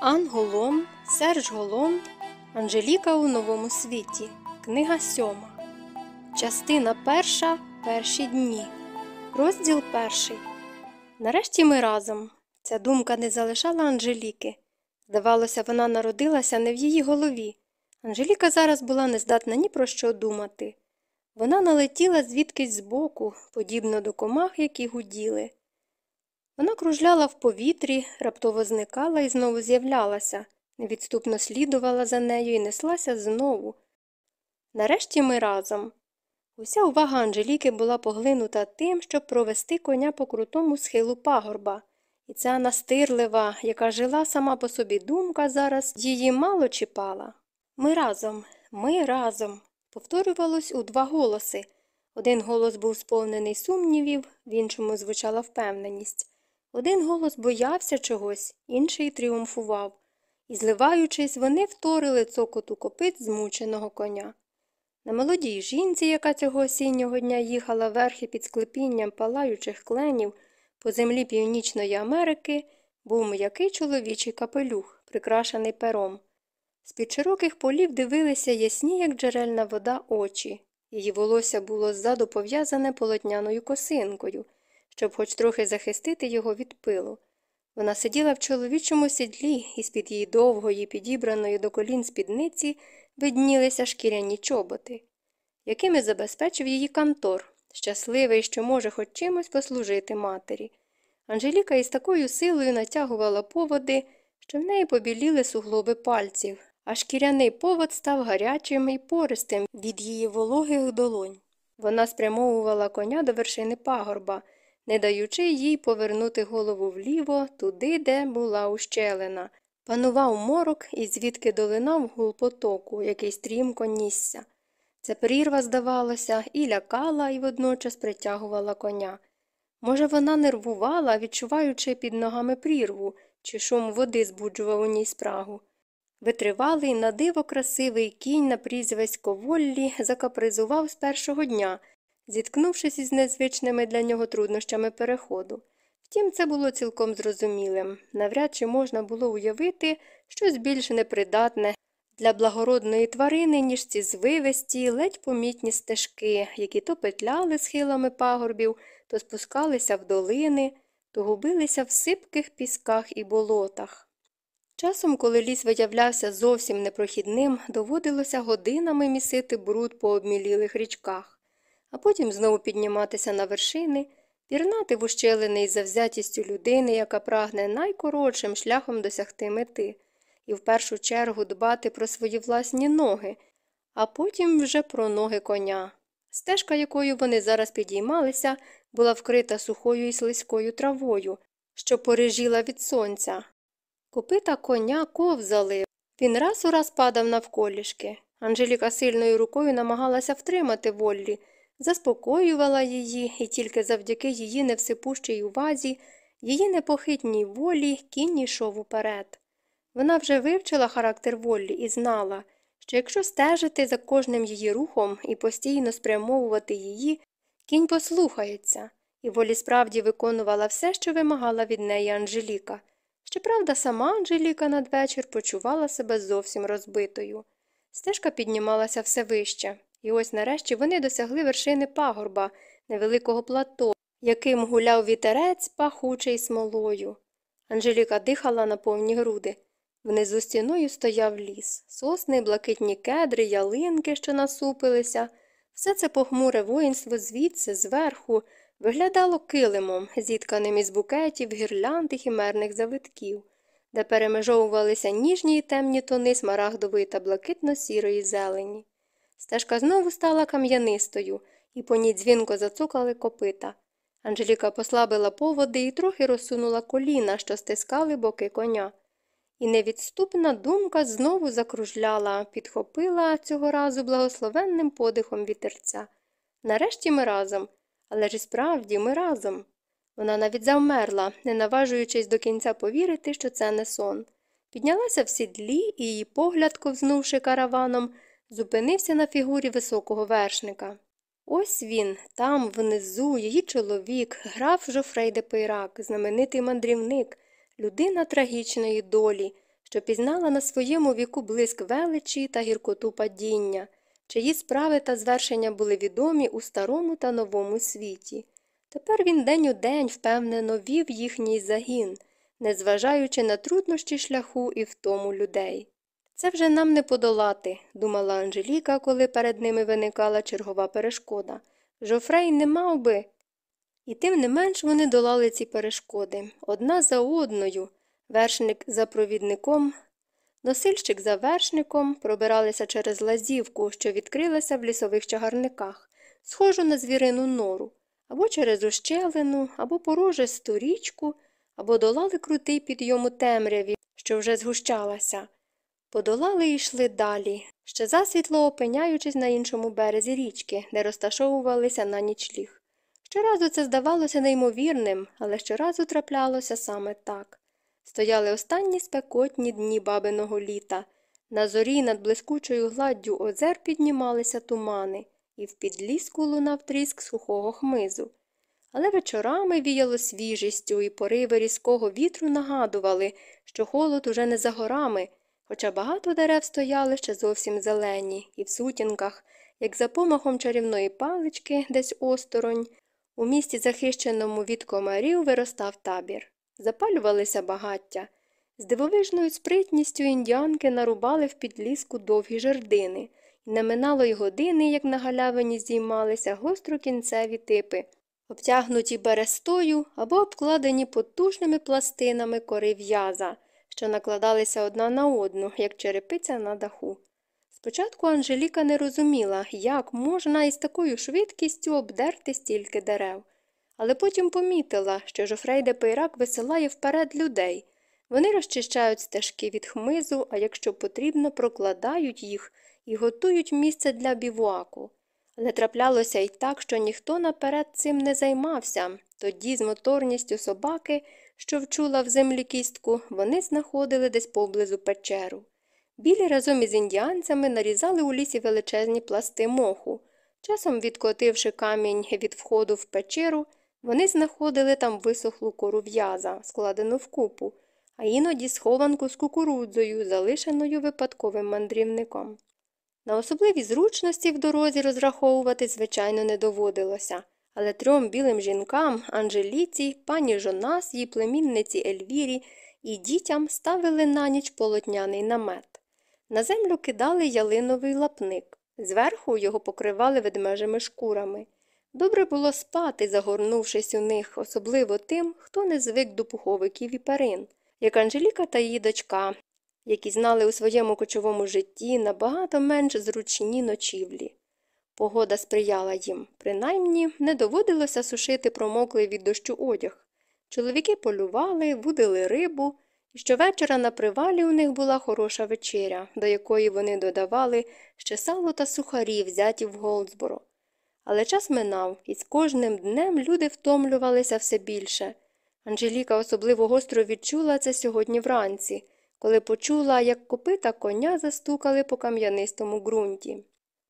Ан Голон, Серж Голон, Анжеліка у новому світі. Книга сьома. Частина перша. Перші дні. Розділ перший. Нарешті ми разом. Ця думка не залишала Анжеліки. Здавалося, вона народилася не в її голові. Анжеліка зараз була нездатна ні про що думати. Вона налетіла звідкись збоку, подібно до комах, які гуділи. Вона кружляла в повітрі, раптово зникала і знову з'являлася, невідступно слідувала за нею і неслася знову. Нарешті ми разом. Уся увага Анжеліки була поглинута тим, щоб провести коня по крутому схилу пагорба, і ця настирлива, яка жила сама по собі думка, зараз її мало чіпала. Ми разом, ми разом. Повторювалось у два голоси. Один голос був сповнений сумнівів, в іншому звучала впевненість. Один голос боявся чогось, інший тріумфував, і, зливаючись, вони вторили цокоту копит змученого коня. На молодій жінці, яка цього осіннього дня їхала верхи під склепінням палаючих кленів по землі Північної Америки, був м'який чоловічий капелюх, прикрашений пером. З-під широких полів дивилися ясні, як джерельна вода, очі. Її волосся було ззаду пов'язане полотняною косинкою, щоб хоч трохи захистити його від пилу. Вона сиділа в чоловічому сідлі, і з-під її довгої, підібраної до колін спідниці виднілися шкіряні чоботи, якими забезпечив її кантор, щасливий, що може хоч чимось послужити матері. Анжеліка із такою силою натягувала поводи, що в неї побіліли суглоби пальців, а шкіряний повод став гарячим і пористим від її вологих долонь. Вона спрямовувала коня до вершини пагорба, не даючи їй повернути голову вліво, туди, де була ущелина. Панував морок, і звідки долинав гул потоку, який стрімко нісся. Ця прірва, здавалося, і лякала, і водночас притягувала коня. Може, вона нервувала, відчуваючи під ногами прірву, чи шум води збуджував у ній спрагу. Витривалий, на диво красивий кінь на прізвисько Воллі закапризував з першого дня, зіткнувшись із незвичними для нього труднощами переходу. Втім, це було цілком зрозумілим. Навряд чи можна було уявити щось більш непридатне для благородної тварини, ніж ці звивесті, ледь помітні стежки, які то петляли схилами пагорбів, то спускалися в долини, то губилися в сипких пісках і болотах. Часом, коли ліс виявлявся зовсім непрохідним, доводилося годинами місити бруд по обмілілих річках, а потім знову підніматися на вершини, пірнати в ущелини із завзятістю людини, яка прагне найкоротшим шляхом досягти мети, і в першу чергу дбати про свої власні ноги, а потім вже про ноги коня. Стежка, якою вони зараз підіймалися, була вкрита сухою і слизькою травою, що порежіла від сонця. Копита коня ковзали. Він раз у раз падав навколішки. Анжеліка сильною рукою намагалася втримати Воллі, заспокоювала її, і тільки завдяки її невсипущій увазі, її непохитній волі кінь йшов уперед. Вона вже вивчила характер Воллі і знала, що якщо стежити за кожним її рухом і постійно спрямовувати її, кінь послухається, і волі справді виконувала все, що вимагала від неї Анжеліка. Щоправда, сама Анжеліка надвечір почувала себе зовсім розбитою. Стежка піднімалася все вище, і ось нарешті вони досягли вершини пагорба, невеликого плато, яким гуляв вітерець, пахучий смолою. Анжеліка дихала на повні груди. Внизу стіною стояв ліс, сосни, блакитні кедри, ялинки, що насупилися. Все це похмуре воїнство звідси, зверху, виглядало килимом, зітканим із букетів, гірлянд і хімерних завитків, де перемежовувалися ніжні й темні тони смарагдової та блакитно-сірої зелені. Стежка знову стала кам'янистою, і по ній дзвінко зацукали копита. Анжеліка послабила поводи і трохи розсунула коліна, що стискали боки коня. І невідступна думка знову закружляла, підхопила цього разу благословенним подихом вітерця. Нарешті ми разом, але ж і справді ми разом. Вона навіть завмерла, не наважуючись до кінця повірити, що це не сон. Піднялася в сідлі, і її погляд, ковзнувши караваном, зупинився на фігурі високого вершника. Ось він, там, внизу, її чоловік, граф Жофрей де Пейрак, знаменитий мандрівник, людина трагічної долі, що пізнала на своєму віку блиск величі та гіркоту падіння, чиї справи та звершення були відомі у старому та новому світі. Тепер він день у день впевнено вів їхній загін, незважаючи на труднощі шляху і втому людей. Це вже нам не подолати, думала Анжеліка, коли перед ними виникала чергова перешкода. Жофрей не мав би. І тим не менш вони долали ці перешкоди одна за одною, вершник за провідником, носильщик за вершником пробиралися через лазівку, що відкрилася в лісових чагарниках, схожу на звірину нору, або через ущелину, або порожисту річку, або долали крутий підйом у темряві, що вже згущалася. Подолали і йшли далі, ще засвітло опиняючись на іншому березі річки, де розташовувалися на нічліг. Щоразу це здавалося неймовірним, але щоразу траплялося саме так. Стояли останні спекотні дні бабиного літа. На зорі над блискучою гладдю озер піднімалися тумани, і в підліску лунав тріск сухого хмизу. Але вечорами віяло свіжістю, і пориви різкого вітру нагадували, що холод уже не за горами, хоча багато дерев стояли ще зовсім зелені, і в сутінках, як за помахом чарівної палички, десь осторонь, у місті, захищеному від комарів, виростав табір. Запалювалися багаття. З дивовижною спритністю індіанки нарубали в підліску довгі жердини, і не минало й години, як на галявині здіймалися гострокінцеві типи, обтягнуті берестою або обкладені потужними пластинами кори в'яза, що накладалися одна на одну, як черепиця на даху. Спочатку Анжеліка не розуміла, як можна із такою швидкістю обдерти стільки дерев, але потім помітила, що Жофрей де Пейрак висилає вперед людей. Вони розчищають стежки від хмизу, а якщо потрібно, прокладають їх і готують місце для бівуаку. Але траплялося й так, що ніхто наперед цим не займався. Тоді, з моторністю собаки, що вчула в землі кістку, вони знаходили десь поблизу печеру. Білі разом із індіанцями нарізали у лісі величезні пласти моху. Часом, відкотивши камінь від входу в печеру, вони знаходили там висохлу кору в'яза, складену в купу, а іноді схованку з кукурудзою, залишеною випадковим мандрівником. На особливі зручності в дорозі розраховувати, звичайно, не доводилося, але трьом білим жінкам Анжеліці, пані Жонас, її племінниці Ельвірі і дітям ставили на ніч полотняний намет. На землю кидали ялиновий лапник, зверху його покривали ведмежими шкурами. Добре було спати, загорнувшись у них, особливо тим, хто не звик до пуховиків і перин, як Анжеліка та її дочка, які знали у своєму кочовому житті набагато менш зручні ночівлі. Погода сприяла їм, принаймні не доводилося сушити промоклий від дощу одяг. Чоловіки полювали, вудили рибу, і щовечора на привалі у них була хороша вечеря, до якої вони додавали ще сало та сухарі, взяті в Голдсборо. Але час минав, і з кожним днем люди втомлювалися все більше. Анжеліка особливо гостро відчула це сьогодні вранці, коли почула, як копита коня застукали по кам'янистому ґрунті.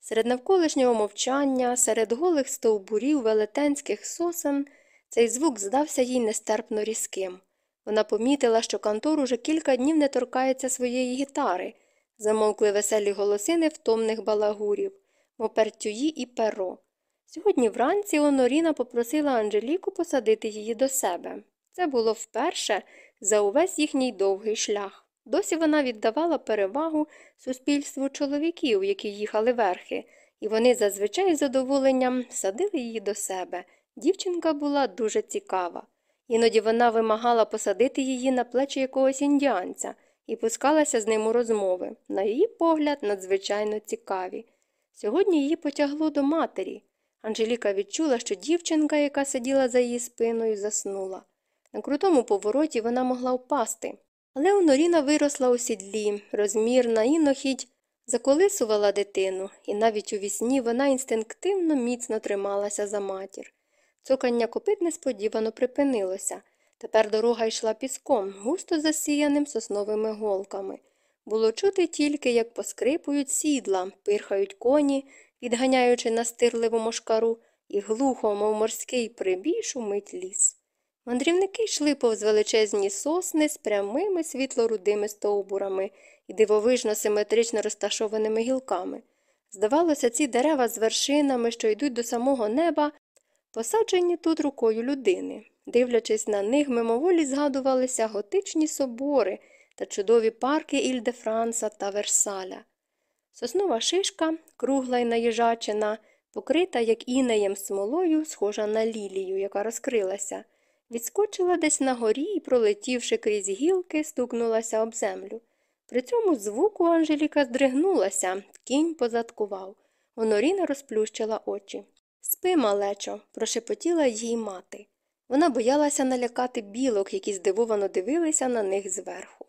Серед навколишнього мовчання, серед голих стовбурів велетенських сосен, цей звук здався їй нестерпно різким. Вона помітила, що Кантор уже кілька днів не торкається своєї гітари, замовкли веселі голоси невтомних балагурів, мопертюї і перо. Сьогодні вранці Оноріна попросила Анжеліку посадити її до себе. Це було вперше за увесь їхній довгий шлях. Досі вона віддавала перевагу суспільству чоловіків, які їхали верхи, і вони зазвичай з задоволенням садили її до себе. Дівчинка була дуже цікава. Іноді вона вимагала посадити її на плечі якогось індіанця і пускалася з ним у розмови, на її погляд, надзвичайно цікаві. Сьогодні її потягло до матері. Анжеліка відчула, що дівчинка, яка сиділа за її спиною, заснула. На крутому повороті вона могла впасти. Але Оноріна виросла у сідлі, розмірна, інохідь заколисувала дитину, і навіть у вісні вона інстинктивно міцно трималася за матір. Цокання копит несподівано припинилося. Тепер дорога йшла піском, густо засіяним сосновими голками. Було чути тільки, як поскрипують сідла, пирхають коні, відганяючи настирливу мошкару, і глухо, мов морський прибій, шумить ліс. Мандрівники йшли повз величезні сосни з прямими світло-рудими стовбурами і дивовижно симетрично розташованими гілками. Здавалося, ці дерева з вершинами, що йдуть до самого неба, посаджені тут рукою людини. Дивлячись на них, мимоволі згадувалися готичні собори та чудові парки Іль-де-Франса та Версаля. Соснова шишка, кругла й наїжачена, покрита, як інеєм смолою, схожа на лілію, яка розкрилася, відскочила десь на горі і, пролетівши крізь гілки, стукнулася об землю. При цьому звуку Анжеліка здригнулася, кінь позадкував. Оноріна розплющила очі. Спи, малечо, прошепотіла їй мати. Вона боялася налякати білок, які здивовано дивилися на них зверху.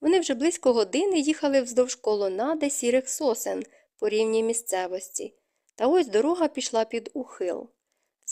Вони вже близько години їхали вздовж колонади сірих сосен по рівній місцевості. Та ось дорога пішла під ухил.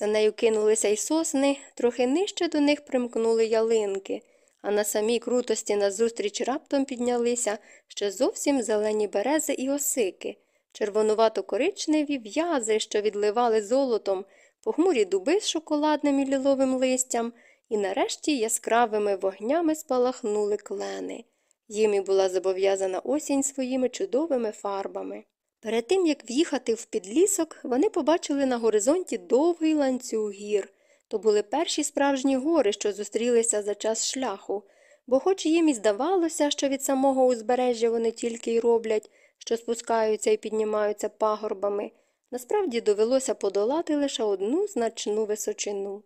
За нею кинулися й сосни, трохи нижче до них примкнули ялинки, а на самій крутості назустріч раптом піднялися ще зовсім зелені берези і осики, червонувато коричневі в'язи, що відливали золотом, похмурі дуби з шоколадним і ліловим листям, і нарешті яскравими вогнями спалахнули клени. Їм і була зобов'язана осінь своїми чудовими фарбами. Перед тим, як в'їхати в підлісок, вони побачили на горизонті довгий ланцюг гір. То були перші справжні гори, що зустрілися за час шляху, бо хоч їм і здавалося, що від самого узбережжя вони тільки й роблять, що спускаються і піднімаються пагорбами, насправді довелося подолати лише одну значну височину.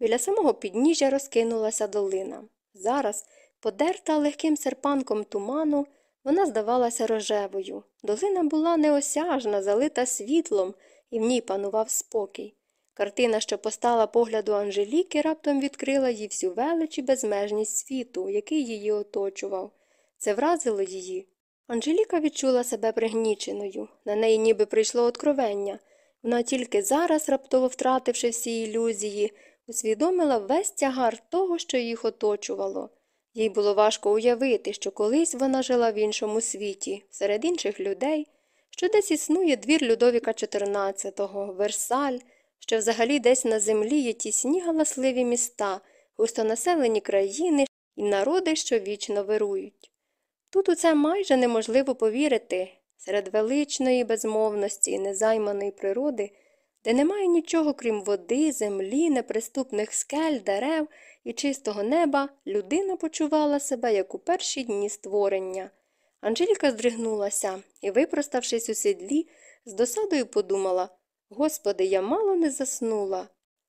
Біля самого підніжжя розкинулася долина. Зараз, подерта легким серпанком туману, вона здавалася рожевою. Долина була неосяжна, залита світлом, і в ній панував спокій. Картина, що постала погляду Анжеліки, раптом відкрила їй всю велич і безмежність світу, який її оточував. Це вразило її. Анжеліка відчула себе пригніченою. На неї ніби прийшло откровення. Вона тільки зараз, раптово втративши всі ілюзії, усвідомила весь тягар того, що їх оточувало. Їй було важко уявити, що колись вона жила в іншому світі, серед інших людей, що десь існує двір Людовіка XIV, Версаль, що взагалі десь на землі є тісні галасливі міста, густонаселені країни і народи, що вічно вирують. Тут у це майже неможливо повірити серед величної безмовності і незайманої природи, де немає нічого крім води, землі, неприступних скель, дерев і чистого неба, людина почувала себе як у перші дні створення. Анжеліка здригнулася і, випроставшись у сідлі, з досадою подумала Господи, я мало не заснула.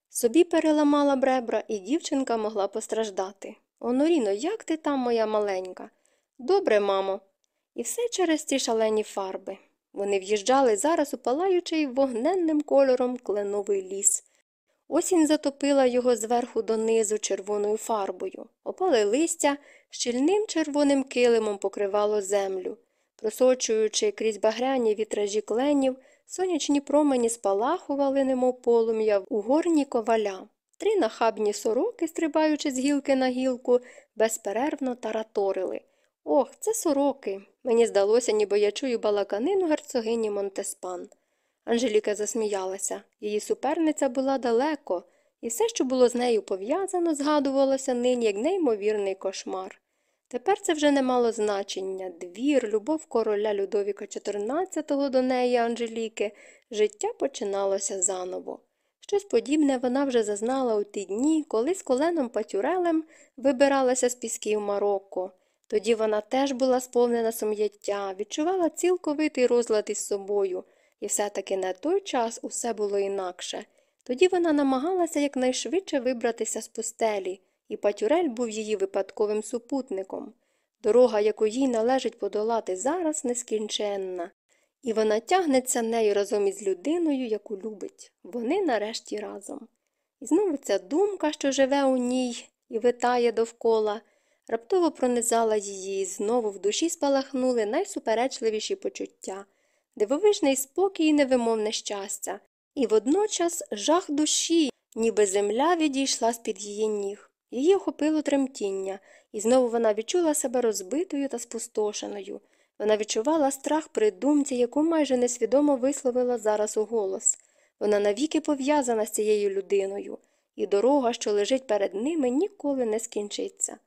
Собі переламала бребра, і дівчинка могла постраждати. Оноріно, як ти там, моя маленька? Добре, мамо. І все через ті шалені фарби. Вони в'їжджали зараз у палаючий вогненним кольором кленовий ліс. Осінь затопила його зверху донизу червоною фарбою, опали листя, щільним червоним килимом покривало землю. Просочуючи крізь багряні вітражі кленів, сонячні промені спалахували, немов полум'я у горні коваля. Три нахабні сороки, стрибаючи з гілки на гілку, безперервно тараторили. Ох, це сороки. Мені здалося, ніби я чую балаканину герцогині Монтеспан. Анжеліка засміялася. Її суперниця була далеко, і все, що було з нею пов'язано, згадувалося нині як неймовірний кошмар. Тепер це вже не мало значення двір, любов короля Людовіка XIV до неї Анжеліки, життя починалося заново. Щось подібне вона вже зазнала у ті дні, коли з коленом Патюрелем вибиралася з пісків Марокко. Тоді вона теж була сповнена сум'яття, відчувала цілковитий розлад із собою, і все-таки на той час усе було інакше. Тоді вона намагалася якнайшвидше вибратися з пустелі, і Патюрель був її випадковим супутником. Дорога, яку їй належить подолати зараз, нескінченна, і вона тягнеться нею разом із людиною, яку любить. Вони нарешті разом. І знову ця думка, що живе у ній і витає довкола, раптово пронизала її, і знову в душі спалахнули найсуперечливіші почуття, дивовижний спокій і невимовне щастя, і водночас жах душі, ніби земля відійшла з під її ніг. Її охопило тремтіння, і знову вона відчула себе розбитою та спустошеною. Вона відчувала страх при думці, яку майже несвідомо висловила зараз у голос. Вона навіки пов'язана з цією людиною, і дорога, що лежить перед ними, ніколи не скінчиться.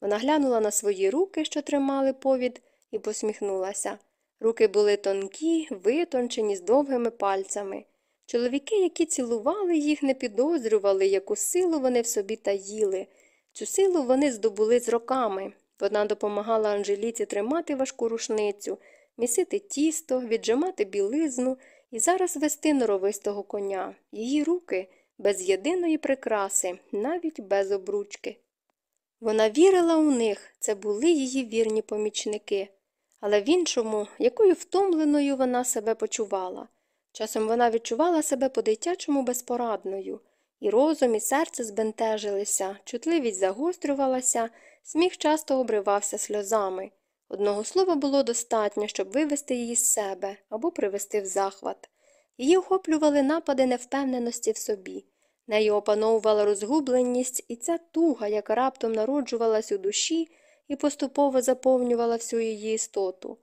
Вона глянула на свої руки, що тримали повід, і посміхнулася. Руки були тонкі, витончені з довгими пальцями. Чоловіки, які цілували їх, не підозрювали, яку силу вони в собі таїли. Цю силу вони здобули з роками. Вона допомагала Анжеліці тримати важку рушницю, місити тісто, віджимати білизну і зараз вести норовистого коня. Її руки без єдиної прикраси, навіть без обручки. Вона вірила у них, це були її вірні помічники, але в іншому, якою втомленою вона себе почувала. Часом вона відчувала себе по-дитячому безпорадною, і розум, і серце збентежилися, чутливість загострювалася, сміх часто обривався сльозами. Одного слова було достатньо, щоб вивести її з себе або привести в захват. Її охоплювали напади невпевненості в собі. Нею опановувала розгубленість і ця туга, яка раптом народжувалась у душі і поступово заповнювала всю її істоту,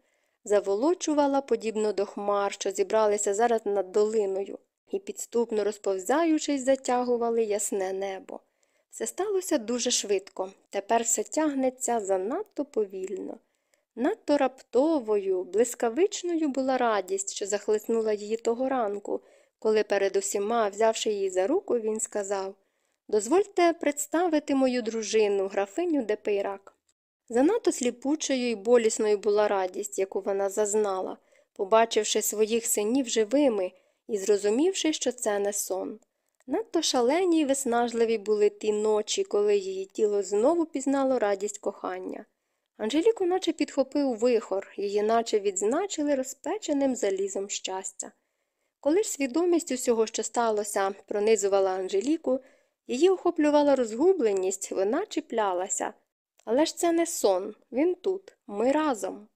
заволочувала подібно до хмар, що зібралися зараз над долиною, і, підступно розповзаючись, затягували ясне небо. Все сталося дуже швидко, тепер все тягнеться занадто повільно. Надто раптовою, блискавичною була радість, що захлиснула її того ранку, коли перед усіма, взявши її за руку, він сказав Дозвольте представити мою дружину, графиню Депейрак. Занадто сліпучою і болісною була радість, яку вона зазнала, побачивши своїх синів живими і зрозумівши, що це не сон. Надто шалені й виснажливі були ті ночі, коли її тіло знову пізнало радість кохання. Анжеліку наче підхопив вихор, її наче відзначили розпеченим залізом щастя. Коли ж свідомість усього, що сталося, пронизувала Анжеліку, її охоплювала розгубленість, вона чіплялася. Але ж це не сон, він тут, ми разом.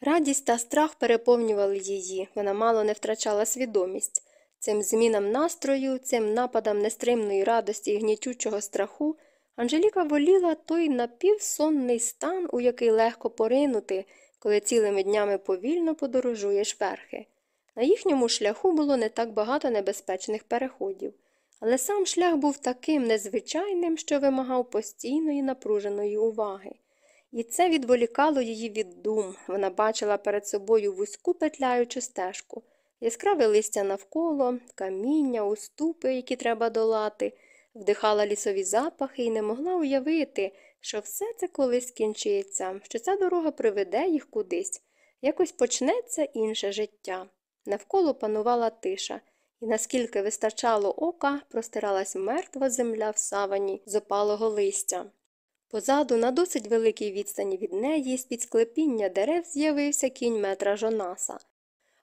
Радість та страх переповнювали її, вона мало не втрачала свідомість. Цим змінам настрою, цим нападам нестримної радості і гнітючого страху Анжеліка воліла той напівсонний стан, у який легко поринути, коли цілими днями повільно подорожуєш верхи. На їхньому шляху було не так багато небезпечних переходів, але сам шлях був таким незвичайним, що вимагав постійної напруженої уваги. І це відволікало її від дум. Вона бачила перед собою вузьку петляючу стежку, яскраве листя навколо, каміння, уступи, які треба долати, вдихала лісові запахи і не могла уявити, що все це колись скінчиться, що ця дорога приведе їх кудись, якось почнеться інше життя. Навколо панувала тиша, і наскільки вистачало ока, простиралась мертва земля в савані з опалого листя. Позаду, на досить великій відстані від неї, з під склепіння дерев з'явився кінь метра Жонаса.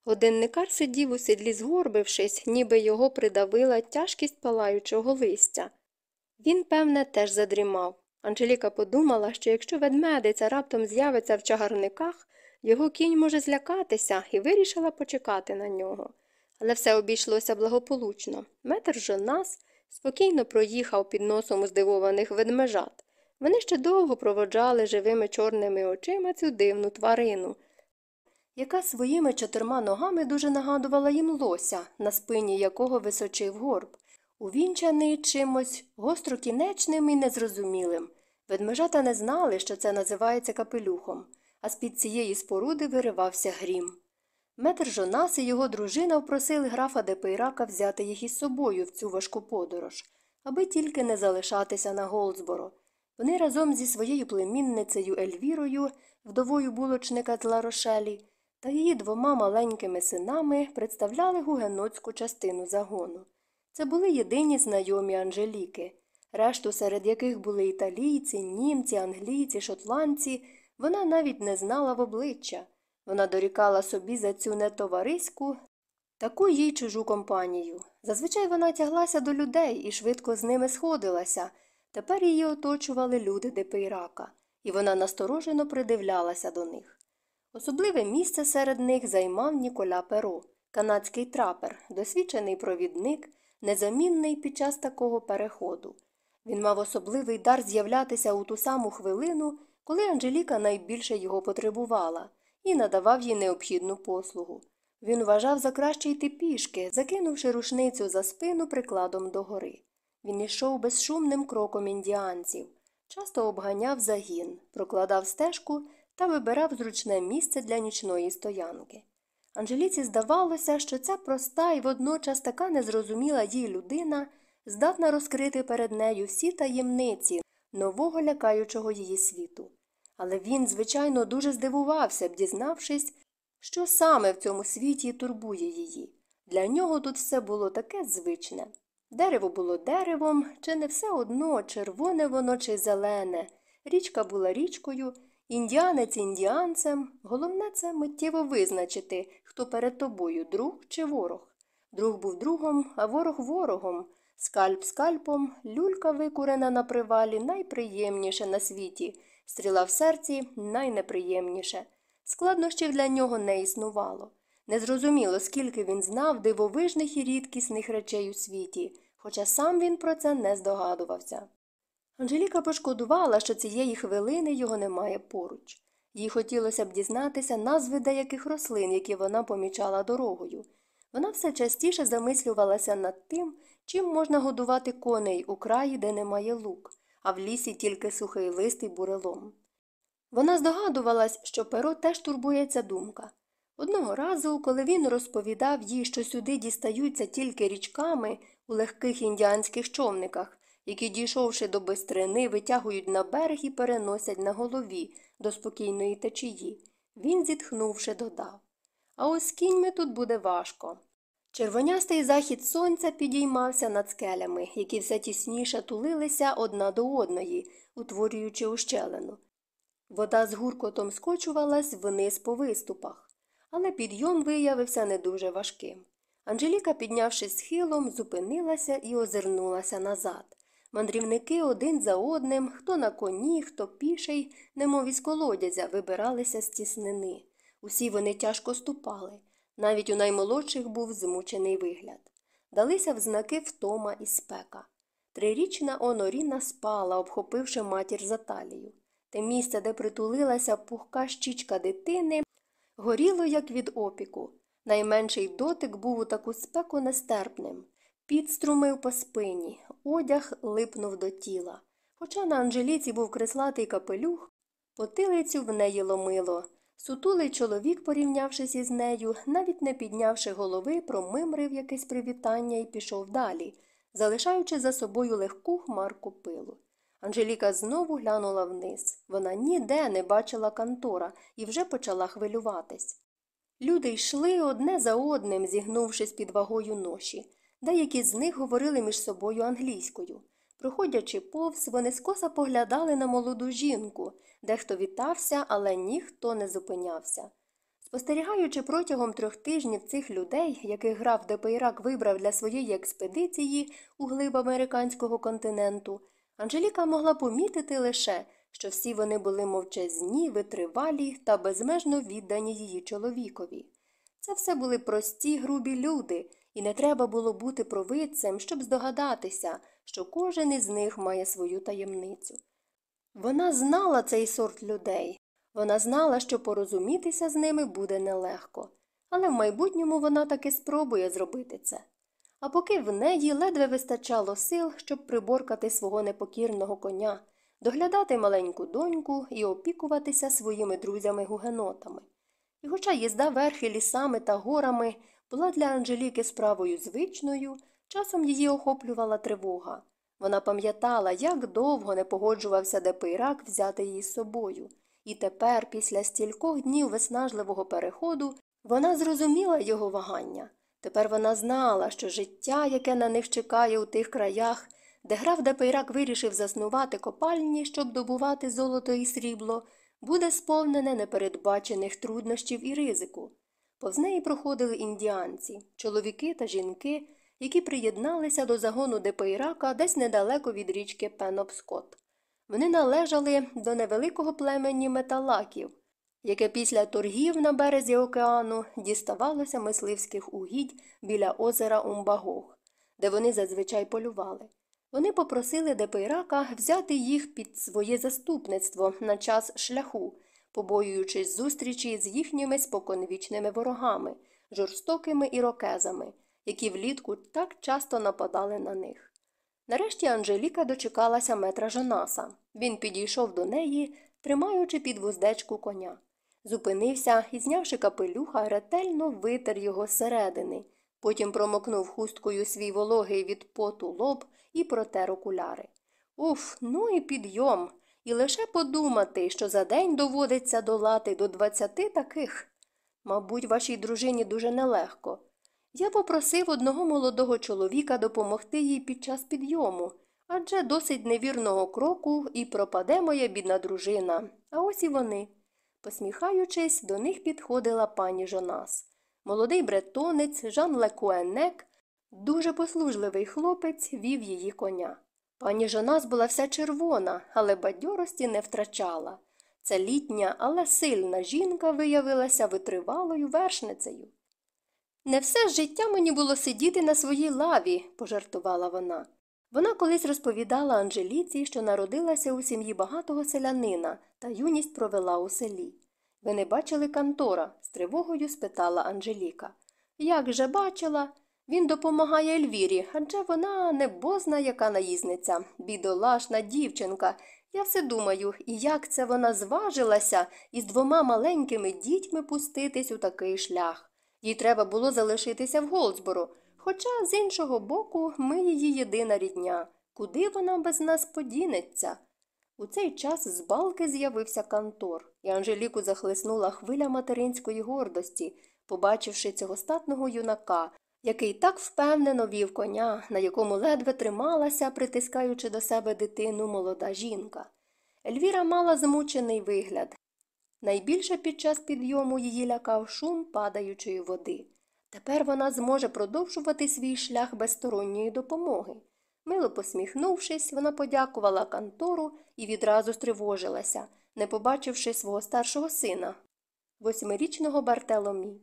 Годинникар сидів у сідлі, згорбившись, ніби його придавила тяжкість палаючого листя. Він, певне, теж задрімав. Анжеліка подумала, що якщо ведмедиця раптом з'явиться в чагарниках, його кінь може злякатися і вирішила почекати на нього. Але все обійшлося благополучно. Метр Жонас спокійно проїхав під носом здивованих ведмежат. Вони ще довго проводжали живими чорними очима цю дивну тварину, яка своїми чотирма ногами дуже нагадувала їм лося, на спині якого височив горб, увінчаний чимось гострокінечним і незрозумілим. Ведмежата не знали, що це називається капелюхом, а з під цієї споруди виривався грім. Метр Жонас і його дружина впросили графа Депейрака взяти їх із собою в цю важку подорож, аби тільки не залишатися на Голдсборо. Вони разом зі своєю племінницею Ельвірою, вдовою булочника з Ларошелі, та її двома маленькими синами представляли гугенотську частину загону. Це були єдині знайомі Анжеліки, решту, серед яких були італійці, німці, англійці, шотландці, вона навіть не знала в обличчя. Вона дорікала собі за цю нетовариську, таку їй чужу компанію. Зазвичай вона тяглася до людей і швидко з ними сходилася. Тепер її оточували люди Депейрака, і вона насторожено придивлялася до них. Особливе місце серед них займав Ніколя Перо, канадський трапер, досвідчений провідник, незамінний під час такого переходу. Він мав особливий дар з'являтися у ту саму хвилину, коли Анжеліка найбільше його потребувала, і надавав їй необхідну послугу. Він вважав за краще йти пішки, закинувши рушницю за спину прикладом догори. Він йшов безшумним кроком індіанців, часто обганяв загін, прокладав стежку та вибирав зручне місце для нічної стоянки. Анжеліці здавалося, що ця проста і водночас така незрозуміла їй людина здатна розкрити перед нею всі таємниці нового лякаючого її світу. Але він, звичайно, дуже здивувався б, дізнавшись, що саме в цьому світі турбує її. Для нього тут все було таке звичне. Дерево було деревом, чи не все одно, червоне воно чи зелене, річка була річкою, індіанець індіанцем. Головне це миттєво визначити, хто перед тобою друг чи ворог. Друг був другом, а ворог ворогом. Скальп скальпом, люлька викурена на привалі найприємніше на світі, стріла в серці найнеприємніше. Складнощів для нього не існувало. Незрозуміло, скільки він знав дивовижних і рідкісних речей у світі, хоча сам він про це не здогадувався. Анжеліка пошкодувала, що цієї хвилини його немає поруч. Їй хотілося б дізнатися назви деяких рослин, які вона помічала дорогою. Вона все частіше замислювалася над тим, чим можна годувати коней у краї, де немає лук, а в лісі тільки сухий лист і бурелом. Вона здогадувалась, що перо теж турбується думка. Одного разу, коли він розповідав їй, що сюди дістаються тільки річками у легких індіанських човниках, які, дійшовши до бистрини, витягують на берег і переносять на голові до спокійної течії, він, зітхнувши, додав А ось кіньми тут буде важко. Червонястий захід сонця підіймався над скелями, які все тісніше тулилися одна до одної, утворюючи ущелину. Вода з гуркотом скочувалась вниз по виступах, але підйом виявився не дуже важким. Анжеліка, піднявшись схилом, зупинилася і озирнулася назад. Мандрівники один за одним, хто на коні, хто піший, немов із колодязя, вибиралися з тіснини. Усі вони тяжко ступали. Навіть у наймолодших був змучений вигляд. Далися в знаки втома і спека. Трирічна Оноріна спала, обхопивши матір за талію. Те місце, де притулилася пухка щічка дитини, горіло, як від опіку. Найменший дотик був у таку спеку нестерпним. Під струмив по спині, одяг липнув до тіла. Хоча на Анжеліці був креслатий капелюх, потилицю в неї ломило. Сутулий чоловік, порівнявшись із нею, навіть не піднявши голови, промимрив якесь привітання і пішов далі, залишаючи за собою легку хмарку пилу. Анжеліка знову глянула вниз. Вона ніде не бачила Кантора і вже почала хвилюватись. Люди йшли одне за одним, зігнувшись під вагою ноші. Деякі з них говорили між собою англійською. Проходячи повз, вони скоса поглядали на молоду жінку, дехто вітався, але ніхто не зупинявся. Спостерігаючи протягом трьох тижнів цих людей, яких граф Депейрак вибрав для своєї експедиції у глиб американського континенту, Анжеліка могла помітити лише, що всі вони були мовчазні, витривалі та безмежно віддані її чоловікові. Це все були прості, грубі люди, і не треба було бути провидцем, щоб здогадатися, що кожен із них має свою таємницю. Вона знала цей сорт людей, вона знала, що порозумітися з ними буде нелегко, але в майбутньому вона таки спробує зробити це. А поки в неї ледве вистачало сил, щоб приборкати свого непокірного коня, доглядати маленьку доньку і опікуватися своїми друзями-гугенотами. І хоча їзда верхи лісами та горами була для Анжеліки справою звичною, часом її охоплювала тривога. Вона пам'ятала, як довго не погоджувався Депейрак взяти її з собою, і тепер, після стількох днів виснажливого переходу, вона зрозуміла його вагання. Тепер вона знала, що життя, яке на них чекає у тих краях, де граф Депейрак вирішив заснувати копальні, щоб добувати золото і срібло, буде сповнене непередбачених труднощів і ризику. Повз неї проходили індіанці, чоловіки та жінки, які приєдналися до загону Депейрака десь недалеко від річки Пенобскот. Вони належали до невеликого племені металаків, яке після торгів на березі океану діставалося мисливських угідь біля озера Умбагог, де вони зазвичай полювали. Вони попросили Депейрака взяти їх під своє заступництво на час шляху, побоюючись зустрічі з їхніми споконвічними ворогами, жорстокими ірокезами, які влітку так часто нападали на них. Нарешті Анжеліка дочекалася метра Жонаса. Він підійшов до неї, тримаючи під вуздечку коня. Зупинився і, знявши капелюха, ретельно витер його зсередини. Потім промокнув хусткою свій вологий від поту лоб і протер окуляри. Уф, ну і підйом. І лише подумати, що за день доводиться долати до двадцяти таких. Мабуть, вашій дружині дуже нелегко. Я попросив одного молодого чоловіка допомогти їй під час підйому, адже досить невірного кроку і пропаде моя бідна дружина. А ось і вони. Посміхаючись, до них підходила пані Жонас. Молодий бретонець Жан Лекуенек, дуже послужливий хлопець, вів її коня. Пані Жонас була вся червона, але бадьорості не втрачала. Ця літня, але сильна жінка виявилася витривалою вершницею. Не все життя мені було сидіти на своїй лаві, пожартувала вона. Вона колись розповідала Анжеліці, що народилася у сім'ї багатого селянина та юність провела у селі. Ви не бачили Кантора? з тривогою спитала Анжеліка. Як же бачила? Він допомагає Ельвірі, адже вона небозна, яка наїзниця, бідолашна дівчинка. Я все думаю, і як це вона зважилася із двома маленькими дітьми пуститись у такий шлях. Їй треба було залишитися в Голдсборо, хоча, з іншого боку, ми її єдина рідня. Куди вона без нас подінеться? У цей час з балки з'явився Кантор, і Анжеліку захлеснула хвиля материнської гордості, побачивши цього статного юнака, який так впевнено вів коня, на якому ледве трималася, притискаючи до себе дитину молода жінка. Ельвіра мала змучений вигляд. Найбільше під час підйому її лякав шум падаючої води. Тепер вона зможе продовжувати свій шлях без сторонньої допомоги. Мило посміхнувшись, вона подякувала кантору і відразу стривожилася, не побачивши свого старшого сина, восьмирічного Бартеломі.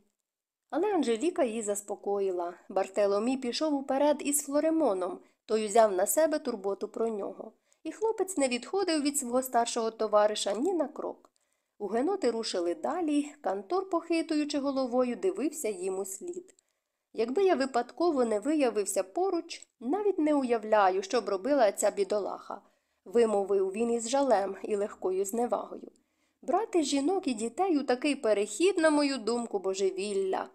Але Анжеліка її заспокоїла. Бартеломі пішов уперед із Флоремоном, той узяв на себе турботу про нього. І хлопець не відходив від свого старшого товариша ні на крок. Угеноти рушили далі, кантор, похитуючи головою, дивився їм у слід. Якби я випадково не виявився поруч, навіть не уявляю, що б робила ця бідолаха, вимовив він із жалем і легкою зневагою. Брати жінок і дітей у такий перехід, на мою думку, божевілля.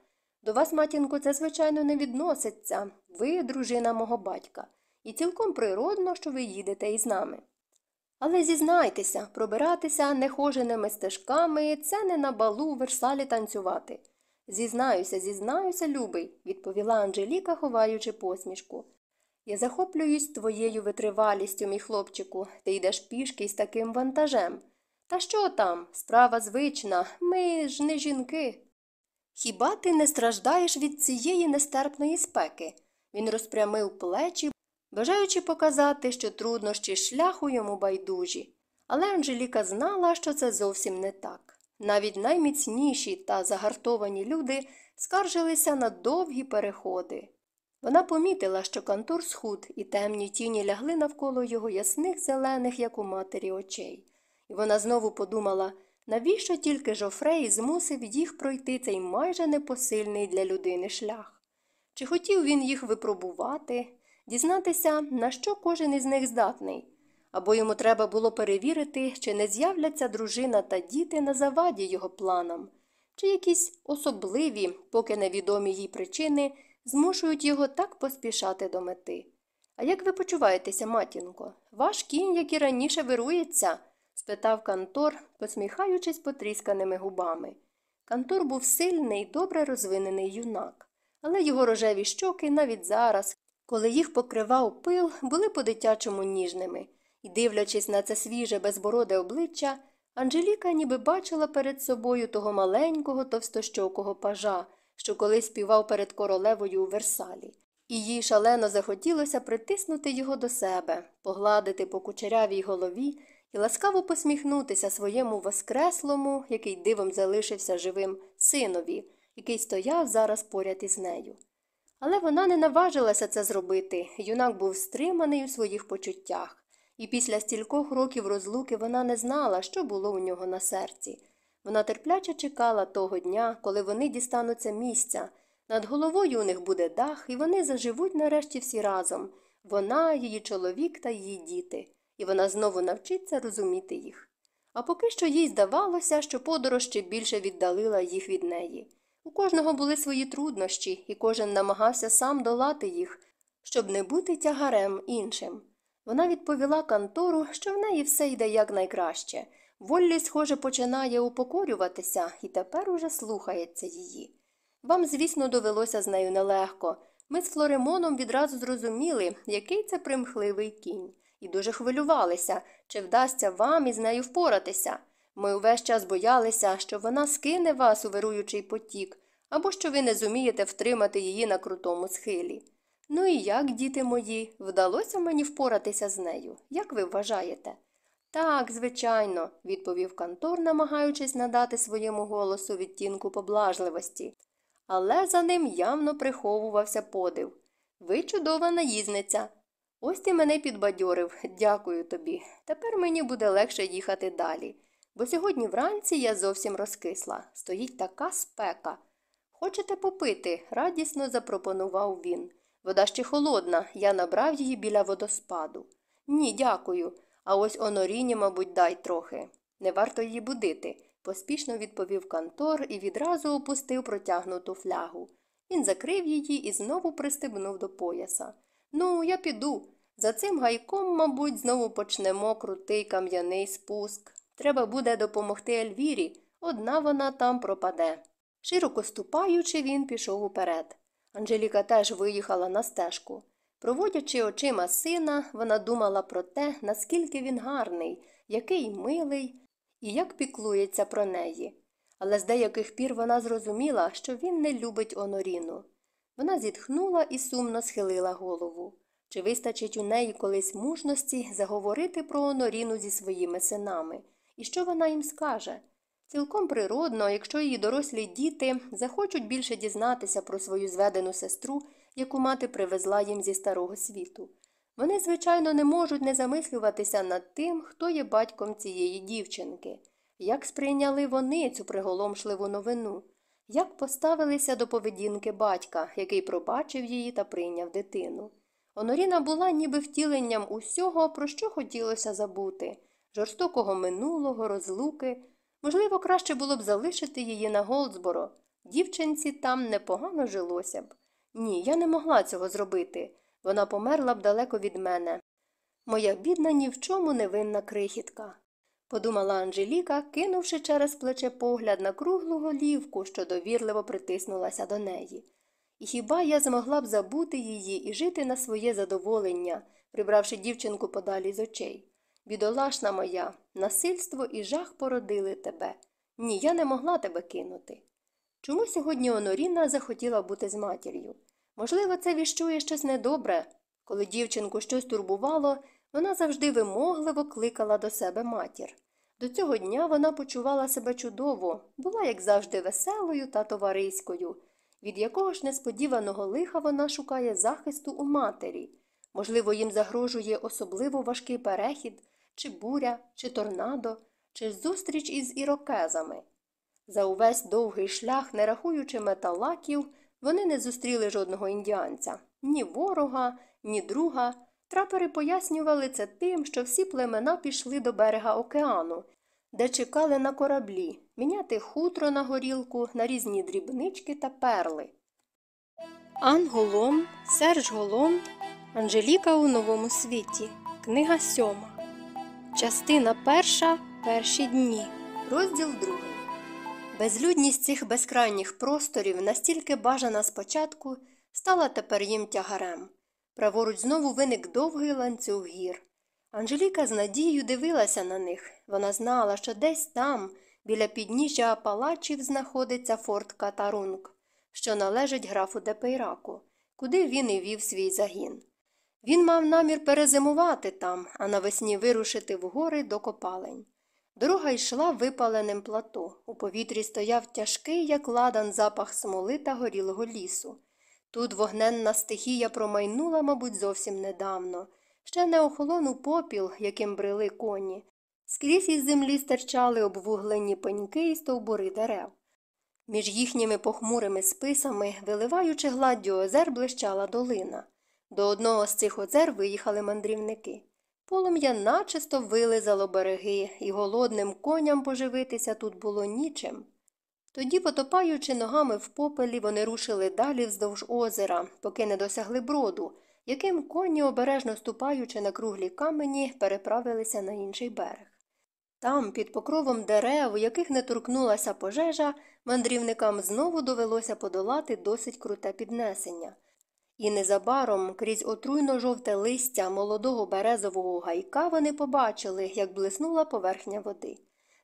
До вас, матінко, це, звичайно, не відноситься. Ви дружина мого батька, і цілком природно, що ви їдете із нами. Але зізнайтеся, пробиратися нехоженими стежками це не на балу у Версалі танцювати. Зізнаюся, зізнаюся, любий, відповіла Анжеліка, ховаючи посмішку. Я захоплююсь твоєю витривалістю, мій хлопчику, ти йдеш пішки з таким вантажем. Та що там? Справа звична, ми ж не жінки. Хіба ти не страждаєш від цієї нестерпної спеки? Він розпрямив плечі, бажаючи показати, що труднощі шляху йому байдужі. Але Анжеліка знала, що це зовсім не так. Навіть найміцніші та загартовані люди скаржилися на довгі переходи. Вона помітила, що кантор схуд і темні тіні лягли навколо його ясних зелених, як у матері, очей. І вона знову подумала, навіщо тільки Жофрей змусив їх пройти цей майже непосильний для людини шлях? Чи хотів він їх випробувати, дізнатися, на що кожен із них здатний? Або йому треба було перевірити, чи не з'являться дружина та діти на заваді його планам, чи якісь особливі, поки невідомі їй причини, змушують його так поспішати до мети. А як ви почуваєтеся, матінко? Ваш кінь, як і раніше, вирується? Спитав Кантор, посміхаючись потрісканими губами. Кантор був сильний, добре розвинений юнак, але його рожеві щоки навіть зараз, коли їх покривав пил, були по дитячому ніжними, і, дивлячись на це свіже, безбороде обличчя, Анжеліка ніби бачила перед собою того маленького товстощокого пажа, що колись співав перед королевою у Версалі. І їй шалено захотілося притиснути його до себе, погладити по кучерявій голові і ласкаво посміхнутися своєму воскреслому, який дивом залишився живим, синові, який стояв зараз поряд із нею. Але вона не наважилася це зробити. Юнак був стриманий у своїх почуттях, і після стількох років розлуки вона не знала, що було у нього на серці. Вона терпляче чекала того дня, коли вони дістануться місця. Над головою у них буде дах, і вони заживуть нарешті всі разом, вона, її чоловік та її діти, і вона знову навчиться розуміти їх. А поки що їй здавалося, що подорож ще більше віддалила їх від неї. У кожного були свої труднощі, і кожен намагався сам долати їх, щоб не бути тягарем іншим. Вона відповіла кантору, що в неї все йде якнайкраще. Воллі, схоже, починає упокорюватися і тепер уже слухається її. Вам, звісно, довелося з нею нелегко. Ми з Флоремоном відразу зрозуміли, який це примхливий кінь, і дуже хвилювалися, чи вдасться вам із нею впоратися. Ми увесь час боялися, що вона скине вас у вируючий потік, або що ви не зумієте втримати її на крутому схилі. Ну і як, діти мої, вдалося мені впоратися з нею, як ви вважаєте? Так, звичайно, відповів Кантор, намагаючись надати своєму голосу відтінку поблажливості. Але за ним явно приховувався подив. Ви чудова наїзниця. Ось ти мене підбадьорив, дякую тобі. Тепер мені буде легше їхати далі. Бо сьогодні вранці я зовсім розкисла. Стоїть така спека. Хочете попити? радісно запропонував він. Вода ще холодна, я набрав її біля водоспаду. Ні, дякую. А ось оноріні, мабуть, дай трохи. Не варто її будити, поспішно відповів Кантор і відразу опустив протягнуту флягу. Він закрив її і знову пристебнув до пояса. Ну, я піду. За цим гайком, мабуть, знову почнемо крутий кам'яний спуск. Треба буде допомогти Ельвірі, одна вона там пропаде. Широко ступаючи, він пішов уперед. Анжеліка теж виїхала на стежку. Проводячи очима сина, вона думала про те, наскільки він гарний, який милий і як піклується про неї. Але з деяких пір вона зрозуміла, що він не любить Оноріну. Вона зітхнула і сумно схилила голову. Чи вистачить у неї колись мужності заговорити про Оноріну зі своїми синами? І що вона їм скаже? Цілком природно, якщо її дорослі діти захочуть більше дізнатися про свою зведену сестру, яку мати привезла їм зі старого світу. Вони, звичайно, не можуть не замислюватися над тим, хто є батьком цієї дівчинки, як сприйняли вони цю приголомшливу новину, як поставилися до поведінки батька, який пробачив її та прийняв дитину. Оноріна була ніби втіленням усього, про що хотілося забути жорстокого минулого, розлуки. Можливо, краще було б залишити її на Голдсборо. Дівчинці там непогано жилося б. Ні, я не могла цього зробити. Вона померла б далеко від мене. Моя бідна ні в чому невинна крихітка. Подумала Анжеліка, кинувши через плече погляд на круглу голівку, що довірливо притиснулася до неї. І хіба я змогла б забути її і жити на своє задоволення, прибравши дівчинку подалі з очей? Бідолашна моя, насильство і жах породили тебе. Ні, я не могла тебе кинути. Чому сьогодні Оноріна захотіла бути з матір'ю? Можливо, це віщує щось недобре. Коли дівчинку щось турбувало, вона завжди вимогливо кликала до себе матір. До цього дня вона почувала себе чудово, була, як завжди, веселою та товариською, від якого ж несподіваного лиха вона шукає захисту у матері. Можливо, їм загрожує особливо важкий перехід, чи буря, чи торнадо, чи зустріч із ірокезами. За увесь довгий шлях, не рахуючи металаків, вони не зустріли жодного індіанця ні ворога, ні друга. Трапери пояснювали це тим, що всі племена пішли до берега океану, де чекали на кораблі міняти хутро на горілку на різні дрібнички та перли. Ан Голом, Серж Голом, Анжеліка у новому світі. Книга сьома. Частина перша. Перші дні. Розділ другий. Безлюдність цих безкрайніх просторів, настільки бажана спочатку, стала тепер їм тягарем. Праворуч знову виник довгий ланцюг гір. Анжеліка з надією дивилася на них. Вона знала, що десь там, біля підніжжя Апалачів, знаходиться форт Катарунг, що належить графу Депейраку, куди він і вів свій загін. Він мав намір перезимувати там, а навесні вирушити в гори до копалень. Дорога йшла випаленим плато. У повітрі стояв тяжкий, як ладан, запах смоли та горілого лісу. Тут вогненна стихія промайнула, мабуть, зовсім недавно. Ще не охолонув попіл, яким брели коні. Скрізь із землі стирчали обвуглені пеньки і стовбури дерев. Між їхніми похмурими списами, виливаючи гладдю озер, блищала долина. До одного з цих озер виїхали мандрівники. Полум'я начисто вилизало береги, і голодним коням поживитися тут було нічим. Тоді, потопаючи ногами в попелі, вони рушили далі вздовж озера, поки не досягли броду, яким коні, обережно ступаючи на круглі камені, переправилися на інший берег. Там, під покровом дерев, яких не торкнулася пожежа, мандрівникам знову довелося подолати досить круте піднесення. І незабаром крізь отруйно жовте листя молодого березового гайка вони побачили, як блиснула поверхня води.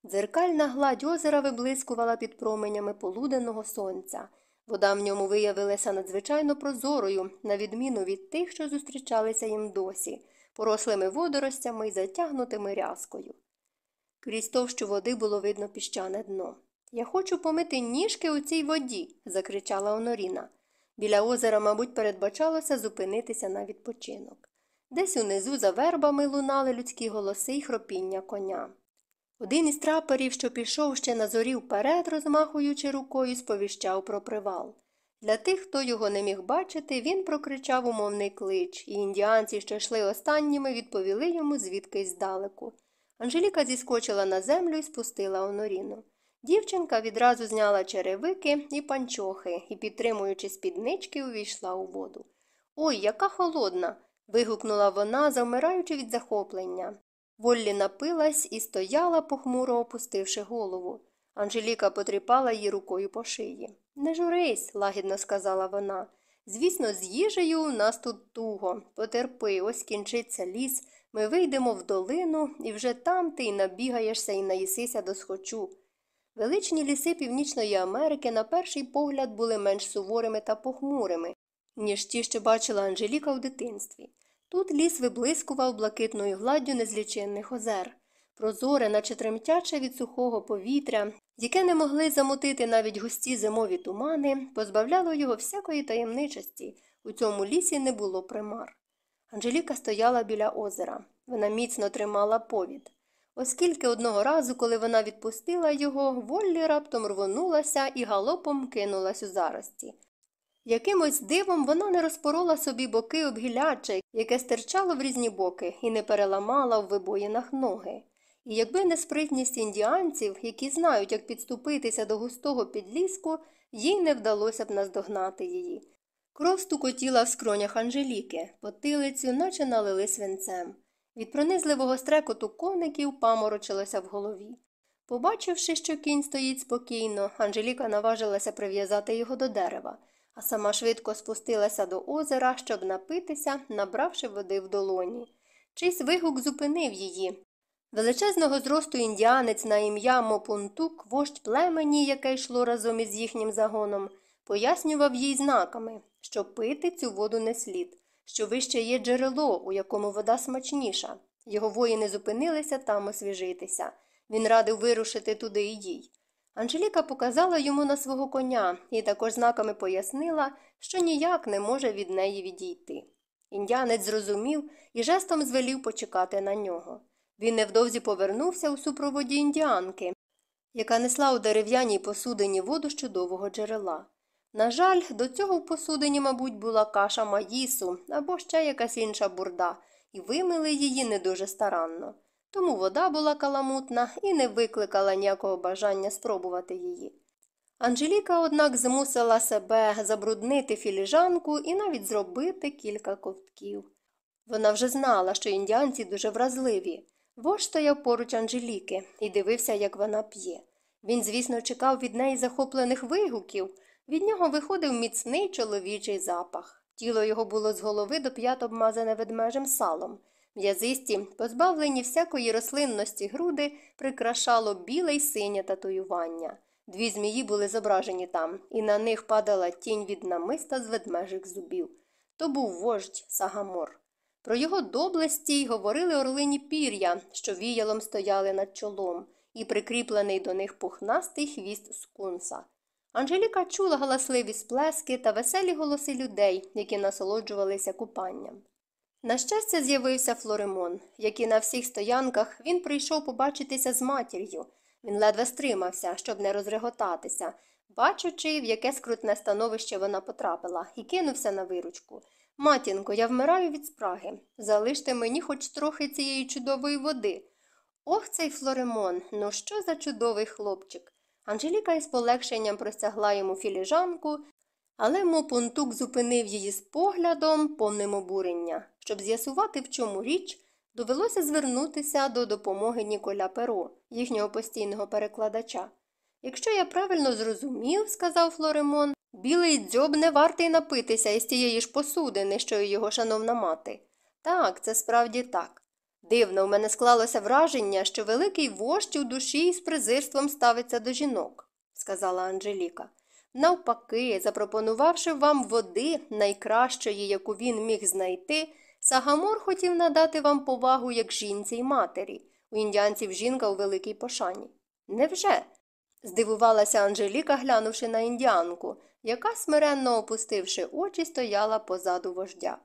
Дзеркальна гладь озера виблискувала під променями полуденного сонця. Вода в ньому виявилася надзвичайно прозорою, на відміну від тих, що зустрічалися їм досі, порослими водоростями й затягнутими рязкою. Крізь товщу води було видно піщане дно. Я хочу помити ніжки у цій воді, закричала Оноріна. Біля озера, мабуть, передбачалося зупинитися на відпочинок. Десь унизу за вербами лунали людські голоси й хропіння коня. Один із трапорів, що пішов ще на зорі вперед, розмахуючи рукою, сповіщав про привал. Для тих, хто його не міг бачити, він прокричав умовний клич, і індіанці, що йшли останніми, відповіли йому звідкись здалеку. Анжеліка зіскочила на землю і спустила Оноріну. Дівчинка відразу зняла черевики і панчохи і, підтримуючи спіднички, увійшла у воду. Ой, яка холодна. вигукнула вона, завмираючи від захоплення. Воллі напилась і стояла, похмуро опустивши голову. Анжеліка потріпала її рукою по шиї. Не журись, лагідно сказала вона. Звісно, з їжею у нас тут туго. Потерпи, ось кінчиться ліс, ми вийдемо в долину, і вже там ти й набігаєшся і наїсися до схочу. Величні ліси Північної Америки на перший погляд були менш суворими та похмурими, ніж ті, що бачила Анжеліка в дитинстві. Тут ліс виблискував блакитною гладдю незліченних озер, прозоре, наче тремтяче від сухого повітря, яке не могли замутити навіть густі зимові тумани, позбавляло його всякої таємничості. У цьому лісі не було примар. Анжеліка стояла біля озера. Вона міцно тримала повід. Оскільки одного разу, коли вона відпустила його, Воллі раптом рвонулася і галопом кинулась у зарості. Якимось дивом вона не розпорола собі боки обгіляче, яке стирчало в різні боки, і не переламала в вибоїнах ноги. І якби не спритність індіанців, які знають, як підступитися до густого підліску, їй не вдалося б наздогнати її. Кров стукотіла в скронях Анжеліки, потилицю, наче налили свинцем. Від пронизливого стрекоту коників паморочилося в голові. Побачивши, що кінь стоїть спокійно, Анжеліка наважилася прив'язати його до дерева, а сама швидко спустилася до озера, щоб напитися, набравши води в долоні. Чийсь вигук зупинив її. Величезного зросту індіанець на ім'я Мопунтук, вождь племені, яке йшло разом із їхнім загоном, пояснював їй знаками, що пити цю воду не слід що вище є джерело, у якому вода смачніша. Його воїни зупинилися там освіжитися. Він радив вирушити туди і їй. Анжеліка показала йому на свого коня і також знаками пояснила, що ніяк не може від неї відійти. Індіанець зрозумів і жестом звелів почекати на нього. Він невдовзі повернувся у супроводі індіанки, яка несла у дерев'яній посудині воду з чудового джерела. На жаль, до цього в посудині, мабуть, була каша маїсу або ще якась інша бурда, і вимили її не дуже старанно. Тому вода була каламутна і не викликала ніякого бажання спробувати її. Анжеліка, однак, змусила себе забруднити філіжанку і навіть зробити кілька ковтків. Вона вже знала, що індіанці дуже вразливі. Вож стояв поруч Анжеліки і дивився, як вона п'є. Він, звісно, чекав від неї захоплених вигуків. Від нього виходив міцний чоловічий запах. Тіло його було з голови до п'ят обмазане ведмежим салом. М'язисті, позбавлені всякої рослинності груди, прикрашало біле й синє татуювання. Дві змії були зображені там, і на них падала тінь від намиста з ведмежих зубів. То був вождь Сагамор. Про його доблесті й говорили орлині пір'я, що віялом стояли над чолом, і прикріплений до них пухнастий хвіст скунса. Анжеліка чула галасливі сплески та веселі голоси людей, які насолоджувалися купанням. На щастя, з'явився Флоремон, який на всіх стоянках він прийшов побачитися з матір'ю. Він ледве стримався, щоб не розреготатися, бачачи, в яке скрутне становище вона потрапила, і кинувся на виручку. Матінко, я вмираю від спраги. Залиште мені хоч трохи цієї чудової води. Ох, цей Флоремон, ну що за чудовий хлопчик. Анжеліка із полегшенням простягла йому філіжанку, але Мопунтук зупинив її з поглядом, повним обурення. Щоб з'ясувати, в чому річ, довелося звернутися до допомоги Ніколя Перо, їхнього постійного перекладача. Якщо я правильно зрозумів, сказав Флоремон, білий дзьоб не вартий напитися із тієї ж посудини, що й його шановна мати. Так, це справді так. Дивно, у мене склалося враження, що великий вождь у душі із презирством ставиться до жінок, сказала Анжеліка. Навпаки, запропонувавши вам води, найкращої, яку він міг знайти, Сагамор хотів надати вам повагу як жінці й матері. У індіанців жінка у великій пошані. Невже? здивувалася Анжеліка, глянувши на індіанку, яка, смиренно опустивши очі, стояла позаду вождя.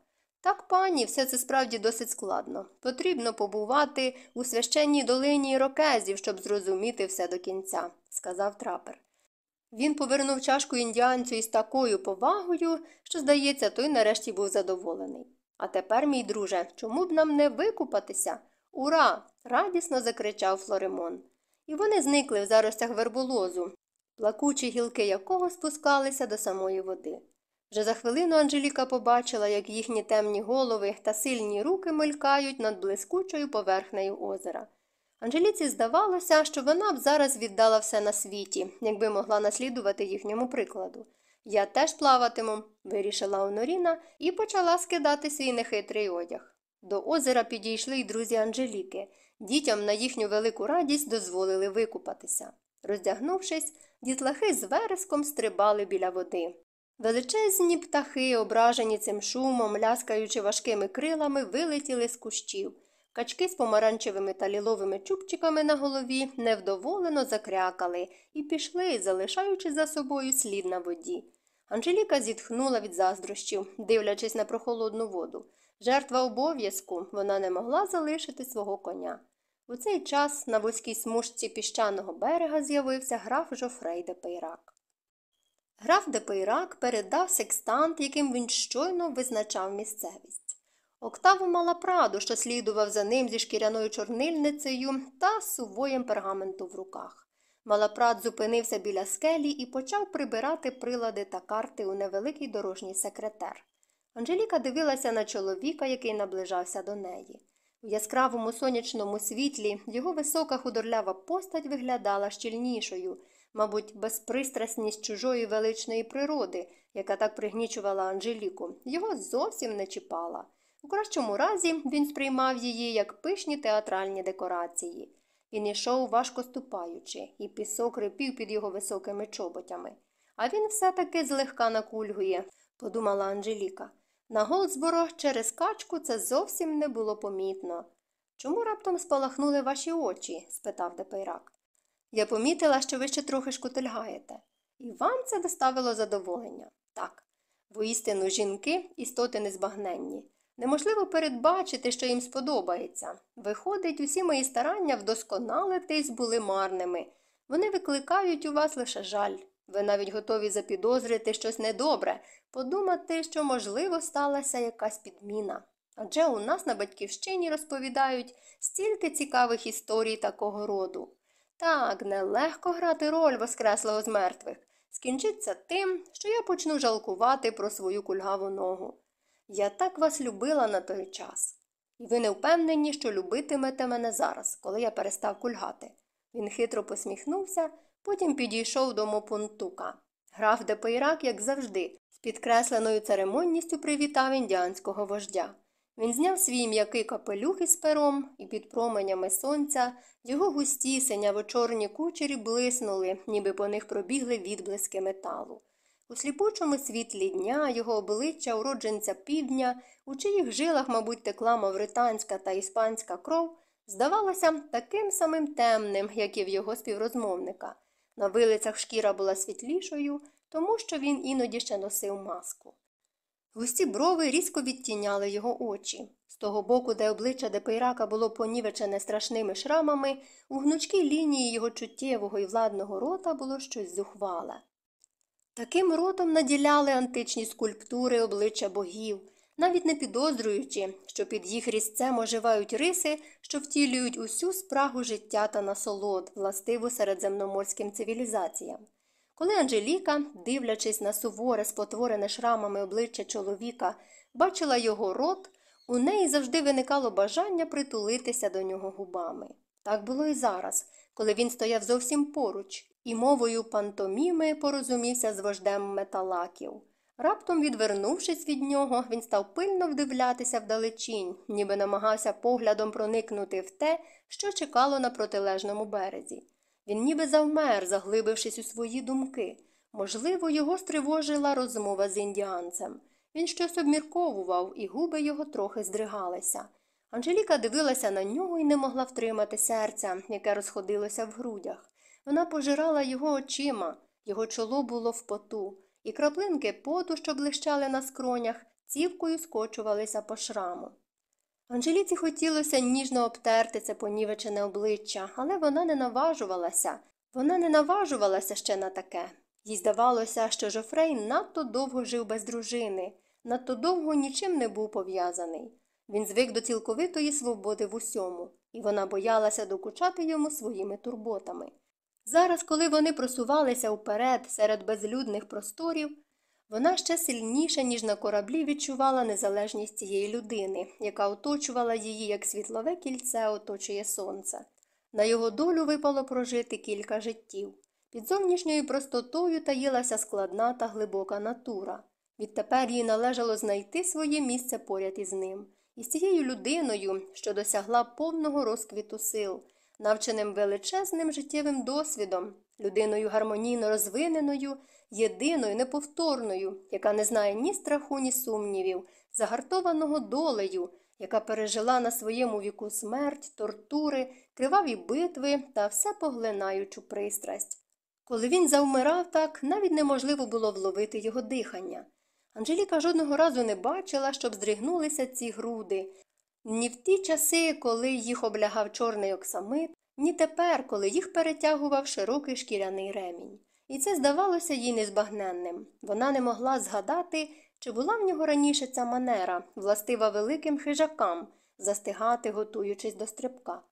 Так, пані, все це справді досить складно. Потрібно побувати у священній долині ірокезів, щоб зрозуміти все до кінця, сказав трапер. Він повернув чашку індіанцю із такою повагою, що, здається, той нарешті був задоволений. А тепер, мій друже, чому б нам не викупатися? Ура! радісно закричав Флоремон. І вони зникли в заростях верболозу, плакучі гілки якого спускалися до самої води. Вже за хвилину Анжеліка побачила, як їхні темні голови та сильні руки мелькають над блискучою поверхнею озера. Анжеліці здавалося, що вона б зараз віддала все на світі, якби могла наслідувати їхньому прикладу. Я теж плаватиму, вирішила Оноріна і почала скидати свій нехитрий одяг. До озера підійшли й друзі Анжеліки. Дітям на їхню велику радість дозволили викупатися. Роздягнувшись, дітлахи з вереском стрибали біля води. Величезні птахи, ображені цим шумом, ляскаючи важкими крилами, вилетіли з кущів. Качки з помаранчевими та ліловими чубчиками на голові невдоволено закрякали і пішли, залишаючи за собою слід на воді. Анжеліка зітхнула від заздрощів, дивлячись на прохолодну воду. Жертва обов'язку вона не могла залишити свого коня. У цей час на вузькій смужці піщаного берега з'явився граф Жофрей де Пейрак. Граф де Пейрак передав секстант, яким він щойно визначав місцевість. Октаву мала праду, що слідував за ним зі шкіряною чорнильницею та сувоєм пергаменту в руках. Малапрат зупинився біля скелі і почав прибирати прилади та карти у невеликий дорожній секретер. Анжеліка дивилася на чоловіка, який наближався до неї. У яскравому сонячному світлі його висока худорлява постать виглядала щільнішою, мабуть, безпристрасність чужої величної природи, яка так пригнічувала Анжеліку, його зовсім не чіпала. У кращому разі він сприймав її як пишні театральні декорації. Він ішов важко ступаючи, і пісок рипів під його високими чоботями. А він все таки злегка накульгує, подумала Анжеліка. На Голдсборо через качку це зовсім не було помітно. Чому раптом спалахнули ваші очі? спитав Депейрак. Я помітила, що ви ще трохи шкутильгаєте. І вам це доставило задоволення. Так. Воістину жінки істоти незбагненні. Неможливо передбачити, що їм сподобається. Виходить, усі мої старання вдосконалитись були марними. Вони викликають у вас лише жаль. Ви навіть готові запідозрити щось недобре, подумати, що, можливо, сталася якась підміна. Адже у нас на батьківщині розповідають стільки цікавих історій такого роду. Так, нелегко грати роль воскреслого з мертвих. Скінчиться тим, що я почну жалкувати про свою кульгаву ногу. Я так вас любила на той час. І ви не впевнені, що любитимете мене зараз, коли я перестав кульгати. Він хитро посміхнувся, потім підійшов до Мопунтука. Граф Депейрак, як завжди, з підкресленою церемонністю привітав індіанського вождя. Він зняв свій м'який капелюх із пером, і під променями сонця його густі синяво-чорні кучері блиснули, ніби по них пробігли відблиски металу. У сліпучому світлі дня його обличчя уродженця півдня, у чиїх жилах, мабуть, текла мавританська та іспанська кров, здавалося таким самим темним, як і в його співрозмовника. На вилицях шкіра була світлішою, тому що він іноді ще носив маску. Густі брови різко відтіняли його очі. З того боку, де обличчя Депейрака було понівечене страшними шрамами, у гнучкій лінії його чуттєвого і владного рота було щось зухвале. Таким ротом наділяли античні скульптури обличчя богів. навіть не підозрюючи, що під їх різцем оживають риси, що втілюють усю спрагу життя та насолод, властиву середземноморським цивілізаціям. Коли Анжеліка, дивлячись на суворе, спотворене шрамами обличчя чоловіка, бачила його рот, у неї завжди виникало бажання притулитися до нього губами. Так було і зараз, коли він стояв зовсім поруч, і мовою пантоміми порозумівся з вождем металаків. Раптом, відвернувшись від нього, він став пильно вдивлятися вдалечінь, ніби намагався поглядом проникнути в те, що чекало на протилежному березі. Він ніби завмер, заглибившись у свої думки. Можливо, його стривожила розмова з індіанцем. Він щось обмірковував, і губи його трохи здригалися. Анжеліка дивилася на нього і не могла втримати серця, яке розходилося в грудях. Вона пожирала його очима, його чоло було в поту, і краплинки поту, що блищали на скронях, цівкою скочувалися по шраму. Анжеліці хотілося ніжно обтерти це понівечене обличчя, але вона не наважувалася. Вона не наважувалася ще на таке. Їй здавалося, що Жофрей надто довго жив без дружини, надто довго нічим не був пов'язаний. Він звик до цілковитої свободи в усьому, і вона боялася докучати йому своїми турботами. Зараз, коли вони просувалися вперед серед безлюдних просторів, вона ще сильніше, ніж на кораблі, відчувала незалежність цієї людини, яка оточувала її, як світлове кільце оточує сонце. На його долю випало прожити кілька життів. Під зовнішньою простотою таїлася складна та глибока натура. Відтепер їй належало знайти своє місце поряд із ним, і з цією людиною, що досягла повного розквіту сил, навченим величезним життєвим досвідом, людиною гармонійно розвиненою, єдиною, неповторною, яка не знає ні страху, ні сумнівів, загартованого долею, яка пережила на своєму віку смерть, тортури, криваві битви та все поглинаючу пристрасть. Коли він завмирав так, навіть неможливо було вловити його дихання. Анжеліка жодного разу не бачила, щоб здригнулися ці груди. Ні в ті часи, коли їх облягав чорний оксамит, ні тепер, коли їх перетягував широкий шкіряний ремінь. І це здавалося їй незбагненним. Вона не могла згадати, чи була в нього раніше ця манера, властива великим хижакам, застигати, готуючись до стрибка.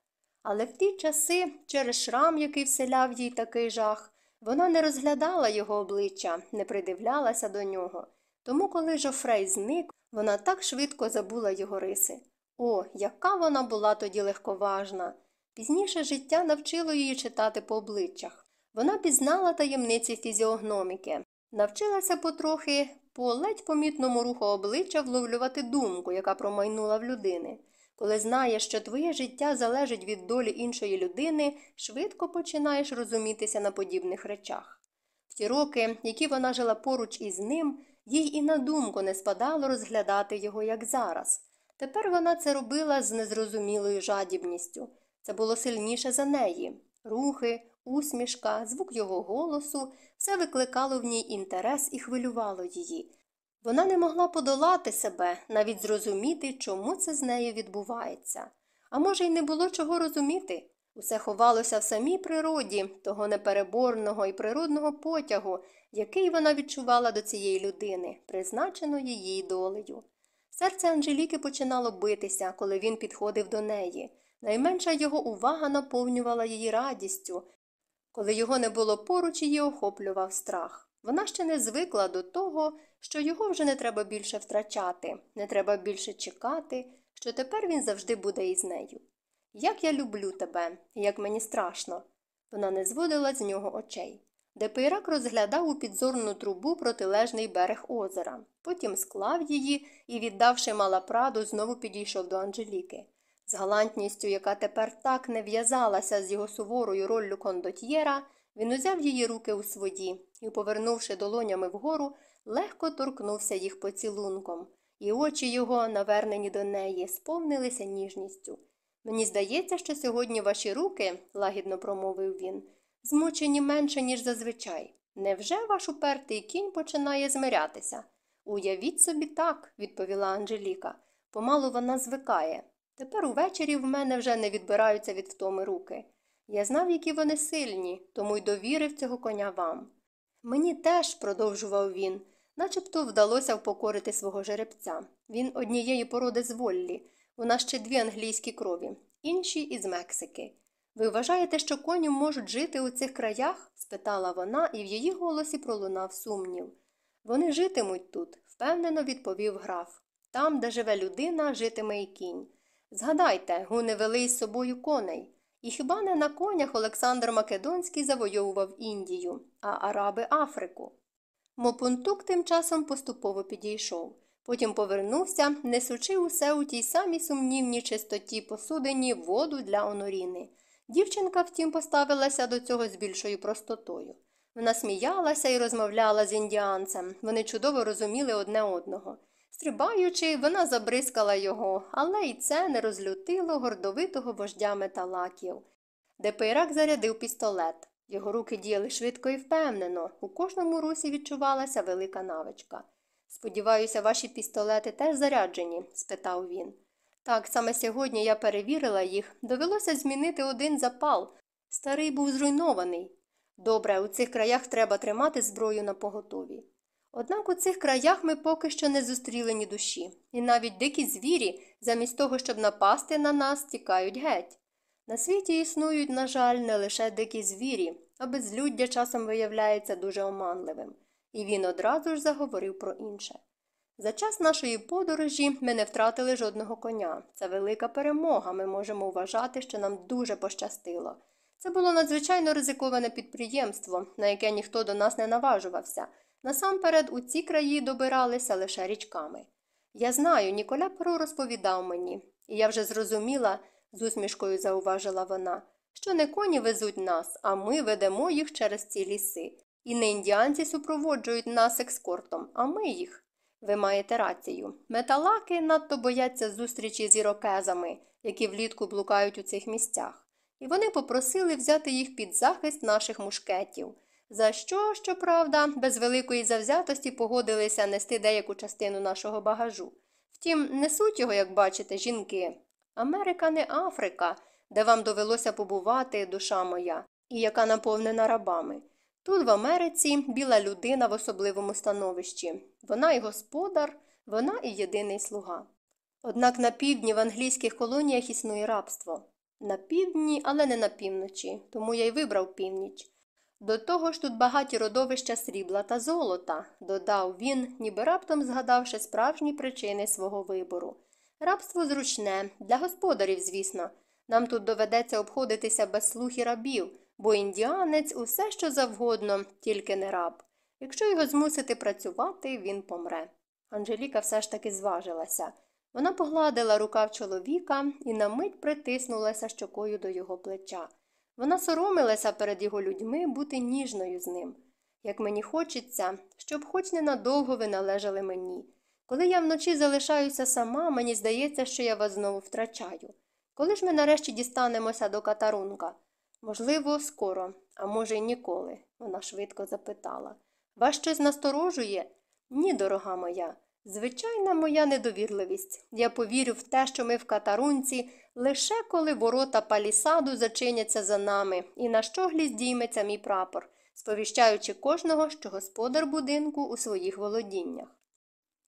Але в ті часи, через шрам, який вселяв їй такий жах, вона не розглядала його обличчя, не придивлялася до нього. Тому, коли Жофрей зник, вона так швидко забула його риси. О, яка вона була тоді легковажна. Пізніше життя навчило її читати по обличчях. Вона пізнала таємниці фізіогноміки, навчилася потрохи по ледь помітному руху обличчя вловлювати думку, яка промайнула в людини. Коли знаєш, що твоє життя залежить від долі іншої людини, швидко починаєш розумітися на подібних речах. В ті роки, які вона жила поруч із ним, їй і на думку не спадало розглядати його, як зараз. Тепер вона це робила з незрозумілою жадібністю. Це було сильніше за неї. Рухи, усмішка, звук його голосу все викликало в ній інтерес і хвилювало її. Вона не могла подолати себе, навіть зрозуміти, чому це з нею відбувається. А може, й не було чого розуміти. Усе ховалося в самій природі, того непереборного і природного потягу, який вона відчувала до цієї людини, призначеної їй долею. Серце Анжеліки починало битися, коли він підходив до неї. Найменша його увага наповнювала її радістю. Коли його не було поруч, її охоплював страх. Вона ще не звикла до того, що його вже не треба більше втрачати, не треба більше чекати, що тепер він завжди буде із нею. Як я люблю тебе, як мені страшно. Вона не зводила з нього очей. Депейрак розглядав у підзорну трубу протилежний берег озера, потім склав її і, віддавши Малапраду, знову підійшов до Анжеліки. З галантністю, яка тепер так не в'язалася з його суворою роллю кондотьєра, він узяв її руки у свої і, повернувши долонями вгору, легко торкнувся їх поцілунком, і очі його, навернені до неї, сповнилися ніжністю. Мені здається, що сьогодні ваші руки, лагідно промовив він, змучені менше, ніж зазвичай. Невже ваш упертий кінь починає змирятися? Уявіть собі так, відповіла Анжеліка. Помалу вона звикає. Тепер увечері в мене вже не відбираються від втоми руки. Я знав, які вони сильні, тому й довірив цього коня вам. Мені теж, продовжував він, Начебто вдалося впокорити свого жеребця. Він однієї породи з Воллі. У нас ще дві англійські крові, інші із Мексики. Ви вважаєте, що коні можуть жити у цих краях? спитала вона, і в її голосі пролунав сумнів. Вони житимуть тут, впевнено відповів граф. Там, де живе людина, житиме і кінь. Згадайте, гуни вели із собою коней. І хіба не на конях Олександр Македонський завойовував Індію, а араби Африку? Мопунтук тим часом поступово підійшов. Потім повернувся, несучи усе у тій самій сумнівній чистоті посудині воду для оноріни. Дівчинка, втім, поставилася до цього з більшою простотою. Вона сміялася і розмовляла з індіанцем. Вони чудово розуміли одне одного. Стрибаючи, вона забризкала його, але й це не розлютило гордовитого вождя металаків. Депейрак зарядив пістолет. Його руки діяли швидко і впевнено, у кожному русі відчувалася велика навичка. Сподіваюся, ваші пістолети теж заряджені? спитав він. Так, саме сьогодні я перевірила їх, довелося змінити один запал. Старий був зруйнований. Добре, у цих краях треба тримати зброю на поготові. Однак у цих краях ми поки що не зустріли ні душі, і навіть дикі звірі, замість того, щоб напасти на нас, тікають геть. На світі існують, на жаль, не лише дикі звірі, а безлюддя часом виявляється дуже оманливим, і він одразу ж заговорив про інше. За час нашої подорожі ми не втратили жодного коня. Це велика перемога. Ми можемо вважати, що нам дуже пощастило. Це було надзвичайно ризиковане підприємство, на яке ніхто до нас не наважувався. Насамперед у ці краї добиралися лише річками. Я знаю, Ніколя Перо розповідав мені, і я вже зрозуміла, з усмішкою зауважила вона, що не коні везуть нас, а ми ведемо їх через ці ліси. І не індіанці супроводжують нас екскортом, а ми їх. Ви маєте рацію. Металаки надто бояться зустрічі з ірокезами, які влітку блукають у цих місцях, і вони попросили взяти їх під захист наших мушкетів. За що, щоправда, без великої завзятості погодилися нести деяку частину нашого багажу. Втім, несуть його, як бачите, жінки. Америка не Африка, де вам довелося побувати, душа моя, і яка наповнена рабами. Тут, в Америці, біла людина в особливому становищі. Вона і господар, вона і єдиний слуга. Однак на півдні в англійських колоніях існує рабство. На півдні, але не на півночі, тому я й вибрав північ. До того ж тут багаті родовища срібла та золота, додав він, ніби раптом згадавши справжні причини свого вибору. Рабство зручне, для господарів, звісно. Нам тут доведеться обходитися без слух і рабів, бо індіанець усе що завгодно, тільки не раб. Якщо його змусити працювати, він помре. Анжеліка все ж таки зважилася. Вона погладила рукав чоловіка і на мить притиснулася щокою до його плеча. Вона соромилася перед його людьми бути ніжною з ним. Як мені хочеться, щоб хоч ненадовго ви належали мені. Коли я вночі залишаюся сама, мені здається, що я вас знову втрачаю. Коли ж ми нарешті дістанемося до катарунка? Можливо, скоро, а може, й ніколи, вона швидко запитала. Вас щось насторожує? Ні, дорога моя. Звичайна моя недовірливість. Я повірю в те, що ми в катарунці, лише коли ворота палісаду зачиняться за нами, і на щоглі здійметься мій прапор, сповіщаючи кожного, що господар будинку у своїх володіннях.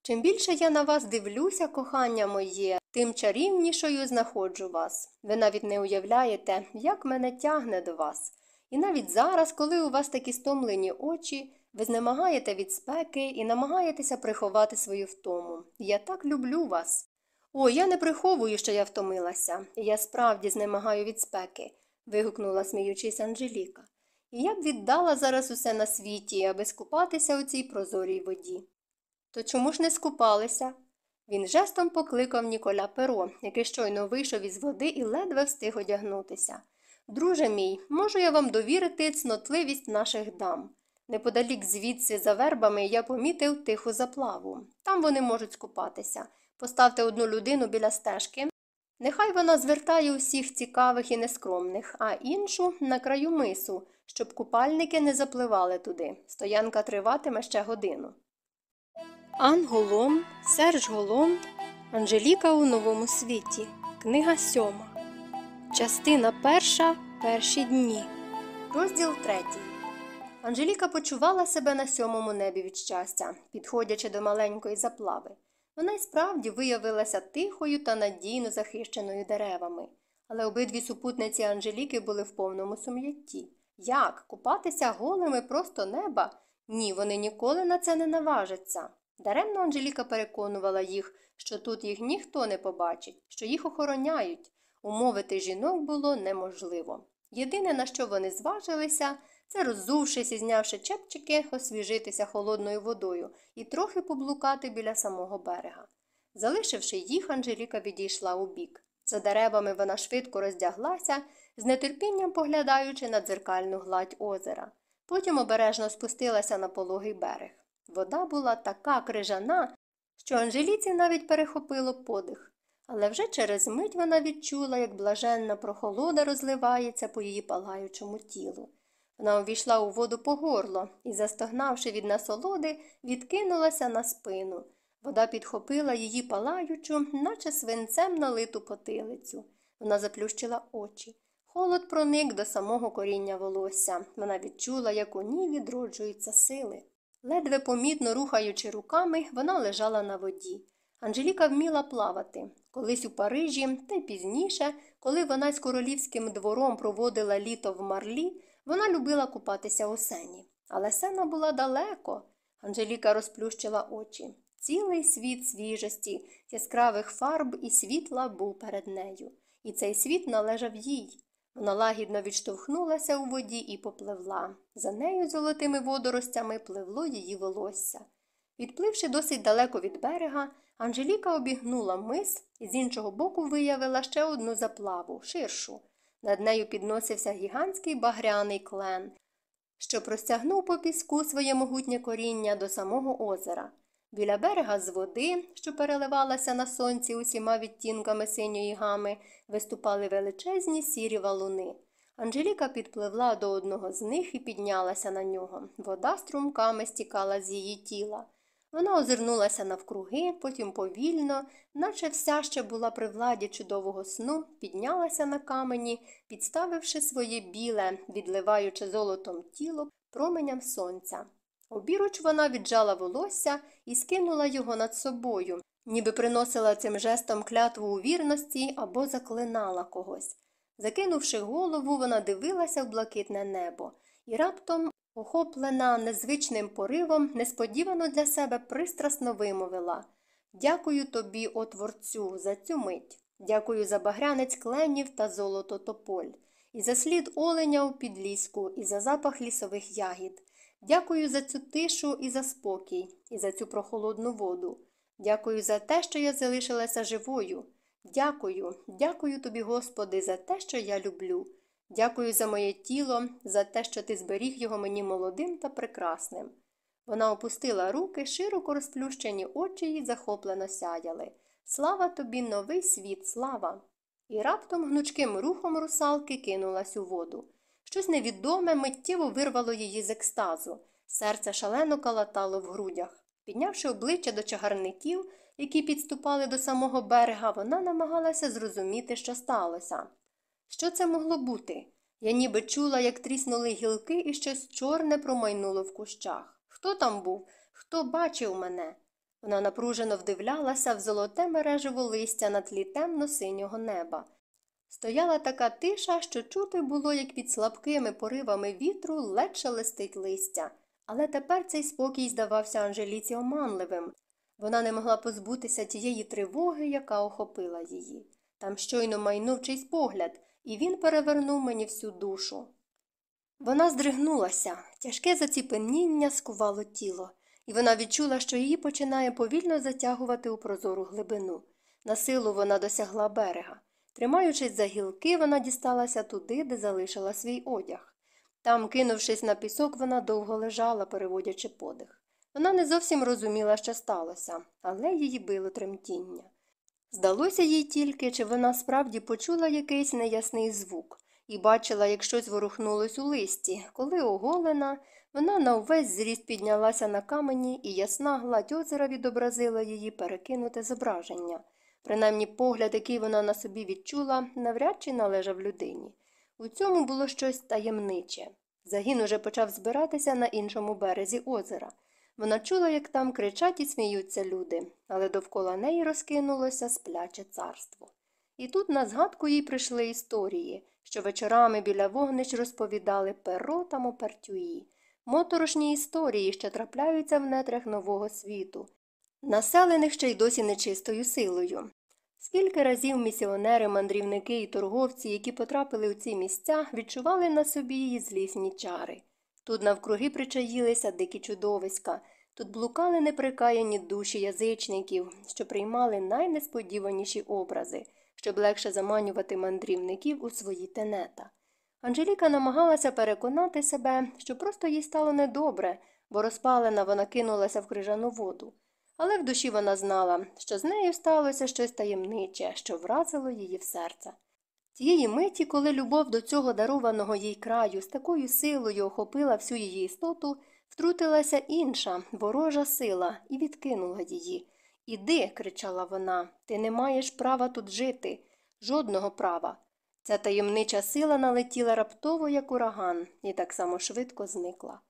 Чим більше я на вас дивлюся, кохання моє, тим чарівнішою знаходжу вас. Ви навіть не уявляєте, як мене тягне до вас. І навіть зараз, коли у вас такі стомлені очі, ви знемагаєте від спеки і намагаєтеся приховати свою втому. Я так люблю вас. О, я не приховую, що я втомилася, я справді знемагаю від спеки, вигукнула, сміючись Анжеліка. І я б віддала зараз усе на світі, аби скупатися у цій прозорій воді. То чому ж не скупалися? Він жестом покликав Ніколя Перо, який щойно вийшов із води і ледве встиг одягнутися. Друже мій, можу я вам довірити цнотливість наших дам. Неподалік звідси, за вербами, я помітив тиху заплаву. Там вони можуть скупатися. Поставте одну людину біля стежки. Нехай вона звертає усіх цікавих і нескромних, а іншу на краю мису, щоб купальники не запливали туди. Стоянка триватиме ще годину. Ан Голом, Серж Голом, Анжеліка у новому світі. Книга сьома. Частина перша. Перші дні. Розділ третій. Анжеліка почувала себе на сьомому небі від щастя, підходячи до маленької заплави. Вона й справді виявилася тихою та надійно захищеною деревами. Але обидві супутниці Анжеліки були в повному сум'ятті. Як? Купатися голими просто неба? Ні, вони ніколи на це не наважаться. Даремно Анжеліка переконувала їх, що тут їх ніхто не побачить, що їх охороняють. Умовити жінок було неможливо. Єдине, на що вони зважилися, це, роззувшись і знявши чепчики, освіжитися холодною водою і трохи поблукати біля самого берега. Залишивши їх, Анжеліка відійшла у бік. За деревами вона швидко роздяглася, з нетерпінням поглядаючи на дзеркальну гладь озера. Потім обережно спустилася на пологий берег. Вода була така крижана, що Анжеліці навіть перехопило подих. Але вже через мить вона відчула, як блаженна прохолода розливається по її палаючому тілу. Вона увійшла у воду по горло і, застогнавши від насолоди, відкинулася на спину. Вода підхопила її палаючу, наче свинцем налиту потилицю. Вона заплющила очі. Холод проник до самого коріння волосся. Вона відчула, як у ній відроджуються сили. Ледве помітно рухаючи руками, вона лежала на воді. Анжеліка вміла плавати. Колись у Парижі, та й пізніше, коли вона з королівським двором проводила літо в марлі, вона любила купатися у сені. Але сена була далеко. Анжеліка розплющила очі. Цілий світ свіжості, яскравих фарб і світла був перед нею. І цей світ належав їй. Вона лагідно відштовхнулася у воді і попливла. За нею золотими водоростями пливло її волосся. Відпливши досить далеко від берега, Анжеліка обігнула мис і з іншого боку виявила ще одну заплаву, ширшу. Над нею підносився гігантський багряний клен, що простягнув по піску своє могутнє коріння до самого озера. Біля берега з води, що переливалася на сонці усіма відтінками синьої гами, виступали величезні сірі валуни. Анжеліка підпливла до одного з них і піднялася на нього. Вода струмками стікала з її тіла. Вона озирнулася навкруги, потім повільно, наче вся ще була при владі чудового сну, піднялася на камені, підставивши своє біле, відливаючи золотом тіло променям сонця. Обіруч вона віджала волосся і скинула його над собою, ніби приносила цим жестом клятву у вірності або заклинала когось. Закинувши голову, вона дивилася в блакитне небо і раптом, охоплена незвичним поривом, несподівано для себе пристрасно вимовила Дякую тобі, о творцю, за цю мить. Дякую за багрянець кленів та золото тополь, і за слід оленя у підліску, і за запах лісових ягід. Дякую за цю тишу і за спокій, і за цю прохолодну воду. Дякую за те, що я залишилася живою. Дякую, дякую тобі, Господи, за те, що я люблю. Дякую за моє тіло, за те, що ти зберіг його мені молодим та прекрасним. Вона опустила руки, широко розплющені очі її захоплено сяяли. Слава тобі, новий світ, слава! І раптом гнучким рухом русалки кинулась у воду. Щось невідоме миттєво вирвало її з екстазу. Серце шалено калатало в грудях. Піднявши обличчя до чагарників, які підступали до самого берега, вона намагалася зрозуміти, що сталося. Що це могло бути? Я ніби чула, як тріснули гілки, і щось чорне промайнуло в кущах. Хто там був? Хто бачив мене? Вона напружено вдивлялася в золоте мережево листя на тлі темно-синього неба. Стояла така тиша, що чути було, як під слабкими поривами вітру ледь шелестить листя. Але тепер цей спокій здавався Анжеліці оманливим. Вона не могла позбутися тієї тривоги, яка охопила її. Там щойно майнув чийсь погляд, і він перевернув мені всю душу. Вона здригнулася, тяжке заціпеніння скувало тіло, і вона відчула, що її починає повільно затягувати у прозору глибину. На силу вона досягла берега. Тримаючись за гілки, вона дісталася туди, де залишила свій одяг. Там, кинувшись на пісок, вона довго лежала, переводячи подих. Вона не зовсім розуміла, що сталося, але її било тремтіння. Здалося їй тільки, чи вона справді почула якийсь неясний звук і бачила, як щось ворухнулось у листі, коли оголена, вона на увесь зріст піднялася на камені, і ясна гладь озера відобразила її перекинуте зображення. Принаймні погляд, який вона на собі відчула, навряд чи належав людині. У цьому було щось таємниче. Загін уже почав збиратися на іншому березі озера. Вона чула, як там кричать і сміються люди, але довкола неї розкинулося спляче царство. І тут на згадку їй прийшли історії, що вечорами біля вогнищ розповідали перо та мопертюї, моторошні історії, що трапляються в нетрях нового світу, населених ще й досі нечистою силою. Скільки разів місіонери, мандрівники і торговці, які потрапили у ці місця, відчували на собі її злісні чари. Тут навкруги причаїлися дикі чудовиська, тут блукали неприкаяні душі язичників, що приймали найнесподіваніші образи, щоб легше заманювати мандрівників у свої тенета. Анжеліка намагалася переконати себе, що просто їй стало недобре, бо розпалена вона кинулася в крижану воду. Але в душі вона знала, що з нею сталося щось таємниче, що вразило її в серце. Тієї миті, коли любов до цього дарованого їй краю з такою силою охопила всю її істоту, втрутилася інша, ворожа сила, і відкинула її. Іди, кричала вона, ти не маєш права тут жити, жодного права. Ця таємнича сила налетіла раптово, як ураган, і так само швидко зникла.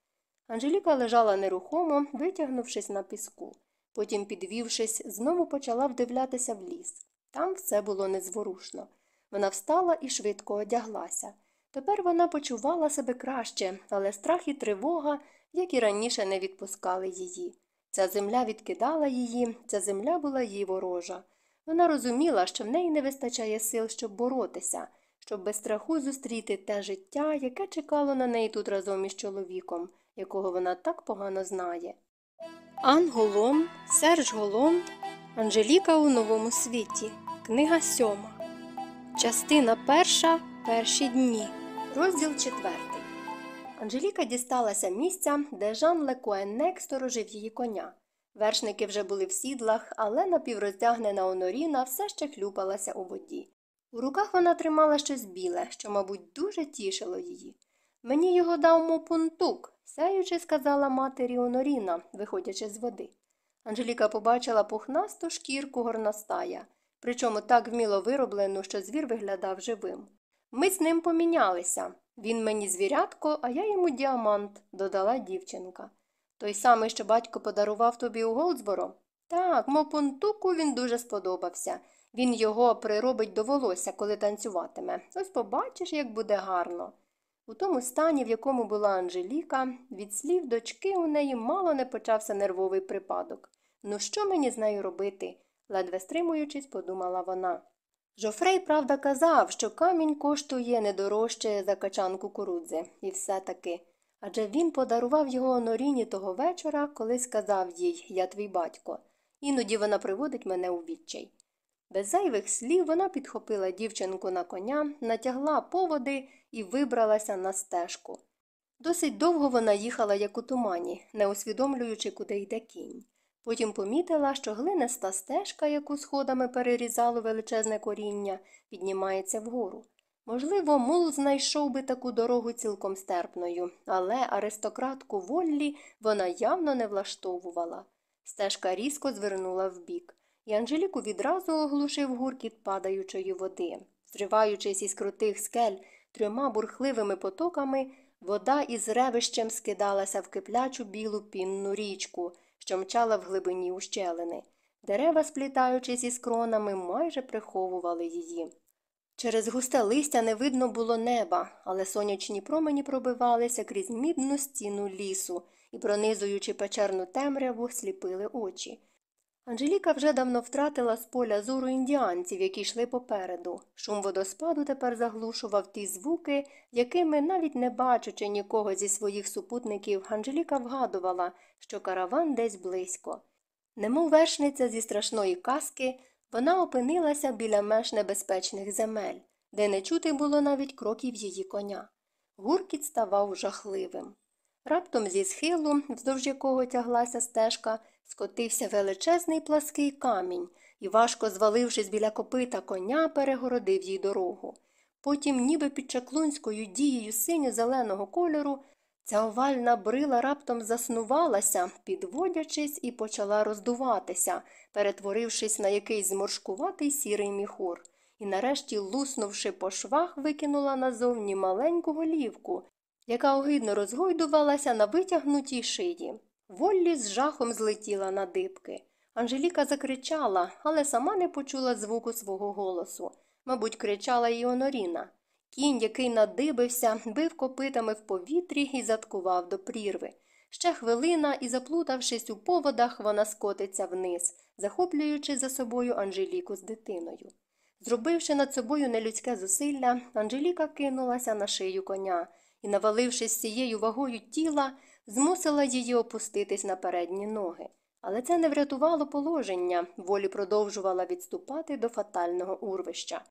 Анжеліка лежала нерухомо, витягнувшись на піску. Потім, підвівшись, знову почала вдивлятися в ліс. Там все було незворушно. Вона встала і швидко одяглася. Тепер вона почувала себе краще, але страх і тривога, як і раніше, не відпускали її. Ця земля відкидала її, ця земля була їй ворожа. Вона розуміла, що в неї не вистачає сил, щоб боротися, щоб без страху зустріти те життя, яке чекало на неї тут разом із чоловіком, якого вона так погано знає. Ан Голом, Серж Голом, Анжеліка у новому світі. Книга сьома. Частина перша. Перші дні. Розділ четвертий. Анжеліка дісталася місця, де Жан Лекуеннек сторожив її коня. Вершники вже були в сідлах, але напівроздягнена Оноріна все ще хлюпалася у воді. У руках вона тримала щось біле, що, мабуть, дуже тішило її. Мені його дав мопунтук, сяючи, сказала матері Оноріна, виходячи з води. Анжеліка побачила пухнасту шкірку горностая, причому так вміло вироблену, що звір виглядав живим. Ми з ним помінялися. Він мені звірятко, а я йому діамант, додала дівчинка. Той самий, що батько подарував тобі у Голдсборо? Так, мопунтуку він дуже сподобався. Він його приробить до волосся, коли танцюватиме. Ось побачиш, як буде гарно. У тому стані, в якому була Анжеліка, від слів дочки у неї мало не почався нервовий припадок. Ну, що мені з нею робити? ледве стримуючись, подумала вона. Жофрей, правда, казав, що камінь коштує не дорожче за качан кукурудзи, і все таки. Адже він подарував його Оноріні того вечора, коли сказав їй Я твій батько. Іноді вона приводить мене у відчай. Без зайвих слів вона підхопила дівчинку на коня, натягла поводи і вибралася на стежку. Досить довго вона їхала, як у тумані, не усвідомлюючи, куди йде кінь. Потім помітила, що глиниста стежка, яку сходами перерізало величезне коріння, піднімається вгору. Можливо, мул знайшов би таку дорогу цілком стерпною, але аристократку Воллі вона явно не влаштовувала. Стежка різко звернула вбік, і Анжеліку відразу оглушив гуркіт падаючої води. Зриваючись із крутих скель трьома бурхливими потоками, вода із ревищем скидалася в киплячу білу пінну річку, що мчала в глибині ущелини. Дерева, сплітаючись із кронами, майже приховували її. Через густе листя не видно було неба, але сонячні промені пробивалися крізь мідну стіну лісу і, пронизуючи печерну темряву, сліпили очі. Анжеліка вже давно втратила з поля зору індіанців, які йшли попереду. Шум водоспаду тепер заглушував ті звуки, якими, навіть не бачачи нікого зі своїх супутників, Анжеліка вгадувала, що караван десь близько. Немов вершниця зі страшної казки, вона опинилася біля меж небезпечних земель, де не чути було навіть кроків її коня. Гуркіт ставав жахливим. Раптом зі схилу, вздовж якого тяглася стежка, скотився величезний плаский камінь і, важко звалившись біля копита коня, перегородив їй дорогу. Потім, ніби під чаклунською дією синьо зеленого кольору, ця овальна брила раптом заснувалася, підводячись, і почала роздуватися, перетворившись на якийсь зморшкуватий сірий міхур, і нарешті, луснувши по швах, викинула назовні маленьку голівку, яка огидно розгойдувалася на витягнутій шиї. Воллі з жахом злетіла на дибки. Анжеліка закричала, але сама не почула звуку свого голосу. Мабуть, кричала і Оноріна. Кінь, який надибився, бив копитами в повітрі і заткував до прірви. Ще хвилина, і, заплутавшись у поводах, вона скотиться вниз, захоплюючи за собою Анжеліку з дитиною. Зробивши над собою нелюдське зусилля, Анжеліка кинулася на шию коня і, навалившись цією вагою тіла, змусила її опуститись на передні ноги. Але це не врятувало положення, волі продовжувала відступати до фатального урвища.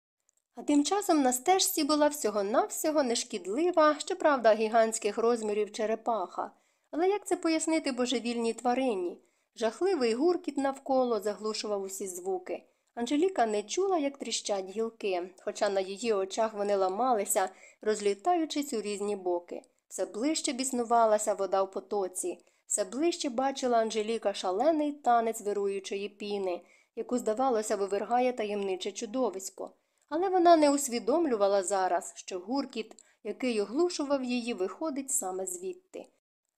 А тим часом на стежці була всього-навсього нешкідлива, щоправда, гігантських розмірів черепаха. Але як це пояснити божевільній тварині? Жахливий гуркіт навколо заглушував усі звуки. Анжеліка не чула, як тріщать гілки, хоча на її очах вони ламалися, розлітаючись у різні боки. Все ближче біснувалася вода в потоці, все ближче бачила Анжеліка шалений танець вируючої піни, яку, здавалося, вивергає таємниче чудовисько. Але вона не усвідомлювала зараз, що гуркіт, який оглушував її, виходить саме звідти.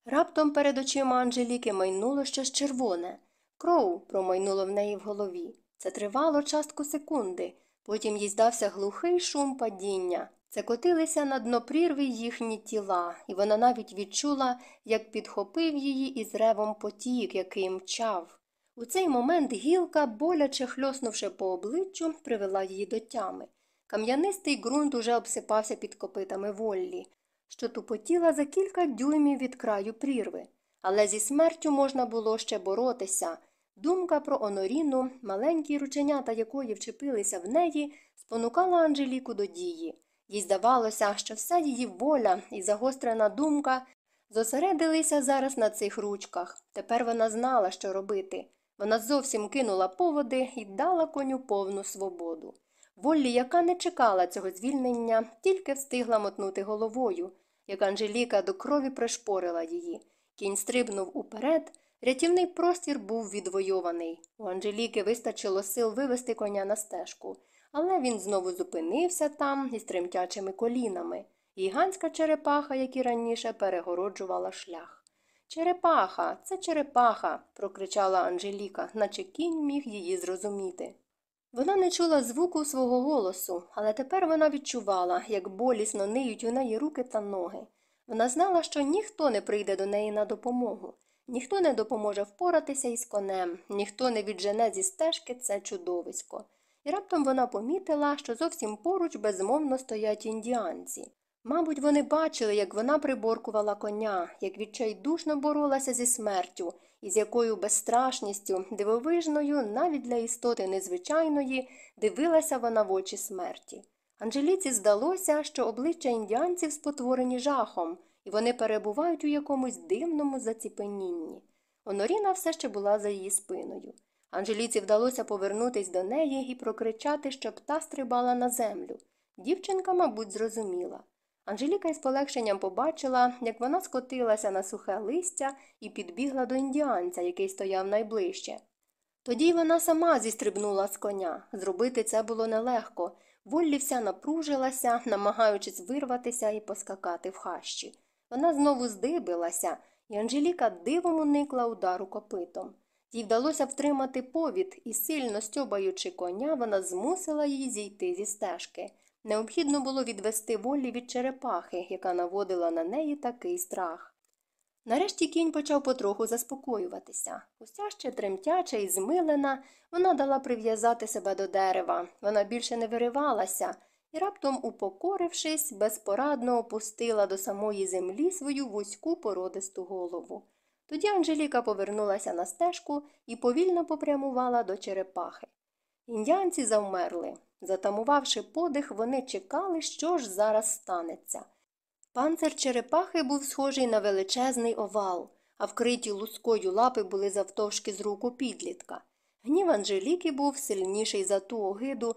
Раптом перед очима Анжеліки майнуло щось червоне. Кроу промайнуло в неї в голові. Це тривало частку секунди. Потім їй здався глухий шум падіння. Це котилися на дно прірви їхні тіла, і вона навіть відчула, як підхопив її із ревом потік, який мчав. У цей момент гілка, боляче хльоснувши по обличчю, привела її до тями. Кам'янистий ґрунт уже обсипався під копитами воллі, що тупотіла за кілька дюймів від краю прірви. Але зі смертю можна було ще боротися. Думка про Оноріну, маленькі рученята якої вчепилися в неї, спонукала Анжеліку до дії. Їй здавалося, що вся її воля і загострена думка зосередилися зараз на цих ручках. Тепер вона знала, що робити. Вона зовсім кинула поводи і дала коню повну свободу. Воллі, яка не чекала цього звільнення, тільки встигла мотнути головою, як Анжеліка до крові пришпорила її. Кінь стрибнув уперед, рятівний простір був відвойований. У Анжеліки вистачило сил вивести коня на стежку, але він знову зупинився там із тремтячими колінами. Гігантська черепаха, як і раніше, перегороджувала шлях. Черепаха, це черепаха, прокричала Анжеліка, наче кінь міг її зрозуміти. Вона не чула звуку свого голосу, але тепер вона відчувала, як болісно ниють у неї руки та ноги. Вона знала, що ніхто не прийде до неї на допомогу, ніхто не допоможе впоратися із конем, ніхто не віджене зі стежки це чудовисько. І раптом вона помітила, що зовсім поруч безмовно стоять індіанці. Мабуть, вони бачили, як вона приборкувала коня, як відчайдушно боролася зі смертю, і з якою безстрашністю, дивовижною, навіть для істоти незвичайної, дивилася вона в очі смерті. Анжеліці здалося, що обличчя індіанців спотворені жахом, і вони перебувають у якомусь дивному заціпенінні. Оноріна все ще була за її спиною. Анжеліці вдалося повернутись до неї і прокричати, щоб та стрибала на землю. Дівчинка, мабуть, зрозуміла. Анжеліка із полегшенням побачила, як вона скотилася на сухе листя і підбігла до індіанця, який стояв найближче. Тоді й вона сама зістрибнула з коня. Зробити це було нелегко. Воллі вся напружилася, намагаючись вирватися і поскакати в хащі. Вона знову здибилася, і Анжеліка дивом уникла удару копитом. Їй вдалося втримати повід, і, сильно стьобаючи коня, вона змусила її зійти зі стежки. Необхідно було відвести волі від черепахи, яка наводила на неї такий страх. Нарешті кінь почав потроху заспокоюватися. Уся ще тремтяча і змилена, вона дала прив'язати себе до дерева. Вона більше не виривалася і, раптом, упокорившись, безпорадно опустила до самої землі свою вузьку породисту голову. Тоді Анжеліка повернулася на стежку і повільно попрямувала до черепахи. Індіанці завмерли. Затамувавши подих, вони чекали, що ж зараз станеться. Панцир черепахи був схожий на величезний овал, а вкриті лускою лапи були завтовшки з руку підлітка. Гнів Анжеліки був сильніший за ту огиду,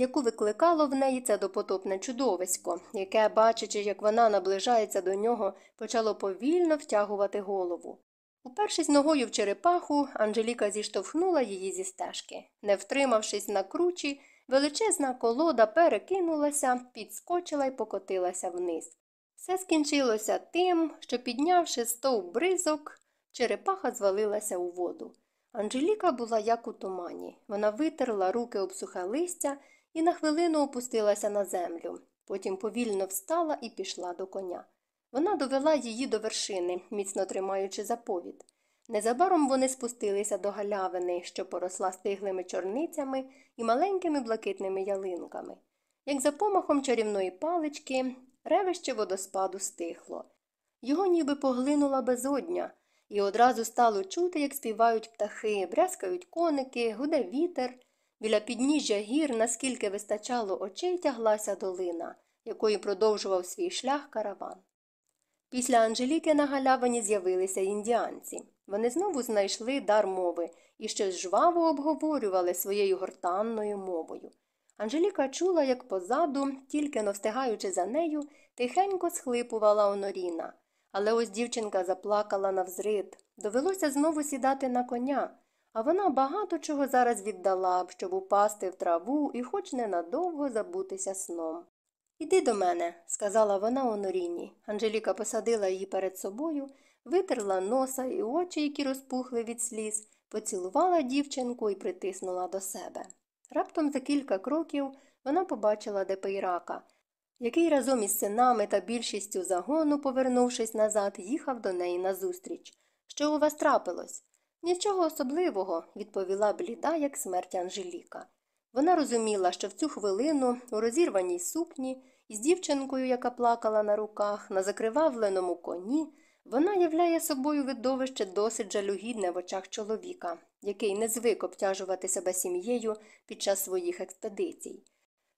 яку викликало в неї це допотопне чудовисько, яке, бачачи, як вона наближається до нього, почало повільно втягувати голову. Упершись ногою в черепаху, Анжеліка зіштовхнула її зі стежки. Не втримавшись на кручі, величезна колода перекинулася, підскочила і покотилася вниз. Все скінчилося тим, що, піднявши стовп бризок, черепаха звалилася у воду. Анжеліка була як у тумані. Вона витерла руки об сухе листя і на хвилину опустилася на землю. Потім повільно встала і пішла до коня. Вона довела її до вершини, міцно тримаючи заповід. Незабаром вони спустилися до галявини, що поросла стиглими чорницями і маленькими блакитними ялинками. Як за помахом чарівної палички, ревище водоспаду стихло. Його ніби поглинула безодня, і одразу стало чути, як співають птахи, брязкають коники, гуде вітер. Біля підніжжя гір, наскільки вистачало очей, тяглася долина, якою продовжував свій шлях караван. Після Анжеліки на галявині з'явилися індіанці. Вони знову знайшли дар мови і щось жваво обговорювали своєю гортанною мовою. Анжеліка чула, як позаду, тільки но встигаючи за нею, тихенько схлипувала Оноріна. Але ось дівчинка заплакала навзрид. Довелося знову сідати на коня, а вона багато чого зараз віддала б, щоб упасти в траву і хоч ненадовго забутися сном. Іди до мене, сказала вона Оноріні. Анжеліка посадила її перед собою, витерла носа і очі, які розпухли від сліз, поцілувала дівчинку і притиснула до себе. Раптом за кілька кроків вона побачила Депейрака, який разом із синами та більшістю загону, повернувшись назад, їхав до неї назустріч. Що у вас трапилось? Нічого особливого, відповіла бліда, як смерть Анжеліка. Вона розуміла, що в цю хвилину у розірваній сукні із дівчинкою, яка плакала на руках, на закривавленому коні, вона являє собою видовище досить жалюгідне в очах чоловіка, який не звик обтяжувати себе сім'єю під час своїх експедицій.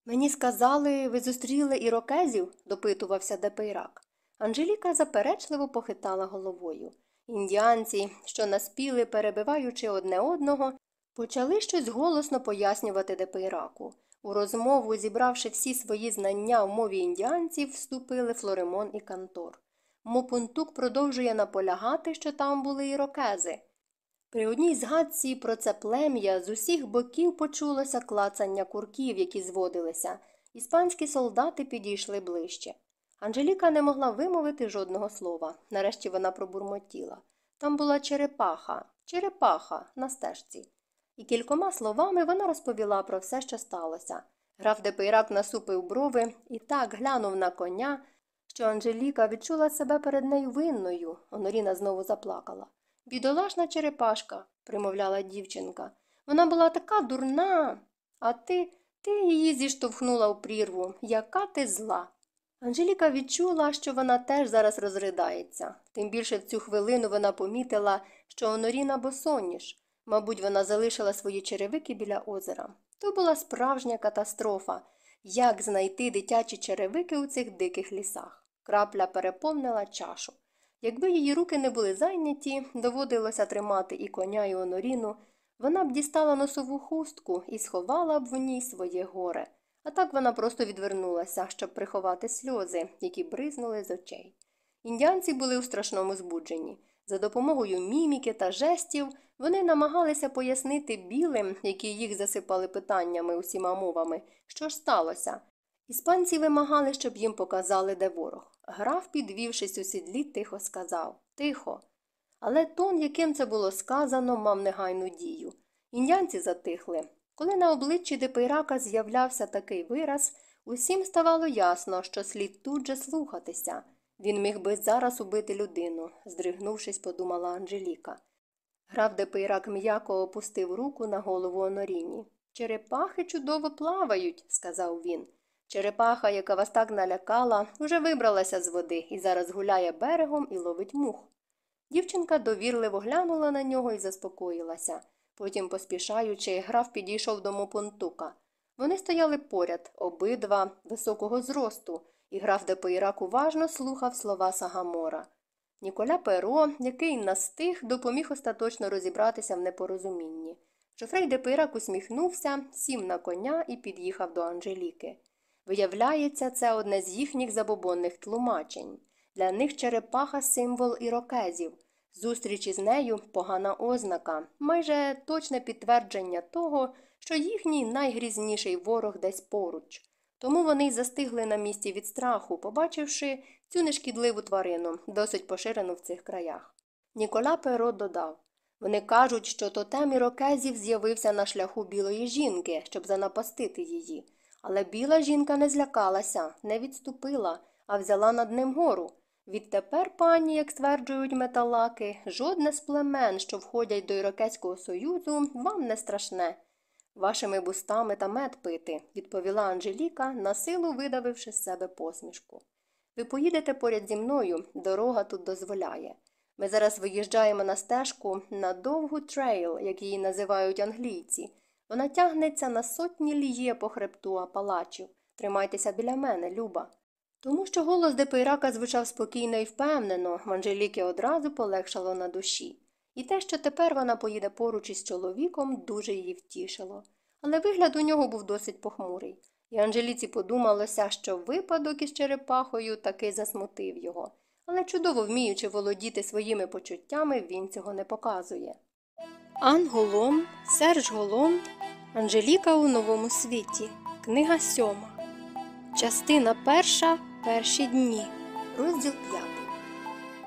Мені сказали, ви зустріли ірокезів? допитувався Депейрак. Анжеліка заперечливо похитала головою. Індіанці, що наспіли, перебиваючи одне одного, почали щось голосно пояснювати Депейраку. У розмову, зібравши всі свої знання в мові індіанців, вступили Флоремон і Кантор. Мопунтук продовжує наполягати, що там були ірокези. При одній згадці про це плем'я з усіх боків почулося клацання курків, які зводилися. Іспанські солдати підійшли ближче. Анжеліка не могла вимовити жодного слова. Нарешті вона пробурмотіла. Там була черепаха, черепаха на стежці. І кількома словами вона розповіла про все, що сталося. Граф Депейрак насупив брови і так глянув на коня, що Анжеліка відчула себе перед нею винною. Оноріна знову заплакала. Бідолашна черепашка, примовляла дівчинка. Вона була така дурна, а ти, ти її зіштовхнула у прірву. Яка ти зла. Анжеліка відчула, що вона теж зараз розридається. Тим більше в цю хвилину вона помітила, що Оноріна босоніж. Мабуть, вона залишила свої черевики біля озера. То була справжня катастрофа. Як знайти дитячі черевики у цих диких лісах? Крапля переповнила чашу. Якби її руки не були зайняті, доводилося тримати і коня, і оноріну, вона б дістала носову хустку і сховала б в ній своє горе. А так вона просто відвернулася, щоб приховати сльози, які бризнули з очей. Індіанці були у страшному збудженні. За допомогою міміки та жестів вони намагалися пояснити білим, які їх засипали питаннями усіма мовами, що ж сталося. Іспанці вимагали, щоб їм показали, де ворог. Граф, підвівшись у сідлі, тихо сказав Тихо. Але тон, яким це було сказано, мав негайну дію. Індіанці затихли. Коли на обличчі Депейрака з'являвся такий вираз, усім ставало ясно, що слід тут же слухатися. Він міг би зараз убити людину, здригнувшись, подумала Анжеліка. Граф Депейрак м'яко опустив руку на голову Оноріні. Черепахи чудово плавають, сказав він. Черепаха, яка вас так налякала, уже вибралася з води і зараз гуляє берегом і ловить мух. Дівчинка довірливо глянула на нього і заспокоїлася. Потім, поспішаючи, граф підійшов до Мопунтука. Вони стояли поряд, обидва високого зросту, і граф Депейрак уважно слухав слова Сагамора. Ніколя Перо, який настиг, допоміг остаточно розібратися в непорозумінні. Жофрей Депейрак усміхнувся, сів на коня і під'їхав до Анжеліки. Виявляється, це одне з їхніх забобонних тлумачень. Для них черепаха символ ірокезів. Зустріч із нею погана ознака, майже точне підтвердження того, що їхній найгрізніший ворог десь поруч. Тому вони й застигли на місці від страху, побачивши цю нешкідливу тварину, досить поширену в цих краях. Нікола Перо додав вони кажуть, що тотем ірокезів з'явився на шляху білої жінки, щоб занапастити її. Але біла жінка не злякалася, не відступила, а взяла над ним гору. Відтепер, пані, як стверджують металаки, жодне з племен, що входять до Ірокезького союзу, вам не страшне. Вашими б устами та мед пити, відповіла Анжеліка, насилу видавивши з себе посмішку. Ви поїдете поряд зі мною, дорога тут дозволяє. Ми зараз виїжджаємо на стежку на довгу trail, як її називають англійці. Вона тягнеться на сотні льє по хребту Апалачів. Тримайтеся біля мене, люба. Тому що голос Депейрака звучав спокійно і впевнено, в Анжеліки одразу полегшало на душі. І те, що тепер вона поїде поруч із чоловіком, дуже її втішило. Але вигляд у нього був досить похмурий, і Анжеліці подумалося, що випадок із черепахою таки засмутив його. Але чудово вміючи володіти своїми почуттями, він цього не показує. Ан Серж Голом, Анжеліка у новому світі. Книга сьома. Частина перша. Перші дні. Розділ п'ятий.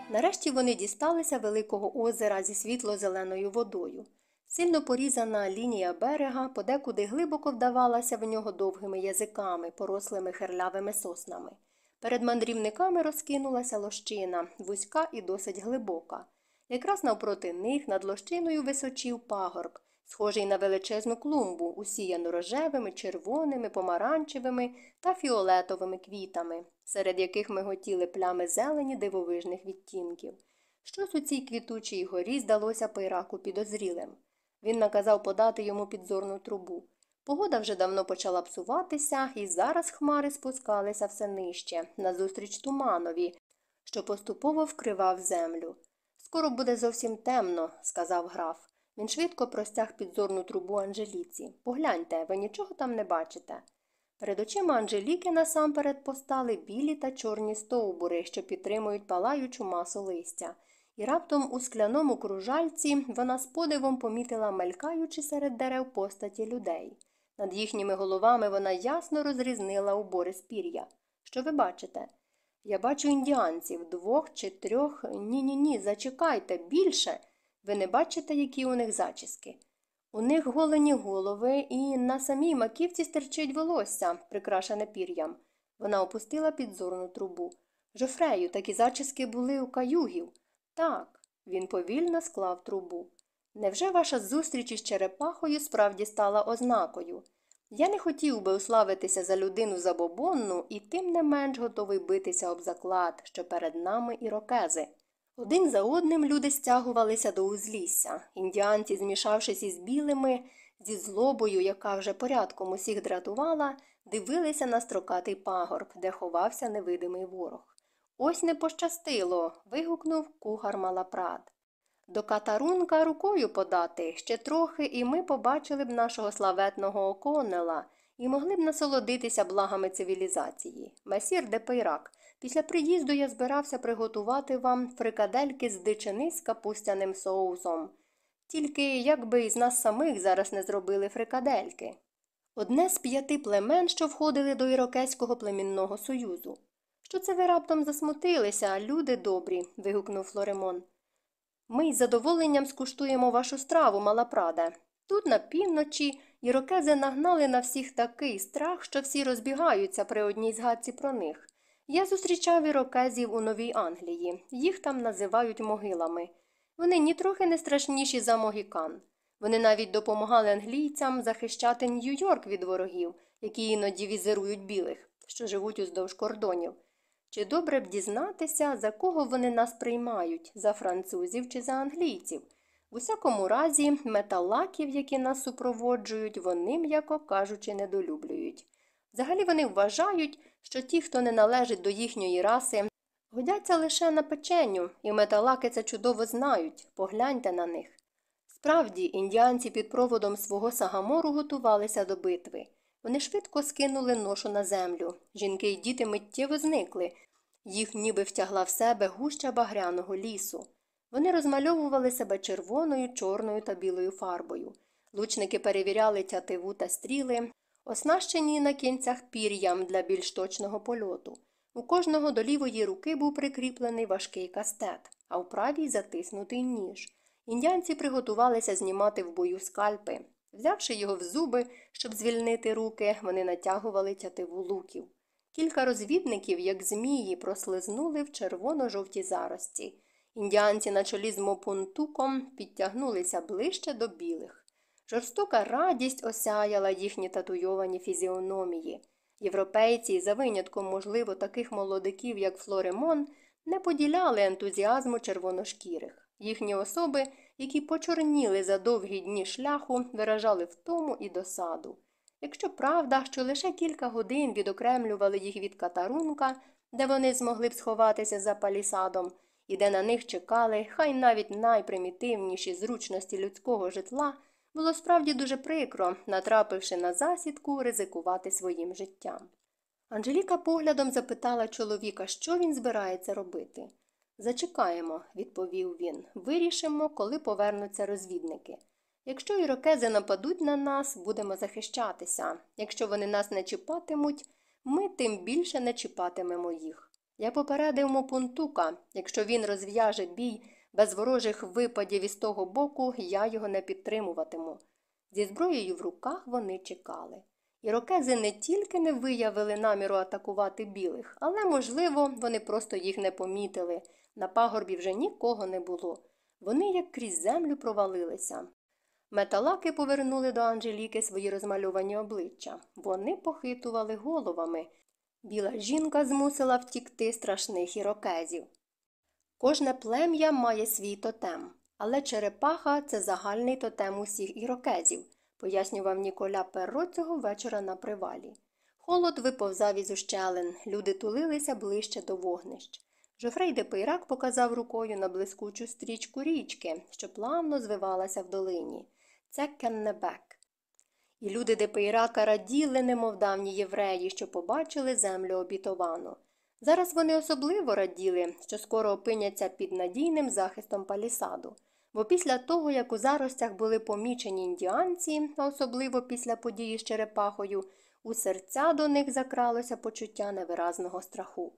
Нарешті вони дісталися великого озера зі світло-зеленою водою. Сильно порізана лінія берега подекуди глибоко вдавалася в нього довгими язиками, порослими херлявими соснами. Перед мандрівниками розкинулася лощина, вузька і досить глибока. Якраз навпроти них над лощиною височів пагорб, схожий на величезну клумбу, усіяну рожевими, червоними, помаранчевими та фіолетовими квітами, серед яких миготіли плями зелені дивовижних відтінків. Щось у цій квітучій горі здалося пейраку підозрілим. Він наказав подати йому підзорну трубу. Погода вже давно почала псуватися, і зараз хмари спускалися все нижче, назустріч туманові, що поступово вкривав землю. Скоро буде зовсім темно, сказав граф. Він швидко простяг підзорну трубу Анжеліці. Погляньте, ви нічого там не бачите. Перед очима Анжеліки насамперед постали білі та чорні стовбури, що підтримують палаючу масу листя. І раптом у скляному кружальці вона з подивом помітила мелькаючи серед дерев постаті людей. Над їхніми головами вона ясно розрізнила убори з пір'я. Що ви бачите? Я бачу індіанців двох чи трьох. Ні, ні, ні, зачекайте, більше. Ви не бачите, які у них зачіски? У них голені голови, і на самій маківці стерчить волосся, прикрашене пір'ям. Вона опустила підзорну трубу. Жофрею, такі зачіски були у каюгів. Так, він повільно склав трубу. Невже ваша зустріч із черепахою справді стала ознакою? Я не хотів би уславитися за людину забобонну і тим не менш готовий битися об заклад, що перед нами ірокези. Один за одним люди стягувалися до узлісся. Індіанці, змішавшись із білими, зі злобою, яка вже порядком усіх дратувала, дивилися на строкатий пагорб, де ховався невидимий ворог. Ось не пощастило. вигукнув кухар Малапрат. До катарунка рукою подати ще трохи, і ми побачили б нашого славетного оконела і могли б насолодитися благами цивілізації. Месір де Пейрак, після приїзду я збирався приготувати вам фрикадельки з дичини з капустяним соусом. Тільки як би із нас самих зараз не зробили фрикадельки. Одне з п'яти племен, що входили до Ірокезького племінного союзу. Що це ви раптом засмутилися, люди добрі. вигукнув Флоремон. Ми із задоволенням скуштуємо вашу страву, Малапраде. Тут на півночі ірокези нагнали на всіх такий страх, що всі розбігаються при одній згадці про них. Я зустрічав ірокезів у Новій Англії. Їх там називають могилами. Вони нітрохи не страшніші за могікан. Вони навіть допомагали англійцям захищати Нью-Йорк від ворогів, які іноді візирують білих, що живуть уздовж кордонів. Чи добре б дізнатися, за кого вони нас приймають за французів чи за англійців? В усякому разі, металаків, які нас супроводжують, вони, м'яко кажучи, недолюблюють. Взагалі вони вважають, що ті, хто не належить до їхньої раси, годяться лише на печеню, і металаки це чудово знають погляньте на них. Справді, індіанці під проводом свого сагамору готувалися до битви. Вони швидко скинули ношу на землю. Жінки й діти миттєво зникли. Їх ніби втягла в себе гуща багряного лісу. Вони розмальовували себе червоною, чорною та білою фарбою. Лучники перевіряли тятиву та стріли, оснащені на кінцях пір'ям для більш точного польоту. У кожного до лівої руки був прикріплений важкий кастет, а в правій затиснутий ніж. Індіанці приготувалися знімати в бою скальпи. Взявши його в зуби, щоб звільнити руки, вони натягували тятиву луків. Кілька розвідників, як змії, прослизнули в червоно-жовті зарості. Індіанці на чолі з мопунтуком підтягнулися ближче до білих. Жорстока радість осяяла їхні татуйовані фізіономії. Європейці, за винятком, можливо, таких молодиків, як Флоремон, не поділяли ентузіазму червоношкірих. Їхні особи, які почорніли за довгі дні шляху, виражали втому і досаду. Якщо правда, що лише кілька годин відокремлювали їх від катарунка, де вони змогли б сховатися за палісадом, і де на них чекали, хай навіть найпримітивніші зручності людського житла, було справді дуже прикро, натрапивши на засідку, ризикувати своїм життям. Анжеліка поглядом запитала чоловіка, що він збирається робити. Зачекаємо, відповів він. Вирішимо, коли повернуться розвідники. Якщо ірокези нападуть на нас, будемо захищатися. Якщо вони нас не чіпатимуть, ми тим більше не чіпатимемо їх. Я попередив Мопунтука, якщо він розв'яже бій без ворожих випадів із того боку, я його не підтримуватиму. Зі зброєю в руках вони чекали. Ірокези не тільки не виявили наміру атакувати білих, але, можливо, вони просто їх не помітили. На пагорбі вже нікого не було. Вони як крізь землю провалилися. Металаки повернули до Анжеліки свої розмальовані обличчя. Вони похитували головами. Біла жінка змусила втікти страшних ірокезів. Кожне плем'я має свій тотем, але черепаха це загальний тотем усіх ірокезів, пояснював Ніколя Перро цього вечора на привалі. Холод виповзав із ущелин, люди тулилися ближче до вогнищ. Жофрей де Пейрак показав рукою на блискучу стрічку річки, що плавно звивалася в долині. Це Кеннебек. І люди де Пейрака раділи, немов давні євреї, що побачили землю обітовану. Зараз вони особливо раділи, що скоро опиняться під надійним захистом палісаду, бо після того, як у заростях були помічені індіанці, а особливо після події з черепахою, у серця до них закралося почуття невиразного страху.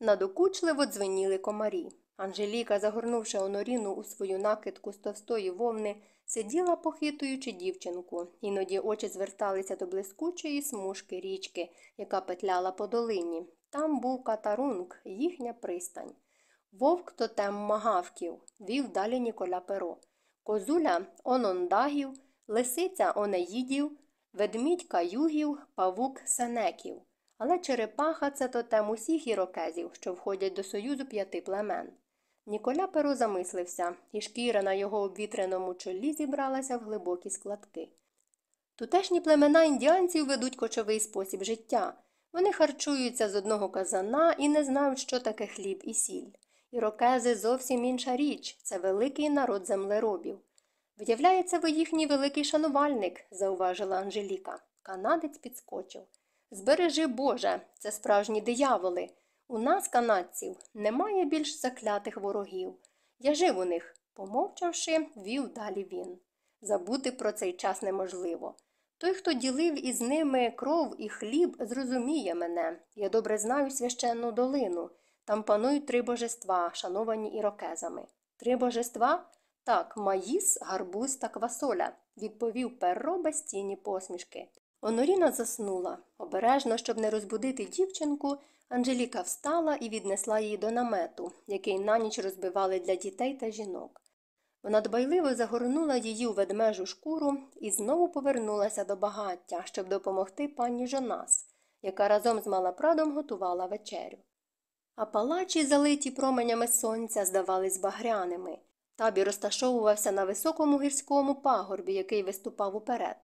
Надокучливо дзвеніли комарі. Анжеліка, загорнувши Оноріну у свою накидку з товстої вовни, сиділа, похитуючи дівчинку, іноді очі зверталися до блискучої смужки річки, яка петляла по долині. Там був катарунг, їхня пристань. Вовк тотем магавків, вів далі Ніколя Перо. Козуля онондагів, лисиця онеїдів, ведмідь каюгів, павук сенеків. Але черепаха це тотем усіх ірокезів, що входять до союзу п'яти племен. Ніколя Перо замислився, і шкіра на його обвітреному чолі зібралася в глибокі складки. Тутешні племена індіанців ведуть кочовий спосіб життя. Вони харчуються з одного казана і не знають, що таке хліб і сіль. Ірокези зовсім інша річ це великий народ землеробів. Виявляється, ви їхній великий шанувальник, зауважила Анжеліка. Канадець підскочив. Збережи Боже, це справжні дияволи. У нас, канадців, немає більш заклятих ворогів. Я жив у них, помовчавши, вів далі він. Забути про цей час неможливо. Той, хто ділив із ними кров і хліб, зрозуміє мене. Я добре знаю священну долину. Там панують три божества, шановані ірокезами. Три божества? Так, маїс, гарбуз та квасоля, відповів перро без тіні посмішки. Оноріна заснула. Обережно, щоб не розбудити дівчинку, Анжеліка встала і віднесла її до намету, який на ніч розбивали для дітей та жінок. Вона дбайливо загорнула її у ведмежу шкуру і знову повернулася до багаття, щоб допомогти пані Жонас, яка разом з Малапрадом готувала вечерю. А палачі, залиті променями сонця, здавались багряними. Табір розташовувався на високому гірському пагорбі, який виступав уперед.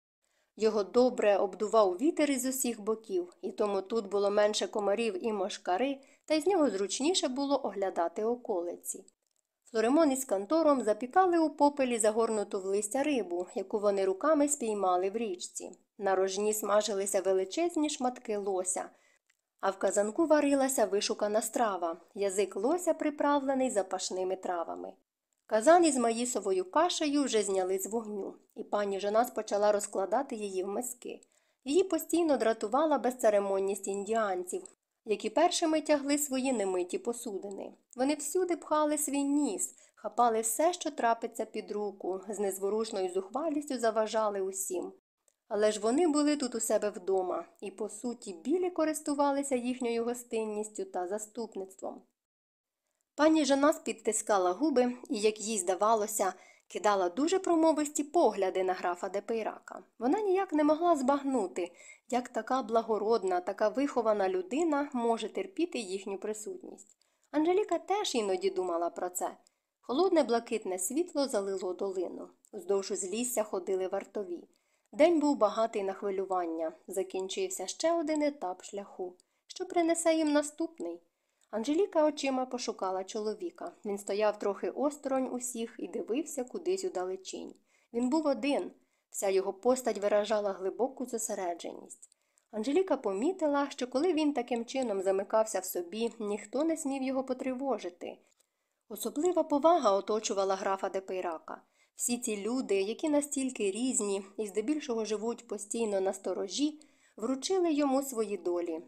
Його добре обдував вітер із усіх боків, і тому тут було менше комарів і мошкари, та й з нього зручніше було оглядати околиці. Флоремон із кантором запікали у попелі загорнуту в листя рибу, яку вони руками спіймали в річці. На рожні смажилися величезні шматки лося, а в казанку варилася вишукана страва, язик лося приправлений запашними травами. Казан із маїсовою кашею вже зняли з вогню, і пані Жонас почала розкладати її в миски. Її постійно дратувала безцеремонність індіанців, які першими тягли свої немиті посудини. Вони всюди пхали свій ніс, хапали все, що трапиться під руку, з незворушною зухвалістю заважали усім. Але ж вони були тут у себе вдома, і, по суті, білі користувалися їхньою гостинністю та заступництвом. Пані Жанас підтискала губи і, як їй здавалося, кидала дуже промовисті погляди на графа Депейрака. Вона ніяк не могла збагнути, як така благородна, така вихована людина може терпіти їхню присутність. Анжеліка теж іноді думала про це. Холодне блакитне світло залило долину. Уздовж узлісся ходили вартові. День був багатий на хвилювання. Закінчився ще один етап шляху. Що принесе їм наступний? Анжеліка очима пошукала чоловіка. Він стояв трохи осторонь усіх і дивився кудись удалечінь. Він був один. Вся його постать виражала глибоку зосередженість. Анжеліка помітила, що коли він таким чином замикався в собі, ніхто не смів його потривожити. Особлива повага оточувала графа Депейрака. Всі ці люди, які настільки різні і здебільшого живуть постійно на сторожі, вручили йому свої долі.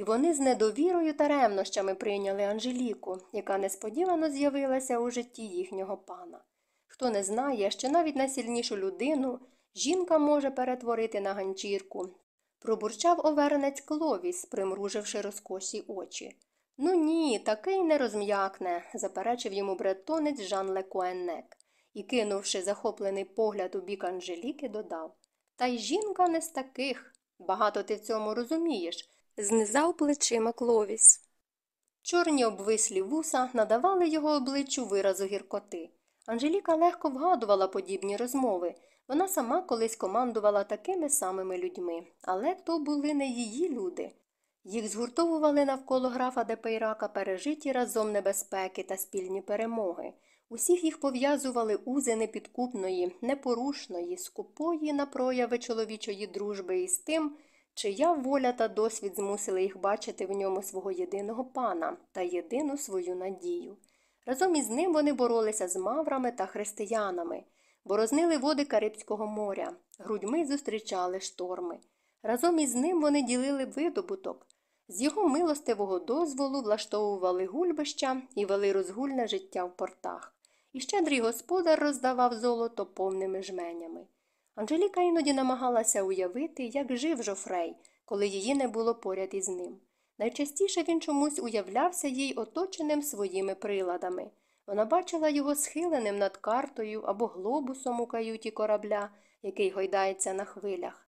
І вони з недовірою та ревнощами прийняли Анжеліку, яка несподівано з'явилася у житті їхнього пана. Хто не знає, що навіть найсильнішу людину жінка може перетворити на ганчірку. Пробурчав овернець Кловіс, примруживши розкоші очі. Ну ні, такий не розм'якне, заперечив йому бретонець Жан Лекуеннек і, кинувши захоплений погляд у бік Анжеліки, додав Та й жінка не з таких. Багато ти в цьому розумієш, знизав плечима Кловіс. Чорні обвислі вуса надавали його обличчю виразу гіркоти. Анжеліка легко вгадувала подібні розмови. Вона сама колись командувала такими самими людьми, але то були не її люди. Їх згуртовували навколо графа Депейрака пережиті разом небезпеки та спільні перемоги. Усіх їх пов'язували узи непідкупної, непорушної, скупої на прояви чоловічої дружби із тим, чия воля та досвід змусили їх бачити в ньому свого єдиного пана та єдину свою надію. Разом із ним вони боролися з маврами та християнами, борознили води Карибського моря, грудьми зустрічали шторми. Разом із ним вони ділили видобуток. З його милостивого дозволу влаштовували гульбища і вели розгульне життя в портах. І щедрий господар роздавав золото повними жменями. Анжеліка іноді намагалася уявити, як жив Жофрей, коли її не було поряд із ним. Найчастіше він чомусь уявлявся їй оточеним своїми приладами. Вона бачила його схиленим над картою або глобусом у каюті корабля, який гойдається на хвилях,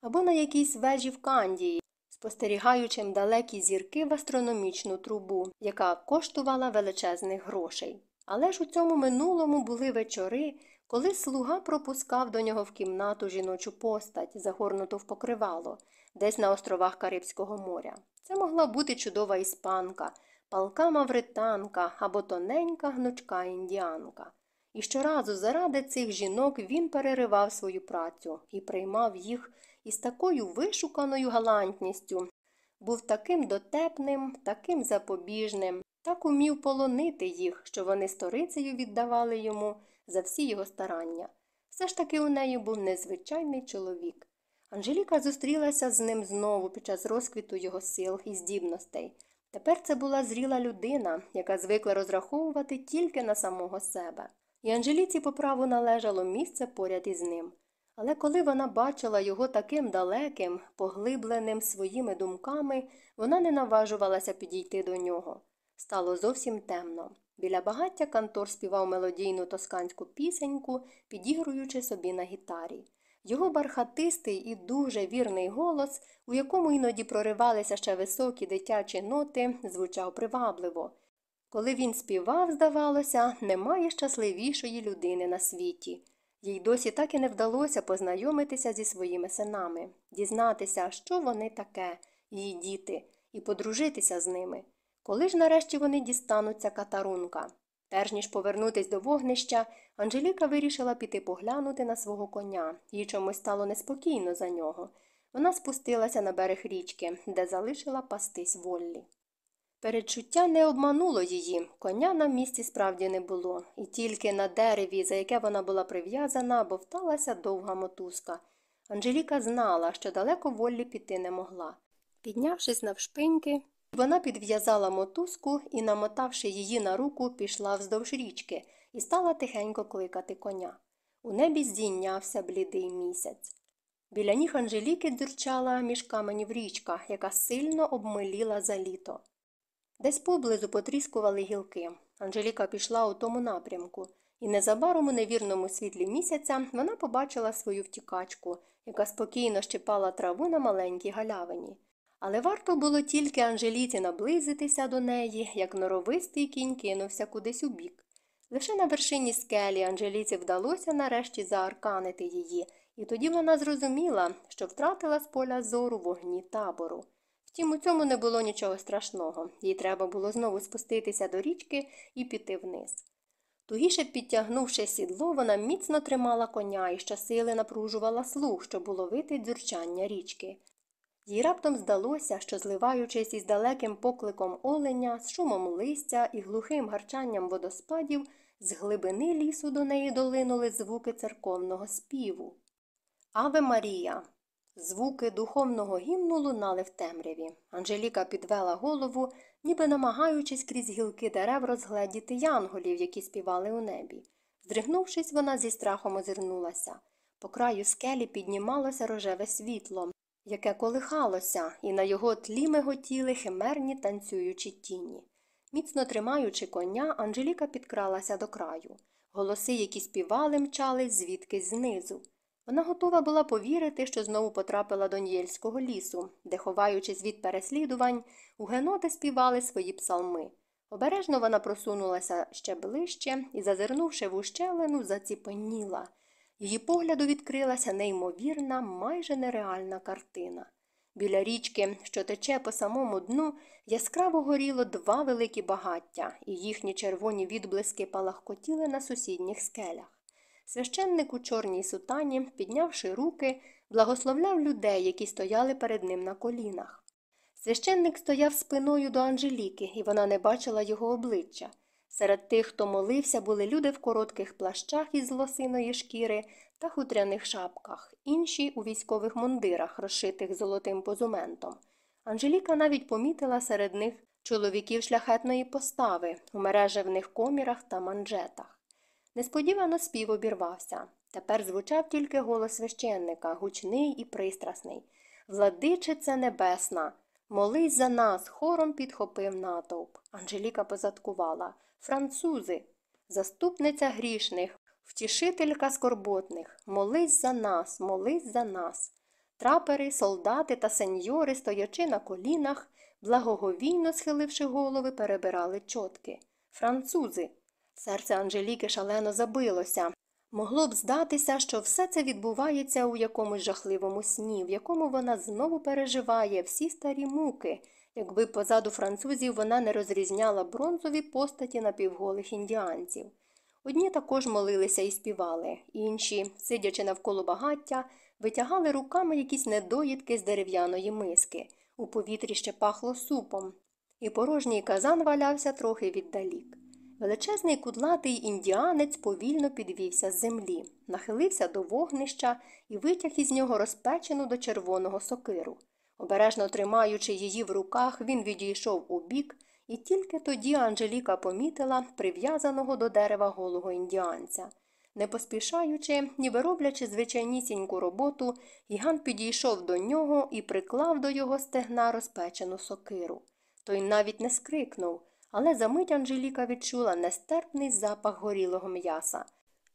або на якійсь вежі в Кандії, спостерігаючим далекі зірки в астрономічну трубу, яка коштувала величезних грошей. Але ж у цьому минулому були вечори, коли слуга пропускав до нього в кімнату жіночу постать, загорнуту в покривало, десь на островах Карибського моря. Це могла бути чудова іспанка, палка мавританка або тоненька гнучка індіанка. І щоразу заради цих жінок він переривав свою працю і приймав їх із такою вишуканою галантністю, був таким дотепним, таким запобіжним, так умів полонити їх, що вони сторицею віддавали йому за всі його старання. Все ж таки у неї був незвичайний чоловік. Анжеліка зустрілася з ним знову під час розквіту його сил і здібностей. Тепер це була зріла людина, яка звикла розраховувати тільки на самого себе. І Анжеліці по праву належало місце поряд із ним. Але коли вона бачила його таким далеким, поглибленим своїми думками, вона не наважувалася підійти до нього. Стало зовсім темно. Біля багаття Кантор співав мелодійну тосканську пісеньку, підігруючи собі на гітарі. Його бархатистий і дуже вірний голос, у якому іноді проривалися ще високі дитячі ноти, звучав привабливо. Коли він співав, здавалося, немає щасливішої людини на світі. Їй досі так і не вдалося познайомитися зі своїми синами, дізнатися, що вони таке, її діти, і подружитися з ними. Коли ж нарешті вони дістануться катарунка? Перш ніж повернутись до вогнища, Анжеліка вирішила піти поглянути на свого коня, їй чомусь стало неспокійно за нього. Вона спустилася на берег річки, де залишила пастись воллі. Передчуття не обмануло її, коня на місці справді не було, і тільки на дереві, за яке вона була прив'язана, бовталася довга мотузка. Анжеліка знала, що далеко воллі піти не могла. Піднявшись навшпиньки, Вона підв'язала мотузку і, намотавши її на руку, пішла вздовж річки і стала тихенько кликати коня. У небі здійнявся блідий місяць. Біля ніг Анжеліки дзюрчала між каменів річка, яка сильно обмиліла за літо. Десь поблизу потріскували гілки. Анжеліка пішла у тому напрямку, і незабаром у невірному світлі місяця вона побачила свою втікачку, яка спокійно щипала траву на маленькій галявині. Але варто було тільки Анжеліці наблизитися до неї, як норовистий кінь кинувся кудись у бік. Лише на вершині скелі Анжеліці вдалося нарешті заарканити її, і тоді вона зрозуміла, що втратила з поля зору вогні табору. Втім, у цьому не було нічого страшного, їй треба було знову спуститися до річки і піти вниз. Тугіше підтягнувши сідло, вона міцно тримала коня і щосили напружувала слух, щоб уловити дзюрчання річки. Їй раптом здалося, що, зливаючись із далеким покликом оленя, з шумом листя і глухим гарчанням водоспадів, з глибини лісу до неї долинули звуки церковного співу. Аве Марія. Звуки духовного гімну лунали в темряві. Анжеліка підвела голову, ніби намагаючись крізь гілки дерев розгледіти янголів, які співали у небі. Здригнувшись, вона зі страхом озирнулася. По краю скелі піднімалося рожеве світло, яке колихалося, і на його тлі миготіли химерні танцюючі тіні. Міцно тримаючи коня, Анжеліка підкралася до краю. Голоси, які співали, мчали звідкись знизу. Вона готова була повірити, що знову потрапила до Нєльського лісу, де, ховаючись від переслідувань, угеноти співали свої псалми. Обережно вона просунулася ще ближче і, зазирнувши в ущелину, заціпеніла. Її погляду відкрилася неймовірна, майже нереальна картина. Біля річки, що тече по самому дну, яскраво горіло два великі багаття, і їхні червоні відблиски палахкотіли на сусідніх скелях. Священник у чорній сутані, піднявши руки, благословляв людей, які стояли перед ним на колінах. Священник стояв спиною до Анжеліки, і вона не бачила його обличчя. Серед тих, хто молився, були люди в коротких плащах із лосиної шкіри та хутряних шапках, інші у військових мундирах, розшитих золотим позументом. Анжеліка навіть помітила серед них чоловіків шляхетної постави у мережевних комірах та манжетах. Несподівано спів обірвався. Тепер звучав тільки голос священника, гучний і пристрасний. Владичице небесна, молись за нас, хором підхопив натовп. Анжеліка позадкувала. Французи, заступниця грішних, втішителька скорботних, молись за нас, молись за нас. Трапери, солдати та сеньори, стоячи на колінах, благоговійно схиливши голови, перебирали чотки. Французи. Серце Анжеліки шалено забилося. Могло б здатися, що все це відбувається у якомусь жахливому сні, в якому вона знову переживає всі старі муки, якби позаду французів вона не розрізняла бронзові постаті напівголих індіанців. Одні також молилися і співали, інші, сидячи навколо багаття, витягали руками якісь недоїдки з дерев'яної миски. У повітрі ще пахло супом, і порожній казан валявся трохи віддалік. Величезний кудлатий індіанець повільно підвівся з землі, нахилився до вогнища і витяг із нього розпечену до червоного сокиру. Обережно тримаючи її в руках, він відійшов у бік, і тільки тоді Анжеліка помітила прив'язаного до дерева голого індіанця. Не поспішаючи, ніби роблячи звичайнісіньку роботу, Гіган підійшов до нього і приклав до його стегна розпечену сокиру. Той навіть не скрикнув але за мить Анжеліка відчула нестерпний запах горілого м'яса.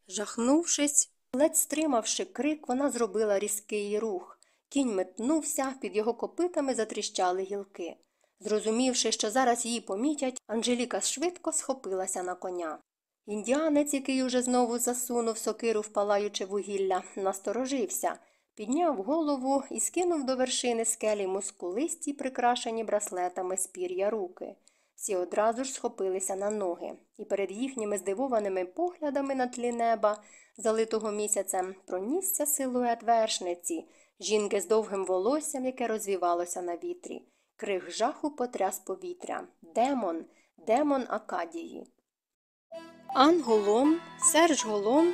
Жахнувшись, ледь стримавши крик, вона зробила різкий рух. Кінь метнувся, під його копитами затріщали гілки. Зрозумівши, що зараз її помітять, Анжеліка швидко схопилася на коня. Індіанець, який уже знову засунув сокиру в палаюче вугілля, насторожився, підняв голову і скинув до вершини скелі мускулисті, прикрашені браслетами спір'я руки. Всі одразу ж схопилися на ноги, і перед їхніми здивованими поглядами на тлі неба, залитого місяцем, пронісся силует вершниці, жінки з довгим волоссям, яке розвівалося на вітрі. Крих жаху потряс повітря. Демон, демон Акадії. Ан Голом, Серж Голом,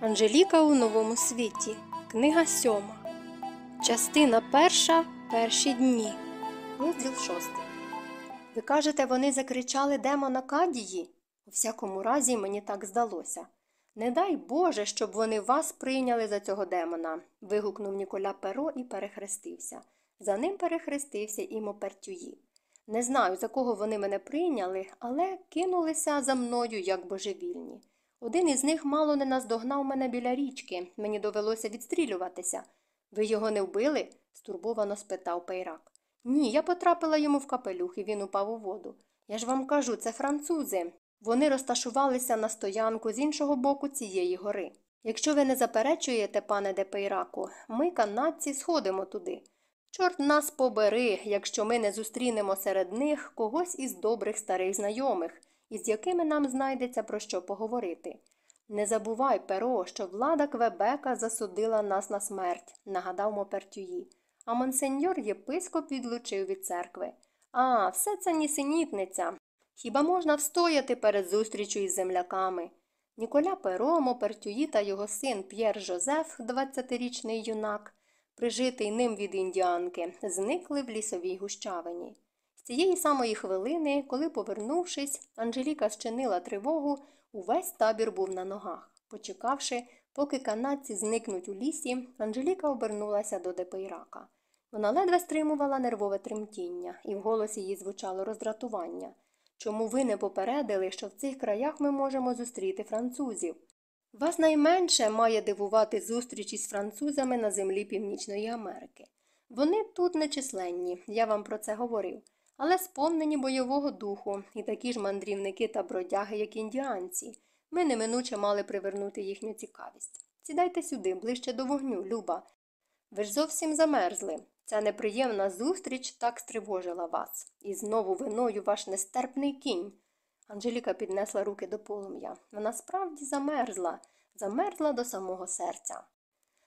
Анжеліка у новому світі. Книга сьома. Частина перша. Перші дні. Розділ шостий. Ви кажете, вони закричали демона Кадії? У всякому разі, мені так здалося. Не дай Боже, щоб вони вас прийняли за цього демона. вигукнув Ніколя Перо і перехрестився. За ним перехрестився і Мопертюї. Не знаю, за кого вони мене прийняли, але кинулися за мною як божевільні. Один із них мало не наздогнав мене біля річки, мені довелося відстрілюватися. Ви його не вбили? стурбовано спитав Пейрак. Ні, я потрапила йому в капелюх і він упав у воду. Я ж вам кажу, це французи. Вони розташувалися на стоянку з іншого боку цієї гори. Якщо ви не заперечуєте, пане Депейраку, ми, канадці, сходимо туди. Чорт нас побери, якщо ми не зустрінемо серед них когось із добрих старих знайомих, із якими нам знайдеться про що поговорити. Не забувай, перо, що влада Квебека засудила нас на смерть, нагадав Мопертюї. А монсеньор єпископ відлучив від церкви. А, все це нісенітниця. Хіба можна встояти перед зустрічю із земляками? Ніколя Перо, Мопертюї та його син П'єр Жозеф, 20-річний юнак, прижитий ним від індіанки, зникли в лісовій гущавині. З цієї самої хвилини, коли, повернувшись, Анжеліка зчинила тривогу, увесь табір був на ногах. Почекавши, поки канадці зникнуть у лісі, Анжеліка обернулася до Депейрака. Вона ледве стримувала нервове тремтіння, і в голосі її звучало роздратування. Чому ви не попередили, що в цих краях ми можемо зустріти французів? Вас найменше має дивувати зустріч із французами на землі Північної Америки. Вони тут нечисленні, я вам про це говорив, але сповнені бойового духу і такі ж мандрівники та бродяги, як індіанці. Ми неминуче мали привернути їхню цікавість. Сідайте сюди, ближче до вогню, Люба. Ви ж зовсім замерзли. Ця неприємна зустріч так стривожила вас. І знову виною ваш нестерпний кінь. Анжеліка піднесла руки до полум'я. Вона справді замерзла, замерзла до самого серця.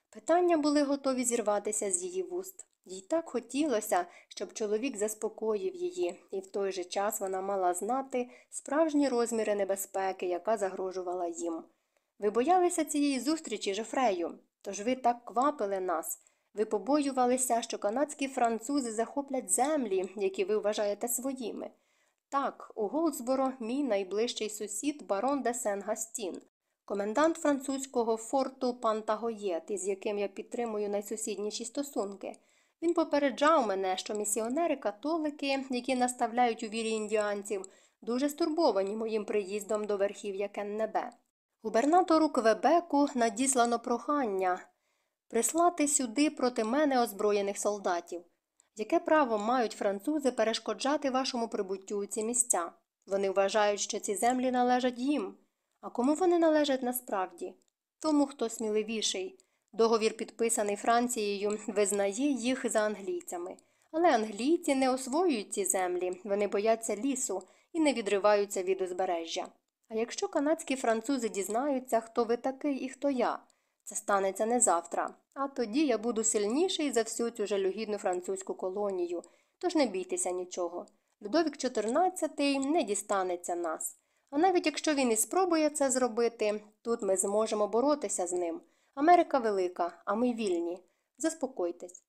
Питання були готові зірватися з її вуст. Їй так хотілося, щоб чоловік заспокоїв її, і в той же час вона мала знати справжні розміри небезпеки, яка загрожувала їм. Ви боялися цієї зустрічі, Жофрею, тож ви так квапили нас. Ви побоювалися, що канадські французи захоплять землі, які ви вважаєте своїми. Так, у Голдсборо мій найближчий сусід барон де Сен Гастін, комендант французького форту Пантагоєт, із яким я підтримую найсусідніші стосунки. Він попереджав мене, що місіонери католики, які наставляють у вірі індіанців, дуже стурбовані моїм приїздом до верхів'я Кеннебе. Губернатору Квебеку надіслано прохання прислати сюди проти мене озброєних солдатів. Яке право мають французи перешкоджати вашому прибуттю у ці місця? Вони вважають, що ці землі належать їм. А кому вони належать насправді? Тому, хто сміливіший. Договір, підписаний Францією, визнає їх за англійцями. Але англійці не освоюють ці землі, вони бояться лісу і не відриваються від узбережжя. А якщо канадські французи дізнаються, хто ви такий і хто я, це станеться не завтра. А тоді я буду сильніший за всю цю жалюгідну французьку колонію, тож не бійтеся нічого. Людовік XIV не дістанеться нас. А навіть якщо він і спробує це зробити, тут ми зможемо боротися з ним. Америка велика, а ми вільні. Заспокойтесь.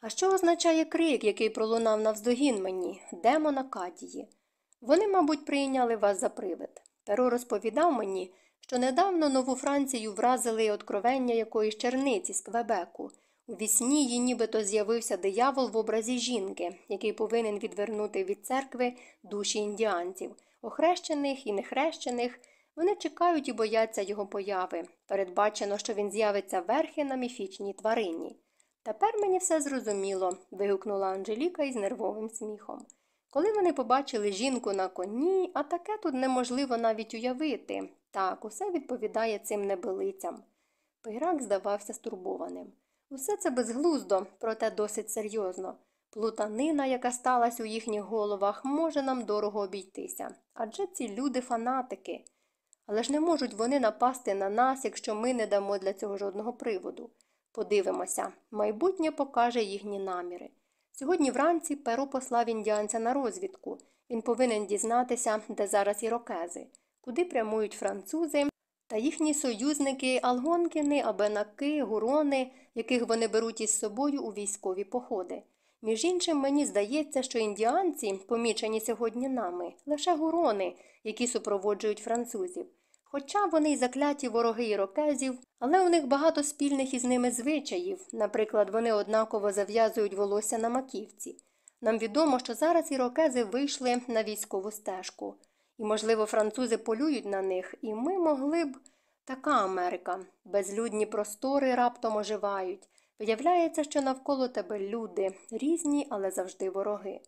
А що означає крик, який пролунав навздогін мені, демона Катії? Вони, мабуть, прийняли вас за привид. Перо розповідав мені, що недавно нову Францію вразили откровення якоїсь черниці з Квебеку. У вісні їй нібито з'явився диявол в образі жінки, який повинен відвернути від церкви душі індіанців, охрещених і нехрещених. Вони чекають і бояться його появи. Передбачено, що він з'явиться верхи на міфічній тварині. Тепер мені все зрозуміло. вигукнула Анжеліка із нервовим сміхом. Коли вони побачили жінку на коні, а таке тут неможливо навіть уявити. Так, усе відповідає цим небелицям. Пейрак здавався стурбованим. Усе це безглуздо, проте досить серйозно. Плутанина, яка сталася у їхніх головах, може нам дорого обійтися. Адже ці люди фанатики. Але ж не можуть вони напасти на нас, якщо ми не дамо для цього жодного приводу. Подивимося, майбутнє покаже їхні наміри. Сьогодні вранці перо послав індіанця на розвідку. Він повинен дізнатися, де зараз ірокези, куди прямують французи та їхні союзники Алгонкини, Абенаки, Гурони, яких вони беруть із собою у військові походи. Між іншим, мені здається, що індіанці, помічені сьогодні нами, лише гурони, які супроводжують французів. Хоча вони й закляті вороги ірокезів, але у них багато спільних із ними звичаїв. Наприклад, вони однаково зав'язують волосся на маківці. Нам відомо, що зараз ірокези вийшли на військову стежку. І, можливо, французи полюють на них, і ми могли б. Така Америка. Безлюдні простори раптом оживають. Виявляється, що навколо тебе люди, різні, але завжди вороги.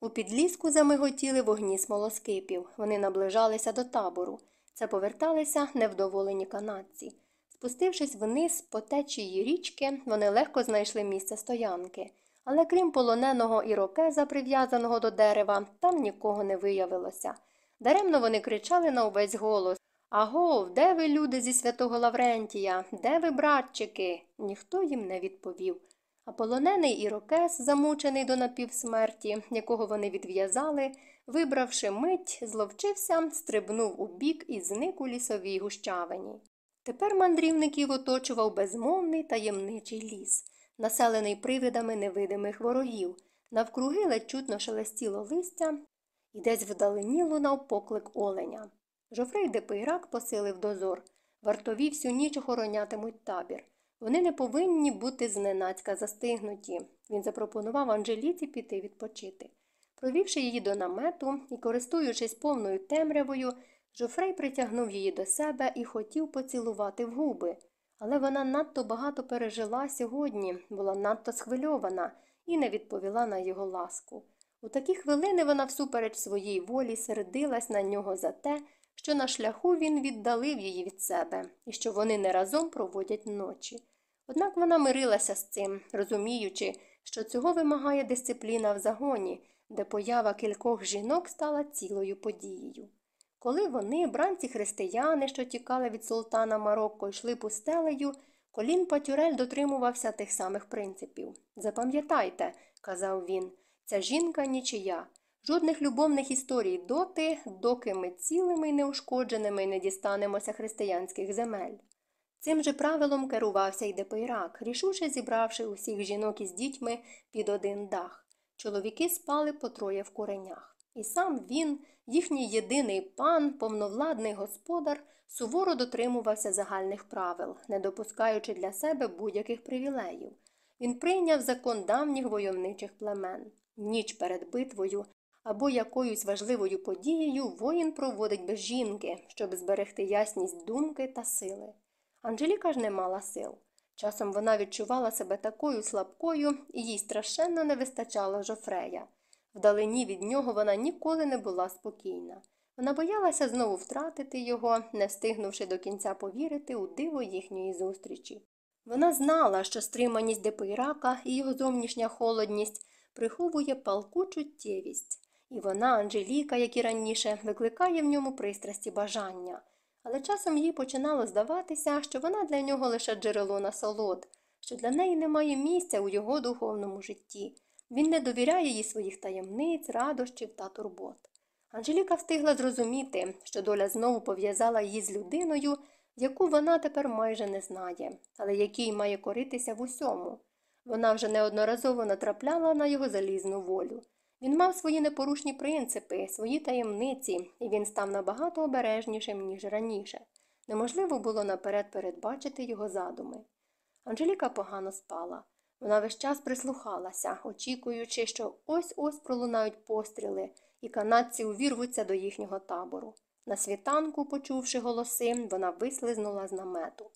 У підліску замиготіли вогні смолоскипів. Вони наближалися до табору. Це поверталися невдоволені канадці. Спустившись вниз по течії річки, вони легко знайшли місце стоянки. Але крім полоненого ірокеза, прив'язаного до дерева, там нікого не виявилося. Даремно вони кричали на увесь голос Агов, де ви, люди зі святого Лаврентія? Де ви, братчики? Ніхто їм не відповів. А полонений ірокез, замучений до напівсмерті, якого вони відв'язали, вибравши мить, зловчився, стрибнув у бік і зник у лісовій гущавині. Тепер мандрівників оточував безмовний таємничий ліс, населений привидами невидимих ворогів. Навкруги ледь чутно шелестіло листя, і десь вдалині лунав поклик оленя. Жофрей де Пейрак посилив дозор. Вартові всю ніч охоронятимуть табір. Вони не повинні бути зненацька застигнуті. Він запропонував Анжеліці піти відпочити. Провівши її до намету і, користуючись повною темрявою, Жофрей притягнув її до себе і хотів поцілувати в губи. Але вона надто багато пережила сьогодні, була надто схвильована і не відповіла на його ласку. У такі хвилини вона всупереч своїй волі сердилась на нього за те, що на шляху він віддалив її від себе і що вони не разом проводять ночі. Однак вона мирилася з цим, розуміючи, що цього вимагає дисципліна в загоні, де поява кількох жінок стала цілою подією. Коли вони, бранці християни, що тікали від султана Марокко, йшли пустелею, колін Патюрель дотримувався тих самих принципів. Запам'ятайте, казав він, ця жінка нічия. Жодних любовних історій доти, доки ми цілими й неушкодженими не дістанемося християнських земель. Цим же правилом керувався й Депейрак, рішуче зібравши усіх жінок із дітьми під один дах. Чоловіки спали по троє в куренях. І сам він, їхній єдиний пан, повновладний господар, суворо дотримувався загальних правил, не допускаючи для себе будь-яких привілеїв. Він прийняв закон давніх войовничих племен. Ніч перед битвою або якоюсь важливою подією воїн проводить без жінки, щоб зберегти ясність думки та сили. Анжеліка ж не мала сил. Часом вона відчувала себе такою слабкою, і їй страшенно не вистачало жофрея. Вдалині від нього вона ніколи не була спокійна. Вона боялася знову втратити його, не встигнувши до кінця повірити у диво їхньої зустрічі. Вона знала, що стриманість Депейрака і його зовнішня холодність приховує палку чуттєвість. І вона, Анжеліка, як і раніше, викликає в ньому пристрасні бажання. Але часом їй починало здаватися, що вона для нього лише джерело насолод, що для неї немає місця у його духовному житті. Він не довіряє їй своїх таємниць, радощів та турбот. Анжеліка встигла зрозуміти, що доля знову пов'язала її з людиною, яку вона тепер майже не знає, але якій має коритися в усьому. Вона вже неодноразово натрапляла на його залізну волю. Він мав свої непорушні принципи, свої таємниці, і він став набагато обережнішим, ніж раніше. Неможливо було наперед передбачити його задуми. Анжеліка погано спала. Вона весь час прислухалася, очікуючи, що ось ось пролунають постріли, і канадці увірвуться до їхнього табору. На світанку, почувши голоси, вона вислизнула з намету.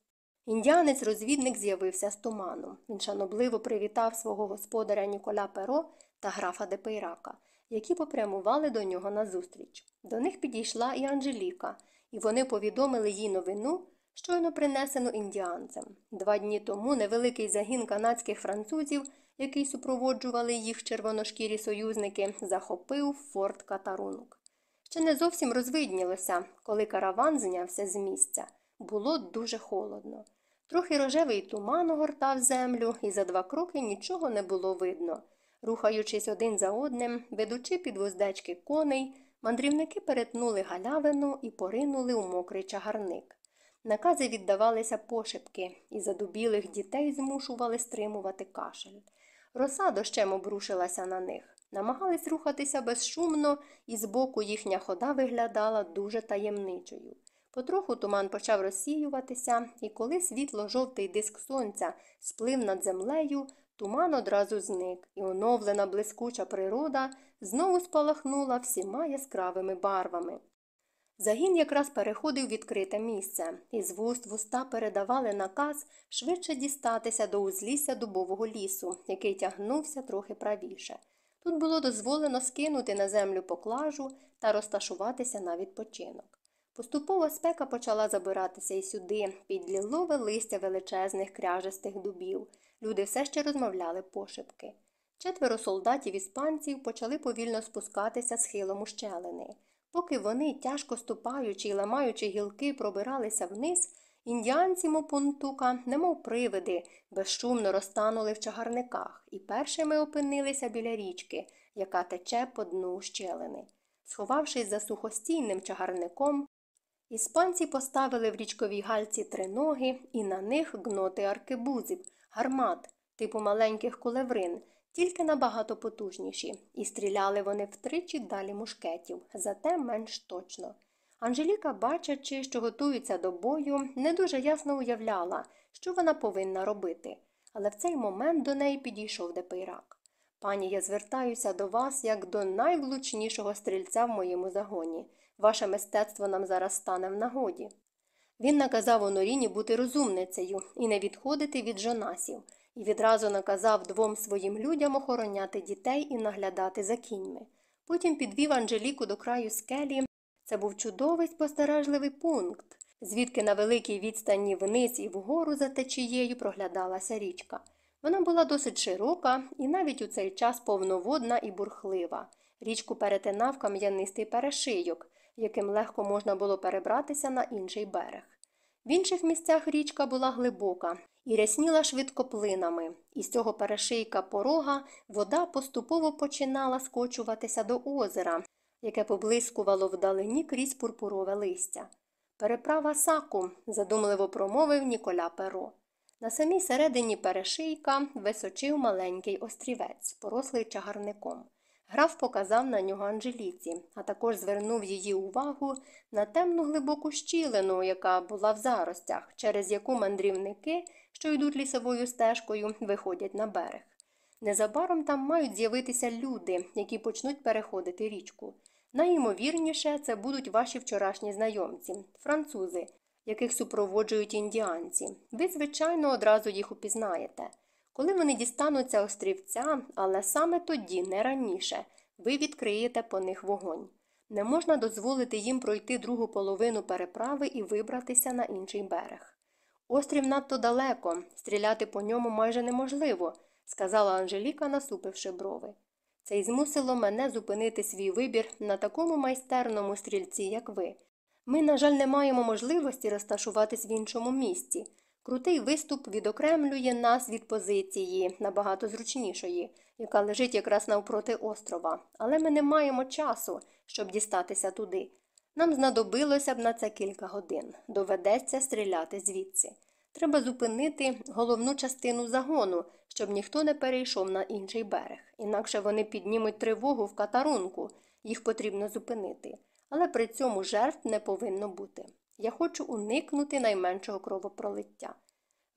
Індіанець розвідник з'явився з туману. Він шанобливо привітав свого господаря Ніколя Перо та графа Депейрака, які попрямували до нього назустріч. До них підійшла і Анжеліка, і вони повідомили їй новину, щойно принесену індіанцем. Два дні тому невеликий загін канадських французів, який супроводжували їх червоношкірі союзники, захопив форт Катарунок. Ще не зовсім розвиднілося, коли караван знявся з місця. Було дуже холодно. Трохи рожевий туман огортав землю, і за два кроки нічого не було видно. Рухаючись один за одним, ведучи під вуздечки коней, мандрівники перетнули галявину і поринули у мокрий чагарник. Накази віддавалися пошепки, і задубілих дітей змушували стримувати кашель. Роса дощем обрушилася на них. Намагались рухатися безшумно, і збоку їхня хода виглядала дуже таємничою. Потроху туман почав розсіюватися, і коли світло-жовтий диск сонця сплив над землею, туман одразу зник, і оновлена блискуча природа знову спалахнула всіма яскравими барвами. Загін якраз переходив відкрите місце, і з вуст в уста передавали наказ швидше дістатися до узлісся дубового лісу, який тягнувся трохи правіше. Тут було дозволено скинути на землю поклажу та розташуватися на відпочинок. Поступово спека почала забиратися і сюди, під лілове листя величезних кряжестих дубів. Люди все ще розмовляли пошепки. Четверо солдатів іспанців почали повільно спускатися схилом ущелини. Поки вони, тяжко ступаючи і ламаючи гілки, пробиралися вниз, індіанці Мопунтука, немов привиди, безшумно розтанули в чагарниках і першими опинилися біля річки, яка тече по дну ущелини. Сховавшись за сухостійним чагарником, іспанці поставили в річковій гальці три ноги і на них гноти аркебузів, гармат, типу маленьких кулеврин, тільки набагато потужніші, і стріляли вони втричі далі мушкетів, зате менш точно. Анжеліка, бачачи, що готуються до бою, не дуже ясно уявляла, що вона повинна робити, але в цей момент до неї підійшов Депейрак. Пані, я звертаюся до вас як до найвлучнішого стрільця в моєму загоні. Ваше мистецтво нам зараз стане в нагоді. Він наказав Оноріні бути розумницею і не відходити від Жонасів, і відразу наказав двом своїм людям охороняти дітей і наглядати за кіньми. Потім підвів Анжеліку до краю скелі. Це був чудовий спостережливий пункт, звідки на великій відстані вниз і вгору за течією проглядалася річка. Вона була досить широка і навіть у цей час повноводна і бурхлива. Річку перетинав кам'янистий перешийок, яким легко можна було перебратися на інший берег. В інших місцях річка була глибока і рясніла швидкоплинами, і з цього перешийка порога вода поступово починала скочуватися до озера, яке поблискувало вдалині крізь пурпурове листя. Переправа саку, задумливо промовив Ніколя Перо. На самій середині перешийка височив маленький острівець, порослий чагарником. Граф показав на нього Анжеліці, а також звернув її увагу на темну глибоку щілину, яка була в заростях, через яку мандрівники, що йдуть лісовою стежкою, виходять на берег. Незабаром там мають з'явитися люди, які почнуть переходити річку. Найімовірніше, це будуть ваші вчорашні знайомці, французи, яких супроводжують індіанці. Ви, звичайно, одразу їх упізнаєте. Коли вони дістануться острівця, але саме тоді, не раніше, ви відкриєте по них вогонь. Не можна дозволити їм пройти другу половину переправи і вибратися на інший берег. Острів надто далеко, стріляти по ньому майже неможливо, сказала Анжеліка, насупивши брови. Це й змусило мене зупинити свій вибір на такому майстерному стрільці, як ви. Ми, на жаль, не маємо можливості розташуватись в іншому місці. Крутий виступ відокремлює нас від позиції, набагато зручнішої, яка лежить якраз навпроти острова, але ми не маємо часу, щоб дістатися туди. Нам знадобилося б на це кілька годин. Доведеться стріляти звідси. Треба зупинити головну частину загону, щоб ніхто не перейшов на інший берег. Інакше вони піднімуть тривогу в катарунку, їх потрібно зупинити. Але при цьому жертв не повинно бути. Я хочу уникнути найменшого кровопролиття.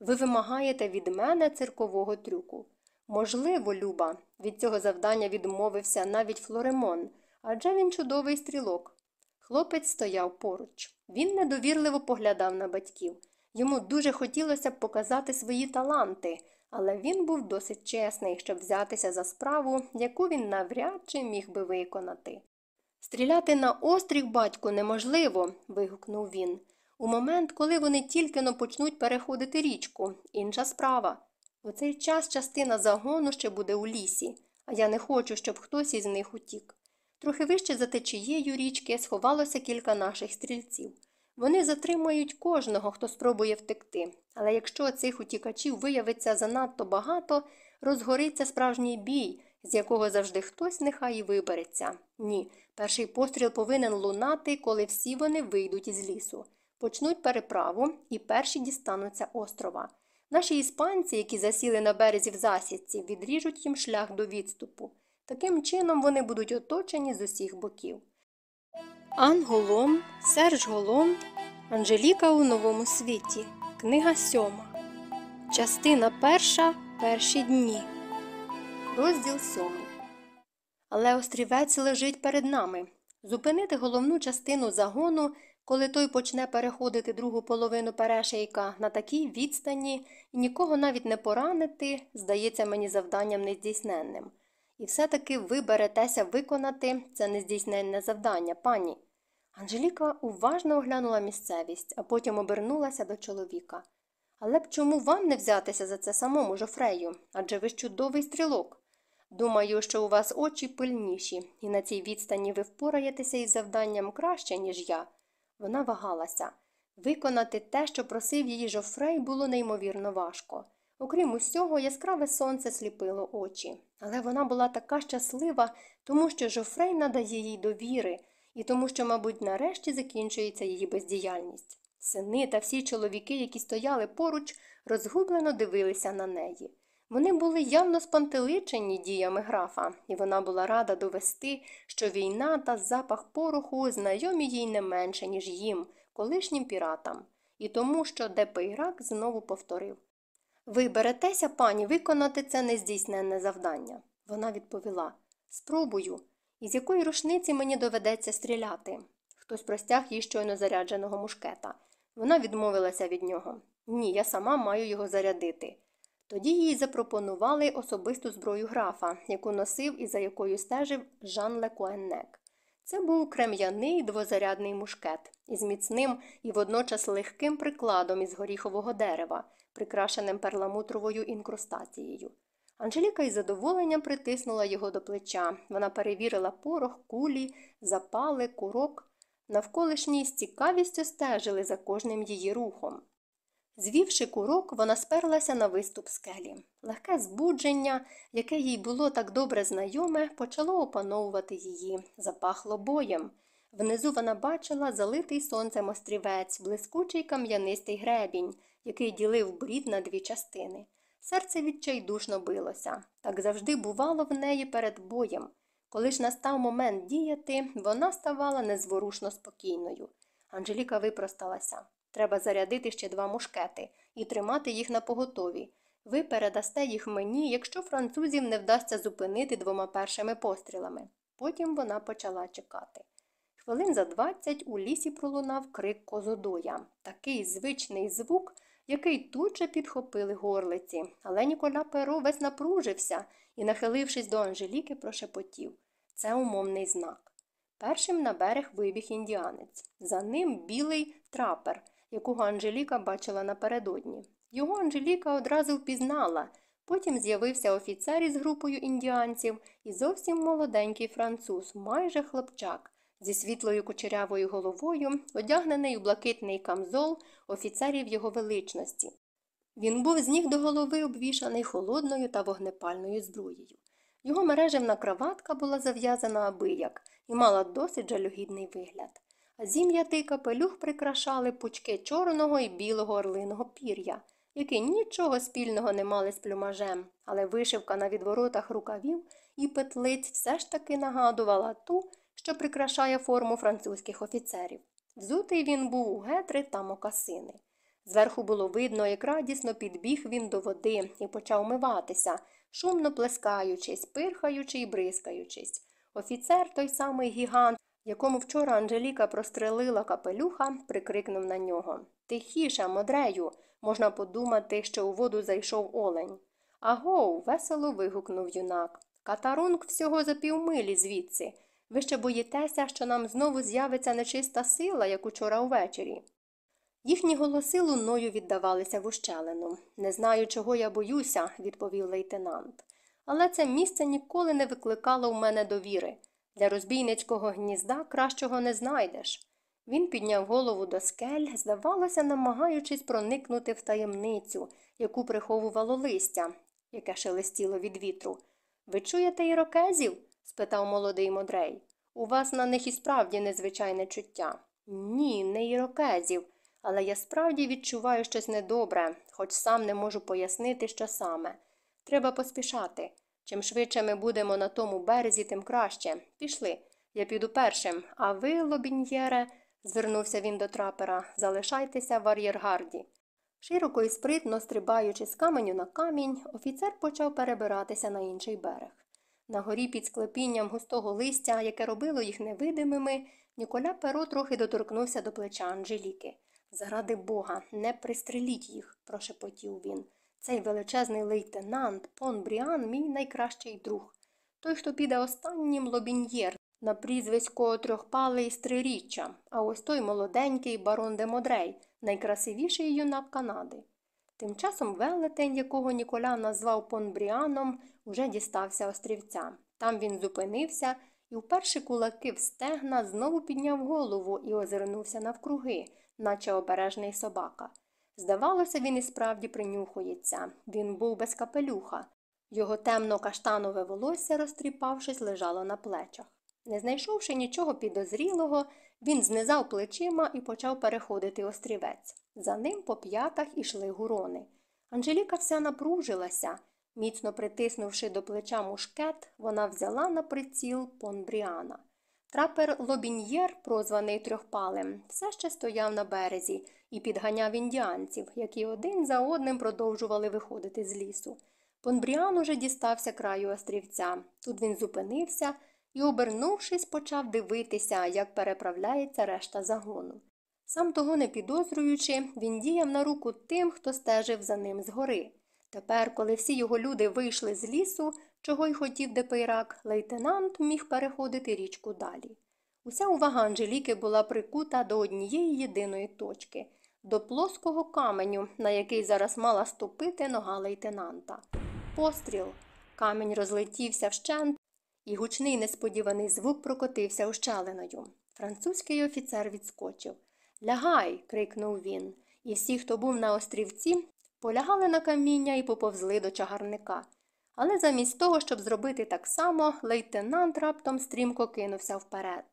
Ви вимагаєте від мене циркового трюку. Можливо, Люба, від цього завдання відмовився навіть Флоремон, адже він чудовий стрілок. Хлопець стояв поруч. Він недовірливо поглядав на батьків. Йому дуже хотілося б показати свої таланти, але він був досить чесний, щоб взятися за справу, яку він навряд чи міг би виконати. Стріляти на острів, батьку, неможливо. вигукнув він. У момент, коли вони тільки но почнуть переходити річку, інша справа. У цей час частина загону ще буде у лісі, а я не хочу, щоб хтось із них утік. Трохи вище за течією річки сховалося кілька наших стрільців. Вони затримують кожного, хто спробує втекти, але якщо цих утікачів виявиться занадто багато, розгориться справжній бій, з якого завжди хтось нехай і вибереться. Ні, перший постріл повинен лунати, коли всі вони вийдуть із лісу, почнуть переправу і перші дістануться острова. Наші іспанці, які засіли на березі в засідці, відріжуть їм шлях до відступу. Таким чином вони будуть оточені з усіх боків. Ан Голом, Серж Голом, Анжеліка у новому світі. Книга сьома. Частина перша. Перші дні. Розділ сьомий. Але острівець лежить перед нами. Зупинити головну частину загону, коли той почне переходити другу половину перешейка на такій відстані і нікого навіть не поранити, здається мені завданням нездійсненним. І все-таки ви беретеся виконати це нездійсненне завдання, пані. Анжеліка уважно оглянула місцевість, а потім обернулася до чоловіка. Але б чому вам не взятися за це самому жофрею? Адже ви ж чудовий стрілок. Думаю, що у вас очі пильніші, і на цій відстані ви впораєтеся із завданням краще, ніж я. Вона вагалася. Виконати те, що просив її жофрей, було неймовірно важко. Окрім усього, яскраве сонце сліпило очі. Але вона була така щаслива, тому що жофрей надає їй довіри, і тому, що, мабуть, нарешті закінчується її бездіяльність. Сини та всі чоловіки, які стояли поруч, розгублено дивилися на неї. Вони були явно спантеличені діями графа, і вона була рада довести, що війна та запах пороху знайомі їй не менше, ніж їм, колишнім піратам, і тому, що Депейрак знову повторив Ви беретеся, пані, виконати це нездійсненне завдання. Вона відповіла Спробую. Із якої рушниці мені доведеться стріляти? Хтось простяг їй щойно зарядженого мушкета. Вона відмовилася від нього. Ні, я сама маю його зарядити. Тоді їй запропонували особисту зброю графа, яку носив і за якою стежив Жан Лекуеннек. Це був крем'яний двозарядний мушкет із міцним і водночас легким прикладом із горіхового дерева, прикрашеним перламутровою інкрустацією. Анжеліка із задоволенням притиснула його до плеча. Вона перевірила порох, кулі, запали, курок. Навколишні з цікавістю стежили за кожним її рухом. Звівши курок, вона сперлася на виступ скелі. Легке збудження, яке їй було так добре знайоме, почало опановувати її, запахло боєм. Внизу вона бачила залитий сонцем острівець, блискучий кам'янистий гребінь, який ділив брід на дві частини. Серце відчайдушно билося. Так завжди бувало в неї перед боєм. Коли ж настав момент діяти, вона ставала незворушно спокійною. Анжеліка випросталася. Треба зарядити ще два мушкети і тримати їх на поготові. Ви передасте їх мені, якщо французів не вдасться зупинити двома першими пострілами. Потім вона почала чекати. Хвилин за двадцять у лісі пролунав крик козодоя. Такий звичний звук, який тут же підхопили горлиці, але Ніколя Перо весь напружився і, нахилившись до Анжеліки, прошепотів це умовний знак. Першим на берег вибіг індіанець. За ним білий трапер, якого Анжеліка бачила напередодні. Його Анжеліка одразу впізнала. Потім з'явився офіцер із групою індіанців і зовсім молоденький француз, майже хлопчак, зі світлою кучерявою головою, одягнений у блакитний камзол офіцерів його величності. Він був з ніг до голови обвішаний холодною та вогнепальною зброєю. Його мережевна краватка була зав'язана абияк і мала досить жалюгідний вигляд. А зім'ятий капелюх прикрашали пучки чорного і білого орлиного пір'я, які нічого спільного не мали з плюмажем, але вишивка на відворотах рукавів і петлиць все ж таки нагадувала ту, що прикрашає форму французьких офіцерів. Взутий він був у гетри та мокасини. Зверху було видно, як радісно підбіг він до води і почав миватися, шумно плескаючись, пирхаючи й бризкаючись. Офіцер, той самий гігант, якому вчора Анжеліка прострелила капелюха, прикрикнув на нього Тихіше, модрею, можна подумати, що у воду зайшов олень. Агоу, весело вигукнув юнак. Катарунг всього за півмилі звідси. Ви ще боїтеся, що нам знову з'явиться нечиста сила, як учора увечері. Їхні голоси луною віддавалися в ущелину. Не знаю, чого я боюся, відповів лейтенант. Але це місце ніколи не викликало в мене довіри. Для розбійницького гнізда кращого не знайдеш. Він підняв голову до скель, здавалося, намагаючись проникнути в таємницю, яку приховувало листя, яке шелестіло від вітру. Ви чуєте ірокезів? спитав молодий модрей. У вас на них і справді незвичайне чуття. Ні, не ірокезів, але я справді відчуваю щось недобре, хоч сам не можу пояснити, що саме. Треба поспішати. Чим швидше ми будемо на тому березі, тим краще. Пішли. Я піду першим, а ви, лобіньєре, звернувся він до трапера, залишайтеся в ар'єргарді. Широко і спритно стрибаючи з каменю на камінь, офіцер почав перебиратися на інший берег. На горі під склепінням густого листя, яке робило їх невидимими, Ніколя Перо трохи доторкнувся до плеча Анжеліки. Заради бога, не пристреліть їх, прошепотів він. Цей величезний лейтенант Пон Бріан мій найкращий друг. Той, хто піде останнім лобіньєр на прізвисько трьохпалий стриріччя, а ось той молоденький барон де Модрей, найкрасивіший юнак Канади. Тим часом велетень, якого Ніколя назвав Понбріаном, уже дістався острівця. Там він зупинився і, вперше кулаки в стегна, знову підняв голову і озирнувся навкруги, наче обережний собака. Здавалося, він і справді принюхується. Він був без капелюха. Його темно каштанове волосся, розтріпавшись, лежало на плечах. Не знайшовши нічого підозрілого, він знизав плечима і почав переходити острівець. За ним по п'ятах ішли гурони. Анжеліка вся напружилася. Міцно притиснувши до плеча мушкет, вона взяла на приціл Понбріана. Трапер Лобіньєр, прозваний трьохпалем, все ще стояв на березі і підганяв індіанців, які один за одним продовжували виходити з лісу. Понбріан уже дістався краю острівця. Тут він зупинився і, обернувшись, почав дивитися, як переправляється решта загону. Сам того не підозрюючи, він діяв на руку тим, хто стежив за ним згори. Тепер, коли всі його люди вийшли з лісу, чого й хотів Депейрак, лейтенант міг переходити річку далі. Уся увага Анжеліки була прикута до однієї єдиної точки, до плоского каменю, на який зараз мала ступити нога лейтенанта. Постріл. Камінь розлетівся вщент, і гучний несподіваний звук прокотився ущелиною. Французький офіцер відскочив. Лягай. крикнув він, і всі, хто був на острівці, полягали на каміння і поповзли до чагарника. Але замість того, щоб зробити так само, лейтенант раптом стрімко кинувся вперед.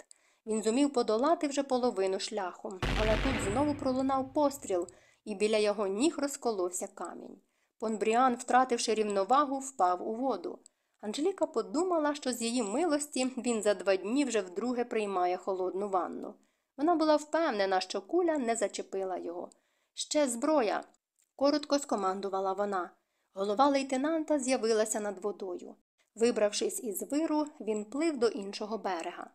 Він зумів подолати вже половину шляху, але тут знову пролунав постріл, і біля його ніг розколовся камінь. Понбріан, втративши рівновагу, впав у воду. Анжеліка подумала, що з її милості він за два дні вже вдруге приймає холодну ванну. Вона була впевнена, що куля не зачепила його. Ще зброя, коротко скомандувала вона. Голова лейтенанта з'явилася над водою. Вибравшись із виру, він плив до іншого берега.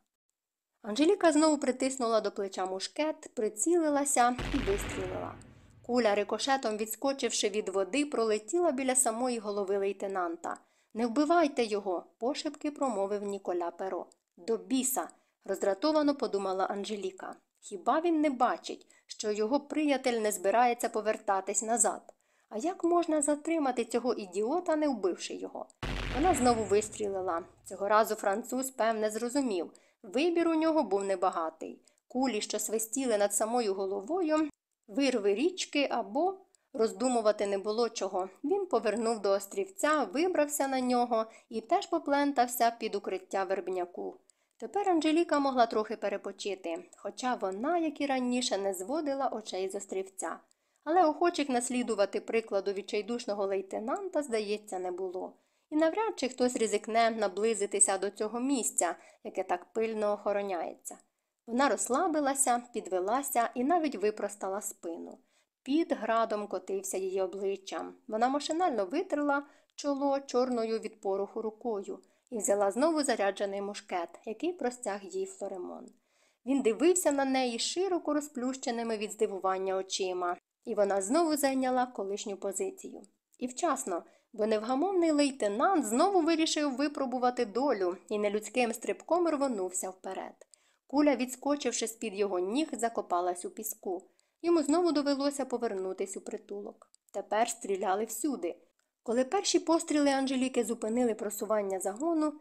Анжеліка знову притиснула до плеча мушкет, прицілилася і вистрілила. Куля, рикошетом відскочивши від води, пролетіла біля самої голови лейтенанта. Не вбивайте його, пошепки промовив Ніколя Перо. До біса, роздратовано подумала Анжеліка. Хіба він не бачить, що його приятель не збирається повертатись назад? А як можна затримати цього ідіота, не вбивши його? Вона знову вистрілила. Цього разу француз, певне, зрозумів. Вибір у нього був небагатий. Кулі, що свистіли над самою головою, вирви річки або. Роздумувати не було чого. Він повернув до острівця, вибрався на нього і теж поплентався під укриття вербняку. Тепер Анжеліка могла трохи перепочити, хоча вона, як і раніше, не зводила очей з острівця. Але охочих наслідувати прикладу відчайдушного лейтенанта, здається, не було. І навряд чи хтось ризикне наблизитися до цього місця, яке так пильно охороняється. Вона розслабилася, підвелася і навіть випростала спину. Під градом котився її обличчям. Вона машинально витерла чоло чорною від пороху рукою і взяла знову заряджений мушкет, який простяг їй Флоремон. Він дивився на неї широко розплющеними від здивування очима, і вона знову зайняла колишню позицію. І вчасно, бо невгамовний лейтенант знову вирішив випробувати долю і нелюдським стрибком рвонувся вперед. Куля, відскочивши з під його ніг, закопалась у піску. Йому знову довелося повернутись у притулок. Тепер стріляли всюди. Коли перші постріли Анжеліки зупинили просування загону,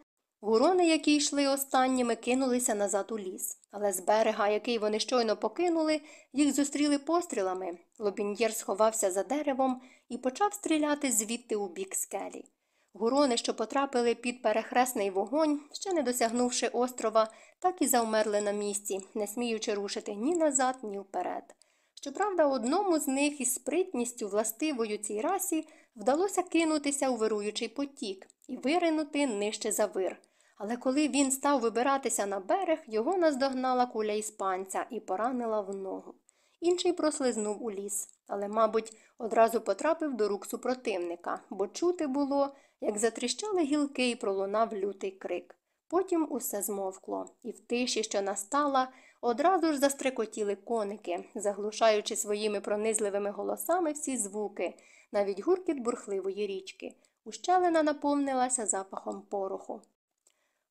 гурони, які йшли останніми, кинулися назад у ліс. Але з берега, який вони щойно покинули, їх зустріли пострілами. Лобіньєр сховався за деревом і почав стріляти звідти у бік скелі. Гурони, що потрапили під перехресний вогонь, ще не досягнувши острова, так і завмерли на місці, не сміючи рушити ні назад, ні вперед. Щоправда, одному з них із спритністю, властивою цій расі, вдалося кинутися у вируючий потік і виринути нижче за вир. Але коли він став вибиратися на берег, його наздогнала куля іспанця і поранила в ногу. Інший прослизнув у ліс, але, мабуть, одразу потрапив до рук супротивника, бо чути було, як затріщали гілки і пролунав лютий крик. Потім усе змовкло, і в тиші, що настала, одразу ж застрекотіли коники, заглушаючи своїми пронизливими голосами всі звуки, навіть гуркіт бурхливої річки. Ущелина наповнилася запахом пороху.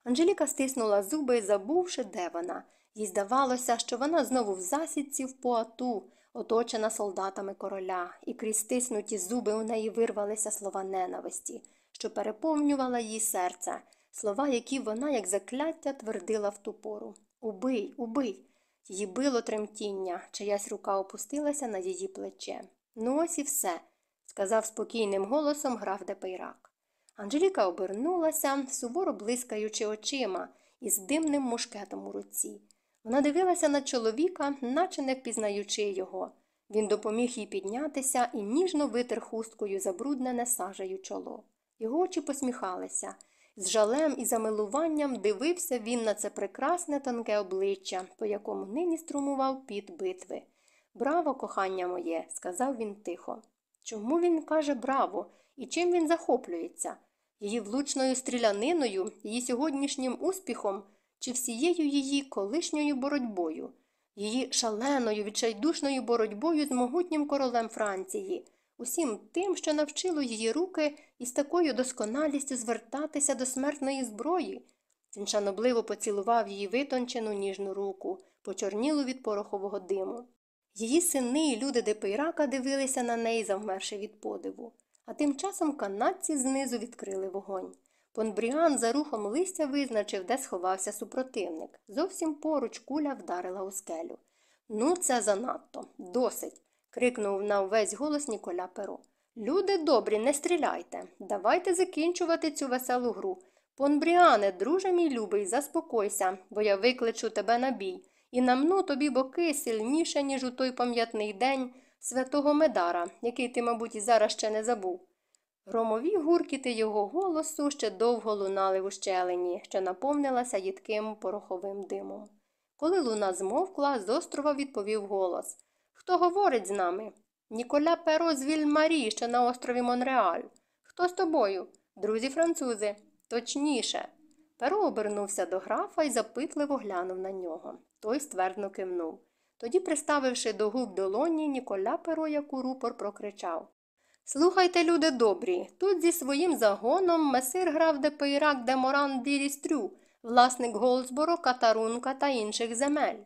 Анжеліка стиснула зуби, забувши, де вона. Їй здавалося, що вона знову в засідці в поату, оточена солдатами короля, і крізь стиснуті зуби у неї вирвалися слова ненависті, що переповнювала її серце, слова, які вона, як закляття, твердила в ту пору. Убий, убий. Її било тремтіння, чиясь рука опустилася на її плече. Ну, ось і все, сказав спокійним голосом граф Депейрак. Анжеліка обернулася, суворо блискаючи очима, із димним мушкетом у руці. Вона дивилася на чоловіка, наче не впізнаючи його. Він допоміг їй піднятися і ніжно витер хусткою забруднене сажею чоло. Його очі посміхалися. З жалем і замилуванням дивився він на це прекрасне тонке обличчя, по якому нині струмував піт битви. Браво, кохання моє, сказав він тихо. Чому він каже браво і чим він захоплюється? Її влучною стріляниною, її сьогоднішнім успіхом чи всією її колишньою боротьбою, її шаленою, відчайдушною боротьбою з могутнім королем Франції, усім тим, що навчило її руки із такою досконалістю звертатися до смертної зброї. Він шанобливо поцілував її витончену ніжну руку, почорнілу від порохового диму. Її сини і люди Депейрака дивилися на неї, завмерши від подиву. А тим часом канадці знизу відкрили вогонь. Понбріан за рухом листя визначив, де сховався супротивник. Зовсім поруч куля вдарила у скелю. Ну, це занадто, досить. крикнув на увесь голос Ніколя Перо. Люди добрі, не стріляйте. Давайте закінчувати цю веселу гру. Понбріане, друже мій любий, заспокойся, бо я викличу тебе на бій, і намну тобі боки сильніше, ніж у той пам'ятний день святого Медара, який ти, мабуть, і зараз ще не забув. Громові гуркіти його голосу ще довго лунали в ущелині, що наповнилася їдким пороховим димом. Коли луна змовкла, з острова відповів голос Хто говорить з нами? Ніколя Перо з Вільмарі, що на острові Монреаль. Хто з тобою? Друзі французи. Точніше. Перо обернувся до графа і запитливо глянув на нього. Той ствердно кивнув. Тоді, приставивши до губ долоні, Ніколя Перо, як у рупор, прокричав Слухайте, люди добрі, тут зі своїм загоном месир грав де Пейрак де Моран Дірістрю, власник Голсборо, Катарунка та інших земель.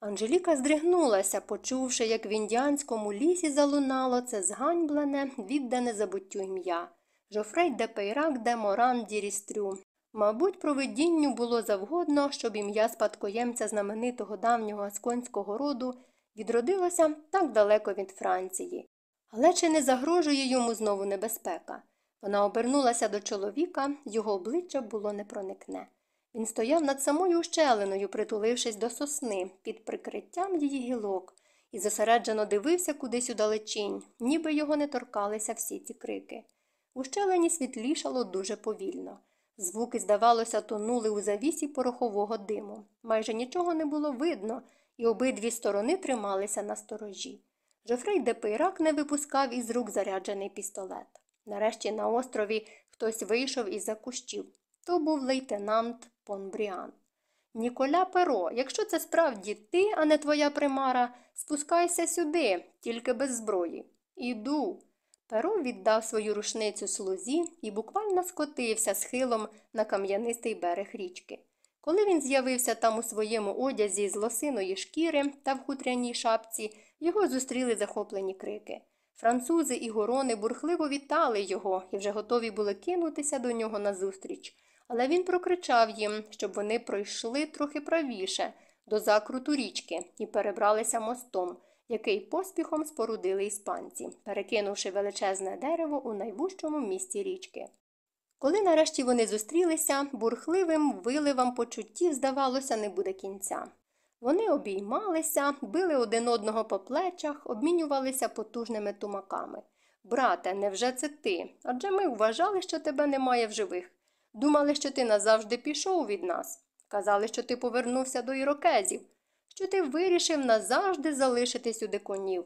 Анжеліка здригнулася, почувши, як в індіанському лісі залунало це зганьблене, віддане забуттю ім'я. Жофрей де Пейрак де Моран Дірістрю. Мабуть, провидінню було завгодно, щоб ім'я спадкоємця знаменитого давнього асконського роду відродилося так далеко від Франції. Але чи не загрожує йому знову небезпека? Вона обернулася до чоловіка, його обличчя було непроникне. Він стояв над самою ущелиною, притулившись до сосни, під прикриттям її гілок, і зосереджено дивився кудись у далечінь, ніби його не торкалися всі ці крики. У щелині світлішало дуже повільно. Звуки, здавалося, тонули у завісі порохового диму. Майже нічого не було видно, і обидві сторони трималися на сторожі. Жофрей де не випускав із рук заряджений пістолет. Нарешті на острові хтось вийшов із за кущів. То був лейтенант Понбріан. Ніколя Перо, якщо це справді ти, а не твоя примара, спускайся сюди, тільки без зброї. Іду. Перо віддав свою рушницю слузі і буквально скотився схилом на кам'янистий берег річки. Коли він з'явився там у своєму одязі з лосиної шкіри та в хутряній шапці, його зустріли захоплені крики. Французи і горони бурхливо вітали його і вже готові були кинутися до нього назустріч. Але він прокричав їм, щоб вони пройшли трохи правіше, до закруту річки, і перебралися мостом, який поспіхом спорудили іспанці, перекинувши величезне дерево у найвужчому місці річки. Коли нарешті вони зустрілися, бурхливим виливам почуттів, здавалося, не буде кінця. Вони обіймалися, били один одного по плечах, обмінювалися потужними тумаками. Брате, невже це ти? Адже ми вважали, що тебе немає в живих. Думали, що ти назавжди пішов від нас. Казали, що ти повернувся до ірокезів, що ти вирішив назавжди залишити сюди коней.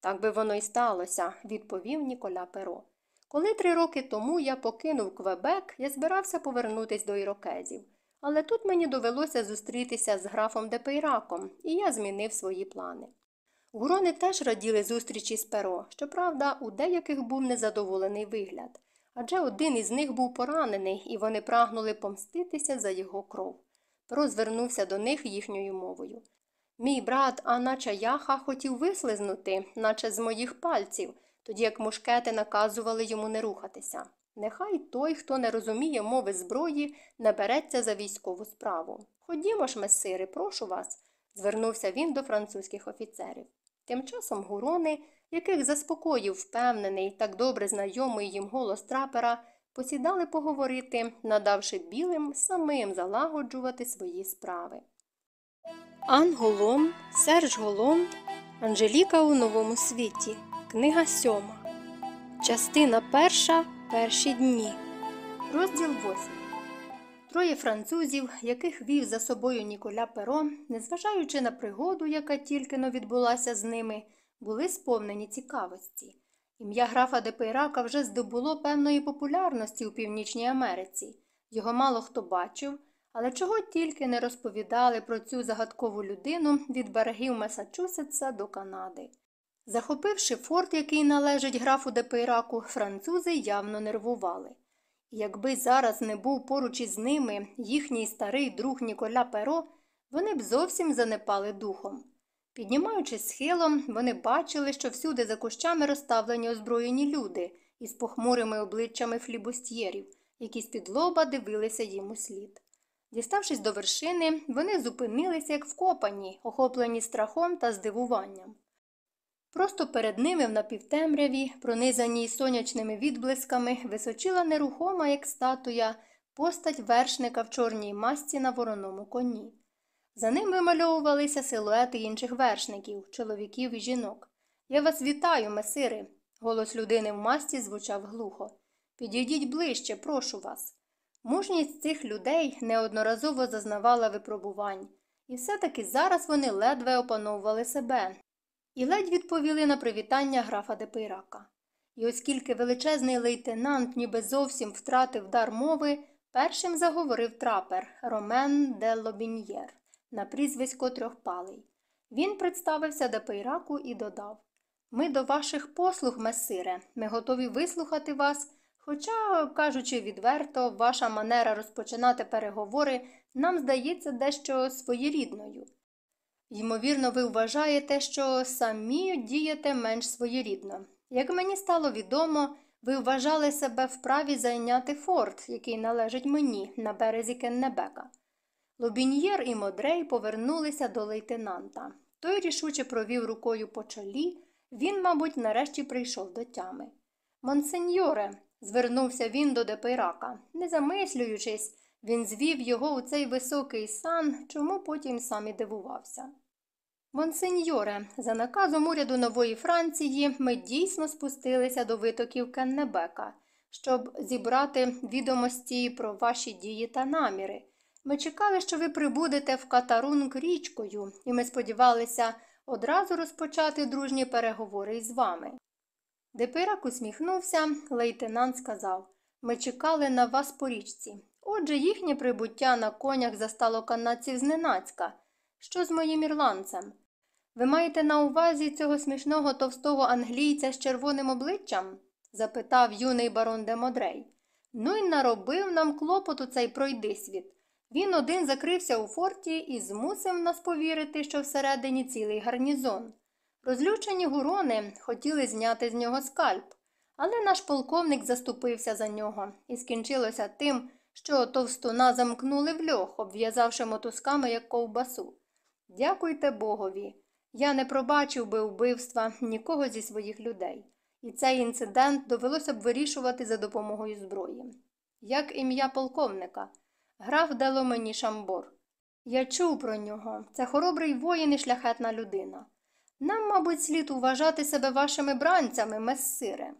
Так би воно й сталося, відповів Ніколя Перо. Коли три роки тому я покинув Квебек, я збирався повернутися до ірокезів. Але тут мені довелося зустрітися з графом Депейраком, і я змінив свої плани. Гурони теж раділи зустрічі з перо, щоправда, у деяких був незадоволений вигляд, адже один із них був поранений, і вони прагнули помститися за його кров. Перо звернувся до них їхньою мовою. Мій брат Анача Яха хотів вислизнути, наче з моїх пальців, тоді як мушкети наказували йому не рухатися. Нехай той, хто не розуміє мови зброї, не береться за військову справу. Ходімо ж, месири, прошу вас, звернувся він до французьких офіцерів. Тим часом гурони, яких заспокоїв впевнений, так добре знайомий їм голос трапера, посідали поговорити, надавши білим самим залагоджувати свої справи. Ан Голом, Серж Голом, Анжеліка у новому світі. Книга сьома. Частина перша. Перші дні. Розділ восьмий. Троє французів, яких вів за собою Ніколя Перо, незважаючи на пригоду, яка тільки но відбулася з ними, були сповнені цікавості. Ім'я графа Депейрака вже здобуло певної популярності у Північній Америці. Його мало хто бачив, але чого тільки не розповідали про цю загадкову людину від берегів Масачусетса до Канади. Захопивши форт, який належить графу Депейраку, французи явно нервували. Якби зараз не був поруч із ними їхній старий друг Ніколя Перо, вони б зовсім занепали духом. Піднімаючись схилом, вони бачили, що всюди за кущами розставлені озброєні люди із похмурими обличчями флібустьєрів, які з-під лоба дивилися їм у слід. Діставшись до вершини, вони зупинилися, як вкопані, охоплені страхом та здивуванням. Просто перед ними в напівтемряві, пронизаній сонячними відблисками, височила нерухома, як статуя, постать вершника в чорній масці на вороному коні. За ним вимальовувалися силуети інших вершників, чоловіків і жінок. Я вас вітаю, месири. Голос людини в масці звучав глухо. Підійдіть ближче, прошу вас. Мужність цих людей неодноразово зазнавала випробувань, і все таки зараз вони ледве опановували себе, і ледь відповіли на привітання графа Депейрака. І оскільки величезний лейтенант ніби зовсім втратив дар мови, першим заговорив трапер Ромен де Лобіньєр на прізвисько трьохпалий. Він представився Депейраку і додав Ми до ваших послуг, месире, ми готові вислухати вас. Хоча, кажучи відверто, ваша манера розпочинати переговори нам здається дещо своєрідною. Ймовірно, ви вважаєте, що самі дієте менш своєрідно. Як мені стало відомо, ви вважали себе вправі зайняти форт, який належить мені на березі Кеннебека. Лобіньєр і Модрей повернулися до лейтенанта. Той рішуче провів рукою по чолі, він, мабуть, нарешті прийшов до тями. Монсеньоре, звернувся він до Депейрака. Не замислюючись, він звів його у цей високий сан, чому потім сам і дивувався. Монсеньоре, за наказом уряду Нової Франції ми дійсно спустилися до витоків Кеннебека, щоб зібрати відомості про ваші дії та наміри. Ми чекали, що ви прибудете в Катарунг річкою, і ми сподівалися одразу розпочати дружні переговори із вами. Депирак усміхнувся, лейтенант сказав Ми чекали на вас по річці. Отже, їхнє прибуття на конях застало канадців зненацька. Що з моїм ірландцем? Ви маєте на увазі цього смішного товстого англійця з червоним обличчям? запитав юний барон де Модрей. Ну й наробив нам клопоту цей пройдисвіт. Він один закрився у форті і змусив нас повірити, що всередині цілий гарнізон. Розлючені гурони хотіли зняти з нього скальп, але наш полковник заступився за нього, і скінчилося тим, що товстуна замкнули в льох, обв'язавши мотузками, як ковбасу. Дякуйте Богові. Я не пробачив би вбивства нікого зі своїх людей, і цей інцидент довелося б вирішувати за допомогою зброї. Як ім'я полковника, граф дало мені шамбор. Я чув про нього. Це хоробрий воїн і шляхетна людина. Нам, мабуть, слід вважати себе вашими бранцями, мессире.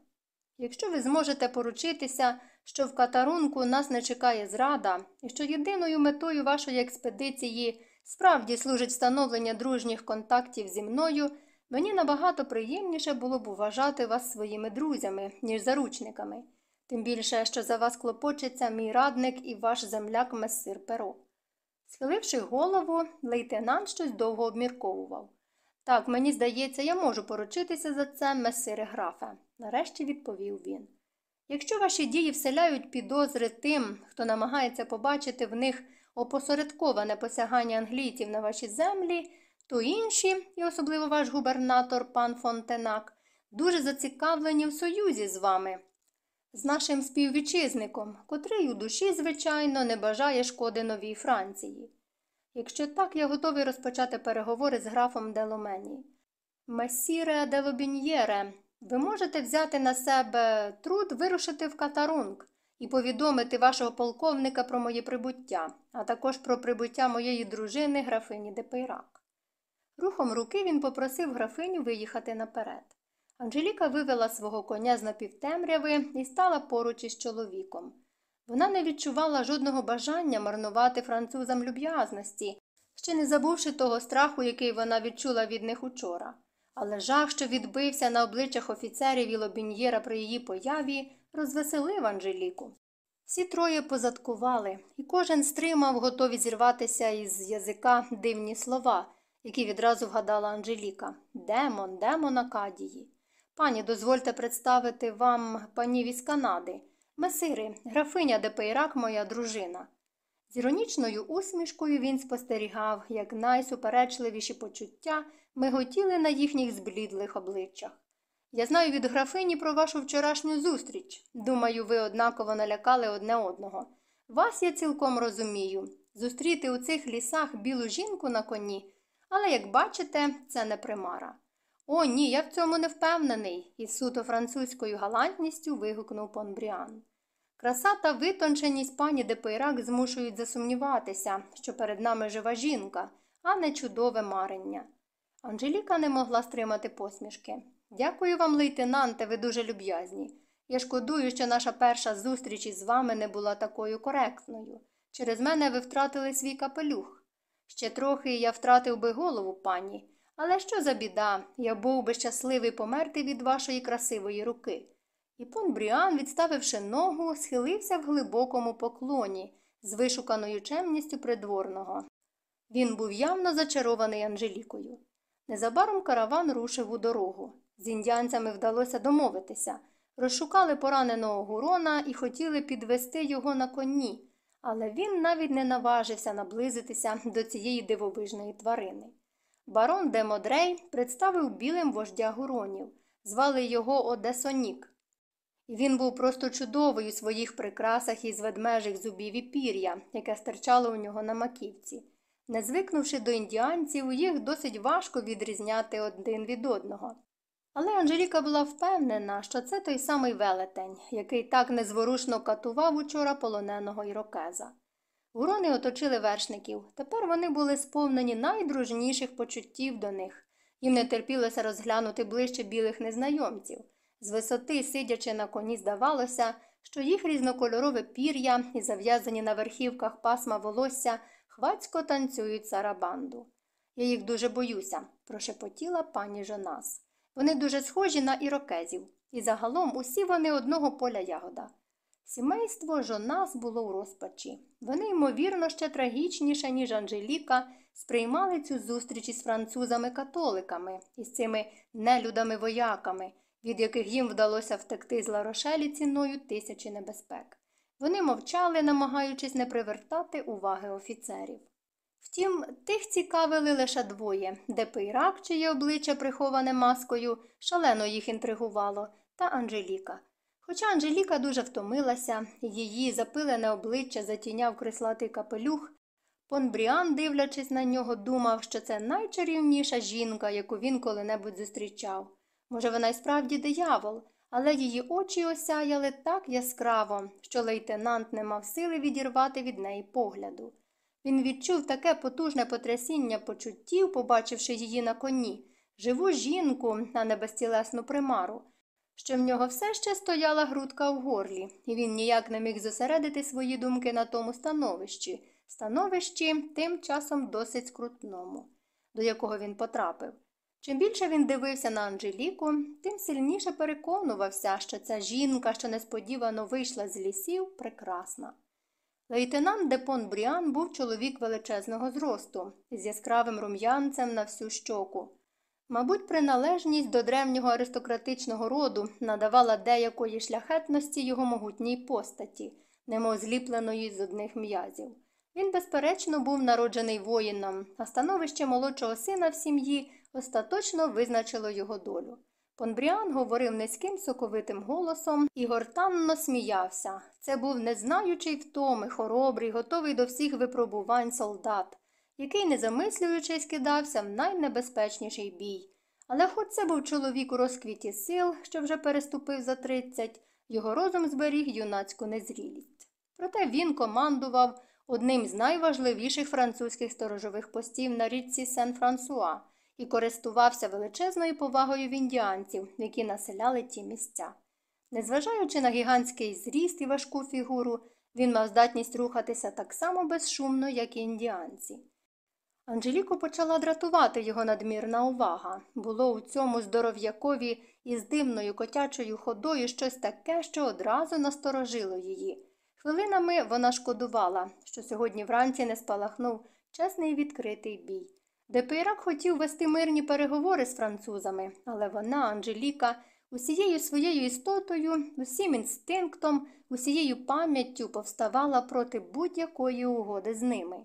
Якщо ви зможете поручитися, що в катарунку нас не чекає зрада, і що єдиною метою вашої експедиції справді служить встановлення дружніх контактів зі мною, мені набагато приємніше було б вважати вас своїми друзями, ніж заручниками, тим більше, що за вас клопочеться мій радник і ваш земляк мессир Перо. Схиливши голову, лейтенант щось довго обмірковував. Так, мені здається, я можу поручитися за це, месире графе, нарешті відповів він. Якщо ваші дії вселяють підозри тим, хто намагається побачити в них опосередковане посягання англійців на ваші землі, то інші, і особливо ваш губернатор пан Фонтенак, дуже зацікавлені в союзі з вами, з нашим співвітчизником, котрий у душі, звичайно, не бажає шкоди новій Франції. Якщо так, я готовий розпочати переговори з графом Деломені. Месіре Делобіньєре, ви можете взяти на себе труд вирушити в Катарунг і повідомити вашого полковника про моє прибуття, а також про прибуття моєї дружини графині Депейрак. Рухом руки він попросив графиню виїхати наперед. Анжеліка вивела свого коня з напівтемряви і стала поруч із чоловіком. Вона не відчувала жодного бажання марнувати французам люб'язності, ще не забувши того страху, який вона відчула від них учора. Але жах, що відбився на обличчях офіцерів і лобіньєра при її появі, розвеселив Анжеліку. Всі троє позадкували, і кожен стримав, готові зірватися із язика дивні слова, які відразу вгадала Анжеліка Демон, демон Акадії. Пані, дозвольте представити вам панів із Канади. Месири, графиня Депейрак, моя дружина. З іронічною усмішкою він спостерігав, як найсуперечливіші почуття миготіли на їхніх зблідлих обличчях. Я знаю від графині про вашу вчорашню зустріч. Думаю, ви однаково налякали одне одного. Вас я цілком розумію. Зустріти у цих лісах білу жінку на коні, але, як бачите, це не примара. О, ні, я в цьому не впевнений, із суто французькою галантністю вигукнув пан Бріан. Краса та витонченість пані Депейрак змушують засумніватися, що перед нами жива жінка, а не чудове марення. Анжеліка не могла стримати посмішки. Дякую вам, лейтенанте, ви дуже люб'язні. Я шкодую, що наша перша зустріч із вами не була такою коректною. Через мене ви втратили свій капелюх. Ще трохи я втратив би голову, пані. Але що за біда, я був би щасливий померти від вашої красивої руки. І пон Бріан, відставивши ногу, схилився в глибокому поклоні з вишуканою чемністю придворного. Він був явно зачарований Анжелікою. Незабаром караван рушив у дорогу. З індіанцями вдалося домовитися. Розшукали пораненого гурона і хотіли підвести його на коні, але він навіть не наважився наблизитися до цієї дивовижної тварини. Барон де Модрей представив білим вождя гуронів, звали його Одесонік. Він був просто чудовий у своїх прикрасах із ведмежих зубів і пір'я, яке стирчало у нього на маківці. Не звикнувши до індіанців, їх досить важко відрізняти один від одного. Але Анжеліка була впевнена, що це той самий велетень, який так незворушно катував учора полоненого ірокеза. Гурони оточили вершників. Тепер вони були сповнені найдружніших почуттів до них. Їм не терпілося розглянути ближче білих незнайомців. З висоти, сидячи на коні, здавалося, що їх різнокольорове пір'я і зав'язані на верхівках пасма волосся хвацько танцюють сарабанду. Я їх дуже боюся, прошепотіла пані Жонас. Вони дуже схожі на ірокезів, і загалом усі вони одного поля ягода. Сімейство Жонас було у розпачі. Вони, ймовірно, ще трагічніше, ніж Анжеліка, сприймали цю зустріч із французами-католиками, із цими нелюдами-вояками, від яких їм вдалося втекти з Ларошелі ціною тисячі небезпек. Вони мовчали, намагаючись не привертати уваги офіцерів. Втім, тих цікавили лише двоє де чиє обличчя приховане маскою, шалено їх інтригувало, та Анжеліка. Хоча Анжеліка дуже втомилася, її запилене обличчя затіняв крислатий капелюх, Понбріан, дивлячись на нього, думав, що це найчарівніша жінка, яку він коли-небудь зустрічав. Може, вона й справді диявол, але її очі осяяли так яскраво, що лейтенант не мав сили відірвати від неї погляду. Він відчув таке потужне потрясіння почуттів, побачивши її на коні, живу жінку, а не безтілесну примару, що в нього все ще стояла грудка в горлі, і він ніяк не міг зосередити свої думки на тому становищі, становищі тим часом досить скрутному, до якого він потрапив. Чим більше він дивився на Анжеліку, тим сильніше переконувався, що ця жінка, що несподівано вийшла з лісів, прекрасна. Лейтенант Депон Бріан був чоловік величезного зросту, з яскравим рум'янцем на всю щоку. Мабуть, приналежність до древнього аристократичного роду надавала деякої шляхетності його могутній постаті, немов зліпленої з одних м'язів. Він, безперечно, був народжений воїном, а становище молодшого сина в сім'ї остаточно визначило його долю. Понбріан говорив низьким соковитим голосом і гортанно сміявся. Це був незнаючий втоми, хоробрий, готовий до всіх випробувань солдат, який, не замислюючись, кидався в найнебезпечніший бій. Але хоч це був чоловік у розквіті сил, що вже переступив за тридцять, його розум зберіг юнацьку незрілість. Проте він командував одним з найважливіших французьких сторожових постів на річці Сен-Франсуа і користувався величезною повагою в індіанців, які населяли ті місця. Незважаючи на гігантський зріст і важку фігуру, він мав здатність рухатися так само безшумно, як і індіанці. Анжеліку почала дратувати його надмірна увага. Було у цьому здоров'якові із дивною котячою ходою щось таке, що одразу насторожило її. Хвилинами вона шкодувала, що сьогодні вранці не спалахнув чесний відкритий бій. Депейрак хотів вести мирні переговори з французами, але вона, Анжеліка, усією своєю істотою, усім інстинктом, усією пам'яттю повставала проти будь-якої угоди з ними.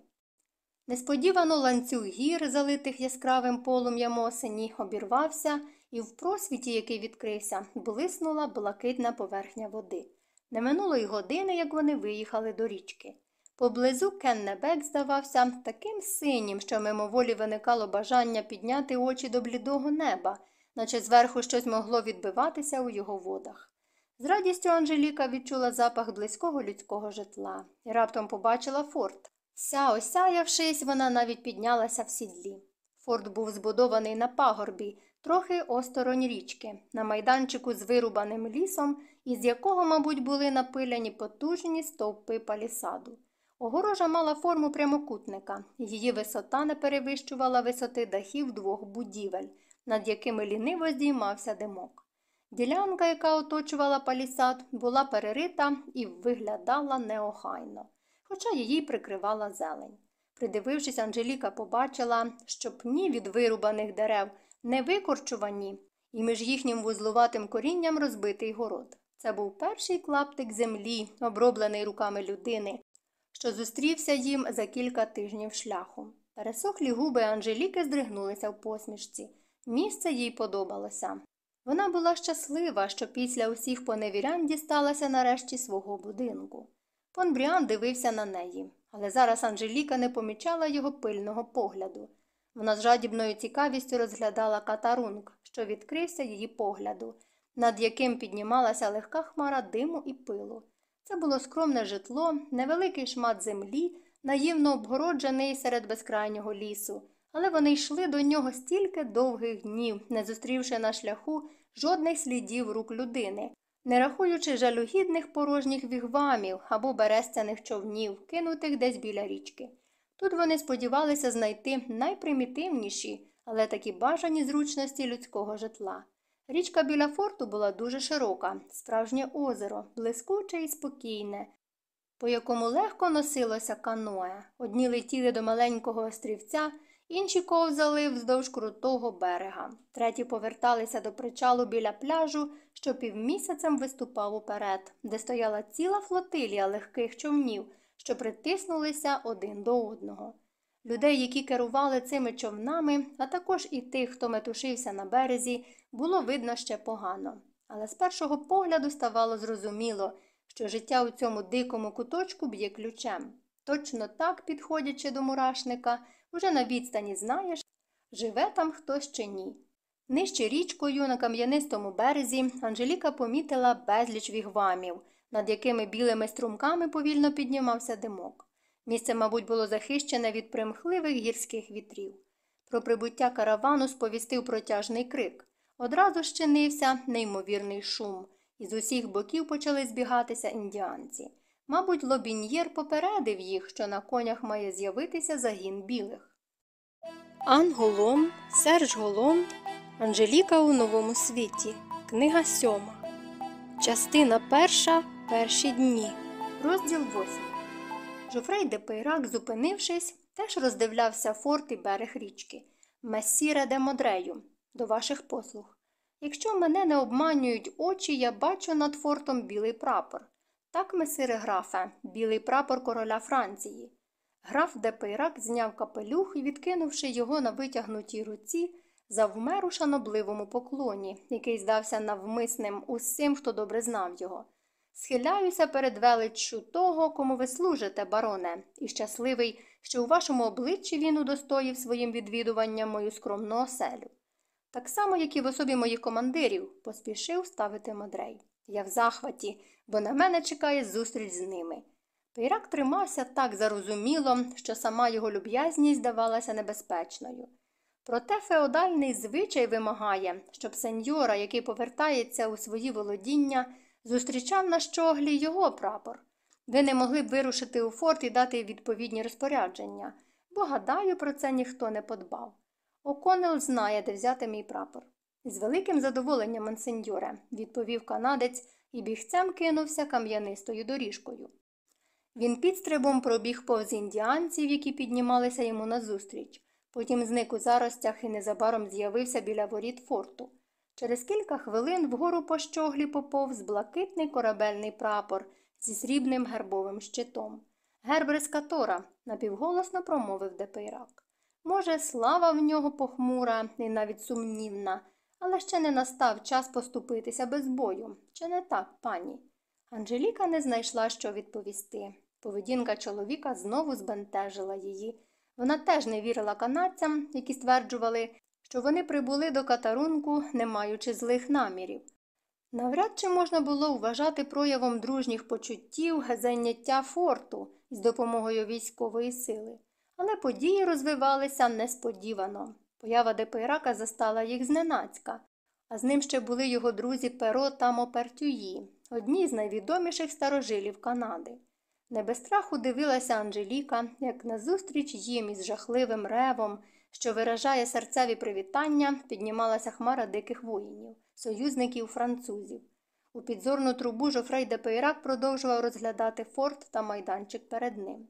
Несподівано ланцюг гір, залитих яскравим полум'ям осені, обірвався, і в просвіті, який відкрився, блиснула блакитна поверхня води. Не минуло й години, як вони виїхали до річки. Поблизу Кеннебек здавався таким синім, що мимоволі виникало бажання підняти очі до блідого неба, наче зверху щось могло відбиватися у його водах. З радістю Анжеліка відчула запах близького людського житла і раптом побачила форт. Вся осяявшись, вона навіть піднялася в сідлі. Форт був збудований на пагорбі, трохи осторонь річки, на майданчику з вирубаним лісом, із якого, мабуть, були напиляні потужні стовпи палісаду. Огорожа мала форму прямокутника, її висота не перевищувала висоти дахів двох будівель, над якими ліниво здіймався димок. Ділянка, яка оточувала палісад, була перерита і виглядала неохайно, хоча її прикривала зелень. Придивившись, Анжеліка побачила, що пні від вирубаних дерев не викорчувані, і між їхнім вузлуватим корінням розбитий город. Це був перший клаптик землі, оброблений руками людини, що зустрівся їм за кілька тижнів шляху. Пересохлі губи Анжеліки здригнулися в посмішці. Місце їй подобалося. Вона була щаслива, що після усіх поневірянь дісталася нарешті свого будинку. Пон Бріан дивився на неї, але зараз Анжеліка не помічала його пильного погляду. Вона з жадібною цікавістю розглядала катарунг, що відкрився її погляду, над яким піднімалася легка хмара диму і пилу. Це було скромне житло, невеликий шмат землі, наївно обгороджений серед безкрайнього лісу, але вони йшли до нього стільки довгих днів, не зустрівши на шляху жодних слідів рук людини, не рахуючи жалюгідних порожніх вігвамів або берестяних човнів, кинутих десь біля річки. Тут вони сподівалися знайти найпримітивніші, але такі бажані зручності людського житла. Річка біля форту була дуже широка, справжнє озеро, блискуче і спокійне, по якому легко носилося каноe. Одні летіли до маленького острівця, інші ковзали вздовж крутого берега, треті поверталися до причалу біля пляжу, що півмісяцем виступав уперед, де стояла ціла флотилія легких човнів, що притиснулися один до одного. Людей, які керували цими човнами, а також і тих, хто метушився на березі, було видно ще погано. Але з першого погляду ставало зрозуміло, що життя у цьому дикому куточку б'є ключем. Точно так, підходячи до мурашника, уже на відстані знаєш, живе там хтось чи ні. Нижче річкою на кам'янистому березі Анжеліка помітила безліч вігвамів, над якими білими струмками повільно піднімався димок. Місце, мабуть, було захищене від примхливих гірських вітрів. Про прибуття каравану сповістив протяжний крик. Одразу щинився неймовірний шум, і з усіх боків почали збігатися індіанці. Мабуть, лобіньєр попередив їх, що на конях має з'явитися загін білих. Ан Голом, Серж Голом, Анжеліка у новому світі. Книга сьома. Частина перша. Перші дні. Розділ восьмий. Жофрей де Пейрак, зупинившись, теж роздивлявся форт і берег річки. Месіре де Модрею, до ваших послуг. Якщо мене не обманюють очі, я бачу над фортом білий прапор. Так, месире графе, білий прапор короля Франції. Граф де Пейрак зняв капелюх і, відкинувши його на витягнутій руці, завмер у шанобливому поклоні, який здався навмисним усім, хто добре знав його. Схиляюся перед величчю того, кому ви служите, бароне, і щасливий, що у вашому обличчі він удостоїв своїм відвідуванням мою скромну оселю. Так само, як і в особі моїх командирів, поспішив ставити Мадрей. Я в захваті, бо на мене чекає зустріч з ними. Пейрак тримався так зарозуміло, що сама його люб'язність здавалася небезпечною. Проте феодальний звичай вимагає, щоб сеньора, який повертається у свої володіння, зустрічав на щоглі його прапор. Ви не могли б вирушити у форт і дати відповідні розпорядження, бо, гадаю, про це ніхто не подбав. Оконел знає, де взяти мій прапор. З великим задоволенням, монсеньоре, відповів канадець і бігцем кинувся кам'янистою доріжкою. Він підстрибом пробіг повз індіанців, які піднімалися йому назустріч. Потім зник у заростях і незабаром з'явився біля воріт форту. Через кілька хвилин вгору по щоглі поповз блакитний корабельний прапор зі срібним гербовим щитом. Герб Рескатора, напівголосно промовив Депейрак. Може, слава в нього похмура і навіть сумнівна, але ще не настав час поступитися без бою. Чи не так, пані? Анжеліка не знайшла, що відповісти. Поведінка чоловіка знову збентежила її. Вона теж не вірила канадцям, які стверджували, що вони прибули до катарунку, не маючи злих намірів. Навряд чи можна було вважати проявом дружніх почуттів зайняття форту з допомогою військової сили. Але події розвивалися несподівано. Поява Депейрака застала їх зненацька, а з ним ще були його друзі Перо та Мопертюї, одні з найвідоміших старожилів Канади. Не без страху дивилася Анжеліка, як назустріч їм із жахливим ревом, що виражає серцеві привітання, піднімалася хмара диких воїнів, союзників французів. У підзорну трубу Жофрей де Пейрак продовжував розглядати форт та майданчик перед ним.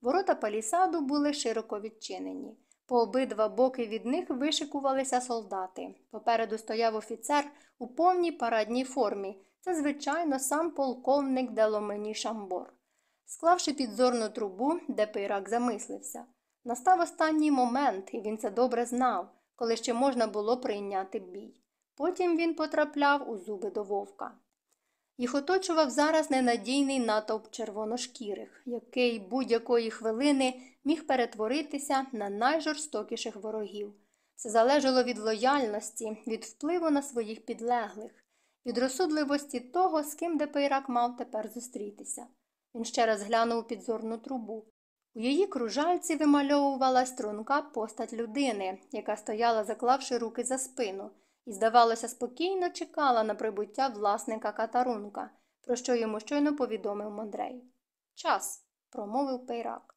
Ворота палісаду були широко відчинені. По обидва боки від них вишикувалися солдати. Попереду стояв офіцер у повній парадній формі. Це, звичайно, сам полковник Деломені Шамбор. Склавши підзорну трубу, де Пейрак замислився. Настав останній момент, і він це добре знав, коли ще можна було прийняти бій. Потім він потрапляв у зуби до вовка. Їх оточував зараз ненадійний натовп червоношкірих, який будь-якої хвилини міг перетворитися на найжорстокіших ворогів. Це залежало від лояльності, від впливу на своїх підлеглих, від розсудливості того, з ким Депейрак мав тепер зустрітися. Він ще раз глянув у підзорну трубу. У її кружальці вимальовувала струнка постать людини, яка стояла, заклавши руки за спину, і, здавалося, спокійно чекала на прибуття власника катарунка, про що йому щойно повідомив Мондрей. Час, промовив Пейрак.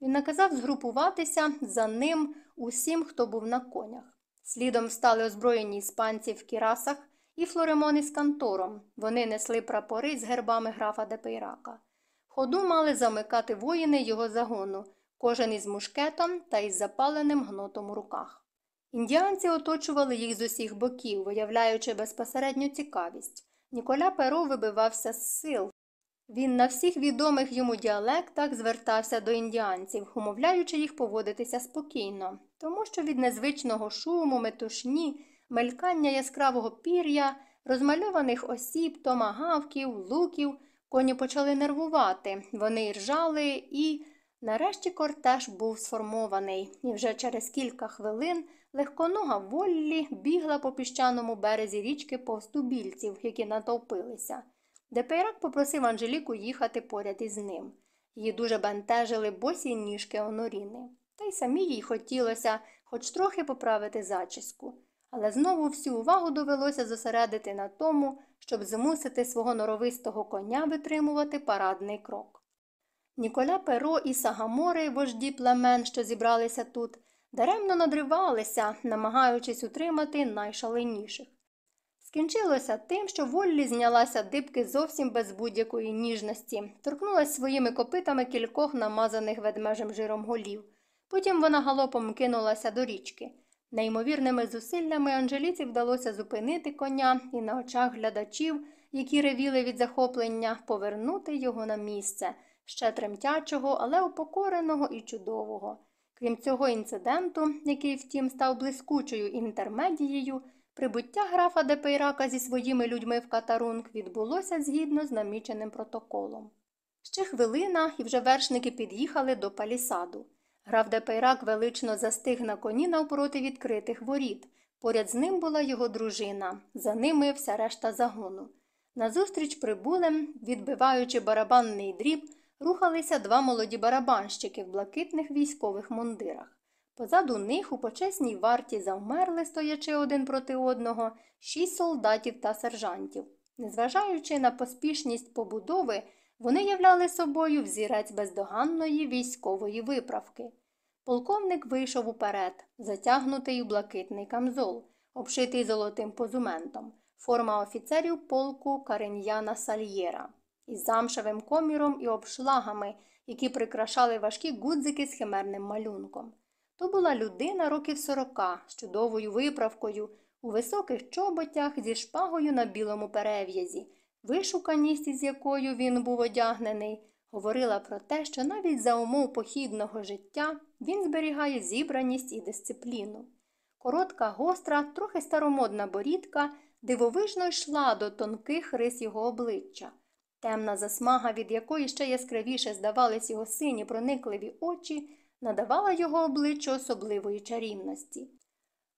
Він наказав згрупуватися за ним усім, хто був на конях. Слідом встали озброєні іспанці в кірасах і Флорімон із кантором. Вони несли прапори з гербами графа Депейрака. Ходу мали замикати воїни його загону, кожен із мушкетом та із запаленим гнотом у руках. Індіанці оточували їх з усіх боків, виявляючи безпосередню цікавість. Ніколя Перо вибивався з сил. Він на всіх відомих йому діалектах звертався до індіанців, умовляючи їх поводитися спокійно, тому що від незвичного шуму, метушні, мелькання яскравого пір'я, розмальованих осіб, томагавків, луків. Коні почали нервувати, вони ржали і, нарешті, кортеж був сформований, і вже через кілька хвилин легконога Воллі бігла по піщаному березі річки повз тубільців, які натовпилися. Депейрак попросив Анжеліку їхати поряд із ним. Її дуже бентежили босі ніжки Оноріни. Та й самі їй хотілося хоч трохи поправити зачіску. Але знову всю увагу довелося зосередити на тому, щоб змусити свого норовистого коня витримувати парадний крок. Ніколя Перо і Сагамори, вожді племен, що зібралися тут, даремно надривалися, намагаючись утримати найшаленіших. Скінчилося тим, що Воллі знялася дибки зовсім без будь-якої ніжності, торкнулася своїми копитами кількох намазаних ведмежим жиром голів. Потім вона галопом кинулася до річки. Неймовірними зусиллями Анжеліці вдалося зупинити коня і на очах глядачів, які ревіли від захоплення, повернути його на місце, ще тремтячого, але упокореного і чудового. Крім цього інциденту, який, втім, став блискучою інтермедією, прибуття графа Депейрака зі своїми людьми в Катарунг відбулося згідно з наміченим протоколом. Ще хвилина, і вже вершники під'їхали до палісаду. Граф Депейрак велично застиг на коні навпроти відкритих воріт. Поряд з ним була його дружина, за ними вся решта загону. Назустріч прибулим, відбиваючи барабанний дріб, рухалися два молоді барабанщики в блакитних військових мундирах. Позаду них у почесній варті завмерли, стоячи один проти одного, шість солдатів та сержантів. Незважаючи на поспішність побудови, вони являли собою взірець бездоганної військової виправки. Полковник вийшов уперед, затягнутий у блакитний камзол, обшитий золотим позументом, форма офіцерів полку Кареньяна Сальєра, із замшевим коміром і обшлагами, які прикрашали важкі гудзики з химерним малюнком. То була людина років сорока з чудовою виправкою, у високих чоботях зі шпагою на білому перев'язі, вишуканість, із якою він був одягнений, говорила про те, що навіть за умов похідного життя він зберігає зібраність і дисципліну. Коротка, гостра, трохи старомодна борідка дивовижно йшла до тонких рис його обличчя. Темна засмага, від якої ще яскравіше здавались його сині проникливі очі, надавала його обличчю особливої чарівності.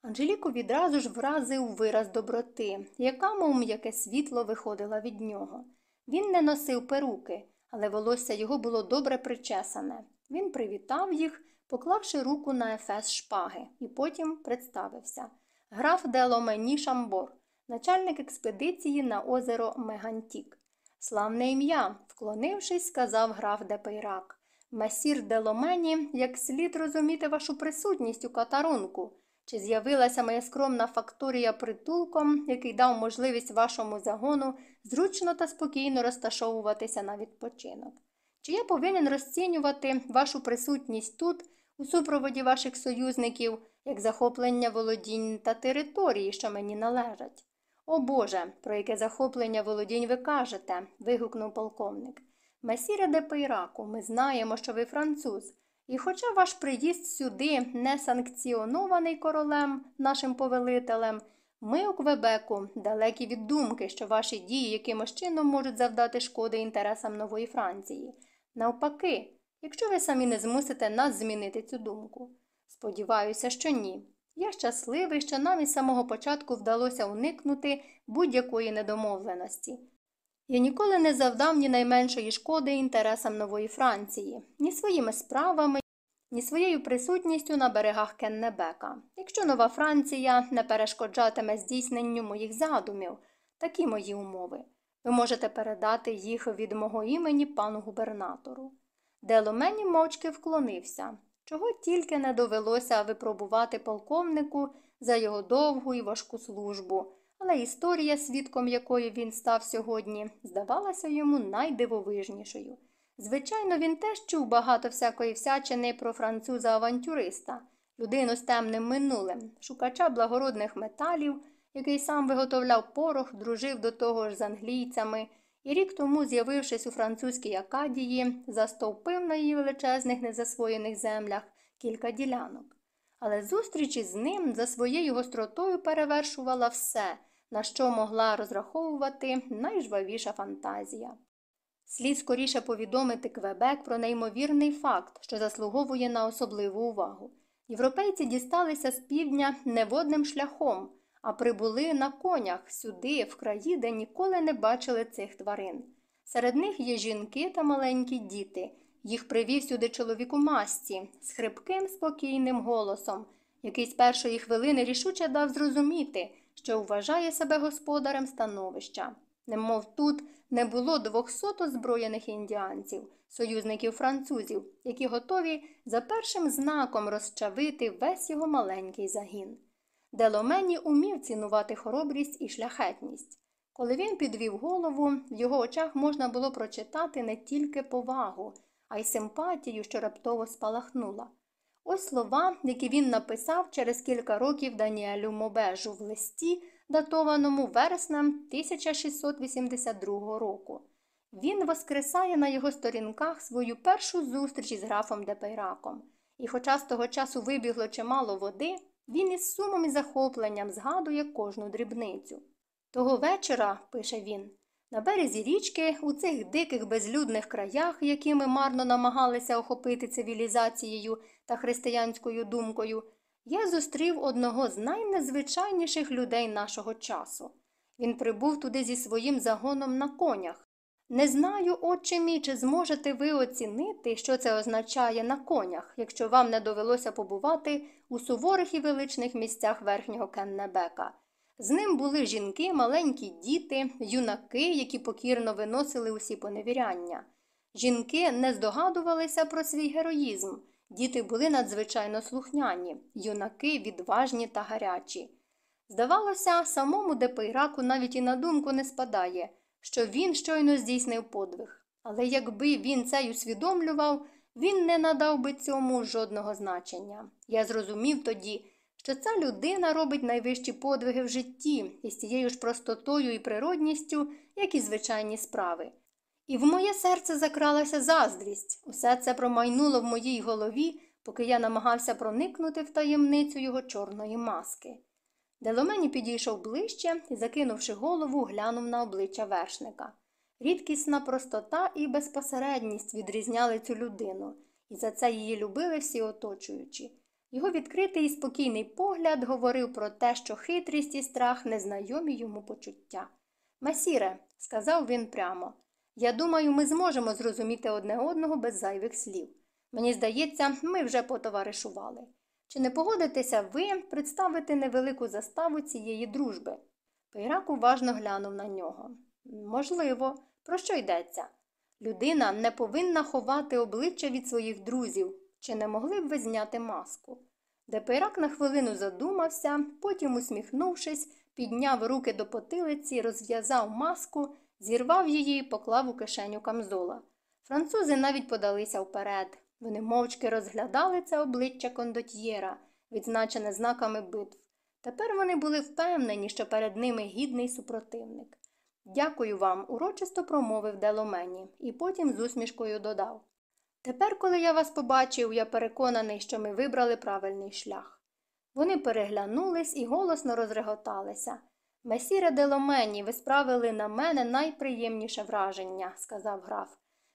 Анжеліку відразу ж вразив вираз доброти, яка, мов м'яке світло, виходила від нього. Він не носив перуки, але волосся його було добре причесане. Він привітав їх, поклавши руку на ефес шпаги, і потім представився граф де Ломені-Шамбор, начальник експедиції на озеро Мегантік. Славне ім'я, вклонившись, сказав граф де Пейрак. Месір де Ломені, як слід розуміти вашу присутність у Катарунку. Чи з'явилася моя скромна факторія притулком, який дав можливість вашому загону зручно та спокійно розташовуватися на відпочинок? Чи я повинен розцінювати вашу присутність тут, у супроводі ваших союзників, як захоплення володінь та території, що мені належать? О Боже, про яке захоплення володінь ви кажете? вигукнув полковник. Месіре де Пейраку, ми знаємо, що ви француз. І хоча ваш приїзд сюди не санкціонований королем, нашим повелителем, ми у Квебеку далекі від думки, що ваші дії якимось чином можуть завдати шкоди інтересам нової Франції. Навпаки, якщо ви самі не змусите нас змінити цю думку. Сподіваюся, що ні. Я щасливий, що нам із самого початку вдалося уникнути будь-якої недомовленості. Я ніколи не завдав ні найменшої шкоди інтересам нової Франції, ні своїми справами, ні своєю присутністю на берегах Кеннебека. Якщо нова Франція не перешкоджатиме здійсненню моїх задумів, такі мої умови, ви можете передати їх від мого імені пану губернатору. Деломені мовчки вклонився, чого тільки не довелося випробувати полковнику за його довгу і важку службу але історія, свідком якої він став сьогодні, здавалася йому найдивовижнішою. Звичайно, він теж чув багато всякої всячини про француза авантюриста, людину з темним минулим, шукача благородних металів, який сам виготовляв порох, дружив до того ж з англійцями, і рік тому, з'явившись у французькій Акадії, застовпив на її величезних незасвоєних землях кілька ділянок. Але зустріч із ним за своєю гостротою перевершувала все на що могла розраховувати найжвавіша фантазія. Слід скоріше повідомити Квебек про неймовірний факт, що заслуговує на особливу увагу. Європейці дісталися з півдня не водним шляхом, а прибули на конях сюди, в краї, де ніколи не бачили цих тварин. Серед них є жінки та маленькі діти, їх привів сюди чоловік у масці з хрипким, спокійним голосом, який з першої хвилини рішуче дав зрозуміти, що вважає себе господарем становища. Немов тут не було двохсот озброєних індіанців, союзників французів, які готові за першим знаком розчавити весь його маленький загін. Деломені умів цінувати хоробрість і шляхетність. Коли він підвів голову, в його очах можна було прочитати не тільки повагу, а й симпатію, що раптово спалахнула. Ось слова, які він написав через кілька років Даніелю Мобежу в листі, датованому вереснем 1682 року. Він воскресає на його сторінках свою першу зустріч із графом де Пейраком. І, хоча з того часу збігло чимало води, він із сумом і захопленням згадує кожну дрібницю. Того вечора, пише він, на березі річки, у цих диких безлюдних краях, які ми марно намагалися охопити цивілізацією та християнською думкою, я зустрів одного з найнезвичайніших людей нашого часу. Він прибув туди зі своїм загоном на конях. Не знаю, отче мій, чи зможете ви оцінити, що це означає на конях, якщо вам не довелося побувати у суворих і величних місцях верхнього Кеннебека. З ним були жінки, маленькі діти, юнаки, які покірно виносили усі поневіряння. Жінки не здогадувалися про свій героїзм, діти були надзвичайно слухняні, юнаки відважні та гарячі. Здавалося, самому Депейраку навіть і на думку не спадає, що він щойно здійснив подвиг. Але якби він це усвідомлював, він не надав би цьому жодного значення. Я зрозумів тоді, що ця людина робить найвищі подвиги в житті із тією ж простотою і природністю, як і звичайні справи. І в моє серце закралася заздрість. Усе це промайнуло в моїй голові, поки я намагався проникнути в таємницю його чорної маски. Деломені підійшов ближче і, закинувши голову, глянув на обличчя вершника. Рідкісна простота і безпосередність відрізняли цю людину, і за це її любили всі оточуючі. Його відкритий і спокійний погляд говорив про те, що хитрість і страх незнайомі йому почуття. Месіре, сказав він прямо, я думаю, ми зможемо зрозуміти одне одного без зайвих слів. Мені здається, ми вже потоваришували. Чи не погодитеся ви представити невелику заставу цієї дружби? Пейрак уважно глянув на нього. Можливо, про що йдеться? Людина не повинна ховати обличчя від своїх друзів, чи не могли б ви зняти маску? Де Пейрак на хвилину задумався, потім, усміхнувшись, підняв руки до потилиці, розв'язав маску, зірвав її і поклав у кишеню камзола. Французи навіть подалися вперед. Вони мовчки розглядали це обличчя кондотьєра, відзначене знаками битв. Тепер вони були впевнені, що перед ними гідний супротивник. Дякую вам, урочисто промовив Деломені, і потім з усмішкою додав. Тепер, коли я вас побачив, я переконаний, що ми вибрали правильний шлях. Вони переглянулись і голосно розреготалися. Месіре Деломені, ви справили на мене найприємніше враження, сказав граф.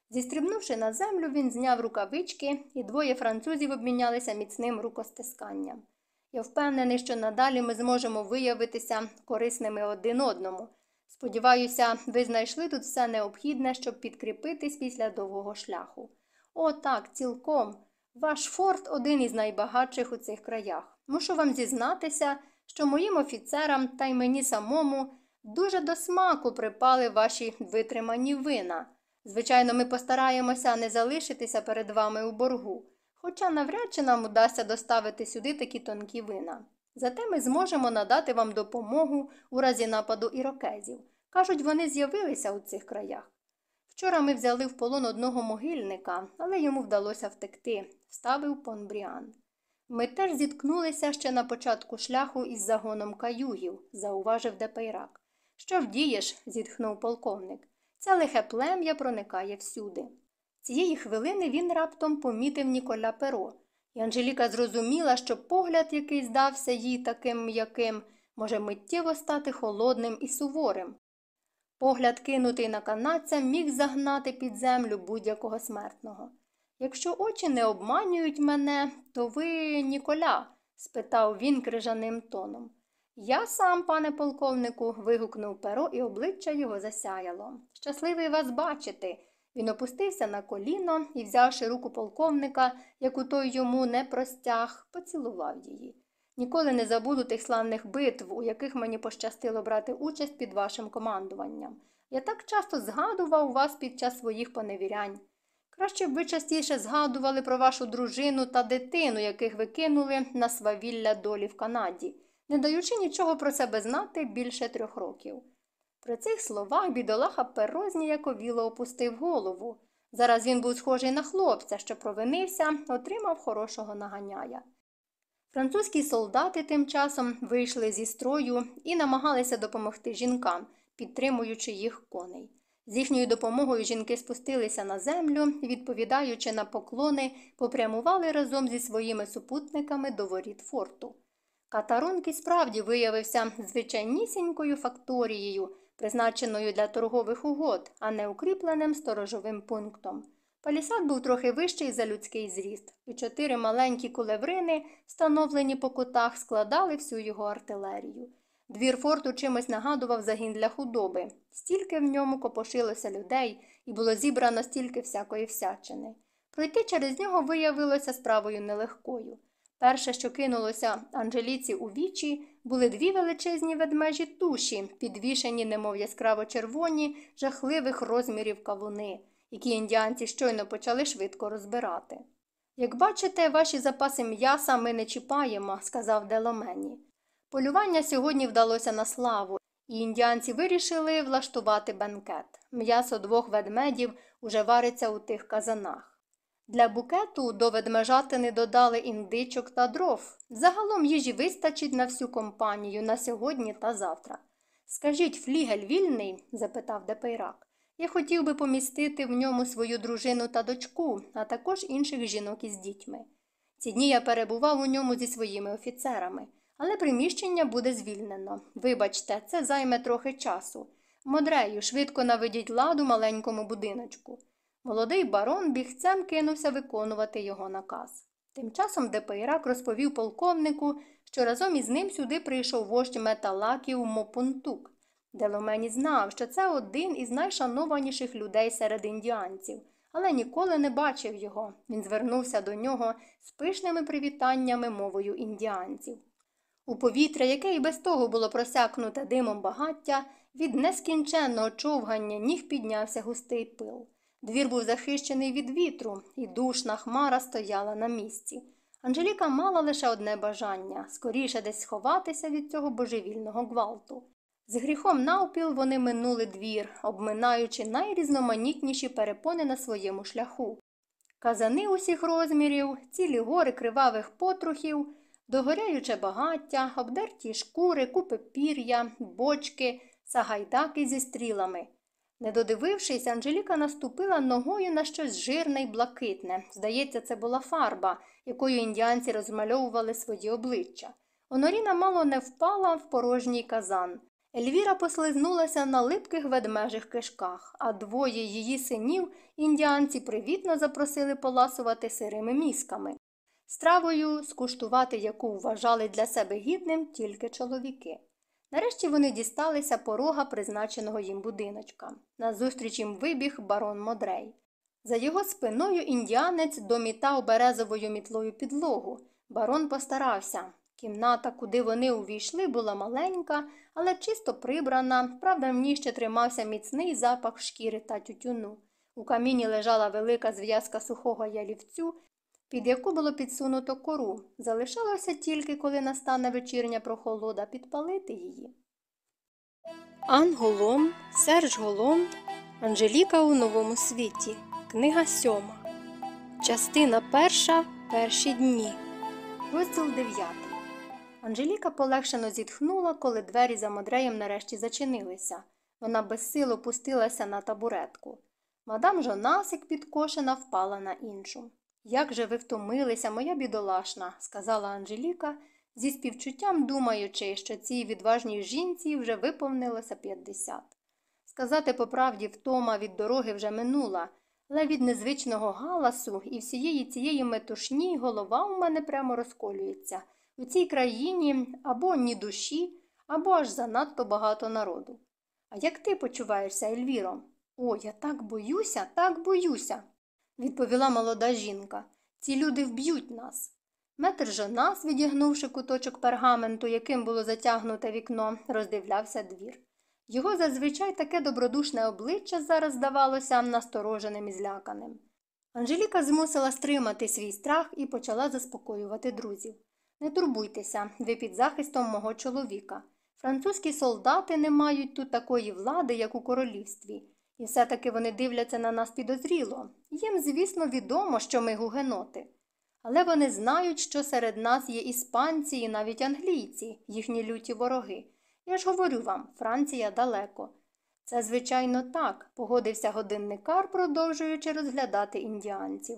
Зістрибнувши на землю, він зняв рукавички, і двоє французів обмінялися міцним рукостисканням. Я впевнений, що надалі ми зможемо виявитися корисними один одному. Сподіваюся, ви знайшли тут все необхідне, щоб підкріпитись після довгого шляху. О, так, цілком. Ваш форт один із найбагатших у цих краях. Мушу вам зізнатися, що моїм офіцерам та й мені самому дуже до смаку припали ваші витримані вина. Звичайно, ми постараємося не залишитися перед вами у боргу, хоча навряд чи нам удасться доставити сюди такі тонкі вина. Зате ми зможемо надати вам допомогу у разі нападу ірокезів. Кажуть, вони з'явилися у цих краях. Вчора ми взяли в полон одного могильника, але йому вдалося втекти, вставив Пон-Бріан. Ми теж зіткнулися ще на початку шляху із загоном каюгів, зауважив де Пейрак. Що вдієш? зітхнув полковник. Це лихе плем'я проникає всюди. Цієї хвилини він раптом помітив Ніколя Перо, і Анжеліка зрозуміла, що погляд, який здався їй таким м'яким, може миттєво стати холодним і суворим. Погляд, кинутий на канадця, міг загнати під землю будь-якого смертного. Якщо очі не обманюють мене, то ви Ніколя? спитав він крижаним тоном. Я сам, пане полковнику, вигукнув перо, і обличчя його засяяло. Щасливий вас бачити. Він опустився на коліно і, взявши руку полковника, яку той йому не простяг, поцілував її. Ніколи не забуду тих славних битв, у яких мені пощастило брати участь під вашим командуванням. Я так часто згадував вас під час своїх поневірянь. Краще б ви частіше згадували про вашу дружину та дитину, яких ви кинули на свавілля долі в Канаді, не даючи нічого про себе знати більше трьох років. При цих словах бідолаха перо зніяковіло опустив голову. Зараз він був схожий на хлопця, що провинився, отримав хорошого наганяя. Французькі солдати тим часом вийшли зі строю і намагалися допомогти жінкам, підтримуючи їх коней. З їхньою допомогою жінки спустилися на землю відповідаючи на поклони, попрямували разом зі своїми супутниками до воріт форту. Катарунки справді виявився звичайнісінькою факторією, призначеною для торгових угод, а не укріпленим сторожовим пунктом. Палісад був трохи вищий за людський зріст, і чотири маленькі кулеврини, встановлені по кутах, складали всю його артилерію. Двір форту чимось нагадував загін для худоби, стільки в ньому копошилося людей і було зібрано стільки всякої всячини. Пройти через нього виявилося справою нелегкою. Перше, що кинулося Анжеліці у вічі, були дві величезні ведмежі туші, підвішені, немов яскраво червоні, жахливих розмірів кавуни, які індіанці щойно почали швидко розбирати. Як бачите, ваші запаси м'яса ми не чіпаємо, сказав Деломені. Полювання сьогодні вдалося на славу, і індіанці вирішили влаштувати бенкет. М'ясо двох ведмедів уже вариться у тих казанах. Для букету до ведмежатини додали індичок та дров. Загалом їжі вистачить на всю компанію на сьогодні та завтра. Скажіть, флігель вільний? запитав де Пейрак. Я хотів би помістити в ньому свою дружину та дочку, а також інших жінок із дітьми. Ці дні я перебував у ньому зі своїми офіцерами, але приміщення буде звільнено. Вибачте, це займе трохи часу. Модрею, швидко наведіть лад у маленькому будиночку. Молодий барон бігцем кинувся виконувати його наказ. Тим часом де Пейрак розповів полковнику, що разом із ним сюди прийшов вождь металаків Мопунтук. Де Ломені знав, що це один із найшанованіших людей серед індіанців, але ніколи не бачив його. Він звернувся до нього з пишними привітаннями мовою індіанців. У повітря, яке і без того було просякнуте димом багаття, від нескінченного човгання ніг піднявся густий пил. Двір був захищений від вітру, і душна хмара стояла на місці. Анжеліка мала лише одне бажання скоріше десь сховатися від цього божевільного гвалту. З гріхом навпіл вони минули двір, обминаючи найрізноманітніші перепони на своєму шляху. Казани усіх розмірів, цілі гори кривавих потрухів, догоряюче багаття, обдерті шкури, купи пір'я, бочки, сагайдаки зі стрілами. Не додивившись, Анжеліка наступила ногою на щось жирне й блакитне. Здається, це була фарба, якою індіанці розмальовували свої обличчя. Оноріна мало не впала в порожній казан. Ельвіра послизнулася на липких ведмежих кишках, а двоє її синів індіанці привітно запросили поласувати сирими місками. Стравою, скуштувати яку вважали для себе гідним тільки чоловіки. Нарешті вони дісталися порога призначеного їм будиночка. Назустріч їм вибіг барон Модрей. За його спиною індіанець домітав березовою мітлою підлогу. Барон постарався. Кімната, куди вони увійшли, була маленька, але чисто прибрана, правда, в ній ще тримався міцний запах шкіри та тютюну. У каміні лежала велика зв'язка сухого ялівцю, під яку було підсунуто кору. Залишалося тільки, коли настане вечірня прохолода, підпалити її. Анголом, Серж Голом, Анжеліка у новому світі. Книга сьома. Частина перша. Перші дні. Розділ дев'ятий. Анжеліка полегшено зітхнула, коли двері за Модреєм нарешті зачинилися. Вона безсило опустилася на табуретку. Мадам Жонасик підкошена впала на іншу. Як же ви втомилися, моя бідолашна, сказала Анжеліка, зі співчуттям думаючи, що цій відважній жінці вже виповнилося 50. Сказати по правді, втома від дороги вже минула, але від незвичного галасу і всієї цієї метушні голова у мене прямо розколюється. У цій країні або ні душі, або аж занадто багато народу. А як ти почуваєшся, Ельвіро? О, я так боюся, так боюся, відповіла молода жінка. Ці люди вб'ють нас. Метр Жонас, відігнувши куточок пергаменту, яким було затягнуте вікно, роздивлявся двір. Його зазвичай таке добродушне обличчя зараз здавалося настороженим і зляканим. Анжеліка змусила стримати свій страх і почала заспокоювати друзів. Не турбуйтеся, ви під захистом мого чоловіка. Французькі солдати не мають тут такої влади, як у королівстві, і все таки вони дивляться на нас підозріло. Їм, звісно, відомо, що ми гугеноти. Але вони знають, що серед нас є іспанці і навіть англійці, їхні люті вороги. Я ж говорю вам, Франція далеко. Це, звичайно, так, погодився годинникар, продовжуючи розглядати індіанців.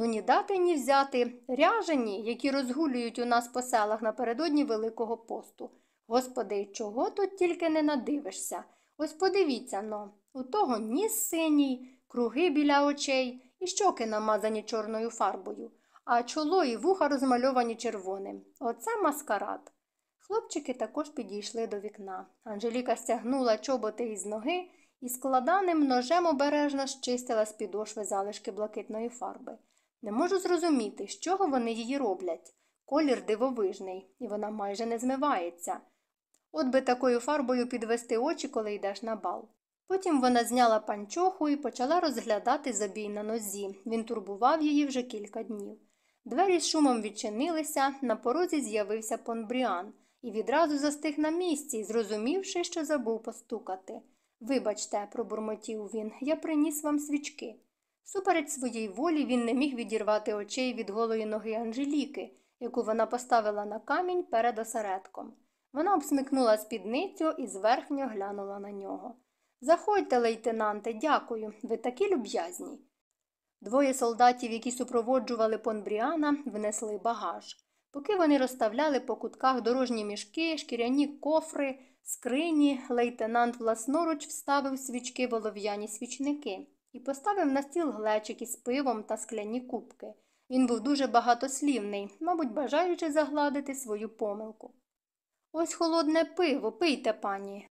Ну ні дати, ні взяти ряжені, які розгулюють у нас по селах напередодні Великого посту. Господи, чого тут тільки не надивишся? Ось подивіться но, у того ніс синій, круги біля очей і щоки намазані чорною фарбою, а чоло і вуха розмальовані червоним. Оце маскарад. Хлопчики також підійшли до вікна. Анжеліка стягнула чоботи із ноги і складаним ножем обережно щистила з підошви залишки блакитної фарби. Не можу зрозуміти, з чого вони її роблять. Колір дивовижний, і вона майже не змивається. От би такою фарбою підвести очі, коли йдеш на бал. Потім вона зняла панчоху і почала розглядати забій на нозі. Він турбував її вже кілька днів. Двері з шумом відчинилися, на порозі з'явився Понбріан і відразу застиг на місці, зрозумівши, що забув постукати. Вибачте, пробурмотів він, я приніс вам свічки. Супереч своїй волі він не міг відірвати очей від голої ноги Анжеліки, яку вона поставила на камінь перед осередком. Вона обсмикнула спідницю і зверхньо глянула на нього. Заходьте, лейтенанте, дякую, ви такі люб'язні. Двоє солдатів, які супроводжували Понбріана, внесли багаж. Поки вони розставляли по кутках дорожні мішки, шкіряні кофри, скрині, лейтенант власноруч вставив свічки в олов'яні свічники і поставив на стіл глечик із пивом та скляні кубки. Він був дуже багатослівний, мабуть, бажаючи загладити свою помилку. Ось холодне пиво, пийте, пані.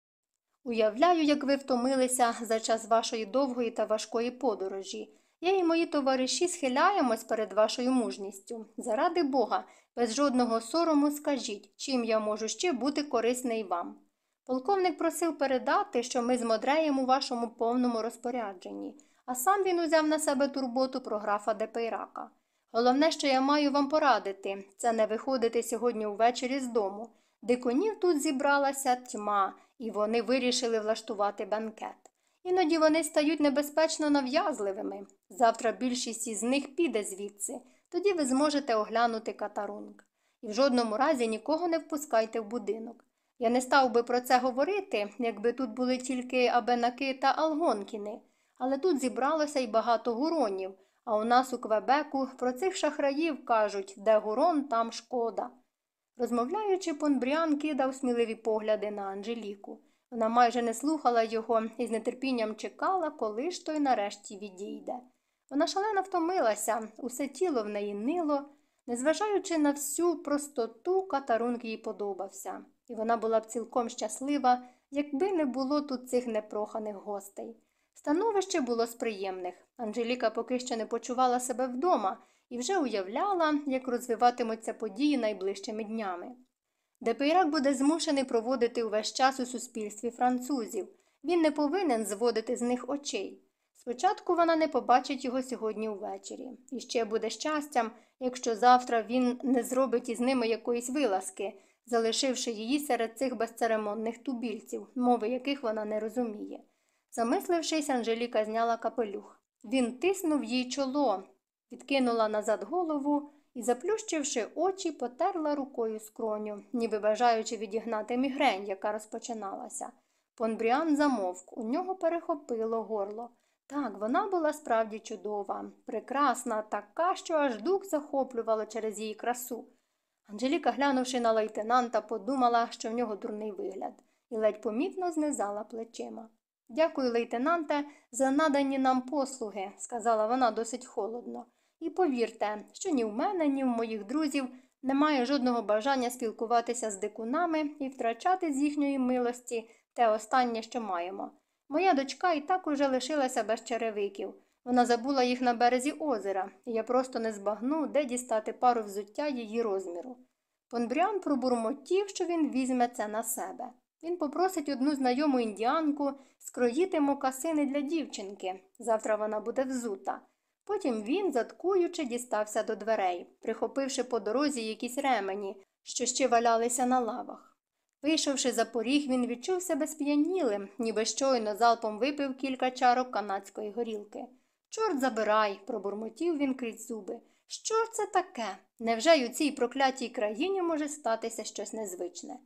Уявляю, як ви втомилися за час вашої довгої та важкої подорожі. Я і мої товариші схиляємось перед вашою мужністю. Заради Бога, без жодного сорому скажіть, чим я можу ще бути корисний вам. Полковник просив передати, що ми змодреємо у вашому повному розпорядженні, а сам він узяв на себе турботу про графа Депейрака. Головне, що я маю вам порадити, це не виходити сьогодні ввечері з дому. Дикунів тут зібралася тьма, і вони вирішили влаштувати бенкет. Іноді вони стають небезпечно нав'язливими. Завтра більшість із них піде звідси, тоді ви зможете оглянути катарунг. І в жодному разі нікого не впускайте в будинок. Я не став би про це говорити, якби тут були тільки абенаки та алгонкіни, але тут зібралося й багато гуронів, а у нас у Квебеку про цих шахраїв кажуть, де гурон, там шкода. Розмовляючи, Понбріан кидав сміливі погляди на Анжеліку. Вона майже не слухала його і з нетерпінням чекала, коли ж той нарешті відійде. Вона шалено втомилася, усе тіло в неї нило. Незважаючи на всю простоту, Катарунк їй подобався, і вона була б цілком щаслива, якби не було тут цих непроханих гостей. Становище було не з приємних. Анжеліка поки що не почувала себе вдома і вже уявляла, як розвиватимуться події найближчими днями. Де Пейрак буде змушений проводити увесь час у суспільстві французів. Він не повинен зводити з них очей. Спочатку вона не побачить його сьогодні ввечері, і ще буде щастям, якщо завтра він не зробить із ними якоїсь вилазки, залишивши її серед цих безцеремонних тубільців, мови яких вона не розуміє. Замислившись, Анжеліка зняла капелюх. Він тиснув їй чоло, відкинула назад голову і, заплющивши очі, потерла рукою скроню, ніби бажаючи відігнати мігрень, яка розпочиналася. Понбріан замовк, у нього перехопило горло. Так, вона була справді чудова, прекрасна, така, що аж дух захоплювало через її красу. Анжеліка, глянувши на лейтенанта, подумала, що в нього дурний вигляд, і ледь помітно знизала плечима. Дякую, лейтенанте, за надані нам послуги, сказала вона досить холодно. І повірте, що ні в мене, ні в моїх друзів немає жодного бажання спілкуватися з дикунами і втрачати з їхньої милості те останнє, що маємо. Моя дочка і так уже лишилася без черевиків. Вона забула їх на березі озера, і я просто не збагну, де дістати пару взуття її розміру. Понбріан пробурмотів, що він візьме це на себе. Він попросить одну знайому індіанку скроїти мокасини для дівчинки. Завтра вона буде взута. Потім він, заткуючи, дістався до дверей, прихопивши по дорозі якісь ремені, що ще валялися на лавах. Вийшовши за поріг, він відчув себе сп'янілим, ніби щойно залпом випив кілька чарок канадської горілки. Чорт забирай, пробурмотів він крізь зуби. Що це таке? Невже й у цій проклятій країні може статися щось незвичне?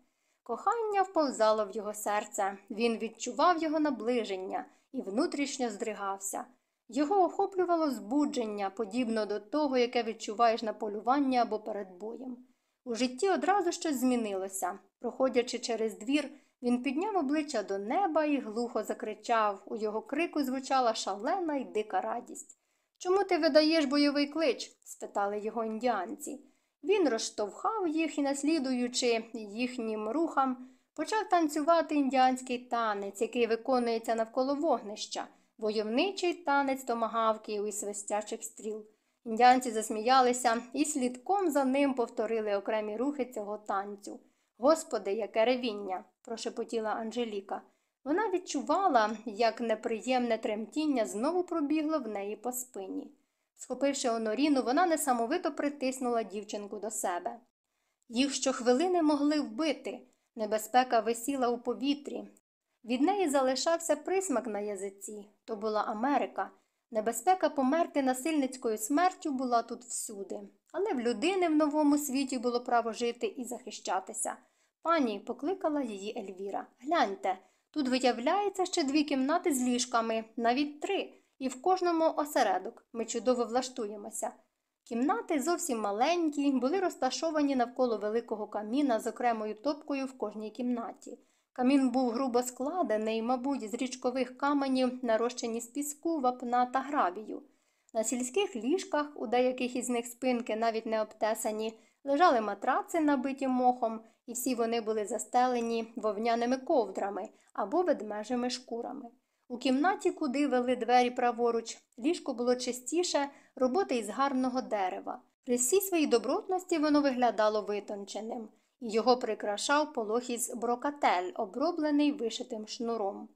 Кохання вповзало в його серце, він відчував його наближення і внутрішньо здригався. Його охоплювало збудження, подібно до того, яке відчуваєш на полюванні або перед боєм. У житті одразу щось змінилося. Проходячи через двір, він підняв обличчя до неба і глухо закричав. У його крику звучала шалена й дика радість. Чому ти видаєш бойовий клич? спитали його індіанці. Він розштовхав їх і, наслідуючи їхнім рухам, почав танцювати індіанський танець, який виконується навколо вогнища, войовничий танець томагавків і свистячих стріл. Індіанці засміялися і слідком за ним повторили окремі рухи цього танцю. Господи, яке ревіння, прошепотіла Анжеліка. Вона відчувала, як неприємне тремтіння знову пробігло в неї по спині. Схопивши Оноріну, вона несамовито притиснула дівчинку до себе. Їх щохвилини могли вбити. Небезпека висіла у повітрі. Від неї залишався присмак на язиці то була Америка. Небезпека померти насильницькою смертю була тут всюди. Але в людини в новому світі було право жити і захищатися. Пані покликала її Ельвіра. Гляньте, тут виявляється ще дві кімнати з ліжками, навіть три і в кожному осередок ми чудово влаштуємося. Кімнати зовсім маленькі, були розташовані навколо великого каміна з окремою топкою в кожній кімнаті. Камін був грубо складений, мабуть, з річкових каменів, нарощені з піску, вапна та гравію. На сільських ліжках, у деяких із них спинки навіть не обтесані, лежали матраци, набиті мохом, і всі вони були застелені вовняними ковдрами або ведмежими шкурами. У кімнаті, куди вели двері праворуч, ліжко було чистіше, роботи із гарного дерева. При всій своїй добротності воно виглядало витонченим, і його прикрашав полог із брокатель, оброблений вишитим шнуром.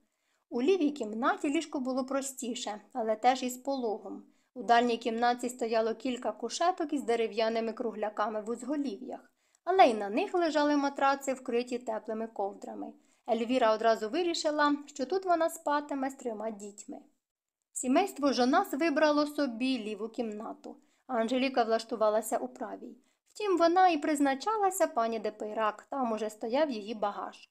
У лівій кімнаті ліжко було простіше, але теж із пологом. У дальній кімнаті стояло кілька кушеток із дерев'яними кругляками в узголів'ях, але й на них лежали матраци, вкриті теплими ковдрами. Ельвіра одразу вирішила, що тут вона спатиме з трьома дітьми. Сімейство Жонас вибрало собі ліву кімнату, а Анжеліка влаштувалася у правій. Втім, вона і призначалася пані де Пейрак, там уже стояв її багаж.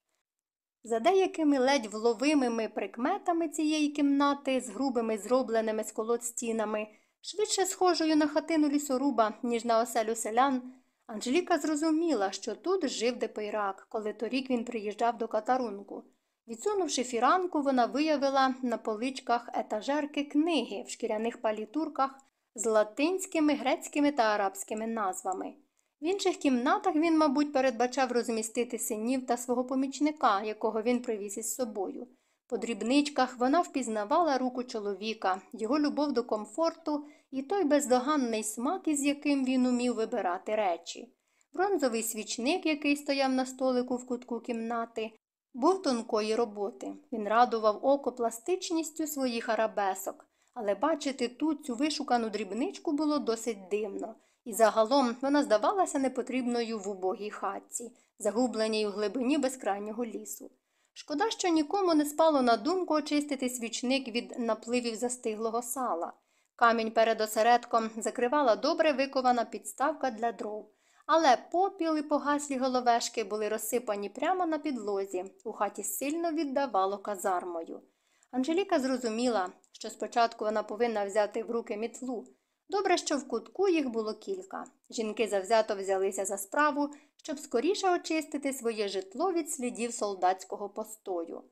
За деякими ледь вловимими прикметами цієї кімнати, з грубими зробленими з колод стінами, швидше схожою на хатину лісоруба, ніж на оселю селян, Анжеліка зрозуміла, що тут жив де Пейрак, коли торік він приїжджав до Катарунку. Відсунувши фіранку, вона виявила на поличках етажерки книги в шкіряних палітурках з латинськими, грецькими та арабськими назвами. В інших кімнатах він, мабуть, передбачав розмістити синів та свого помічника, якого він привіз із собою. По дрібничках вона впізнавала руку чоловіка, його любов до комфорту і той бездоганний смак, із яким він умів вибирати речі. Бронзовий свічник, який стояв на столику в кутку кімнати, був тонкої роботи. Він радував око пластичністю своїх арабесок, але бачити тут цю вишукану дрібничку було досить дивно, і загалом вона здавалася непотрібною в убогій хатці, загубленій у глибині безкрайнього лісу. Шкода, що нікому не спало на думку очистити свічник від напливів застиглого сала. Камінь перед осередком закривала добре викована підставка для дров, але попіл і погаслі головешки були розсипані прямо на підлозі, у хаті сильно віддавало казармою. Анжеліка зрозуміла, що спочатку вона повинна взяти в руки мітлу. Добре, що в кутку їх було кілька. Жінки завзято взялися за справу, щоб скоріше очистити своє житло від слідів солдатського постою.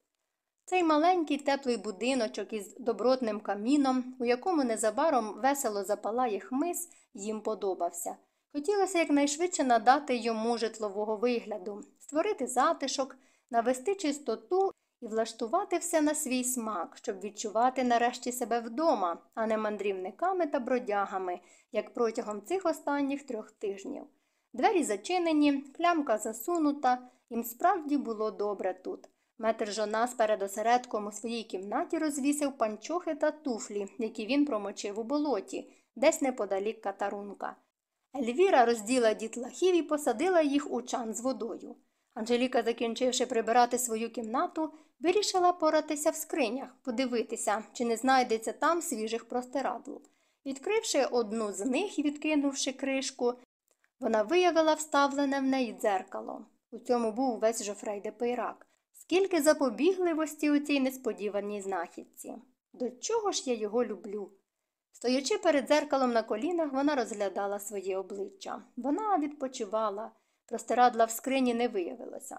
Цей маленький теплий будиночок із добротним каміном, у якому незабаром весело запалає хмиз, їм подобався. Хотілося якнайшвидше надати йому житлового вигляду, створити затишок, навести чистоту і влаштувати все на свій смак, щоб відчувати нарешті себе вдома, а не мандрівниками та бродягами, як протягом цих останніх трьох тижнів. Двері зачинені, клямка засунута, їм справді було добре тут. Метр Жонас перед осередком у своїй кімнаті розвісив панчохи та туфлі, які він промочив у болоті, десь неподалік катарунка. Ельвіра розділа дітлахів і посадила їх у чан з водою. Анжеліка, закінчивши прибирати свою кімнату, вирішила поратися в скринях, подивитися, чи не знайдеться там свіжих простирадл. Відкривши одну з них і відкинувши кришку, вона виявила вставлене в неї дзеркало. У цьому був весь Жофрей де Пейрак. Скільки запобігливості у цій несподіваній знахідці. До чого ж я його люблю? Стоячи перед дзеркалом на колінах, вона розглядала своє обличчя. Вона відпочивала, простирадла в скрині не виявилося.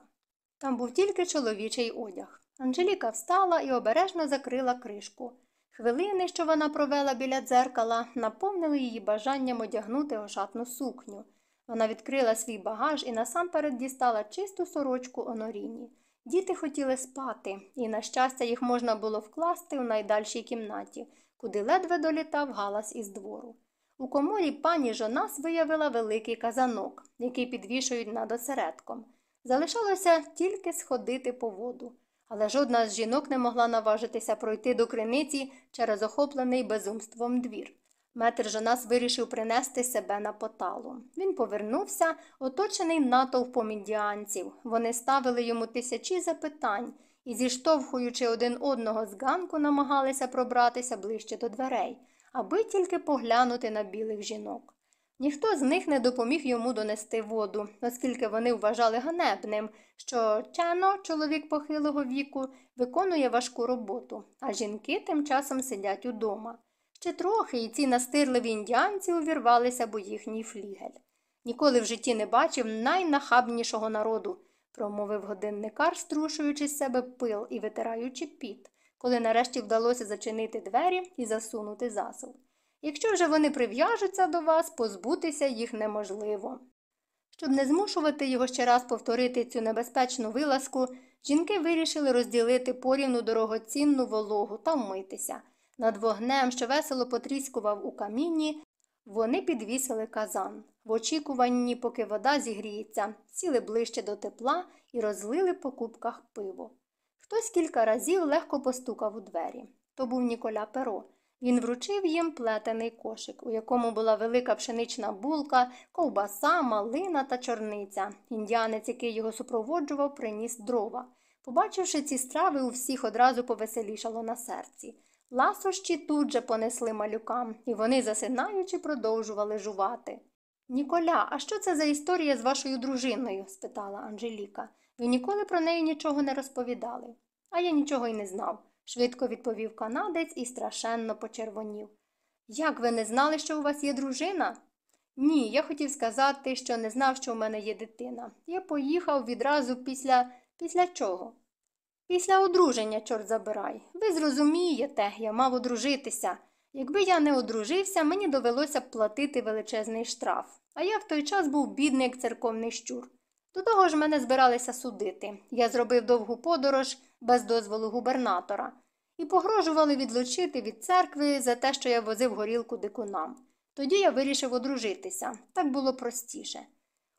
Там був тільки чоловічий одяг. Анжеліка встала і обережно закрила кришку. Хвилини, що вона провела біля дзеркала, наповнили її бажанням одягнути ошатну сукню. Вона відкрила свій багаж і насамперед дістала чисту сорочку оноріні. Діти хотіли спати, і, на щастя, їх можна було вкласти у найдальшій кімнаті, куди ледве долітав галас із двору. У коморі пані Жонас виявила великий казанок, який підвішують над осередком. Залишалося тільки сходити по воду, але жодна з жінок не могла наважитися пройти до криниці через охоплений безумством двір. Метр Жонас вирішив принести себе на поталу. Він повернувся, оточений натовпом індіанців. Вони ставили йому тисячі запитань і, зіштовхуючи один одного з ганку, намагалися пробратися ближче до дверей, аби тільки поглянути на білих жінок. Ніхто з них не допоміг йому донести воду, оскільки вони вважали ганебним, що Чено, чоловік похилого віку, виконує важку роботу, а жінки тим часом сидять удома. Ще трохи і ці настирливі індіанці увірвалися б у їхній флігель. Ніколи в житті не бачив найнахабнішого народу, промовив годинникар, струшуючи з себе пил і витираючи піт, коли нарешті вдалося зачинити двері і засунути засув. Якщо вже вони прив'яжуться до вас, позбутися їх неможливо. Щоб не змушувати його ще раз повторити цю небезпечну вилазку, жінки вирішили розділити порівну дорогоцінну вологу та вмитися. Над вогнем, що весело потріскував у камінні, вони підвісили казан. В очікуванні, поки вода зігріється, сіли ближче до тепла і розлили по кубках пиво. Хтось кілька разів легко постукав у двері. То був Ніколя Перо. Він вручив їм плетений кошик, у якому була велика пшенична булка, ковбаса, малина та чорниця. Індіанець, який його супроводжував, приніс дрова. Побачивши ці страви, у всіх одразу повеселішало на серці. Ласощі тут же понесли малюкам, і вони, засинаючи, продовжували жувати. Ніколя, а що це за історія з вашою дружиною? спитала Анжеліка. Ви ніколи про неї нічого не розповідали. А я нічого й не знав, швидко відповів канадець і страшенно почервонів. Як ви не знали, що у вас є дружина? Ні, я хотів сказати, що не знав, що у мене є дитина. Я поїхав відразу після. після чого? Після одруження, чорт забирай. Ви зрозумієте, я мав одружитися. Якби я не одружився, мені довелося б платити величезний штраф, а я в той час був бідний, як церковний щур. До того ж мене збиралися судити. Я зробив довгу подорож без дозволу губернатора і погрожували відлучити від церкви за те, що я возив горілку дикунам. Тоді я вирішив одружитися. Так було простіше.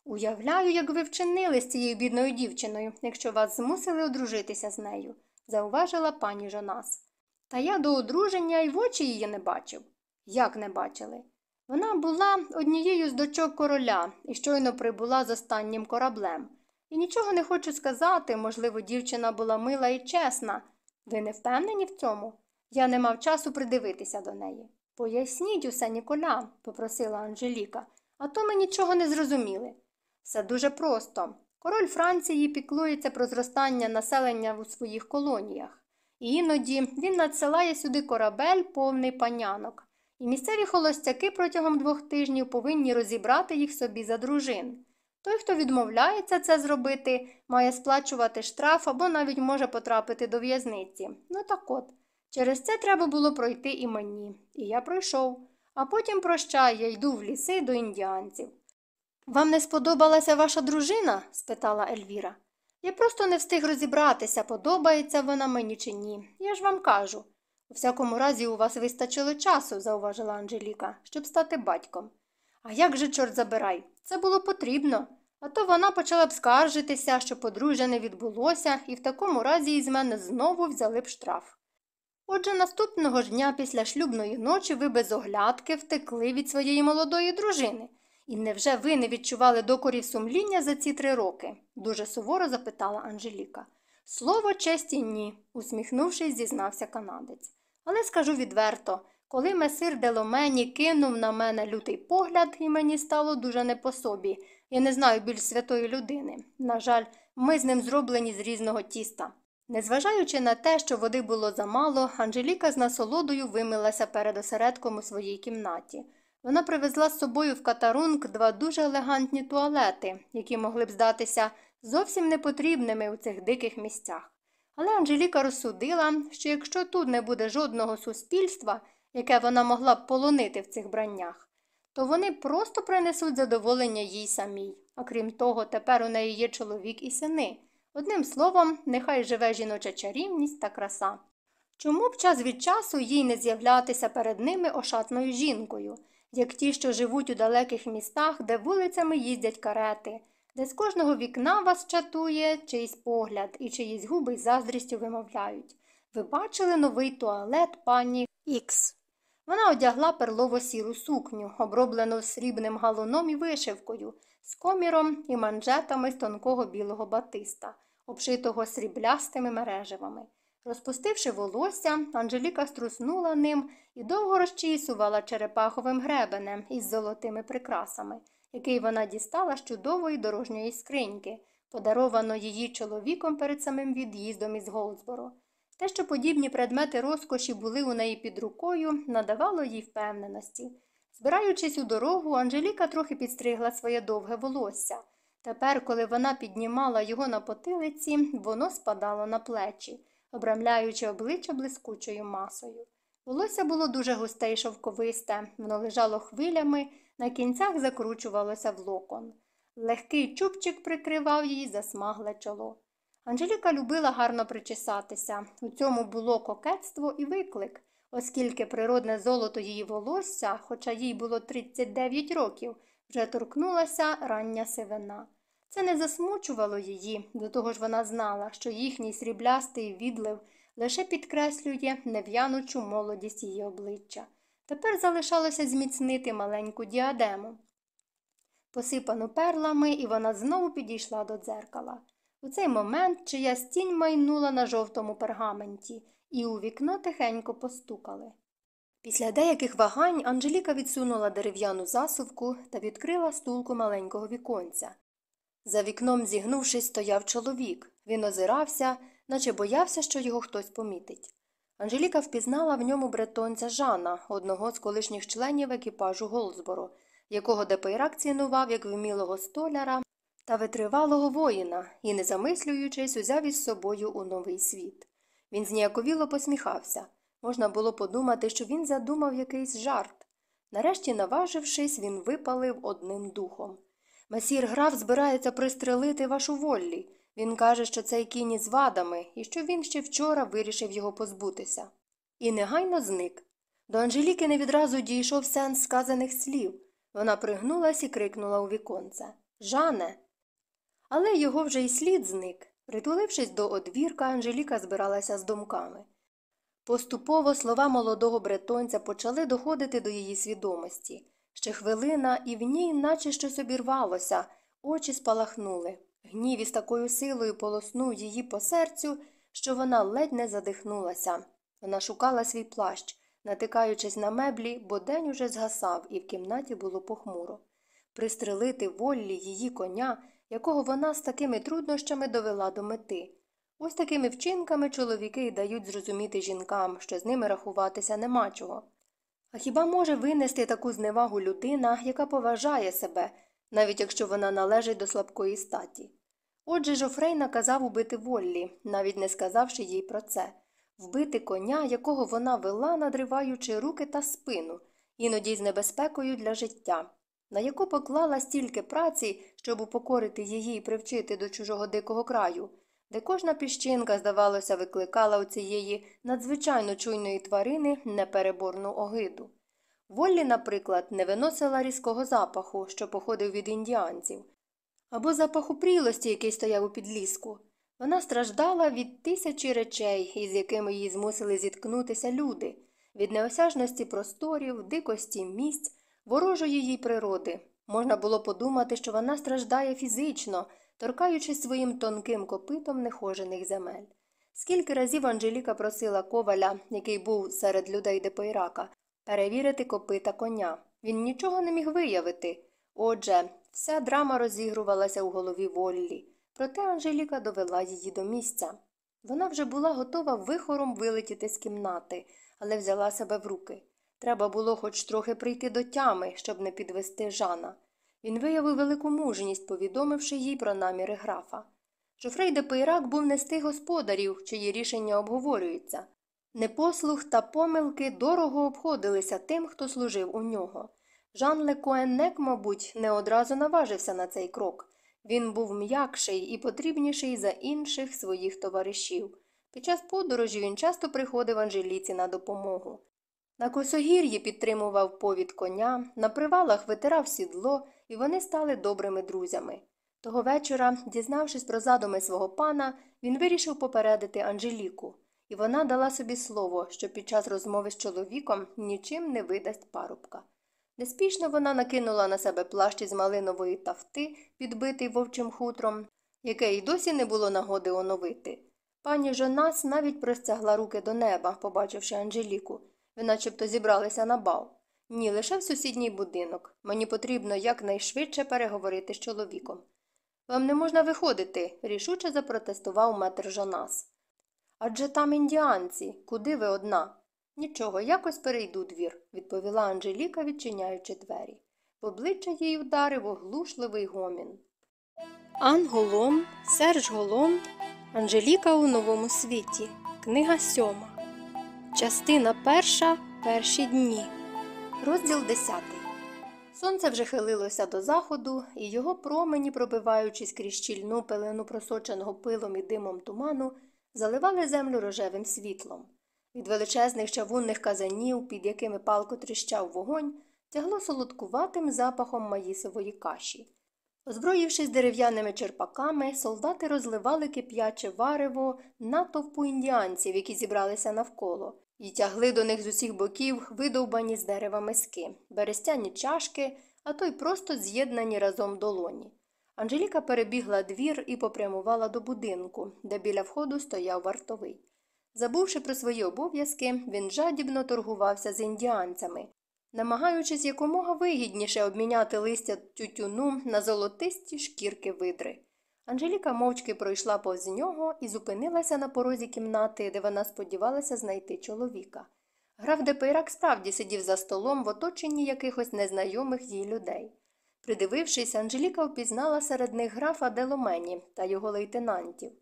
Уявляю, як ви вчинили з цією бідною дівчиною, якщо вас змусили одружитися з нею, зауважила пані Жонас. Та я до одруження й в очі її не бачив. Як не бачили? Вона була однією з дочок короля і щойно прибула з останнім кораблем. І нічого не хочу сказати, можливо, дівчина була мила і чесна. Ви не впевнені в цьому? Я не мав часу придивитися до неї. Поясніть усе, Ніколя, попросила Анжеліка, а то ми нічого не зрозуміли. Все дуже просто. Король Франції піклується про зростання населення у своїх колоніях. І іноді він надсилає сюди корабель повний панянок. І місцеві холостяки протягом двох тижнів повинні розібрати їх собі за дружин. Той, хто відмовляється це зробити, має сплачувати штраф або навіть може потрапити до в'язниці. Ну так от, через це треба було пройти і мені. І я пройшов. А потім прощай, я йду в ліси до індіанців. Вам не сподобалася ваша дружина? спитала Ельвіра. Я просто не встиг розібратися, подобається вона мені чи ні. Я ж вам кажу. У всякому разі, у вас вистачило часу, зауважила Анжеліка, щоб стати батьком. А як же, чорт забирай? Це було потрібно. А то вона почала б скаржитися, що подружжя не відбулося, і в такому разі із мене знову взяли б штраф. Отже, наступного ж дня після шлюбної ночі ви без оглядки втекли від своєї молодої дружини. І невже ви не відчували докорів сумління за ці три роки? дуже суворо запитала Анжеліка. Слово честі ні, усміхнувшись, зізнався канадець. Але скажу відверто, коли месир Деломені кинув на мене лютий погляд, і мені стало дуже не по собі. Я не знаю більш святої людини. На жаль, ми з ним зроблені з різного тіста. Незважаючи на те, що води було замало, Анжеліка з насолодою вимилася перед осередком у своїй кімнаті. Вона привезла з собою в катарунг два дуже елегантні туалети, які могли б здатися зовсім непотрібними у цих диких місцях. Але Анжеліка розсудила, що якщо тут не буде жодного суспільства, яке вона могла б полонити в цих браннях, то вони просто принесуть задоволення їй самій. А крім того, тепер у неї є чоловік і сини. Одним словом, нехай живе жіноча чарівність та краса. Чому б час від часу їй не з'являтися перед ними ошатною жінкою, як ті, що живуть у далеких містах, де вулицями їздять карети, де з кожного вікна вас чатує чийсь погляд і чиїсь губи й заздрістю вимовляють. Ви бачили новий туалет пані Ікс. Вона одягла перлово сіру сукню, оброблену срібним галуном і вишивкою, з коміром і манжетами з тонкого білого батиста, обшитого сріблястими мереживами. Розпустивши волосся, Анжеліка струснула ним і довго розчісувала черепаховим гребенем із золотими прикрасами, який вона дістала з чудової дорожньої скриньки, подаровано її чоловіком перед самим від'їздом із Голдсборо. Те, що подібні предмети розкоші були у неї під рукою, надавало їй впевненості. Збираючись у дорогу, Анжеліка трохи підстригла своє довге волосся. Тепер, коли вона піднімала його на потилиці, воно спадало на плечі, обрамляючи обличчя блискучою масою. Волосся було дуже густе й шовковисте, воно лежало хвилями, на кінцях закручувалося в локон. Легкий чубчик прикривав її засмагле чоло. Анжеліка любила гарно причесатися. У цьому було кокетство і виклик, оскільки природне золото її волосся, хоча їй було 39 років, вже торкнулася рання сивина. Це не засмучувало її, до того ж вона знала, що їхній сріблястий відлив лише підкреслює нев'янучу молодість її обличчя. Тепер залишалося зміцнити маленьку діадему, посипану перлами, і вона знову підійшла до дзеркала. У цей момент чиясь тінь майнула на жовтому пергаменті, і у вікно тихенько постукали. Після деяких вагань Анжеліка відсунула дерев'яну засувку та відкрила стулку маленького віконця. За вікном, зігнувшись, стояв чоловік. Він озирався, наче боявся, що його хтось помітить. Анжеліка впізнала в ньому бретонця Жана, одного з колишніх членів екіпажу Голдсборо, якого де Пейрак цінував як вмілого столяра та витривалого воїна і, не замислюючись, узяв із собою у новий світ. Він зніяковіло посміхався. Можна було подумати, що він задумав якийсь жарт. Нарешті, наважившись, він випалив одним духом. Месір граф збирається пристрелити вашу воллі. Він каже, що цей кінь із вадами і що він ще вчора вирішив його позбутися. І негайно зник. До Анжеліки не відразу дійшов сенс сказаних слів. Вона пригнулась і крикнула у віконце Жане. Але його вже й слід зник. Притулившись до одвірка, Анжеліка збиралася з думками. Поступово слова молодого бретонця почали доходити до її свідомості. Ще хвилина, і в ній, наче щось обірвалося, очі спалахнули. Гнів із такою силою полоснув її по серцю, що вона ледь не задихнулася. Вона шукала свій плащ, натикаючись на меблі, бо день уже згасав, і в кімнаті було похмуро. Пристрелити воллі її коня, якого вона з такими труднощами довела до мети. Ось такими вчинками чоловіки дають зрозуміти жінкам, що з ними рахуватися нема чого. А хіба може винести таку зневагу людина, яка поважає себе, навіть якщо вона належить до слабкої статі? Отже, Жофрей наказав убити Воллі, навіть не сказавши їй про це, вбити коня, якого вона вела, надриваючи руки та спину, іноді з небезпекою для життя. на яку поклала стільки праці, щоб упокорити її і привчити до чужого дикого краю, де кожна піщинка, здавалося, викликала у цієї надзвичайно чуйної тварини непереборну огиду. Воллі, наприклад, не виносила різкого запаху, що походив від індіанців, або запаху прілості, який стояв у підліску. Вона страждала від тисячі речей, із якими її змусили зіткнутися люди, від неосяжності просторів, дикості місць, ворожої їй природи. Можна було подумати, що вона страждає фізично, торкаючись своїм тонким копитом нехожених земель. Скільки разів Анжеліка просила коваля, який був серед людей Депейрака, перевірити копита коня. Він нічого не міг виявити. Отже, вся драма розігрувалася у голові Воллі. Проте Анжеліка довела її до місця. Вона вже була готова вихором вилетіти з кімнати, але взяла себе в руки. Треба було хоч трохи прийти до тями, щоб не підвести Жана. Він виявив велику мужність, повідомивши їй про наміри графа. Жофрей де Пейрак був не з тих господарів, чиї рішення обговорюються. Непослух та помилки дорого обходилися тим, хто служив у нього. Жан Лекуеннек, мабуть, не одразу наважився на цей крок. Він був м'якший і потрібніший за інших своїх товаришів. Під час подорожі він часто приходив Анжеліці на допомогу. На косогір'ї підтримував повід коня, на привалах витирав сідло, і вони стали добрими друзями. Того вечора, дізнавшись про задуми свого пана, він вирішив попередити Анжеліку, і вона дала собі слово, що під час розмови з чоловіком нічим не видасть парубка. Неспішно вона накинула на себе плащ із малинової тафти, підбитий вовчим хутром, яке й досі не було нагоди оновити. Пані Жонас навіть простягла руки до неба, побачивши Анжеліку. Ви начебто зібралися на бал. Ні, лише в сусідній будинок. Мені потрібно якнайшвидше переговорити з чоловіком. Вам не можна виходити, рішуче запротестував метр Жонас. Адже там індіанці, куди ви одна? Нічого, якось перейду двір, відповіла Анжеліка, відчиняючи двері. В обличчя їй вдарив оглушливий гомін. Ан Голом, Серж Голом, Анжеліка у новому світі. Книга сьома. Частина перша. Перші дні. Розділ десятий. Сонце вже хилилося до заходу, і його промені, пробиваючись крізь щільну пелену просоченого пилом і димом туману, заливали землю рожевим світлом. Від величезних чавунних казанів, під якими палко тріщав вогонь, тягло солодкуватим запахом маїсової каші. Озброївшись дерев'яними черпаками, солдати розливали кип'яче варево натовпу індіанців, які зібралися навколо, і тягли до них з усіх боків видовбані з дерева миски, берестяні чашки, а то й просто з'єднані разом долоні. Анжеліка перебігла двір і попрямувала до будинку, де біля входу стояв вартовий. Забувши про свої обов'язки, він жадібно торгувався з індіанцями, намагаючись якомога вигідніше обміняти листя тютюну на золотисті шкірки видри. Анжеліка мовчки пройшла повз нього і зупинилася на порозі кімнати, де вона сподівалася знайти чоловіка. Граф де Пейрак справді сидів за столом в оточенні якихось незнайомих їй людей. Придивившись, Анжеліка впізнала серед них графа Деломені та його лейтенантів.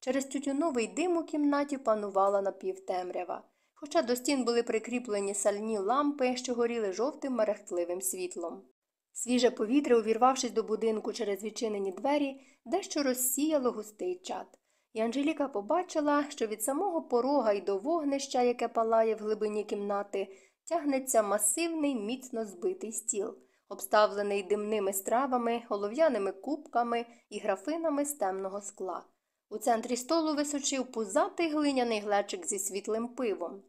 Через тютюновий дим у кімнаті панувала напівтемрява, хоча до стін були прикріплені сальні лампи, що горіли жовтим мерехтливим світлом. Свіже повітря, увірвавшись до будинку через відчинені двері, дещо розсіяло густий чад. І Анжеліка побачила, що від самого порога й до вогнища, яке палає в глибині кімнати, тягнеться масивний, міцно збитий стіл, обставлений димними стравами, олов'яними кубками і графинами з темного скла. У центрі столу височив пузатий глиняний глечик зі світлим пивом.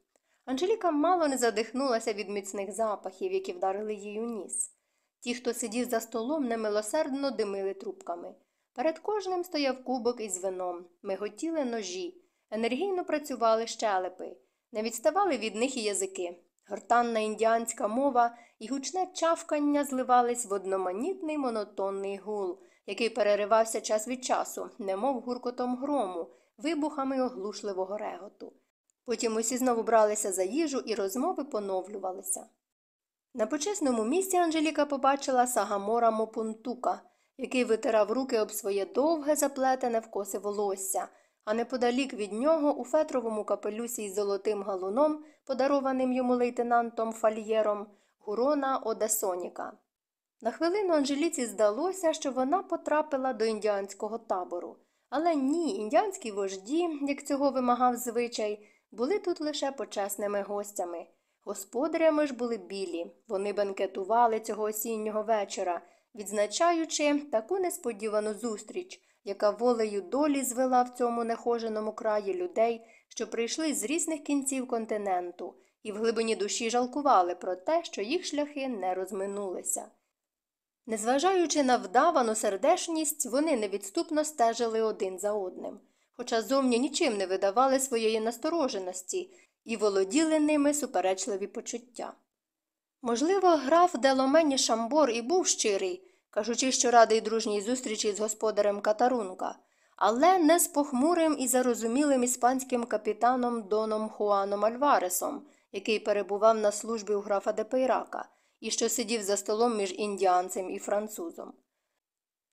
Анжеліка мало не задихнулася від міцних запахів, які вдарили їй у ніс. Ті, хто сидів за столом, немилосердно димили трубками. Перед кожним стояв кубок із вином, миготіли ножі, енергійно працювали щелепи, не відставали від них і язики. Гортанна індіанська мова і гучне чавкання зливались в одноманітний монотонний гул, який переривався час від часу, немов гуркотом грому, вибухами оглушливого реготу. Потім усі знову бралися за їжу і розмови поновлювалися. На почесному місці Анжеліка побачила Сагамора Мопунтука, який витирав руки об своє довге заплетене в коси волосся, а неподалік від нього у фетровому капелюсі із золотим галуном, подарованим йому лейтенантом Фальєром, Гурона Одесоніка. На хвилину Анжеліці здалося, що вона потрапила до індіанського табору. Але ні, індіанські вожді, як цього вимагав звичай, були тут лише почесними гостями. Господарями ж були білі. Вони бенкетували цього осіннього вечора, відзначаючи таку несподівану зустріч, яка волею долі звела в цьому нехоженому краї людей, що прийшли з різних кінців континенту, і в глибині душі жалкували про те, що їх шляхи не розминулися. Незважаючи на вдавану сердешність, вони невідступно стежили один за одним, хоча зовні нічим не видавали своєї настороженості і володіли ними суперечливі почуття. Можливо, граф Деломені Шамбор і був щирий, кажучи, що радий дружній зустрічі з господарем Катарунка, але не з похмурим і зарозумілим іспанським капітаном Доном Хуаном Альваресом, який перебував на службі у графа де Пейрака і що сидів за столом між індіанцем і французом.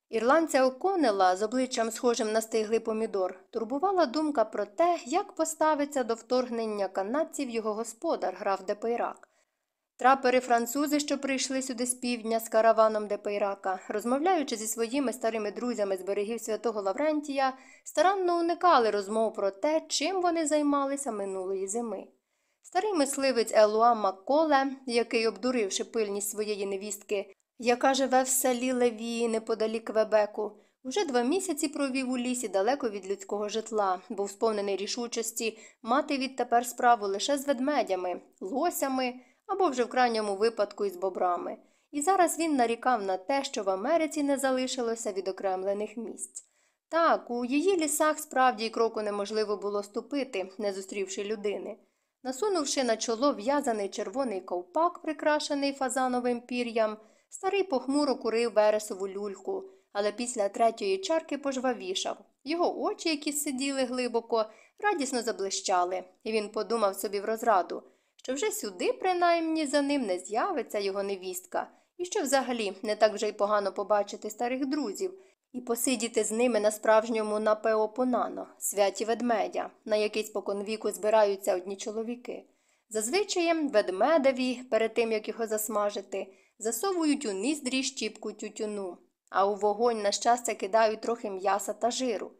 Ірландця О'Коннела з обличчям схожим на стиглий помідор турбувала думка про те, як поставиться до вторгнення канадців його господар, граф де Пейрак. Трапери французи, що прийшли сюди з півдня з караваном де Пейрака, розмовляючи зі своїми старими друзями з берегів Святого Лаврентія, старанно уникали розмов про те, чим вони займалися минулої зими. Старий мисливець Елуа Макколе, який, обдуривши пильність своєї невістки, яка живе в селі Левії неподалік Квебеку, уже два місяці провів у лісі далеко від людського житла, був сповнений рішучості мати відтепер справу лише з ведмедями, лосями або вже в крайньому випадку із бобрами. І зараз він нарікав на те, що в Америці не залишилося відокремлених місць. Так, у її лісах справді й кроку неможливо було ступити, не зустрівши людини. Насунувши на чоло в'язаний червоний ковпак, прикрашений фазановим пір'ям, старий похмуро курив вересову люльку, але після третьої чарки пожвавішав. Його очі, які сиділи глибоко, радісно заблищали, і він подумав собі в розраду, що вже сюди, принаймні, за ним не з'явиться його невістка, і що взагалі не так вже й погано побачити старих друзів, і посидіти з ними на справжньому напеопонано, святі ведмедя, на який споконвіку збираються одні чоловіки. Зазвичаєм ведмедеві, перед тим як його засмажити, засовують у ніздрі щіпку тютюну, а у вогонь, на щастя, кидають трохи м'яса та жиру.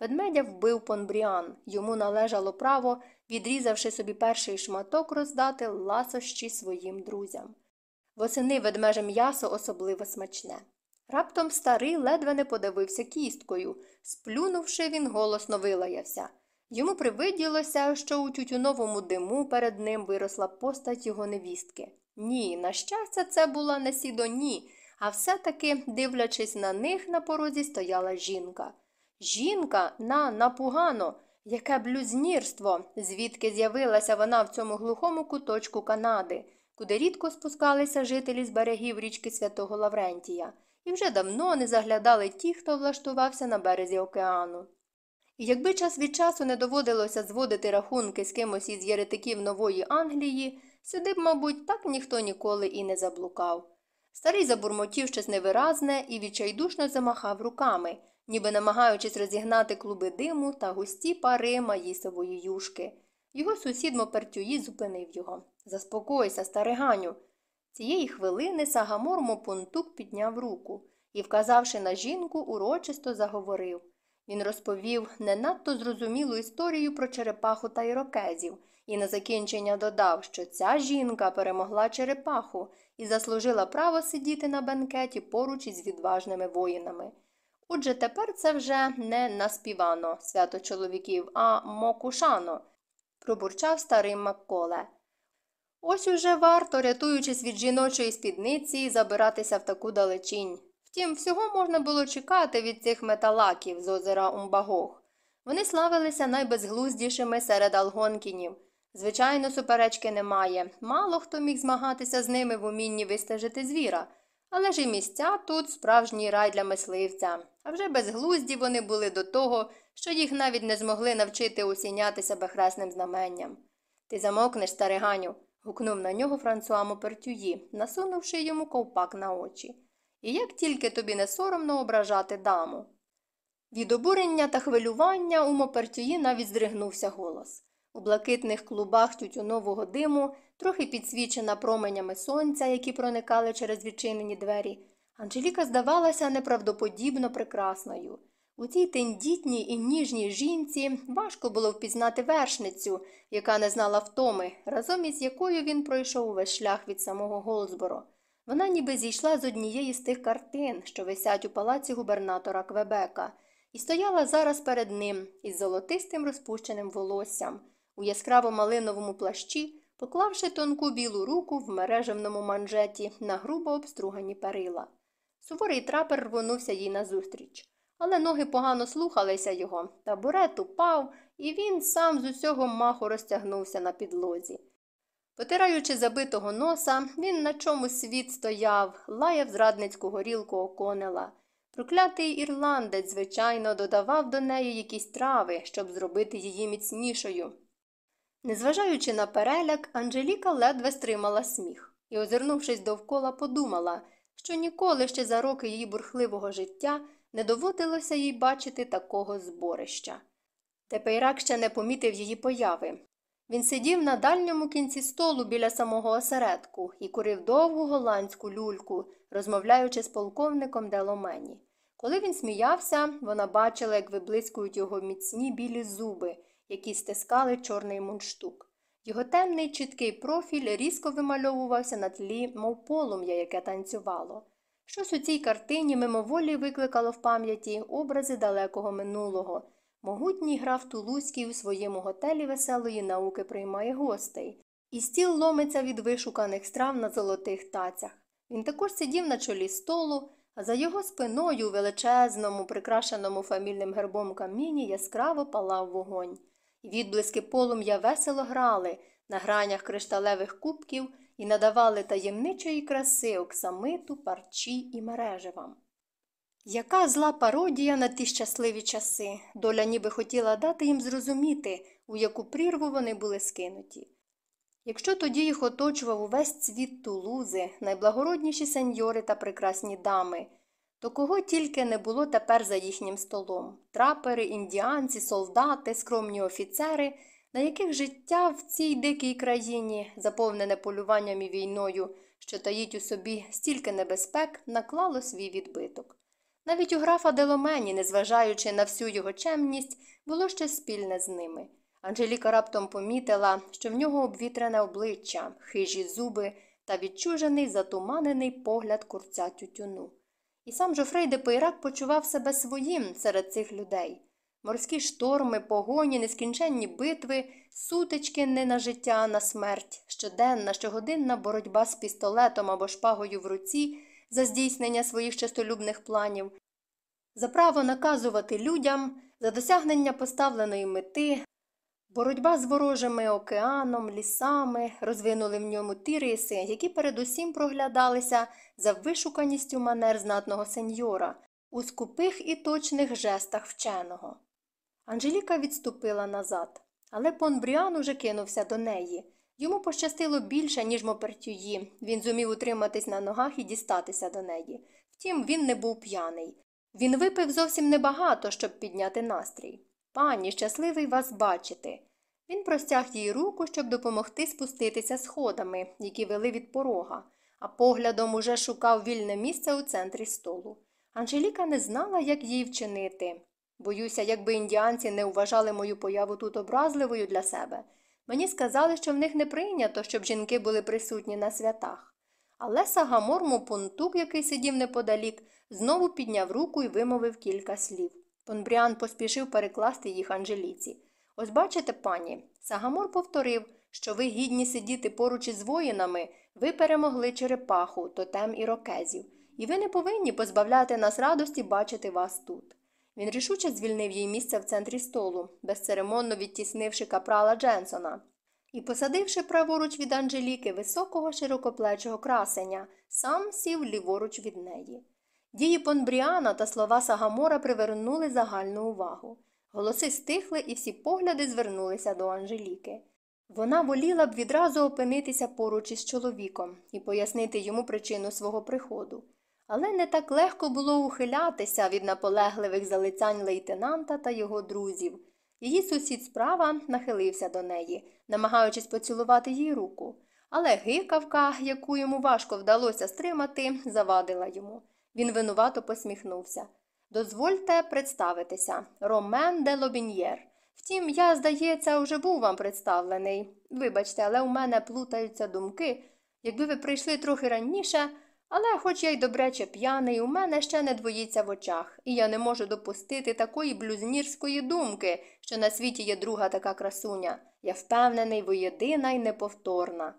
Ведмедя вбив понбріан, йому належало право, відрізавши собі перший шматок, роздати ласощі своїм друзям. Восени ведмеже м'ясо особливо смачне. Раптом старий ледве не подивився кісткою. Сплюнувши, він голосно вилаявся. Йому привиділося, що у тютюновому диму перед ним виросла постать його невістки. Ні, на щастя, це була не сідоні, а все-таки, дивлячись на них, на порозі стояла жінка. Жінка на напугано, яке блюзнірство, звідки з'явилася вона в цьому глухому куточку Канади, куди рідко спускалися жителі з берегів річки Святого Лаврентія і вже давно не заглядали ті, хто влаштувався на березі океану. І якби час від часу не доводилося зводити рахунки з кимось із єретиків Нової Англії, сюди б, мабуть, так ніхто ніколи і не заблукав. Старий забурмотів щось невиразне і відчайдушно замахав руками, ніби намагаючись розігнати клуби диму та густі пари маїсової юшки. Його сусід Мопертюї зупинив його. Заспокойся, стариганю. Цієї хвилини Сагамор Мопунтук підняв руку і, вказавши на жінку, урочисто заговорив. Він розповів не надто зрозумілу історію про черепаху та ірокезів і на закінчення додав, що ця жінка перемогла черепаху і заслужила право сидіти на бенкеті поруч із відважними воїнами. Отже, тепер це вже не наспівано свято чоловіків, а мокушано, пробурчав старий Макколе. Ось уже варто, рятуючись від жіночої спідниці, забиратися в таку далечінь. Втім, всього можна було чекати від цих металаків з озера Умбагох. Вони славилися найбезглуздішими серед алгонкінів. Звичайно, суперечки немає. Мало хто міг змагатися з ними в умінні вистежити звіра, але ж і місця тут справжній рай для мисливця. А вже безглузді вони були до того, що їх навіть не змогли навчити осінняти себе хресним знаменням. Ти замовкнеш, стариганю, гукнув на нього Франсуа Мопертюї, насунувши йому ковпак на очі. І як тільки тобі не соромно ображати даму. Від обурення та хвилювання у Мопертюї навіть здригнувся голос. У блакитних клубах тютюнового диму, трохи підсвічена променями сонця, які проникали через відчинені двері, Анжеліка здавалася неправдоподібно прекрасною. У цій тендітній і ніжній жінці важко було впізнати вершницю, яка не знала втоми, разом із якою він пройшов увесь шлях від самого Голсборо. Вона ніби зійшла з однієї з тих картин, що висять у палаці губернатора Квебека, і стояла зараз перед ним із золотистим розпущеним волоссям, у яскраво малиновому плащі, поклавши тонку білу руку в мережевному манжеті на грубо обстругані перила. Суворий трапер рвонувся їй назустріч. Але ноги погано слухалися його, табурет упав, і він сам з усього маху розтягнувся на підлозі. Потираючи забитого носа, він на чому світ стояв, лаяв зрадницьку горілку оконела. Проклятий ірландець, звичайно, додавав до неї якісь трави, щоб зробити її міцнішою. Незважаючи на переляк, Анжеліка ледве стримала сміх і, озирнувшись довкола, подумала, що ніколи ще за роки її бурхливого життя не доводилося їй бачити такого зборища. Тепейрак ще не помітив її появи. Він сидів на дальньому кінці столу біля самого осередку і курив довгу голландську люльку, розмовляючи з полковником Деломені. Коли він сміявся, вона бачила, як виблискують його міцні білі зуби, які стискали чорний мундштук. Його темний чіткий профіль різко вимальовувався на тлі, мов полум'я, яке танцювало. Щось у цій картині мимоволі викликало в пам'яті образи далекого минулого. Могутній граф Тулузький у своєму готелі веселої науки приймає гостей, і стіл ломиться від вишуканих страв на золотих тацях. Він також сидів на чолі столу, а за його спиною у величезному, прикрашеному фамільним гербом каміні яскраво палав вогонь. Відблиски полум'я весело грали на гранях кришталевих кубків і надавали таємничої краси оксамиту, парчі і мережевам. Яка зла пародія на ті щасливі часи, доля ніби хотіла дати їм зрозуміти, у яку прірву вони були скинуті. Якщо тоді їх оточував увесь цвіт тулузи, найблагородніші сеньори та прекрасні дами, то кого тільки не було тепер за їхнім столом трапери, індіанці, солдати, скромні офіцери, на яких життя в цій дикій країні, заповнене полюванням і війною, що таїть у собі стільки небезпек, наклало свій відбиток. Навіть у графа Деломені, незважаючи на всю його чемність, було щось спільне з ними. Анжеліка раптом помітила, що в нього обвітрене обличчя, хижі зуби та відчужений затуманений погляд курця тютюну. І сам Жофрей де Пейрак почував себе своїм серед цих людей. Морські шторми, погоні, нескінченні битви, сутички не на життя, а на смерть, щоденна, щогодинна боротьба з пістолетом або шпагою в руці за здійснення своїх честолюбних планів, за право наказувати людям, за досягнення поставленої мети, боротьба з ворожими океаном, лісами розвинули в ньому ті риси, які передусім проглядалися за вишуканістю манер знатного сеньора у скупих і точних жестах вченого. Анжеліка відступила назад, але пон Бріан уже кинувся до неї. Йому пощастило більше, ніж Мопертюї. Він зумів утриматись на ногах і дістатися до неї. Втім, він не був п'яний. Він випив зовсім небагато, щоб підняти настрій. Пані, щасливий вас бачити. Він простяг їй руку, щоб допомогти спуститися сходами, які вели від порога, а поглядом уже шукав вільне місце у центрі столу. Анжеліка не знала, як їй вчинити. Боюся, якби індіанці не вважали мою появу тут образливою для себе. Мені сказали, що в них не прийнято, щоб жінки були присутні на святах. Але Сагамор Мопунтук, який сидів неподалік, знову підняв руку і вимовив кілька слів. Понбріан поспішив перекласти їх Анжеліці. Ось бачите, пані, Сагамор повторив, що ви гідні сидіти поруч із воїнами, ви перемогли черепаху, тотем і рокезів, і ви не повинні позбавляти нас радості бачити вас тут. Він рішуче звільнив їй місце в центрі столу, безцеремонно відтіснивши капрала Дженсона, і, посадивши праворуч від Анжеліки високого широкоплечого красеня, сам сів ліворуч від неї. Дії Понбріана та слова Сагамора привернули загальну увагу. Голоси стихли, і всі погляди звернулися до Анжеліки. Вона воліла б відразу опинитися поруч із чоловіком і пояснити йому причину свого приходу. Але не так легко було ухилятися від наполегливих залицянь лейтенанта та його друзів. Її сусід справа нахилився до неї, намагаючись поцілувати їй руку. Але гикавка, яку йому важко вдалося стримати, завадила йому. Він винувато посміхнувся. Дозвольте представитися Ромен де Лобіньєр. Втім, я, здається, вже був вам представлений. Вибачте, але у мене плутаються думки. Якби ви прийшли трохи раніше, але, хоч я й добряче п'яний, у мене ще не двоїться в очах, і я не можу допустити такої блюзнірської думки, що на світі є друга така красуня. Я впевнений, ви єдина й неповторна.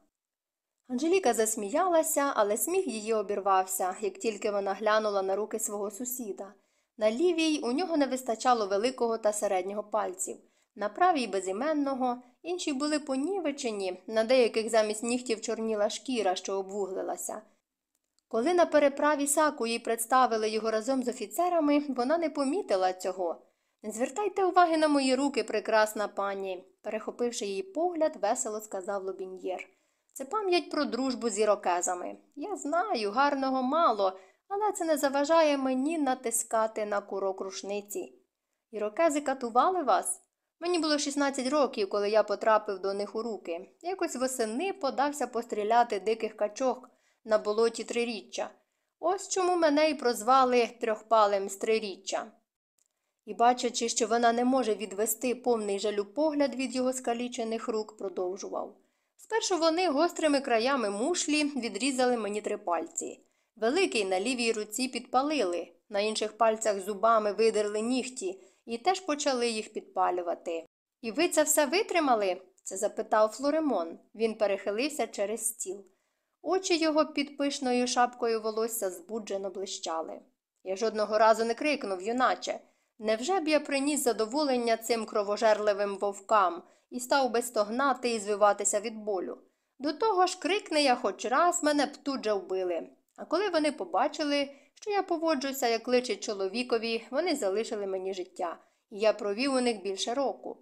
Анжеліка засміялася, але сміх її обірвався, як тільки вона глянула на руки свого сусіда. На лівій у нього не вистачало великого та середнього пальців, на правій безіменного, інші були понівечені, на деяких замість нігтів чорніла шкіра, що обвуглилася. Коли на переправі саку їй представили його разом з офіцерами, вона не помітила цього. Не звертайте уваги на мої руки, прекрасна пані, перехопивши її погляд, весело сказав Лобін'єр. Це пам'ять про дружбу з ірокезами. Я знаю, гарного мало, але це не заважає мені натискати на курок рушниці. Ірокези катували вас? Мені було 16 років, коли я потрапив до них у руки. Якось восени подався постріляти диких качок на болоті триріччя. Ось чому мене й прозвали трьохпалем з триріччя. І, бачачи, що вона не може відвести повний жалю погляд від його скалічених рук, продовжував. Спершу вони гострими краями мушлі відрізали мені три пальці. Великий на лівій руці підпалили, на інших пальцях зубами видерли нігті і теж почали їх підпалювати. І ви це все витримали? це запитав Флоремон. Він перехилився через стіл. Очі його під пишною шапкою волосся збуджено блищали. Я жодного разу не крикнув, юначе. Невже б я приніс задоволення цим кровожерливим вовкам і став би стогнати і звиватися від болю? До того ж, крикне я хоч раз мене б тут же вбили. А коли вони побачили, що я поводжуся, як личить чоловікові, вони залишили мені життя, і я провів у них більше року.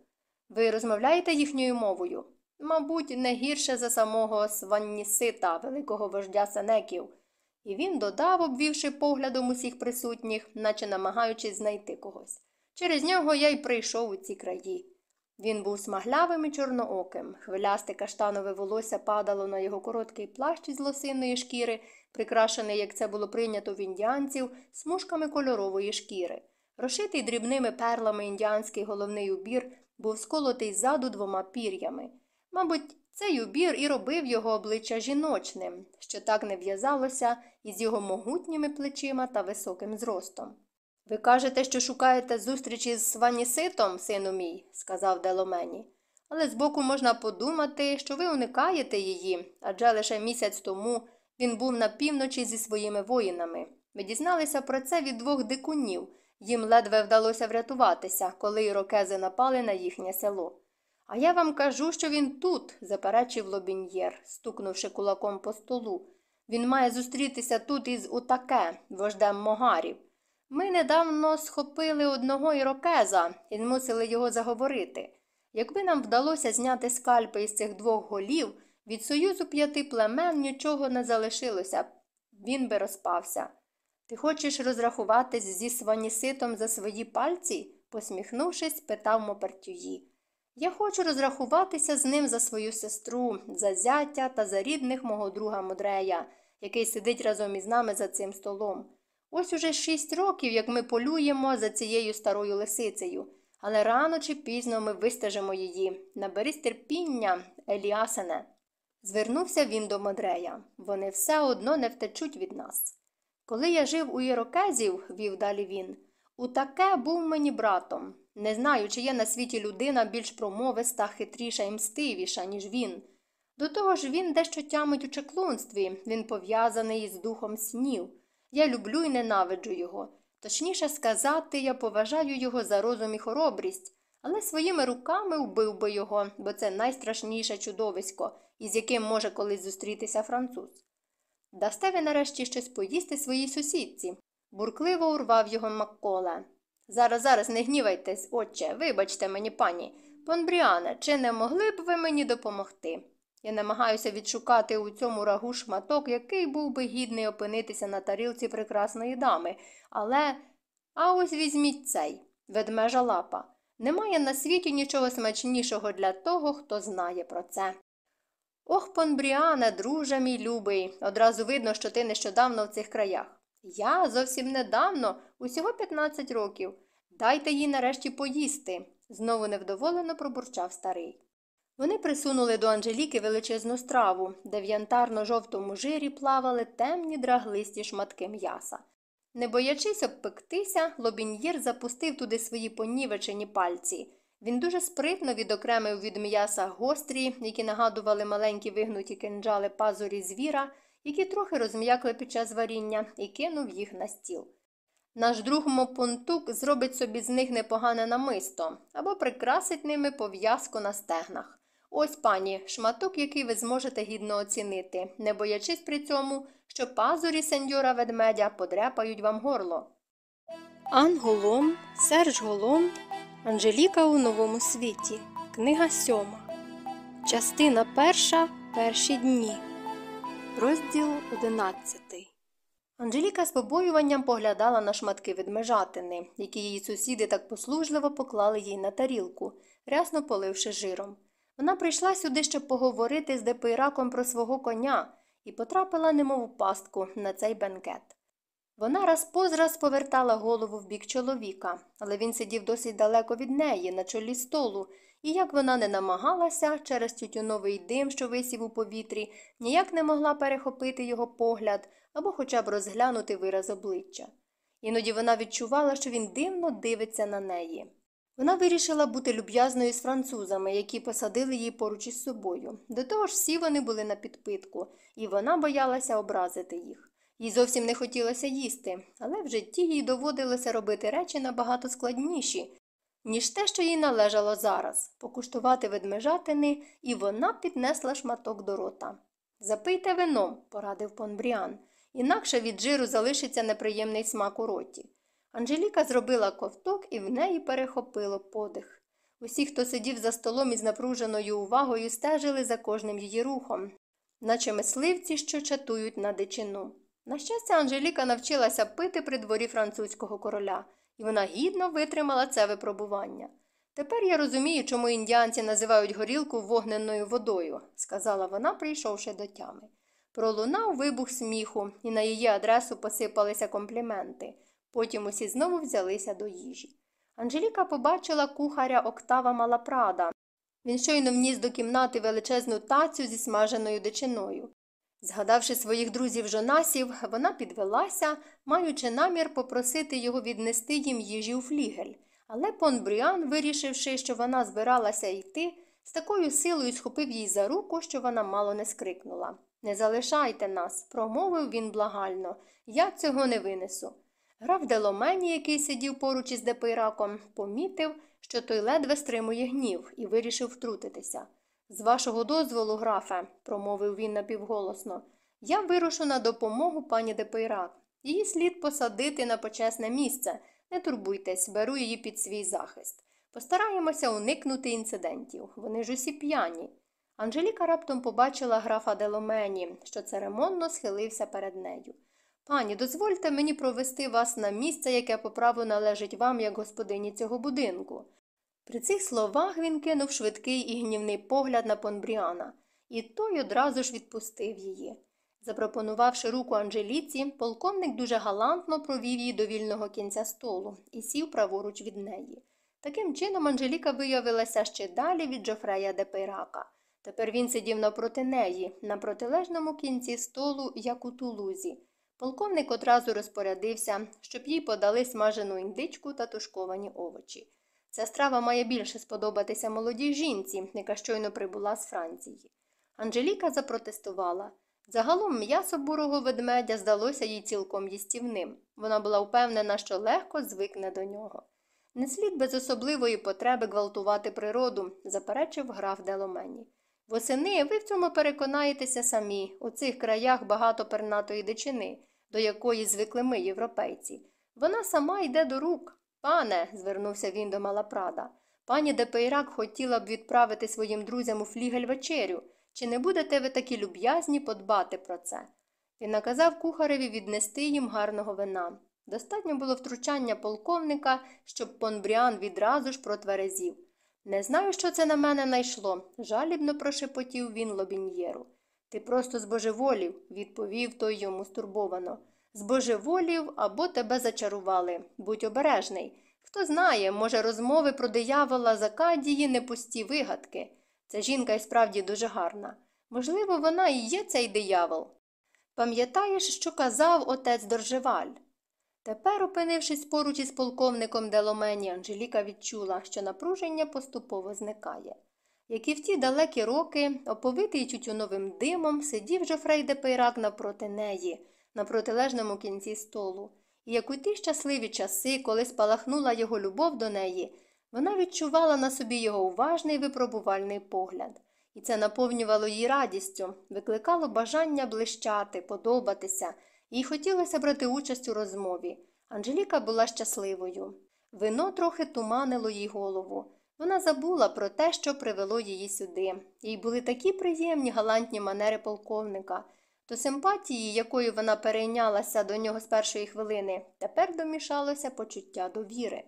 Ви розмовляєте їхньою мовою? Мабуть, не гірше за самого Сваннісита, великого вождя Сенеків. І він додав, обвівши поглядом усіх присутніх, наче намагаючись знайти когось. Через нього я й прийшов у ці краї. Він був смаглявим і чорнооким, хвилясте каштанове волосся падало на його короткий плащ із лосинної шкіри, прикрашений, як це було прийнято в індіанців, смужками кольорової шкіри. Розшитий дрібними перлами індіанський головний убір був сколотий ззаду двома пір'ями. Мабуть, цей убір і робив його обличчя жіночним, що так не в'язалося із його могутніми плечима та високим зростом. Ви кажете, що шукаєте зустрічі з Сваніситом, сину мій, сказав Деломені. Але збоку можна подумати, що ви уникаєте її, адже лише місяць тому він був на півночі зі своїми воїнами. Ви дізналися про це від двох дикунів. Їм ледве вдалося врятуватися, коли ірокези напали на їхнє село. А я вам кажу, що він тут, заперечив лобіньєр, стукнувши кулаком по столу. Він має зустрітися тут із Утаке, вождем могарів. Ми недавно схопили одного ірокеза і змусили його заговорити. Якби нам вдалося зняти скальпи із цих двох голів, від союзу п'яти племен нічого не залишилося, він би розпався. Ти хочеш розрахуватись зі сваніситом за свої пальці? посміхнувшись, питав Мопертюї. Я хочу розрахуватися з ним за свою сестру, за зятя та за рідних мого друга Мудрея, який сидить разом із нами за цим столом. Ось уже шість років, як ми полюємо за цією старою лисицею, але рано чи пізно ми вистежимо її. Наберись терпіння, Еліасене. Звернувся він до Модрея. Вони все одно не втечуть від нас. Коли я жив у Єрокезів, вів далі він, у таке був мені братом. Не знаю, чи є на світі людина більш промовиста, хитріша і мстивіша, ніж він. До того ж він дещо тямить у чеклунстві, він пов'язаний із духом снів. Я люблю і ненавиджу його. Точніше сказати, я поважаю його за розум і хоробрість, але своїми руками вбив би його, бо це найстрашніше чудовисько, із яким може колись зустрітися француз. Дасте ви нарешті щось поїсти своїй сусідці, буркливо урвав його Макколе. Зараз, зараз не гнівайтесь, отче, вибачте мені, пані. Понбріане, чи не могли б ви мені допомогти? Я намагаюся відшукати у цьому рагу шматок, який був би гідний опинитися на тарілці прекрасної дами, але. А ось візьміть цей ведмежа лапа. Немає на світі нічого смачнішого для того, хто знає про це. Ох, Понбріане, друже мій любий, одразу видно, що ти нещодавно в цих краях. Я зовсім недавно, усього 15 років. Дайте їй нарешті поїсти, знову невдоволено пробурчав старий. Вони присунули до Анжеліки величезну страву, де в янтарно-жовтому жирі плавали темні драглисті шматки м'яса. Не боячись обпектися, лобіньєр запустив туди свої понівечені пальці. Він дуже спритно відокремив від м'яса гострі, які нагадували маленькі вигнуті кинджали пазурі звіра, які трохи розм'якли під час варіння, і кинув їх на стіл. Наш друг Мопунтук зробить собі з них непогане намисто або прикрасить ними пов'язку на стегнах. Ось, пані, шматок, який ви зможете гідно оцінити, не боячись при цьому, що пазурі сеньора ведмедя подряпають вам горло. Ан Голом, Серж Голом, Анжеліка у новому світі. Книга сьома. Частина перша. Перші дні. Розділ одинадцятий. Анжеліка з побоюванням поглядала на шматки ведмежатини, які її сусіди так послужливо поклали їй на тарілку, рясно поливши жиром. Вона прийшла сюди, щоб поговорити з Депейраком про свого коня, і потрапила немов у пастку на цей бенкет. Вона раз по раз повертала голову в бік чоловіка, але він сидів досить далеко від неї, на чолі столу, і як вона не намагалася через тютюновий дим, що висів у повітрі, ніяк не могла перехопити його погляд або хоча б розглянути вираз обличчя. Іноді вона відчувала, що він дивно дивиться на неї. Вона вирішила бути люб'язною з французами, які посадили її поруч із собою. До того ж, всі вони були на підпитку, і вона боялася образити їх. Їй зовсім не хотілося їсти, але в житті їй доводилося робити речі набагато складніші, ніж те, що їй належало зараз покуштувати ведмежатини, і вона піднесла шматок до рота. Запийте вином, порадив пан Бріан, інакше від жиру залишиться неприємний смак у роті. Анжеліка зробила ковток і в неї перехопило подих. Усі, хто сидів за столом із напруженою увагою, стежили за кожним її рухом, наче мисливці, що чатують на дичину. На щастя, Анжеліка навчилася пити при дворі французького короля, і вона гідно витримала це випробування. Тепер я розумію, чому індіанці називають горілку вогненною водою, сказала вона, прийшовши до тями. Пролунав вибух сміху, і на її адресу посипалися компліменти. Потім усі знову взялися до їжі. Анжеліка побачила кухаря Октава Малапрада. Він щойно вніс до кімнати величезну тацю зі смаженою дичиною. Згадавши своїх друзів жонасів, вона підвелася, маючи намір попросити його віднести їм їжі у флігель. Але пон Бріан, вирішивши, що вона збиралася йти, з такою силою схопив її за руку, що вона мало не скрикнула. Не залишайте нас, промовив він благально. Я цього не винесу. Граф Деломені, який сидів поруч із Депейраком, помітив, що той ледве стримує гнів, і вирішив втрутитися. З вашого дозволу, графе, промовив він напівголосно, я вирушу на допомогу пані Депейрак. Її слід посадити на почесне місце. Не турбуйтесь, беру її під свій захист. Постараємося уникнути інцидентів. Вони ж усі п'яні. Анжеліка раптом побачила графа Деломені, що церемонно схилився перед нею. Пані, дозвольте мені провести вас на місце, яке по праву належить вам, як господині цього будинку. При цих словах він кинув швидкий і гнівний погляд на Понбріана, і той одразу ж відпустив її. Запропонувавши руку Анжеліці, полковник дуже галантно провів її до вільного кінця столу і сів праворуч від неї. Таким чином Анжеліка виявилася ще далі від Джофрея де Пейрака. Тепер він сидів напроти неї, на протилежному кінці столу, як у тулузі. Полковник одразу розпорядився, щоб їй подали смажену індичку та тушковані овочі. Ця страва має більше сподобатися молодій жінці, яка щойно прибула з Франції. Анжеліка запротестувала. Загалом м'ясо бурого ведмедя здалося їй цілком їстівним. Вона була впевнена, що легко звикне до нього. Не слід без особливої потреби гвалтувати природу, заперечив граф Деломені. Восени ви в цьому переконаєтеся самі. У цих краях багато пернатої дичини, до якої звикли ми, європейці. Вона сама йде до рук. Пане, звернувся він до Малапрада, пані Депейрак хотіла б відправити своїм друзям у флігель вечерю. Чи не будете ви такі люб'язні подбати про це? Він наказав кухареві віднести їм гарного вина. Достатньо було втручання полковника, щоб Понбріан відразу ж протверезів. Не знаю, що це на мене найшло, жалібно прошепотів він лобіньєру. Ти просто збожеволів, відповів той йому стурбовано. Збожеволів або тебе зачарували. Будь обережний. Хто знає, може, розмови про диявола Закадії не пусті вигадки. Ця жінка і справді дуже гарна. Можливо, вона і є цей диявол. Пам'ятаєш, що казав отець Доржеваль? Тепер, опинившись поруч із полковником Деломені, Анжеліка відчула, що напруження поступово зникає. Як і в ті далекі роки, оповитий тютюновим димом, сидів Жофрей де Пейрак навпроти неї, на протилежному кінці столу. І як у ті щасливі часи, коли спалахнула його любов до неї, вона відчувала на собі його уважний випробувальний погляд. І це наповнювало її радістю, викликало бажання блищати, подобатися, їй хотілося брати участь у розмові. Анжеліка була щасливою. Вино трохи туманило їй голову. Вона забула про те, що привело її сюди. Їй були такі приємні галантні манери полковника. До симпатії, якою вона перейнялася до нього з першої хвилини, тепер домішалося почуття довіри.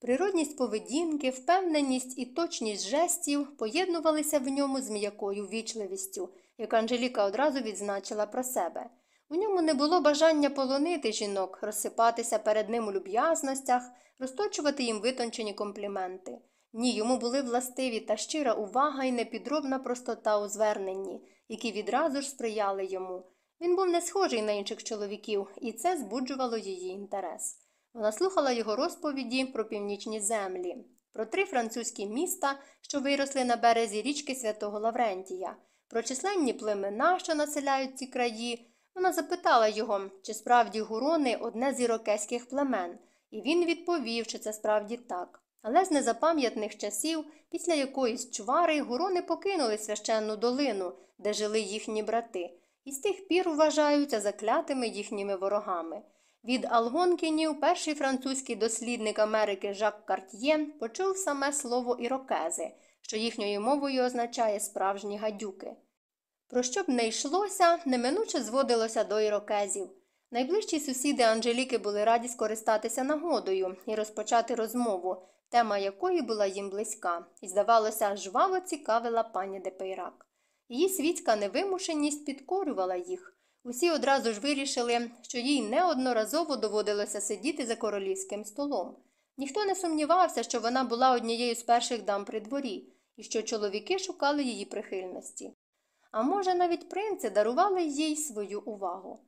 Природність поведінки, впевненість і точність жестів поєднувалися в ньому з м'якою вічливістю, як Анжеліка одразу відзначила про себе. У ньому не було бажання полонити жінок, розсипатися перед ним у люб'язностях, розточувати їм витончені компліменти. Ні, йому були властиві та щира увага і непідробна простота у зверненні, які відразу ж сприяли йому. Він був не схожий на інших чоловіків, і це збуджувало її інтерес. Вона слухала його розповіді про північні землі, про три французькі міста, що виросли на березі річки Святого Лаврентія, про численні племена, що населяють ці краї. Вона запитала його, чи справді гурони одне з ірокезьких племен, і він відповів, що це справді так. Але з незапам'ятних часів, після якоїсь чвари, гурони покинули священну долину, де жили їхні брати, і з тих пір вважаються заклятими їхніми ворогами. Від Алгонкінів перший французький дослідник Америки Жак Карт'є почув саме слово ірокези, що їхньою мовою означає справжні гадюки. Про що б не йшлося, неминуче зводилося до ірокезів. Найближчі сусіди Анжеліки були раді скористатися нагодою і розпочати розмову, тема якої була їм близька, і, здавалося, жваво цікавила пані Депейрак. Її світська невимушеність підкорювала їх. Усі одразу ж вирішили, що їй неодноразово доводилося сидіти за королівським столом. Ніхто не сумнівався, що вона була однією з перших дам при дворі, і що чоловіки шукали її прихильності. А може, навіть принци дарували їй свою увагу.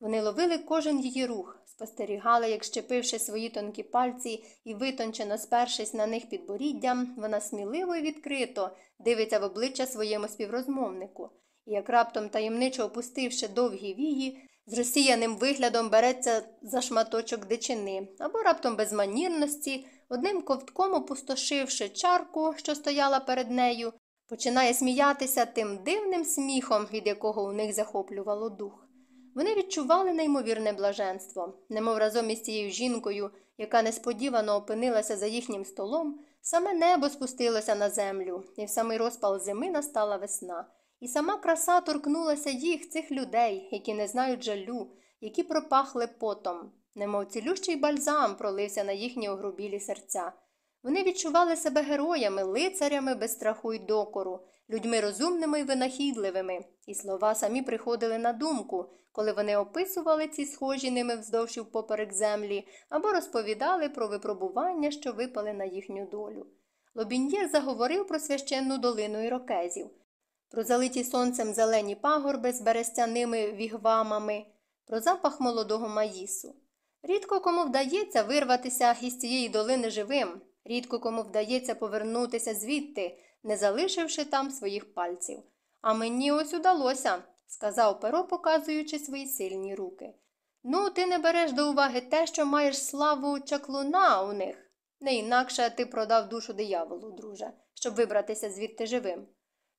Вони ловили кожен її рух, спостерігали, як щепивши свої тонкі пальці і витончено спершись на них підборіддям, вона сміливо і відкрито дивиться в обличчя своєму співрозмовнику, і як раптом таємничо опустивши довгі вії, з розсіяним виглядом береться за шматочок дичини, або раптом без манірності, одним ковтком опустошивши чарку, що стояла перед нею, починає сміятися тим дивним сміхом, від якого у них захоплювало дух. Вони відчували неймовірне блаженство, немов разом із цією жінкою, яка несподівано опинилася за їхнім столом, саме небо спустилося на землю, і в самий розпал зими настала весна. І сама краса торкнулася їх, цих людей, які не знають жалю, які пропахли потом, немов цілющий бальзам пролився на їхні огрубілі серця. Вони відчували себе героями, лицарями без страху й докору, людьми розумними й винахідливими, і слова самі приходили на думку, коли вони описували ці схожі ними вздовж і впоперек землі або розповідали про випробування, що випали на їхню долю. Лобін'єр заговорив про священну долину ірокезів, про залиті сонцем зелені пагорби з берестяними вігвамами, про запах молодого маїсу. Рідко кому вдається вирватися із цієї долини живим, рідко кому вдається повернутися звідти, не залишивши там своїх пальців. А мені ось удалося, сказав перо, показуючи свої сильні руки. Ну, ти не береш до уваги те, що маєш славу чаклуна у них. Не інакше ти продав душу дияволу, друже, щоб вибратися звідти живим.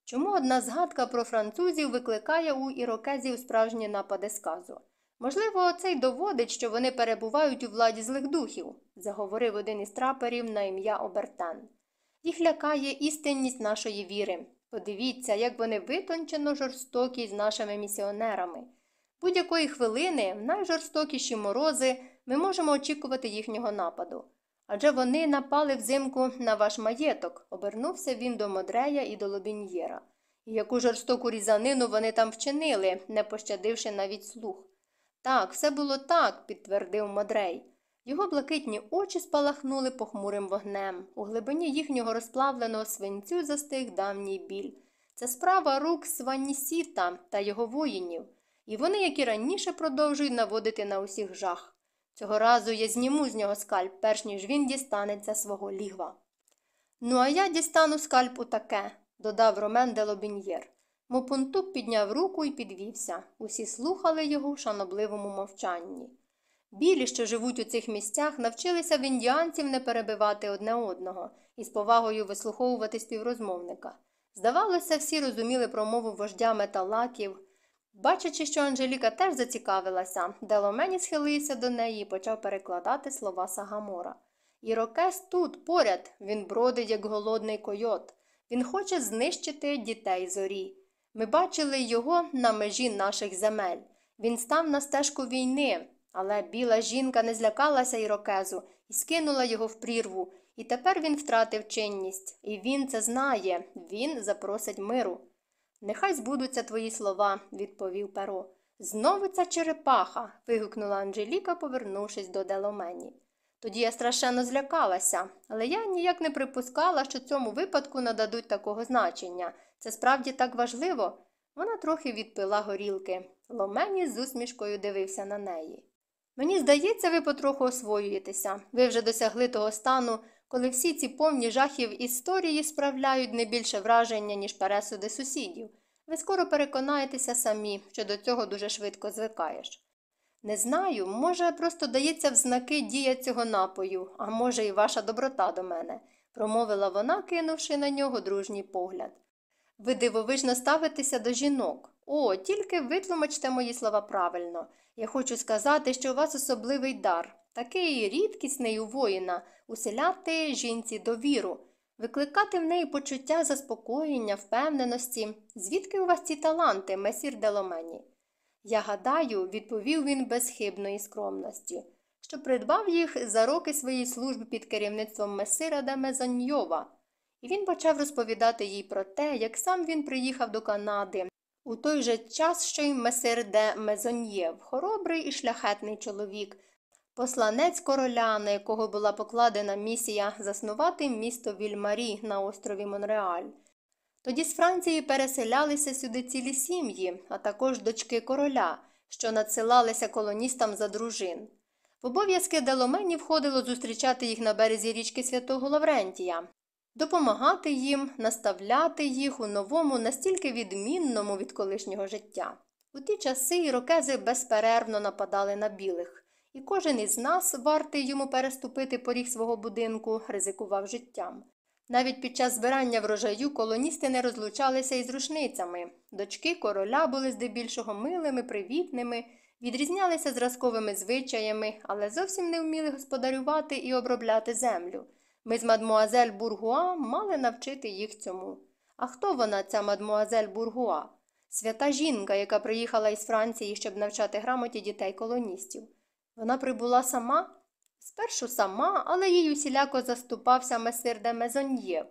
Чому одна згадка про французів викликає у ірокезів справжні напади сказу? Можливо, це й доводить, що вони перебувають у владі злих духів, заговорив один із траперів на ім'я Обертан. Їх лякає істинність нашої віри. Подивіться, як вони витончено жорстокі з нашими місіонерами. Будь-якої хвилини, в найжорстокіші морози, ми можемо очікувати їхнього нападу. Адже вони напали взимку на ваш маєток, обернувся він до Модрея і до Лобіньєра. І яку жорстоку різанину вони там вчинили, не пощадивши навіть слух. Так, все було так, підтвердив Модрей. Його блакитні очі спалахнули похмурим вогнем. У глибині їхнього розплавленого свинцю застиг давній біль. Це справа рук Сванісіта та його воїнів, і вони, як і раніше, продовжують наводити на усіх жах. Цього разу я зніму з нього скальп, перш ніж він дістанеться свого лігва. Ну, а я дістану скальп у таке, додав Ромен де Лобіньєр. Мопунтук підняв руку і підвівся. Усі слухали його в шанобливому мовчанні. Білі, що живуть у цих місцях, навчилися в індіанців не перебивати одне одного і з повагою вислуховувати співрозмовника. Здавалося, всі розуміли промову вождя металаків. Бачачи, що Анжеліка теж зацікавилася, Деломені схилився до неї і почав перекладати слова Сагамора. Ірокез тут, поряд, він бродить, як голодний койот. Він хоче знищити дітей зорі. Ми бачили його на межі наших земель. Він став на стежку війни, але біла жінка не злякалася ірокезу і скинула його в прірву, і тепер він втратив чинність, і він це знає, він запросить миру. Нехай збудуться твої слова, відповів перо. Знову ця черепаха. вигукнула Анжеліка, повернувшись до Деломені. Тоді я страшенно злякалася, але я ніяк не припускала, що цьому випадку нададуть такого значення. Це справді так важливо. Вона трохи відпила горілки. Ломені з усмішкою дивився на неї. Мені здається, ви потроху освоюєтеся. Ви вже досягли того стану, коли всі ці повні жахів історії справляють не більше враження, ніж пересуди сусідів. Ви скоро переконаєтеся самі, що до цього дуже швидко звикаєш. Не знаю, може, просто дається в знаки дія цього напою, а може, і ваша доброта до мене, промовила вона, кинувши на нього дружній погляд. Ви дивовижно ставитеся до жінок. О, тільки витлумачте мої слова правильно. Я хочу сказати, що у вас особливий дар, такий рідкісний у воїна, уселяти жінці довіру, викликати в неї почуття заспокоєння, впевненості. Звідки у вас ці таланти, месір Деломені? Я гадаю, відповів він без хибної скромності, що придбав їх за роки своєї служби під керівництвом месира де Мезоньйова. І він почав розповідати їй про те, як сам він приїхав до Канади, у той же час, що й месир де Мезоньєв, хоробрий і шляхетний чоловік, посланець короля, на якого була покладена місія заснувати місто Вільмарі на острові Монреаль. Тоді з Франції переселялися сюди цілі сім'ї, а також дочки короля, що надсилалися колоністам за дружин. В обов'язки Деломені входило зустрічати їх на березі річки Святого Лаврентія, допомагати їм, наставляти їх у новому, настільки відмінному від колишнього життя. У ті часи ірокези безперервно нападали на білих, і кожен із нас, вартий йому переступити поріг свого будинку, ризикував життям. Навіть під час збирання врожаю колоністи не розлучалися із рушницями. Дочки короля були здебільшого милими, привітними, відрізнялися зразковими звичаями, але зовсім не вміли господарювати і обробляти землю. Ми з мадмуазель Бургуа мали навчити їх цьому. А хто вона, ця мадмуазель Бургуа? Свята жінка, яка приїхала із Франції, щоб навчати грамоті дітей колоністів. Вона прибула сама? Спершу сама, але їй усіляко заступався месир де Мезоньєв.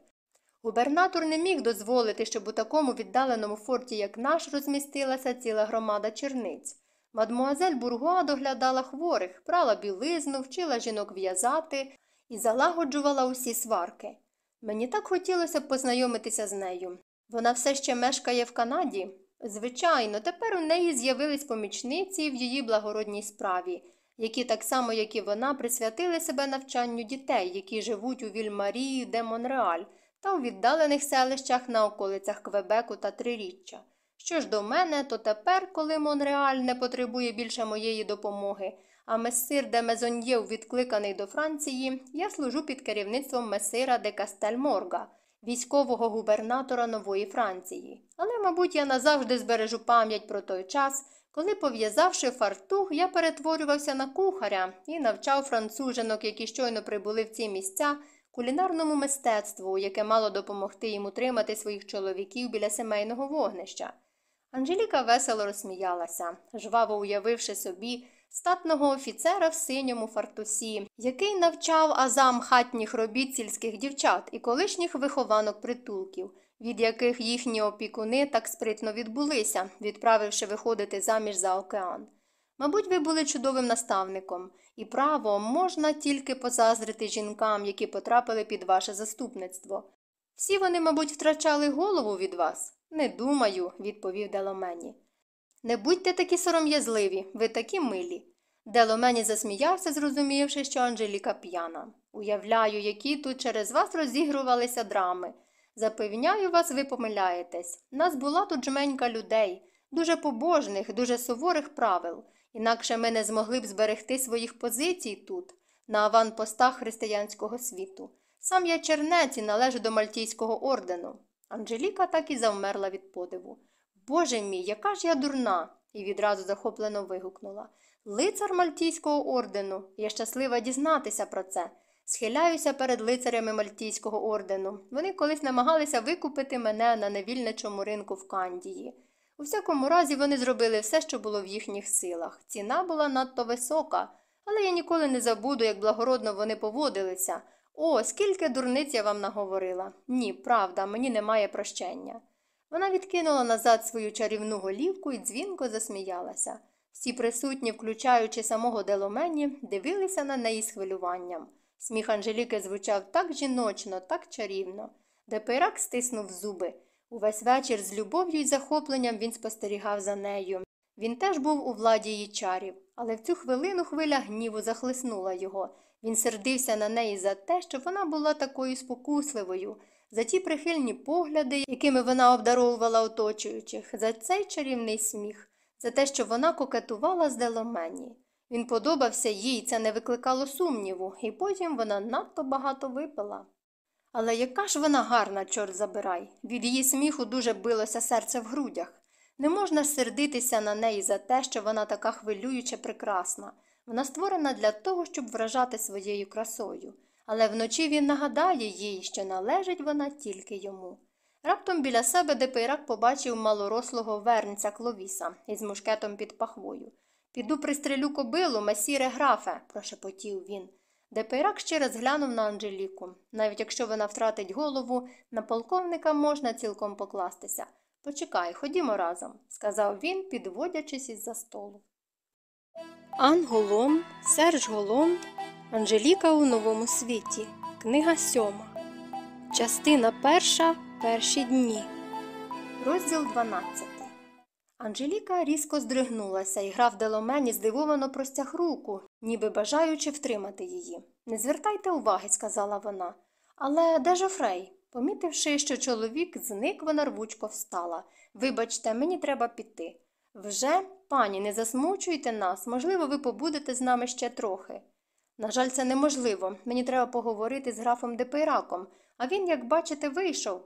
Губернатор не міг дозволити, щоб у такому віддаленому форті, як наш, розмістилася ціла громада черниць. Мадмуазель Бургуа доглядала хворих, прала білизну, вчила жінок в'язати і залагоджувала усі сварки. Мені так хотілося б познайомитися з нею. Вона все ще мешкає в Канаді. Звичайно, тепер у неї з'явились помічниці в її благородній справі які так само, як і вона, присвятили себе навчанню дітей, які живуть у Вільмарії, де Монреаль, та у віддалених селищах на околицях Квебеку та Триріччя. Що ж до мене, то тепер, коли Монреаль не потребує більше моєї допомоги, а месир де Мезоньєв відкликаний до Франції, я служу під керівництвом месира де Кастельморга, військового губернатора нової Франції. Але, мабуть, я назавжди збережу пам'ять про той час, коли, пов'язавши фартух, я перетворювався на кухаря і навчав францужинок, які щойно прибули в ці місця, кулінарному мистецтву, яке мало допомогти їм утримати своїх чоловіків біля сімейного вогнища. Анжеліка весело розсміялася, жваво уявивши собі статного офіцера в синьому фартусі, який навчав азам хатніх робіт сільських дівчат і колишніх вихованок притулків від яких їхні опікуни так спритно відбулися, відправивши виходити заміж за океан. Мабуть, ви були чудовим наставником, і право можна тільки позаздрити жінкам, які потрапили під ваше заступництво. Всі вони, мабуть, втрачали голову від вас. Не думаю, відповів Деломені. Не будьте такі сором'язливі, ви такі милі. Деломені засміявся, зрозумівши, що Анжеліка п'яна. Уявляю, які тут через вас розігрувалися драми. Запевняю вас, ви помиляєтесь. Нас була тут жменька людей, дуже побожних, дуже суворих правил, інакше ми не змогли б зберегти своїх позицій тут, на аванпостах християнського світу. Сам я чернець і належу до Мальтійського ордену. Анжеліка так і завмерла від подиву. Боже мій, яка ж я дурна. і відразу захоплено вигукнула. Лицар Мальтійського ордену. Я щаслива дізнатися про це. Схиляюся перед лицарями Мальтійського ордену. Вони колись намагалися викупити мене на невільничому ринку в Кандії. У всякому разі, вони зробили все, що було в їхніх силах. Ціна була надто висока, але я ніколи не забуду, як благородно вони поводилися. О, скільки дурниць я вам наговорила. Ні, правда, мені немає прощення. Вона відкинула назад свою чарівну голівку і дзвінко засміялася. Всі присутні, включаючи самого Деломені, дивилися на неї з хвилюванням. Сміх Анжеліки звучав так жіночно, так чарівно. Депейрак стиснув зуби. Увесь вечір з любов'ю і захопленням він спостерігав за нею. Він теж був у владі її чарів, але в цю хвилину хвиля гніву захлиснула його. Він сердився на неї за те, що вона була такою спокусливою, за ті прихильні погляди, якими вона обдаровувала оточуючих, за цей чарівний сміх, за те, що вона кокетувала з Деломені. Він подобався їй, це не викликало сумніву, і потім вона надто багато випила. Але яка ж вона гарна, чорт забирай. Від її сміху дуже билося серце в грудях. Не можна сердитися на неї за те, що вона така хвилююче прекрасна. Вона створена для того, щоб вражати своєю красою, але вночі він нагадає їй, що належить вона тільки йому. Раптом біля себе Депейрак побачив малорослого овернця Кловіса із мушкетом під пахвою. Піду пристрелю кобилу, месіре графе, прошепотів він. Депейрак ще раз глянув на Анжеліку. Навіть якщо вона втратить голову, на полковника можна цілком покластися. Почекай, ходімо разом, сказав він, підводячись із за столу. Ан Голом, Серж Голом, Анжеліка у новому світі. Книга сьома. Частина перша. Перші дні. Розділ 12. Анжеліка різко здригнулася, і граф Деломені здивовано простяг руку, ніби бажаючи втримати її. Не звертайте уваги, сказала вона. Але де Жофрей? Помітивши, що чоловік зник, вона рвучко встала. Вибачте, мені треба піти. Вже, пані, не засмучуйте нас, можливо, ви побудете з нами ще трохи. На жаль, це неможливо. Мені треба поговорити з графом Депейраком, а він, як бачите, вийшов.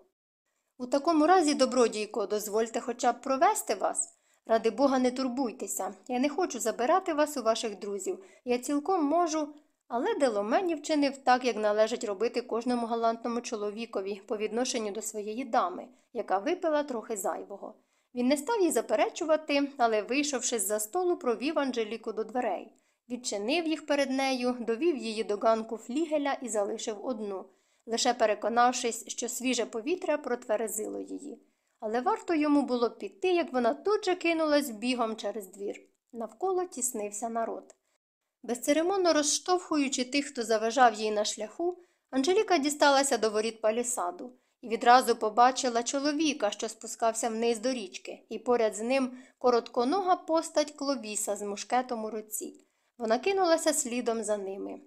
У такому разі, добродійко, дозвольте хоча б провести вас. Ради Бога, не турбуйтеся. Я не хочу забирати вас у ваших друзів. Я цілком можу. Але Деломені вчинив так, як належить робити кожному галантному чоловікові по відношенню до своєї дами, яка випила трохи зайвого. Він не став їй заперечувати, але, вийшовши з за столу, провів Анжеліку до дверей. Відчинив їх перед нею, довів її до ганку флігеля і залишив одну, лише переконавшись, що свіже повітря протверезило її. Але варто йому було піти, як вона тут же кинулась бігом через двір. Навколо тіснився народ. Безцеремонно розштовхуючи тих, хто заважав їй на шляху, Анжеліка дісталася до воріт палісаду і відразу побачила чоловіка, що спускався вниз до річки, і поряд з ним коротконога постать кловіса з мушкетом у руці. Вона кинулася слідом за ними.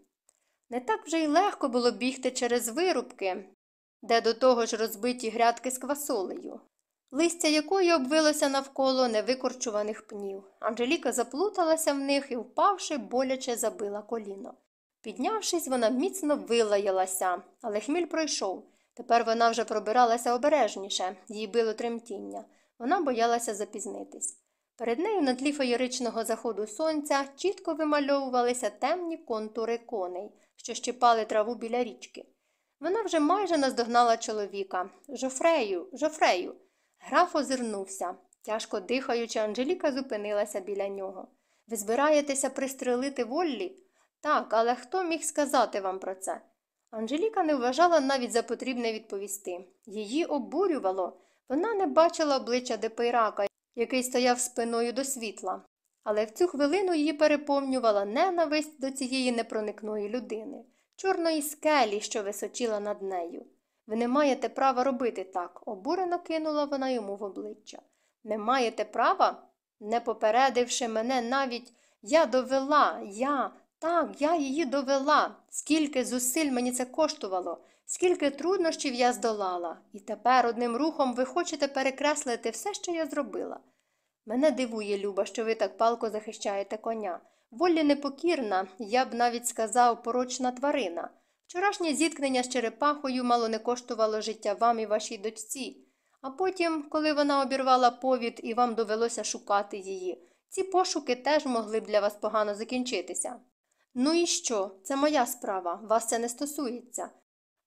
Не так вже й легко було бігти через вирубки, де до того ж розбиті грядки з квасолею, листя якої обвилося навколо невикорчуваних пнів. Анжеліка заплуталася в них і, впавши, боляче забила коліно. Піднявшись, вона міцно вилаялася, але хміль пройшов. Тепер вона вже пробиралася обережніше, їй било тремтіння. Вона боялася запізнитись. Перед нею на тлі феєричного заходу сонця чітко вимальовувалися темні контури коней, що щипали траву біля річки. Вона вже майже наздогнала чоловіка. Жофрею, Жофрею. Граф озирнувся. Тяжко дихаючи, Анжеліка зупинилася біля нього. Ви збираєтеся пристрелити Воллі? Так, але хто міг сказати вам про це? Анжеліка не вважала навіть за потрібне відповісти. Її обурювало. Вона не бачила обличчя Депейрака, який стояв спиною до світла. але в цю хвилину її переповнювала ненависть до цієї непроникної людини, чорної скелі, що височила над нею. Ви не маєте права робити так, обурено кинула вона йому в обличчя. Не маєте права? Не попередивши мене навіть, я довела, я, так, я її довела. Скільки зусиль мені це коштувало, скільки труднощів я здолала, і тепер одним рухом ви хочете перекреслити все, що я зробила. Мене дивує, Люба, що ви так палко захищаєте коня. Волі непокірна, я б навіть сказав, порочна тварина. Вчорашнє зіткнення з черепахою мало не коштувало життя вам і вашій дочці. А потім, коли вона обірвала повід і вам довелося шукати її, ці пошуки теж могли б для вас погано закінчитися. Ну і що? Це моя справа, вас це не стосується.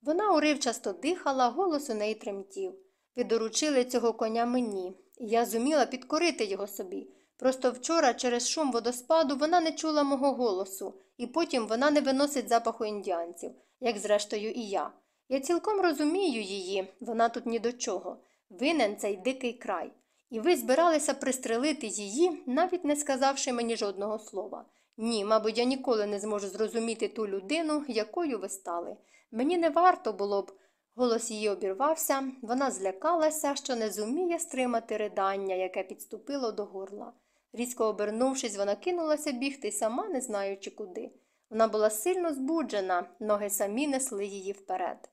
Вона уривчасто дихала, голос у неї тремтів. Ви доручили цього коня мені, і я зуміла підкорити його собі. Просто вчора через шум водоспаду вона не чула мого голосу, і потім вона не виносить запаху індіанців, як зрештою і я. Я цілком розумію її, вона тут ні до чого. Винен цей дикий край. І ви збиралися пристрелити її, навіть не сказавши мені жодного слова. Ні, мабуть, я ніколи не зможу зрозуміти ту людину, якою ви стали. Мені не варто було б. Голос її обірвався, вона злякалася, що не зуміє стримати ридання, яке підступило до горла. Різко обернувшись, вона кинулася бігти, сама не знаючи куди. Вона була сильно збуджена, ноги самі несли її вперед.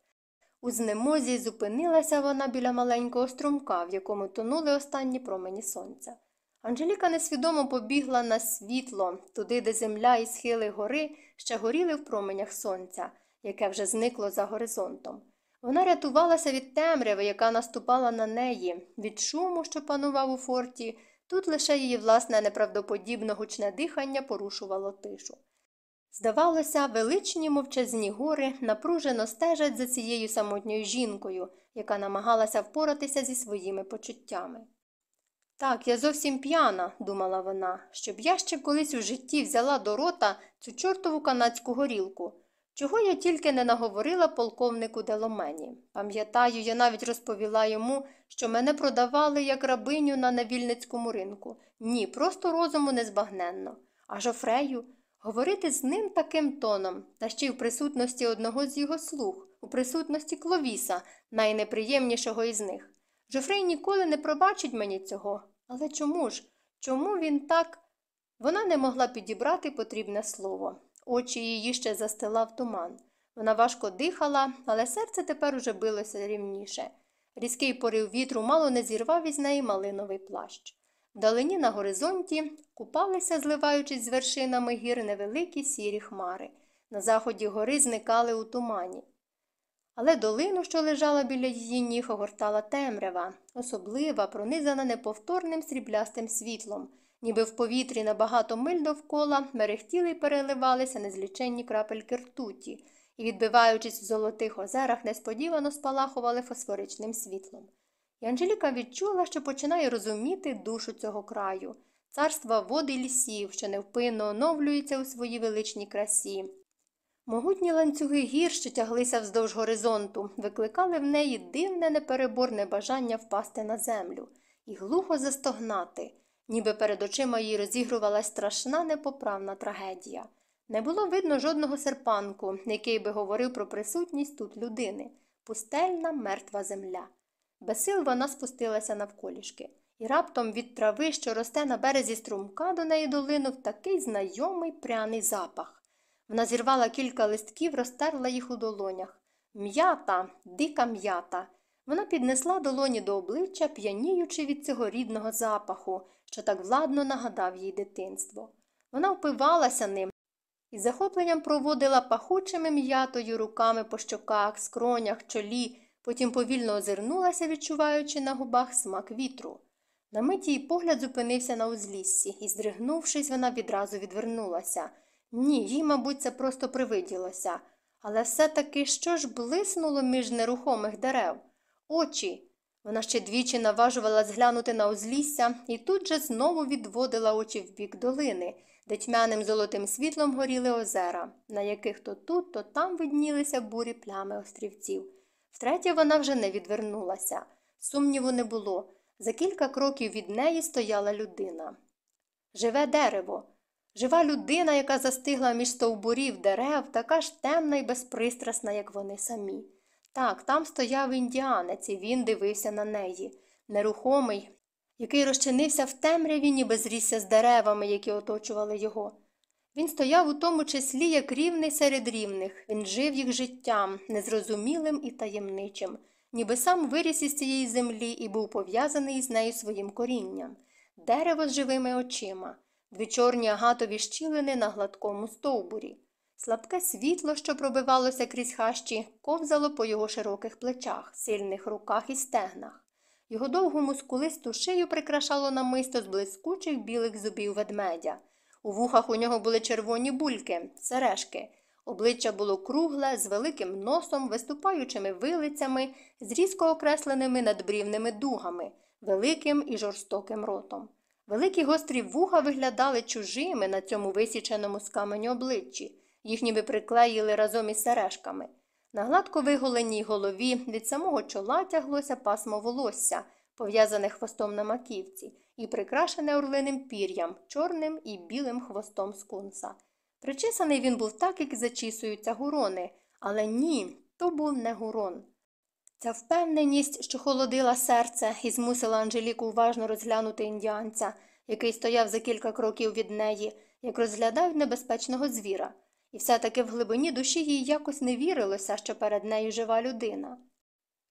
У знемозі зупинилася вона біля маленького струмка, в якому тонули останні промені сонця. Анжеліка несвідомо побігла на світло, туди, де земля і схили гори ще горіли в променях сонця, яке вже зникло за горизонтом. Вона рятувалася від темряви, яка наступала на неї, від шуму, що панував у форті, тут лише її власне неправдоподібно гучне дихання порушувало тишу. Здавалося, величні мовчазні гори напружено стежать за цією самотньою жінкою, яка намагалася впоратися зі своїми почуттями. Так, я зовсім п'яна, думала вона, щоб я ще колись у житті взяла до рота цю чортову канадську горілку. Чого я тільки не наговорила полковнику Деломені. Пам'ятаю, я навіть розповіла йому, що мене продавали як рабиню на невільницькому ринку. Ні, просто розуму незбагненно. А Жофрею говорити з ним таким тоном, та ще й в присутності одного з його слуг, у присутності Кловіса, найнеприємнішого із них. Жофрей ніколи не пробачить мені цього. Але чому ж? Чому він так? Вона не могла підібрати потрібне слово. Очі її ще застилав туман. Вона важко дихала, але серце тепер уже билося рівніше. Різкий порив вітру мало не зірвав із неї малиновий плащ. Вдалині на горизонті купалися, зливаючись з вершинами гір невеликі сірі хмари. На заході гори зникали у тумані. Але долину, що лежала біля її ніг, огортала темрява, особлива, пронизана неповторним сріблястим світлом, ніби в повітрі на багато миль довкола мерехтіли й переливалися незліченні крапельки ртуті, і, відбиваючись в золотих озерах, несподівано спалахували фосфоричним світлом. І Анжеліка відчула, що починає розуміти душу цього краю, царства води лісів, що невпинно оновлюються у своїй величній красі. Могутні ланцюги гір, що тяглися вздовж горизонту, викликали в неї дивне непереборне бажання впасти на землю і глухо застогнати, ніби перед очима їй розігрувалась страшна непоправна трагедія. Не було видно жодного серпанку, який би говорив про присутність тут людини пустельна мертва земля. Без сил вона спустилася навколішки, і раптом від трави, що росте на березі струмка, до неї долинув такий знайомий пряний запах. Вона зірвала кілька листків, розтерла їх у долонях. М'ята, дика м'ята. Вона піднесла долоні до обличчя, п'яніючи від цього рідного запаху, що так владно нагадав їй дитинство. Вона впивалася ним і захопленням проводила пахучими м'ятою руками по щоках, скронях, чолі, потім повільно озирнулася, відчуваючи на губах смак вітру. На миті її погляд зупинився на узліссі, і, здригнувшись, вона відразу відвернулася. Ні, їй, мабуть, це просто привиділося. Але все таки що ж блиснуло між нерухомих дерев? Очі. Вона ще двічі наважувала зглянути на узлісся і тут же знову відводила очі в бік долини, де тьмяним золотим світлом горіли озера, на яких то тут, то там виднілися бурі плями острівців. Втретє вона вже не відвернулася. Сумніву не було. За кілька кроків від неї стояла людина. живе дерево, жива людина, яка застигла між стовбурів дерев, така ж темна і безпристрасна, як вони самі. Так, там стояв індіанець, і він дивився на неї, нерухомий, який розчинився в темряві, ніби зрісся з деревами, які оточували його. Він стояв у тому числі як рівний серед рівних, він жив їх життям, незрозумілим і таємничим, ніби сам виріс із цієї землі і був пов'язаний із нею своїм корінням, дерево з живими очима, дві чорні агатові щілини на гладкому стовбурі. Слабке світло, що пробивалося крізь хащі, ковзало по його широких плечах, сильних руках і стегнах. Його довгу мускулисту шию прикрашало намисто з блискучих білих зубів ведмедя. У вухах у нього були червоні бульки, сережки. Обличчя було кругле, з великим носом, виступаючими вилицями, з різко окресленими надбрівними дугами, великим і жорстоким ротом. Великі гострі вуха виглядали чужими на цьому висіченому з каменю обличчі, їх ніби приклеїли разом із сережками. На гладко виголеній голові від самого чола тяглося пасмо волосся, пов'язане хвостом на маківці, і прикрашене орлиним пір'ям, чорним і білим хвостом скунса. Причесаний він був так, як зачісуються гурони, але ні, то був не гурон. Ця впевненість, що холодила серце і змусила Анжеліку уважно розглянути індіанця, який стояв за кілька кроків від неї, як розглядають небезпечного звіра, і все таки в глибині душі їй якось не вірилося, що перед нею жива людина.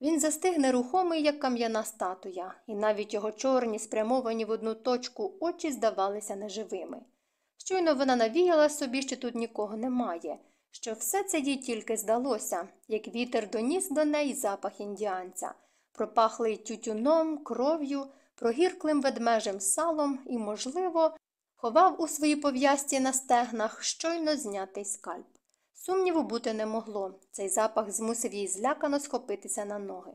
Він застиг нерухомий, як кам'яна статуя, і навіть його чорні, спрямовані в одну точку очі здавалися неживими. Щойно вона навіяла собі, що тут нікого немає, що все це їй тільки здалося, як вітер доніс до неї запах індіанця, пропахлий тютюном, кров'ю, прогірклим ведмежим салом і, можливо, ховав у своїй пов'язці на стегнах щойно знятий скальп. Сумніву бути не могло. Цей запах змусив їй злякано схопитися на ноги.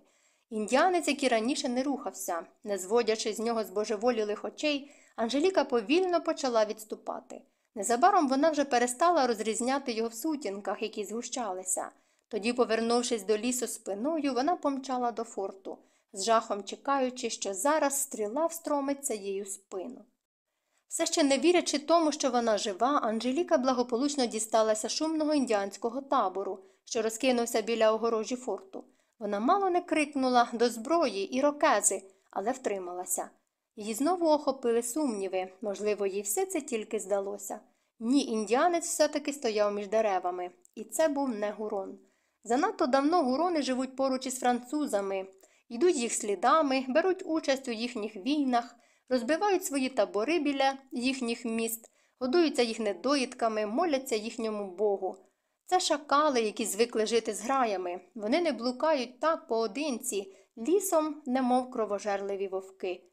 Індіанець, який раніше не рухався, не зводячи з нього збожеволілих очей, Анжеліка повільно почала відступати. Незабаром вона вже перестала розрізняти його в сутінках, які згущалися. Тоді, повернувшись до лісу спиною, вона помчала до форту, з жахом чекаючи, що зараз стріла встромиться їй у спину. Все ще не вірячи тому, що вона жива, Анжеліка благополучно дісталася шумного індіанського табору, що розкинувся біля огорожі форту. Вона мало не крикнула до зброї і рокези, але втрималася. Її знову охопили сумніви, можливо, їй все це тільки здалося. Ні, індіанець все таки стояв між деревами, і це був не гурон. Занадто давно гурони живуть поруч із французами, йдуть їх слідами, беруть участь у їхніх війнах, розбивають свої табори біля їхніх міст, годуються їх недоїдками, моляться їхньому Богу. Це шакали, які звикли жити з граями. Вони не блукають так поодинці, лісом, немов кровожерливі вовки.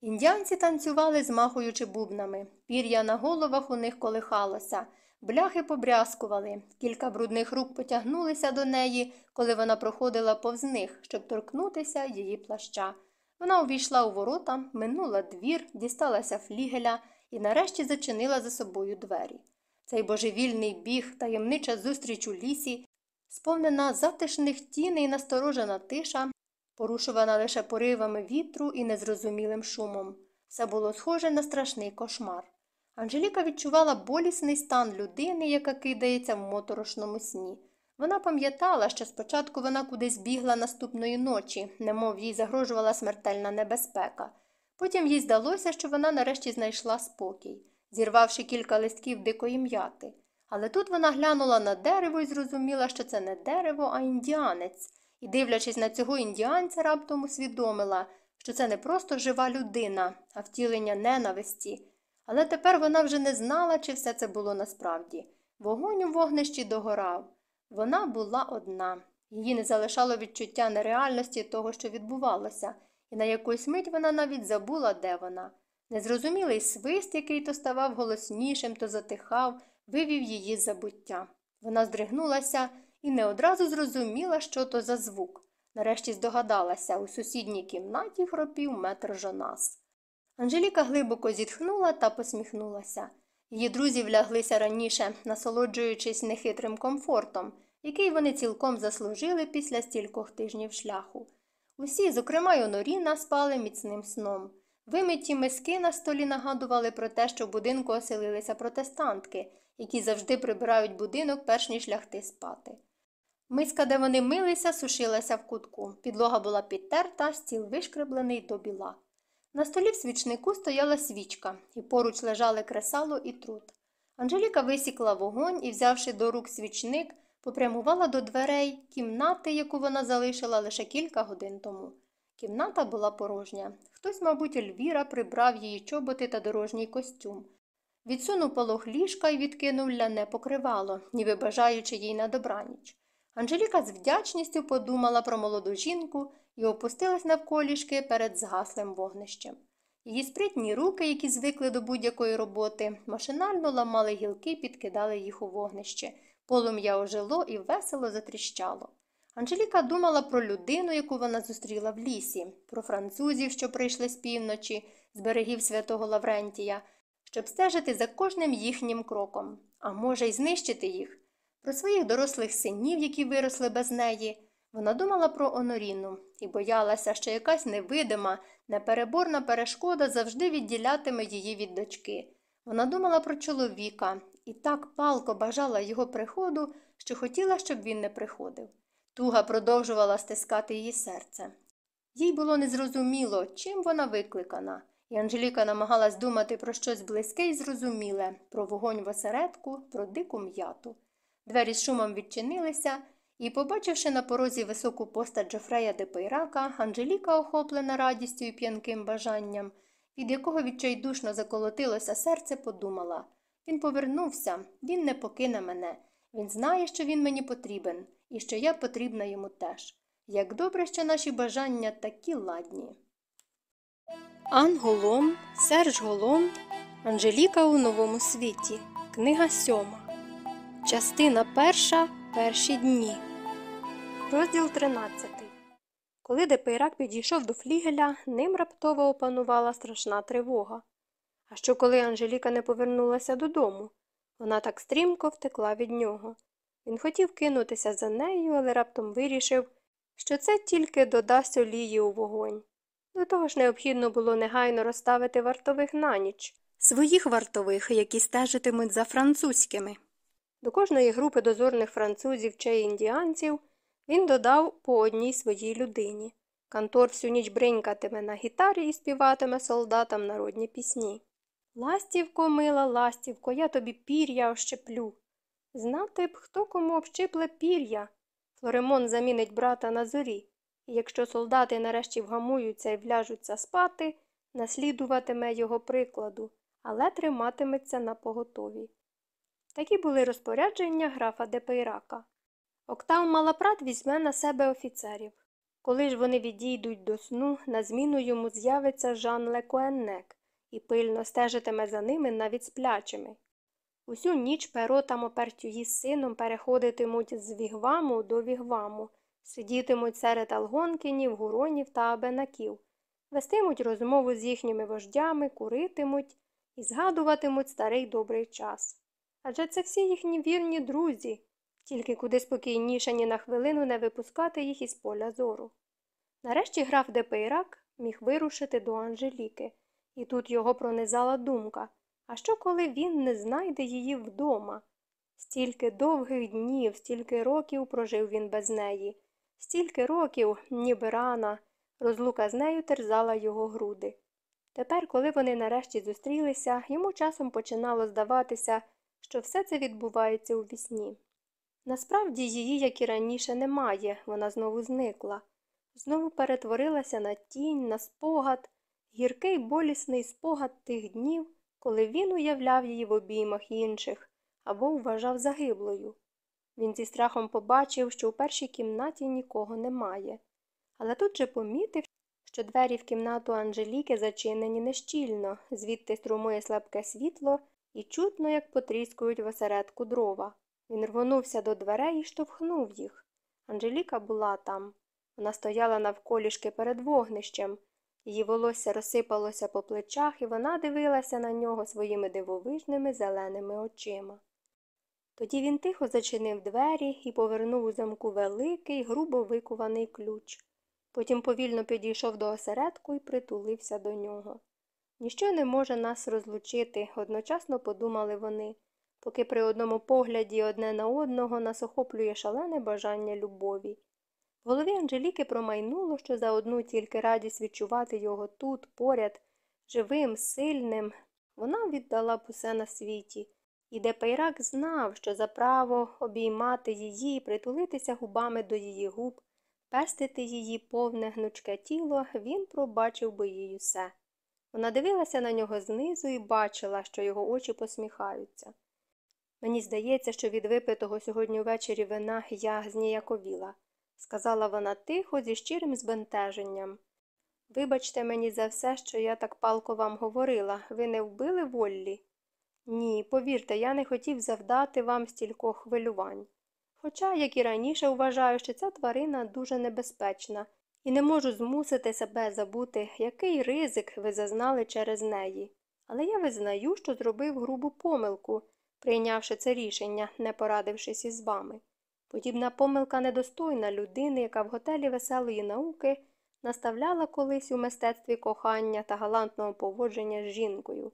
Індіанці танцювали, змахуючи бубнами. Пір'я на головах у них колихалося, бляхи побрязкували, кілька брудних рук потягнулися до неї, коли вона проходила повз них, щоб торкнутися її плаща. Вона увійшла у ворота, минула двір, дісталася флігеля і нарешті зачинила за собою двері. Цей божевільний біг, таємнича зустріч у лісі, сповнена затишних тіней і насторожена тиша, порушувана лише поривами вітру і незрозумілим шумом. Все було схоже на страшний кошмар. Анжеліка відчувала болісний стан людини, яка кидається в моторошному сні. Вона пам'ятала, що спочатку вона кудись бігла наступної ночі, немов їй загрожувала смертельна небезпека. Потім їй здалося, що вона нарешті знайшла спокій, зірвавши кілька листків дикої м'яти. Але тут вона глянула на дерево і зрозуміла, що це не дерево, а індіанець, і, дивлячись на цього індіанця, раптом усвідомила, що це не просто жива людина, а втілення ненависті. Але тепер вона вже не знала, чи все це було насправді. Вогонь у вогнищі догорав. Вона була одна. Її не залишало відчуття нереальності того, що відбувалося, і на якусь мить вона навіть забула, де вона. Незрозумілий свист, який то ставав голоснішим, то затихав, вивів її з забуття. Вона здригнулася і не одразу зрозуміла, що то за звук. Нарешті здогадалася, у сусідній кімнаті хропів метр Жонас. Анжеліка глибоко зітхнула та посміхнулася. Її друзі вляглися раніше, насолоджуючись нехитрим комфортом, який вони цілком заслужили після стількох тижнів шляху. Усі, зокрема й Оноріна, спали міцним сном. Вимиті миски на столі нагадували про те, що в будинку оселилися протестантки, які завжди прибирають будинок, перш ніж лягти спати. Миска, де вони милися, сушилася в кутку. Підлога була підтерта, стіл вишкреблений до біла. На столі в свічнику стояла свічка, і поруч лежали кресало і труд. Анжеліка висікла вогонь і, взявши до рук свічник, попрямувала до дверей кімнати, яку вона залишила лише кілька годин тому. Кімната була порожня. Хтось, мабуть, Ельвіра прибрав її чоботи та дорожній костюм. Відсунув полог ліжка і відкинув ляне покривало, ніби бажаючи їй на добраніч. Анжеліка з вдячністю подумала про молоду жінку і опустилась навколішки перед згаслим вогнищем. Її спритні руки, які звикли до будь-якої роботи, машинально ламали гілки і підкидали їх у вогнище. Полум'я ожило і весело затріщало. Анжеліка думала про людину, яку вона зустріла в лісі, про французів, що прийшли з півночі, з берегів святого Лаврентія, щоб стежити за кожним їхнім кроком, а може, й знищити їх. Про своїх дорослих синів, які виросли без неї. Вона думала про Оноріну і боялася, що якась невидима, непереборна перешкода завжди відділятиме її від дочки. Вона думала про чоловіка і так палко бажала його приходу, що хотіла, щоб він не приходив. Туга продовжувала стискати її серце. Їй було незрозуміло, чим вона викликана, і Анжеліка намагалась думати про щось близьке і зрозуміле, про вогонь в осередку, про дику м'яту. Двері з шумом відчинилися, і, побачивши на порозі високу постать Джофрея де Пейрака, Анжеліка, охоплена радістю і п'янким бажанням, від якого відчайдушно заколотилося серце, подумала він повернувся, він не покине мене. Він знає, що він мені потрібен, і що я потрібна йому теж. Як добре, що наші бажання такі ладні. Ан Голом, Серж Голом, Анжеліка у новому світі. Книга сьома. Частина перша. Перші дні. Розділ 13. Коли Депейрак підійшов до флігеля, ним раптово опанувала страшна тривога. А що коли Анжеліка не повернулася додому? Вона так стрімко втекла від нього. Він хотів кинутися за нею, але раптом вирішив, що це тільки додасть олії у вогонь. До того ж необхідно було негайно розставити вартових на ніч, своїх вартових, які стежитимуть за французькими. До кожної групи дозорних французів чи індіанців він додав по одній своїй людині. Кантор всю ніч бринькатиме на гітарі і співатиме солдатам народні пісні. Ластівко, мила, ластівко, я тобі пір'я ощеплю. Знати б, хто кому общипле пір'я. Флоремон замінить брата на зорі, і якщо солдати нарешті вгамуються і вляжуться спати, наслідуватиме його прикладу, але триматиметься на поготові. Такі були розпорядження графа Депейрака. Октав Малапрат візьме на себе офіцерів. Коли ж вони відійдуть до сну, на зміну йому з'явиться Жан Лекуеннек і пильно стежитиме за ними навіть сплячими. Усю ніч перо та Мопертюї з сином переходитимуть з вігваму до вігваму, сидітимуть серед алгонкінів, гуронів та абенаків, вестимуть розмову з їхніми вождями, куритимуть і згадуватимуть старий добрий час. Адже це всі їхні вірні друзі, тільки куди спокійніше ні на хвилину не випускати їх із поля зору. Нарешті граф Депейрак міг вирушити до Анжеліки, і тут його пронизала думка а що, коли він не знайде її вдома? Стільки довгих днів, стільки років прожив він без неї, стільки років, ніби рана, розлука з нею терзала його груди. Тепер, коли вони нарешті зустрілися, йому часом починало здаватися, що все це відбувається у вісні. Насправді її, як і раніше, немає, вона знову зникла, знову перетворилася на тінь, на спогад, гіркий болісний спогад тих днів, коли він уявляв її в обіймах інших або вважав загиблою. Він зі страхом побачив, що у першій кімнаті нікого немає, але тут же помітив, що двері в кімнату Анжеліки зачинені нещільно, звідти струмує слабке світло і чутно, як потріскують в осередку дрова. Він рвонувся до дверей і штовхнув їх. Анжеліка була там. Вона стояла навколішки перед вогнищем. Її волосся розсипалося по плечах, і вона дивилася на нього своїми дивовижними зеленими очима. Тоді він тихо зачинив двері і повернув у замку великий, грубо викуваний ключ. Потім повільно підійшов до осередку і притулився до нього. Ніщо не може нас розлучити, одночасно подумали вони, поки при одному погляді одне на одного нас охоплює шалене бажання любові. В голові Анжеліки промайнуло, що за одну тільки радість відчувати його тут, поряд, живим, сильним, вона віддала б усе на світі, і Депейрак знав, що за право обіймати її, притулитися губами до її губ, пестити її повне гнучке тіло, він пробачив би їй усе. Вона дивилася на нього знизу і бачила, що його очі посміхаються. Мені здається, що від випитого сьогодні ввечері вина я зніяковіла, сказала вона тихо, зі щирим збентеженням. Вибачте мені за все, що я так палко вам говорила. Ви не вбили Воллі? Ні, повірте, я не хотів завдати вам стількох хвилювань. Хоча, як і раніше, вважаю, що ця тварина дуже небезпечна, і не можу змусити себе забути, який ризик ви зазнали через неї. Але я визнаю, що зробив грубу помилку, прийнявши це рішення, не порадившись із вами. Подібна помилка недостойна людини, яка в готелі веселої науки наставляла колись у мистецтві кохання та галантного поводження з жінкою.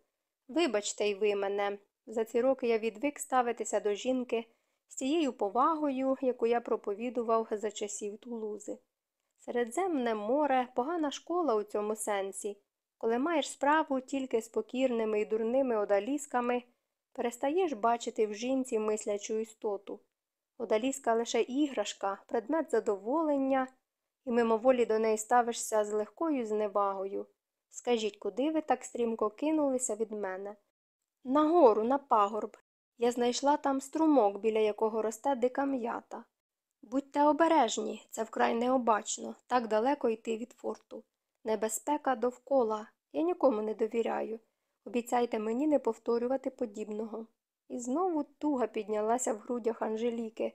Вибачте й ви мене, за ці роки я відвик ставитися до жінки з тією повагою, яку я проповідував за часів Тулузи. Середземне море погана школа у цьому сенсі. Коли маєш справу тільки з покірними і дурними одалісками, перестаєш бачити в жінці мислячу істоту. Одаліска лише іграшка, предмет задоволення, і мимоволі до неї ставишся з легкою зневагою. Скажіть, куди ви так стрімко кинулися від мене? Нагору, на пагорб. Я знайшла там струмок, біля якого росте дика м'ята. Будьте обережні, це вкрай необачно, так далеко йти від форту. Небезпека довкола, я нікому не довіряю. Обіцяйте мені не повторювати подібного. І знову туга піднялася в грудях Анжеліки.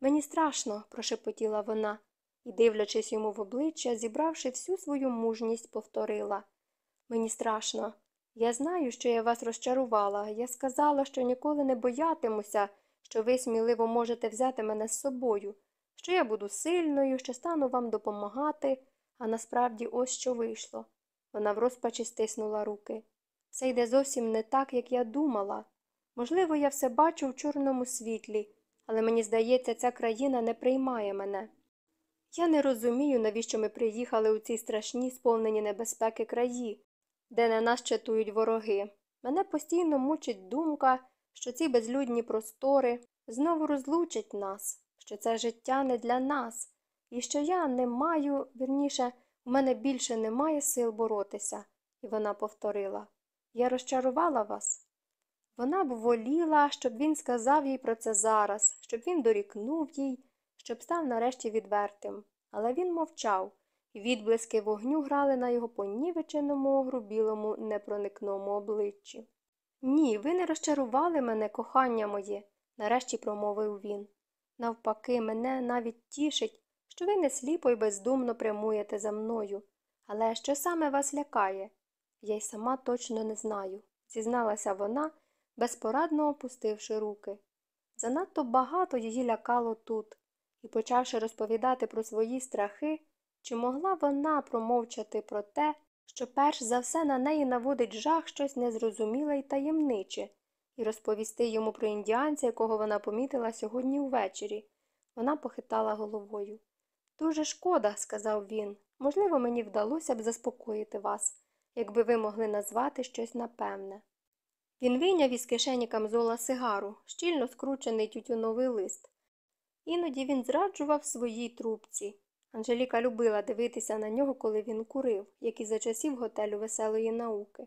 Мені страшно, прошепотіла вона, і, дивлячись йому в обличчя, зібравши всю свою мужність, повторила Мені страшно. Я знаю, що я вас розчарувала. Я сказала, що ніколи не боятимуся, що ви сміливо можете взяти мене з собою, що я буду сильною, що стану вам допомагати, а насправді ось що вийшло. Вона в розпачі стиснула руки. Все йде зовсім не так, як я думала. Можливо, я все бачу в чорному світлі, але мені здається, ця країна не приймає мене. Я не розумію, навіщо ми приїхали у ці страшні, сповнені небезпеки краї, де на нас чатують вороги. Мене постійно мучить думка, що ці безлюдні простори знову розлучать нас, що це життя не для нас, і що я не маю, вірніше, у мене більше немає сил боротися. І вона повторила Я розчарувала вас. Вона б воліла, щоб він сказав їй про це зараз, щоб він дорікнув їй, щоб став нарешті відвертим. Але він мовчав, і відблиски вогню грали на його понівеченому, огрубілому, непроникному обличчі. Ні, ви не розчарували мене, кохання моє, нарешті промовив він. Навпаки, мене навіть тішить, що ви не сліпо й бездумно прямуєте за мною. Але що саме вас лякає? Я й сама точно не знаю, зізналася вона, безпорадно опустивши руки. Занадто багато її лякало тут, і, почавши розповідати про свої страхи, чи могла вона промовчати про те, що перш за все на неї наводить жах щось незрозуміле й таємниче, і розповісти йому про індіанця, якого вона помітила сьогодні ввечері. Вона похитала головою. Дуже шкода, сказав він. Можливо, мені вдалося б заспокоїти вас, якби ви могли назвати щось напевне. Він вийняв із кишені камзола сигару, щільно скручений тютюновий лист. Іноді він зраджував своїй трубці. Анжеліка любила дивитися на нього, коли він курив, як і за часів готелю веселої науки.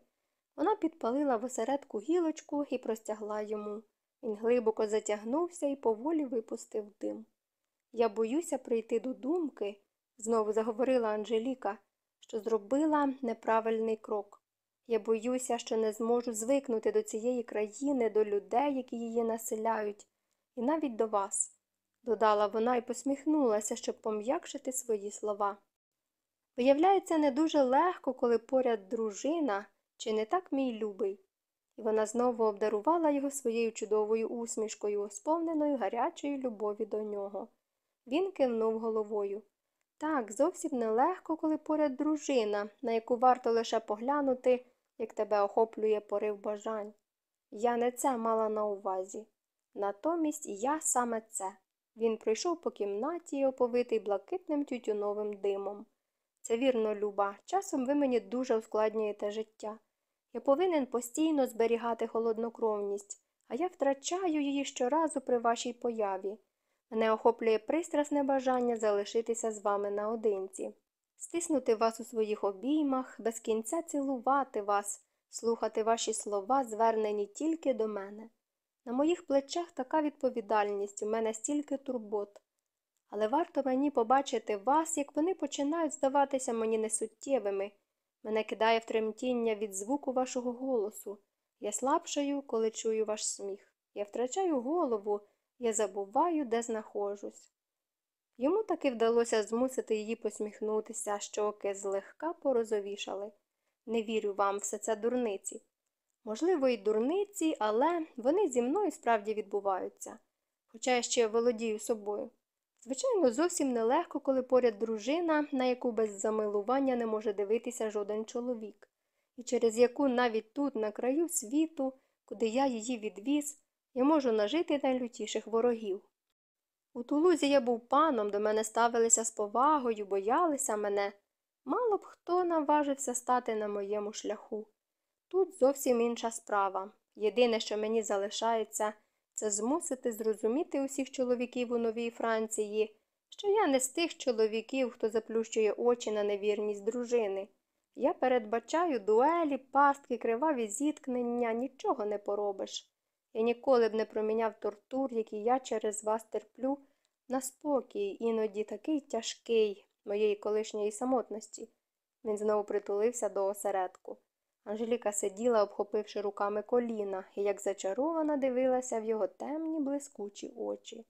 Вона підпалила в осередку гілочку і простягла йому. Він глибоко затягнувся і поволі випустив дим. Я боюся прийти до думки, знову заговорила Анжеліка, що зробила неправильний крок. Я боюся, що не зможу звикнути до цієї країни, до людей, які її населяють, і навіть до вас додала вона і посміхнулася, щоб пом'якшити свої слова. Виявляється, не дуже легко, коли поряд дружина, чи не так мій любий. І вона знову обдарувала його своєю чудовою усмішкою, сповненою гарячої любові до нього. Він кивнув головою. Так, зовсім нелегко, коли поряд дружина, на яку варто лише поглянути, як тебе охоплює порив бажань. Я не це мала на увазі. Натомість я саме це. Він пройшов по кімнаті, оповитий блакитним тютюновим димом. Це вірно, Люба, часом ви мені дуже ускладнюєте життя. Я повинен постійно зберігати холоднокровність, а я втрачаю її щоразу при вашій появі. Мене охоплює пристрасне бажання залишитися з вами наодинці, стиснути вас у своїх обіймах, без кінця цілувати вас, слухати ваші слова, звернені тільки до мене. На моїх плечах така відповідальність, у мене стільки турбот. Але варто мені побачити вас, як вони починають здаватися мені несуттєвими. Мене кидає в тремтіння від звуку вашого голосу. Я слабшаю, коли чую ваш сміх. Я втрачаю голову, я забуваю, де знаходжусь. Йому таки вдалося змусити її посміхнутися, щоки злегка порозовішали. Не вірю вам, все це дурниці. Можливо, і дурниці, але вони зі мною справді відбуваються, хоча я ще володію собою. Звичайно, зовсім нелегко, коли поряд дружина, на яку без замилування не може дивитися жоден чоловік, і через яку навіть тут, на краю світу, куди я її відвіз, я можу нажити найлютіших ворогів. У Тулузі я був паном, до мене ставилися з повагою, боялися мене. Мало б хто наважився стати на моєму шляху. Тут зовсім інша справа. Єдине, що мені залишається, це змусити зрозуміти усіх чоловіків у Новій Франції, що я не з тих чоловіків, хто заплющує очі на невірність дружини. Я передбачаю дуелі, пастки, криваві зіткнення, нічого не поробиш. Я ніколи б не проміняв тортур, які я через вас терплю, на спокій, іноді такий тяжкий моєї колишньої самотності. Він знову притулився до осередку. Анжеліка сиділа, обхопивши руками коліна, і як зачарована дивилася в його темні блискучі очі.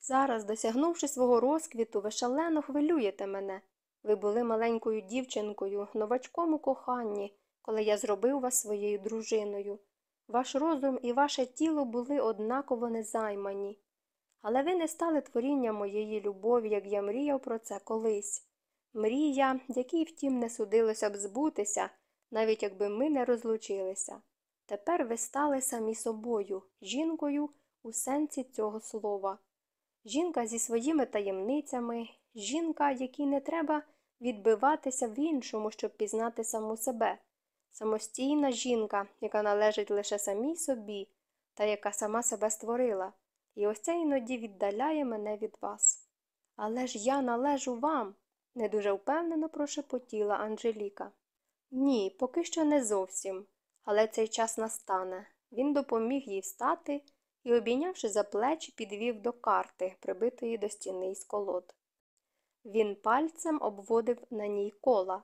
Зараз, досягнувши свого розквіту, ви шалено хвилюєте мене. Ви були маленькою дівчинкою, новачком у коханні, коли я зробив вас своєю дружиною. Ваш розум і ваше тіло були однаково незаймані. Але ви не стали творінням моєї любові, як я мріяв про це колись. Мрія, якій, втім, не судилося б збутися, навіть якби ми не розлучилися. Тепер ви стали самі собою, жінкою у сенсі цього слова. Жінка зі своїми таємницями, жінка, якій не треба відбиватися в іншому, щоб пізнати саму себе, самостійна жінка, яка належить лише самій собі, та яка сама себе створила, і ось це іноді віддаляє мене від вас. Але ж я належу вам, не дуже впевнено прошепотіла Анжеліка. Ні, поки що не зовсім, але цей час настане. Він допоміг їй встати і, обійнявши за плечі, підвів до карти, прибитої до стіни із колод. Він пальцем обводив на ній кола.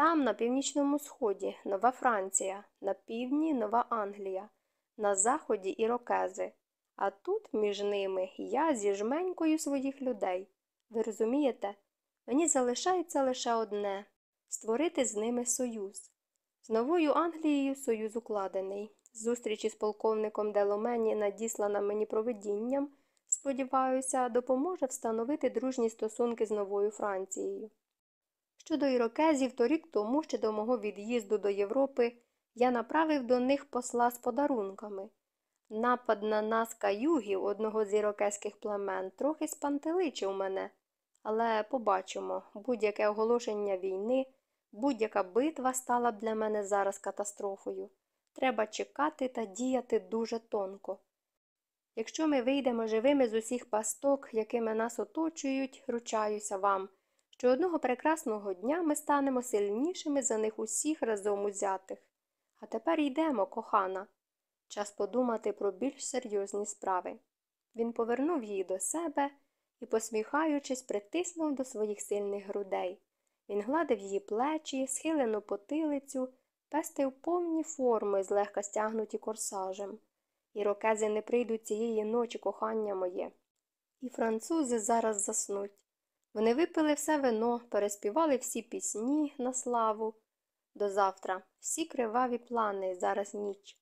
Там, на північному сході, Нова Франція, на півдні Нова Англія, на заході ірокези, а тут між ними я зі жменькою своїх людей. Ви розумієте? Мені залишається лише одне створити з ними союз. З новою Англією союз укладений. Зустріч із полковником Деломені, надіслана мені провидінням, сподіваюся, допоможе встановити дружні стосунки з новою Францією. Щодо ірокезів, то рік тому, ще до мого від'їзду до Європи, я направив до них посла з подарунками. Напад на нас каюгів, одного з ірокезьких племен, трохи спантеличив мене, але побачимо будь-яке оголошення війни, будь-яка битва стала б для мене зараз катастрофою. Треба чекати та діяти дуже тонко. Якщо ми вийдемо живими з усіх пасток, якими нас оточують, ручаюся вам, що одного прекрасного дня ми станемо сильнішими за них усіх разом узятих. А тепер йдемо, кохана. Час подумати про більш серйозні справи. Він повернув її до себе і, посміхаючись, притиснув до своїх сильних грудей. Він гладив її плечі, схилену потилицю, пестив повні форми, злегка стягнуті корсажем. Ірокези не прийдуть цієї ночі, кохання моє. І французи зараз заснуть. Вони випили все вино, переспівали всі пісні на славу. До завтра всі криваві плани, зараз ніч,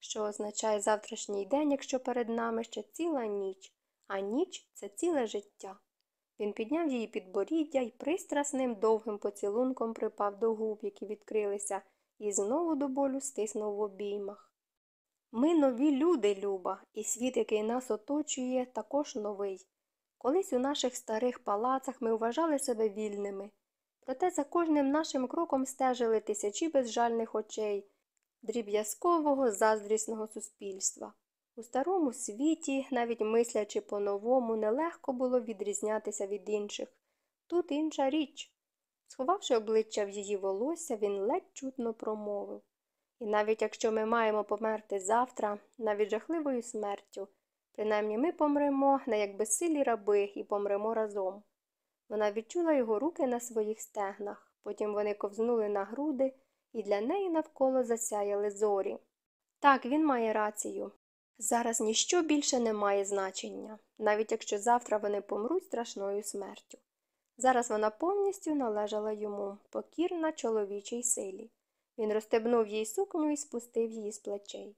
що означає завтрашній день, якщо перед нами ще ціла ніч, а ніч це ціле життя. Він підняв її підборіддя і пристрасним довгим поцілунком припав до губ, які відкрилися, і знову до болю стиснув в обіймах. Ми нові люди, Люба, і світ, який нас оточує, також новий. Колись у наших старих палацах ми вважали себе вільними. Проте за кожним нашим кроком стежили тисячі безжальних очей, дріб'язкового заздрісного суспільства. У старому світі, навіть мислячи по-новому, нелегко було відрізнятися від інших. Тут інша річ. Сховавши обличчя в її волосся, він ледь чутно промовив. І навіть якщо ми маємо померти завтра, навіть жахливою смертю, принаймні ми помремо не як безсилі раби і помремо разом. Вона відчула його руки на своїх стегнах, потім вони ковзнули на груди, і для неї навколо засяяли зорі. Так, він має рацію. Зараз ніщо більше не має значення, навіть якщо завтра вони помруть страшною смертю. Зараз вона повністю належала йому, покірна чоловічій силі. Він розстебнув їй сукню і спустив її з плечей.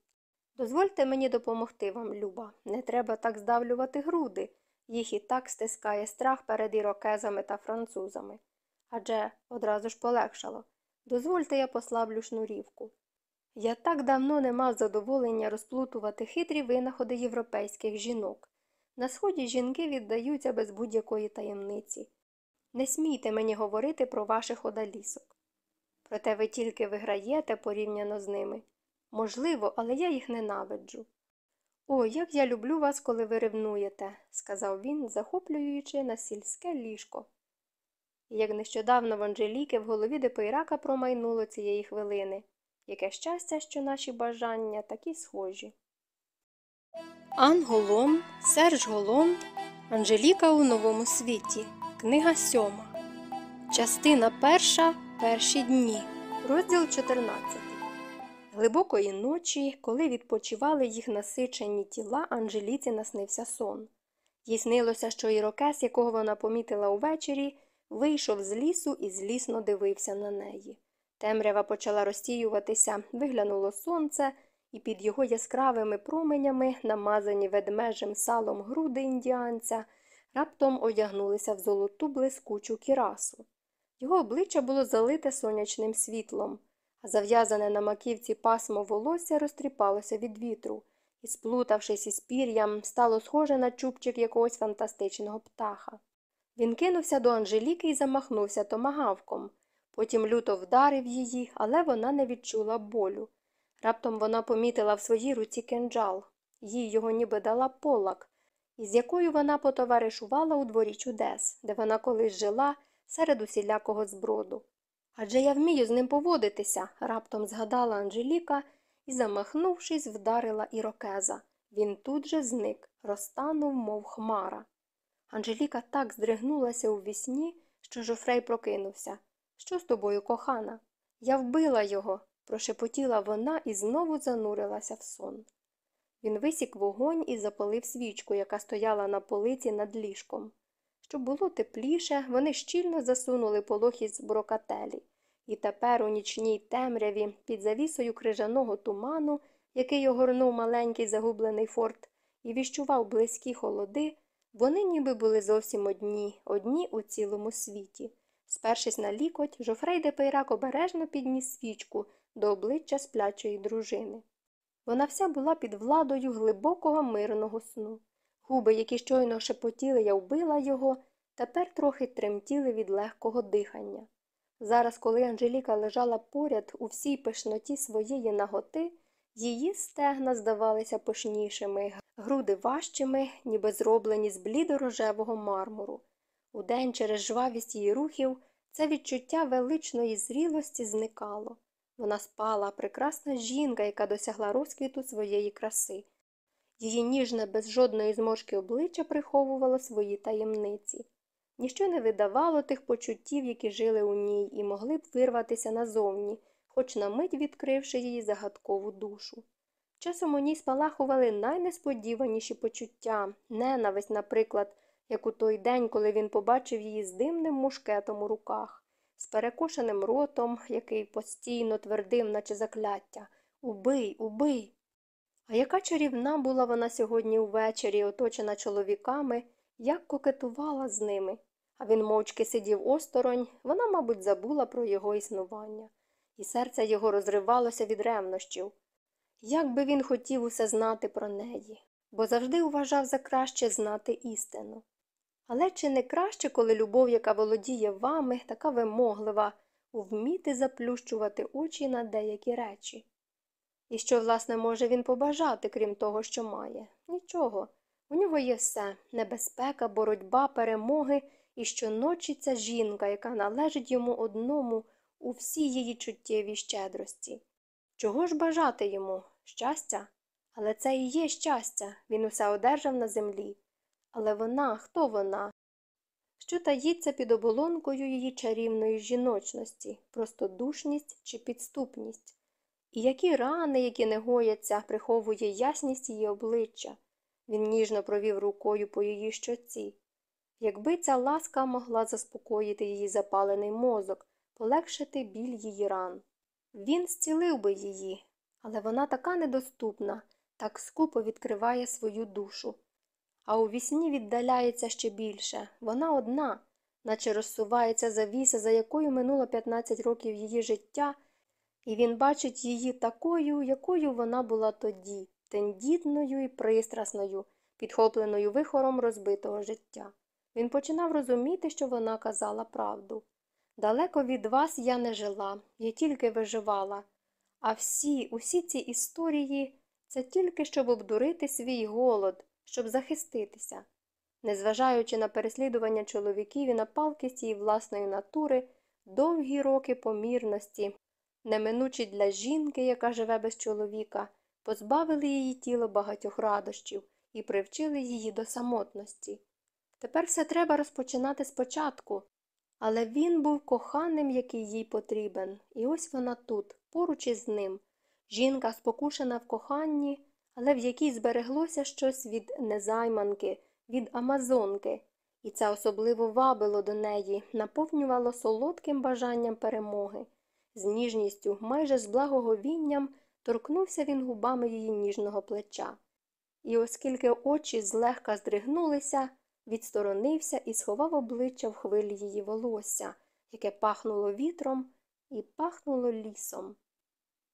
Дозвольте мені допомогти вам, Люба, не треба так здавлювати груди, їх і так стискає страх перед ірокезами та французами. Адже одразу ж полегшало. Дозвольте, я послаблю шнурівку. Я так давно не мав задоволення розплутувати хитрі винаходи європейських жінок. На сході жінки віддаються без будь-якої таємниці. Не смійте мені говорити про ваших одалісок. Проте ви тільки виграєте порівняно з ними. Можливо, але я їх ненавиджу. О, як я люблю вас, коли ви ревнуєте, сказав він, захоплюючи на сільське ліжко. Як нещодавно в Анжеліки в голові Депейрака промайнуло цієї хвилини. Яке щастя, що наші бажання такі схожі. Ан Голом, Серж Голом, Анжеліка у новому світі. Книга сьома. Частина перша. Перші дні. Розділ 14. Глибокої ночі, коли відпочивали їх насичені тіла, Анжеліці наснився сон. Їй снилося, що ірокес, якого вона помітила увечері, вийшов з лісу і злісно дивився на неї. Темрява почала розсіюватися, виглянуло сонце, і під його яскравими променями, намазані ведмежим салом груди індіанця, раптом одягнулися в золоту блискучу кірасу. Його обличчя було залите сонячним світлом, зав'язане на маківці пасмо волосся розтріпалося від вітру і, сплутавшись із пір'ям, стало схоже на чубчик якогось фантастичного птаха. Він кинувся до Анжеліки і замахнувся томагавком. Потім люто вдарив її, але вона не відчула болю. Раптом вона помітила в своїй руці кинджал. Їй його ніби дала полак, із якою вона потоваришувала у дворі чудес, де вона колись жила серед усілякого зброду. Адже я вмію з ним поводитися, раптом згадала Анжеліка і, замахнувшись, вдарила ірокеза. Він тут же зник, розтанув, мов хмара. Анжеліка так здригнулася у вісні, що Жофрей прокинувся. Що з тобою, кохана? Я вбила його, прошепотіла вона і знову занурилася в сон. Він висік вогонь і запалив свічку, яка стояла на полиці над ліжком. Щоб було тепліше, вони щільно засунули полох із брокателі, і тепер у нічній темряві, під завісою крижаного туману, який огорнув маленький загублений форт, і віщував близькі холоди, вони ніби були зовсім одні, одні у цілому світі. Спершись на лікоть, Жофрей де Пейрак обережно підніс свічку до обличчя сплячої дружини. Вона вся була під владою глибокого мирного сну. Губи, які щойно шепотіли, я вбила його, тепер трохи тремтіли від легкого дихання. Зараз, коли Анжеліка лежала поряд у всій пишноті своєї наготи, її стегна здавалися пишнішими, груди важчими, ніби зроблені з блідорожевого мармуру. Удень через жвавість її рухів це відчуття величної зрілості зникало. Вона спала, прекрасна жінка, яка досягла розквіту своєї краси. Її ніжне, без жодної зморшки обличчя приховувало свої таємниці. Ніщо не видавало тих почуттів, які жили у ній, і могли б вирватися назовні, хоч на мить відкривши її загадкову душу. Часом у ній спалахували найнесподіваніші почуття, ненависть, наприклад, як у той день, коли він побачив її з димним мушкетом у руках, з перекошеним ротом, який постійно твердив, наче закляття Убий, убий. А яка чарівна була вона сьогодні увечері, оточена чоловіками, як кокетувала з ними. А він мовчки сидів осторонь, вона, мабуть, забула про його існування. і серце його розривалося від ревнощів. Як би він хотів усе знати про неї, бо завжди вважав за краще знати істину. Але чи не краще, коли любов, яка володіє вами, така вимоглива, вміти заплющувати очі на деякі речі? І що, власне, може він побажати, крім того, що має? Нічого. У нього є все небезпека, боротьба, перемоги і щоночі ця жінка, яка належить йому одному у всій її чуттєвій щедрості. Чого ж бажати йому? Щастя? Але це і є щастя, він усе одержав на землі. Але вона, хто вона? Що таїться під оболонкою її чарівної жіночності, простодушність чи підступність? І які рани, які не гояться, приховує ясність її обличчя. Він ніжно провів рукою по її щоці. Якби ця ласка могла заспокоїти її запалений мозок, полегшити біль її ран. Він зцілив би її, але вона така недоступна, так скупо відкриває свою душу. А у вісні віддаляється ще більше вона одна, наче розсувається завіса, за якою минуло 15 років її життя, і він бачить її такою, якою вона була тоді, тендітною і пристрасною, підхопленою вихором розбитого життя. Він починав розуміти, що вона казала правду. Далеко від вас я не жила, я тільки виживала. А всі, усі ці історії це тільки щоб обдурити свій голод, щоб захиститися. Незважаючи на переслідування чоловіків і на палкість її власної натури, довгі роки помірності, неминучі для жінки, яка живе без чоловіка, позбавили її тіло багатьох радощів і привчили її до самотності. Тепер все треба розпочинати спочатку. Але він був коханим, який їй потрібен, і ось вона тут, поруч із ним. Жінка спокушена в коханні, але в якій збереглося щось від незайманки, від амазонки, і це особливо вабило до неї, наповнювало солодким бажанням перемоги. З ніжністю, майже з благоговінням, торкнувся він губами її ніжного плеча. І оскільки очі злегка здригнулися, відсторонився і сховав обличчя в хвилі її волосся, яке пахнуло вітром і пахнуло лісом.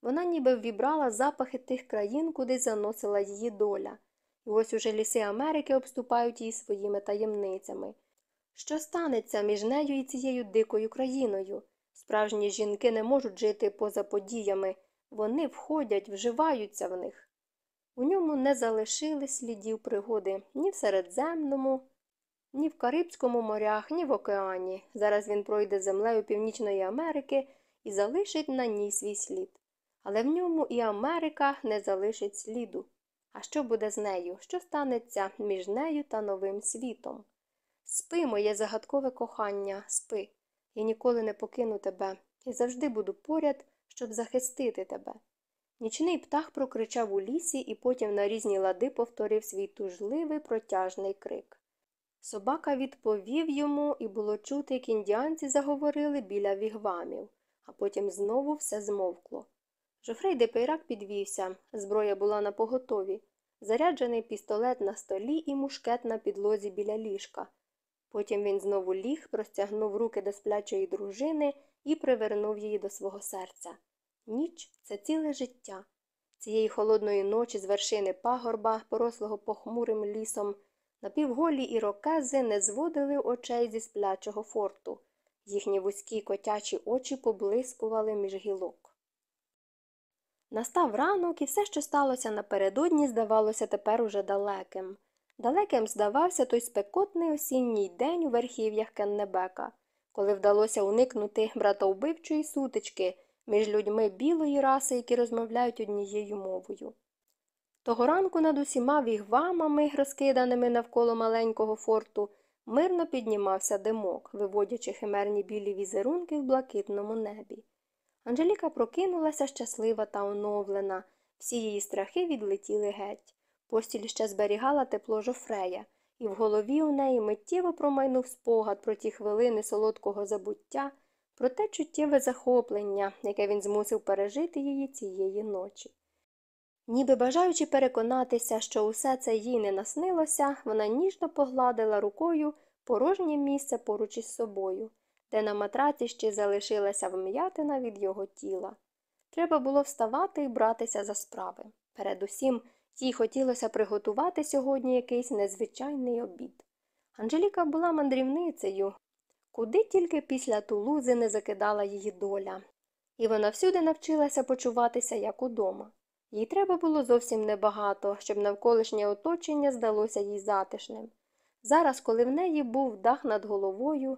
Вона ніби ввібрала запахи тих країн, куди заносила її доля, і ось уже ліси Америки обступають її своїми таємницями. Що станеться між нею і цією дикою країною? Справжні жінки не можуть жити поза подіями, вони входять, вживаються в них. У ньому не залишили слідів пригоди ні в Середземному, ні в Карибському морях, ні в океані. Зараз він пройде землею Північної Америки і залишить на ній свій слід. Але в ньому і Америка не залишить сліду. А що буде з нею? Що станеться між нею та новим світом? Спи, моє загадкове кохання, спи. Я ніколи не покину тебе і завжди буду поряд, щоб захистити тебе. Нічний птах прокричав у лісі і потім на різні лади повторив свій тужливий протяжний крик. Собака відповів йому, і було чути, як індіанці заговорили біля вігвамів, а потім знову все змовкло. Жофрей де Пейрак підвівся, зброя була на поготові, заряджений пістолет на столі і мушкет на підлозі біля ліжка. Потім він знову ліг, простягнув руки до сплячої дружини і привернув її до свого серця. Ніч це ціле життя. Цієї холодної ночі з вершини пагорба, порослого похмурим лісом, напівголі ірокези не зводили очей зі сплячого форту. Їхні вузькі котячі очі поблискували між гілок. Настав ранок, і все, що сталося напередодні, здавалося тепер уже далеким. Далеким здавався той спекотний осінній день у верхів'ях Кеннебека, коли вдалося уникнути братовбивчої сутички між людьми білої раси, які розмовляють однією мовою. Того ранку над усіма вігвамами, розкиданими навколо маленького форту, мирно піднімався димок, виводячи химерні білі візерунки в блакитному небі. Анжеліка прокинулася щаслива та оновлена, всі її страхи відлетіли геть. Постіль ще зберігала тепло жофрея, і в голові у неї миттєво промайнув спогад про ті хвилини солодкого забуття, про те чуттєве захоплення, яке він змусив пережити її цієї ночі. Ніби бажаючи переконатися, що усе це їй не наснилося, вона ніжно погладила рукою порожнє місце поруч із собою, де на матраці ще залишилася вм'ятина від його тіла. Треба було вставати і братися за справи. Передусім, їй хотілося приготувати сьогодні якийсь незвичайний обід. Анжеліка була мандрівницею, куди тільки після тулузи не закидала її доля, і вона всюди навчилася почуватися як удома. Їй треба було зовсім небагато, щоб навколишнє оточення здалося їй затишним. Зараз, коли в неї був дах над головою,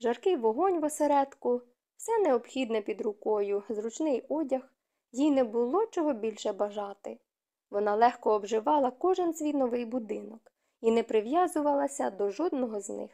жаркий вогонь в осередку, все необхідне під рукою, зручний одяг, їй не було чого більше бажати. Вона легко обживала кожен свій новий будинок і не прив'язувалася до жодного з них.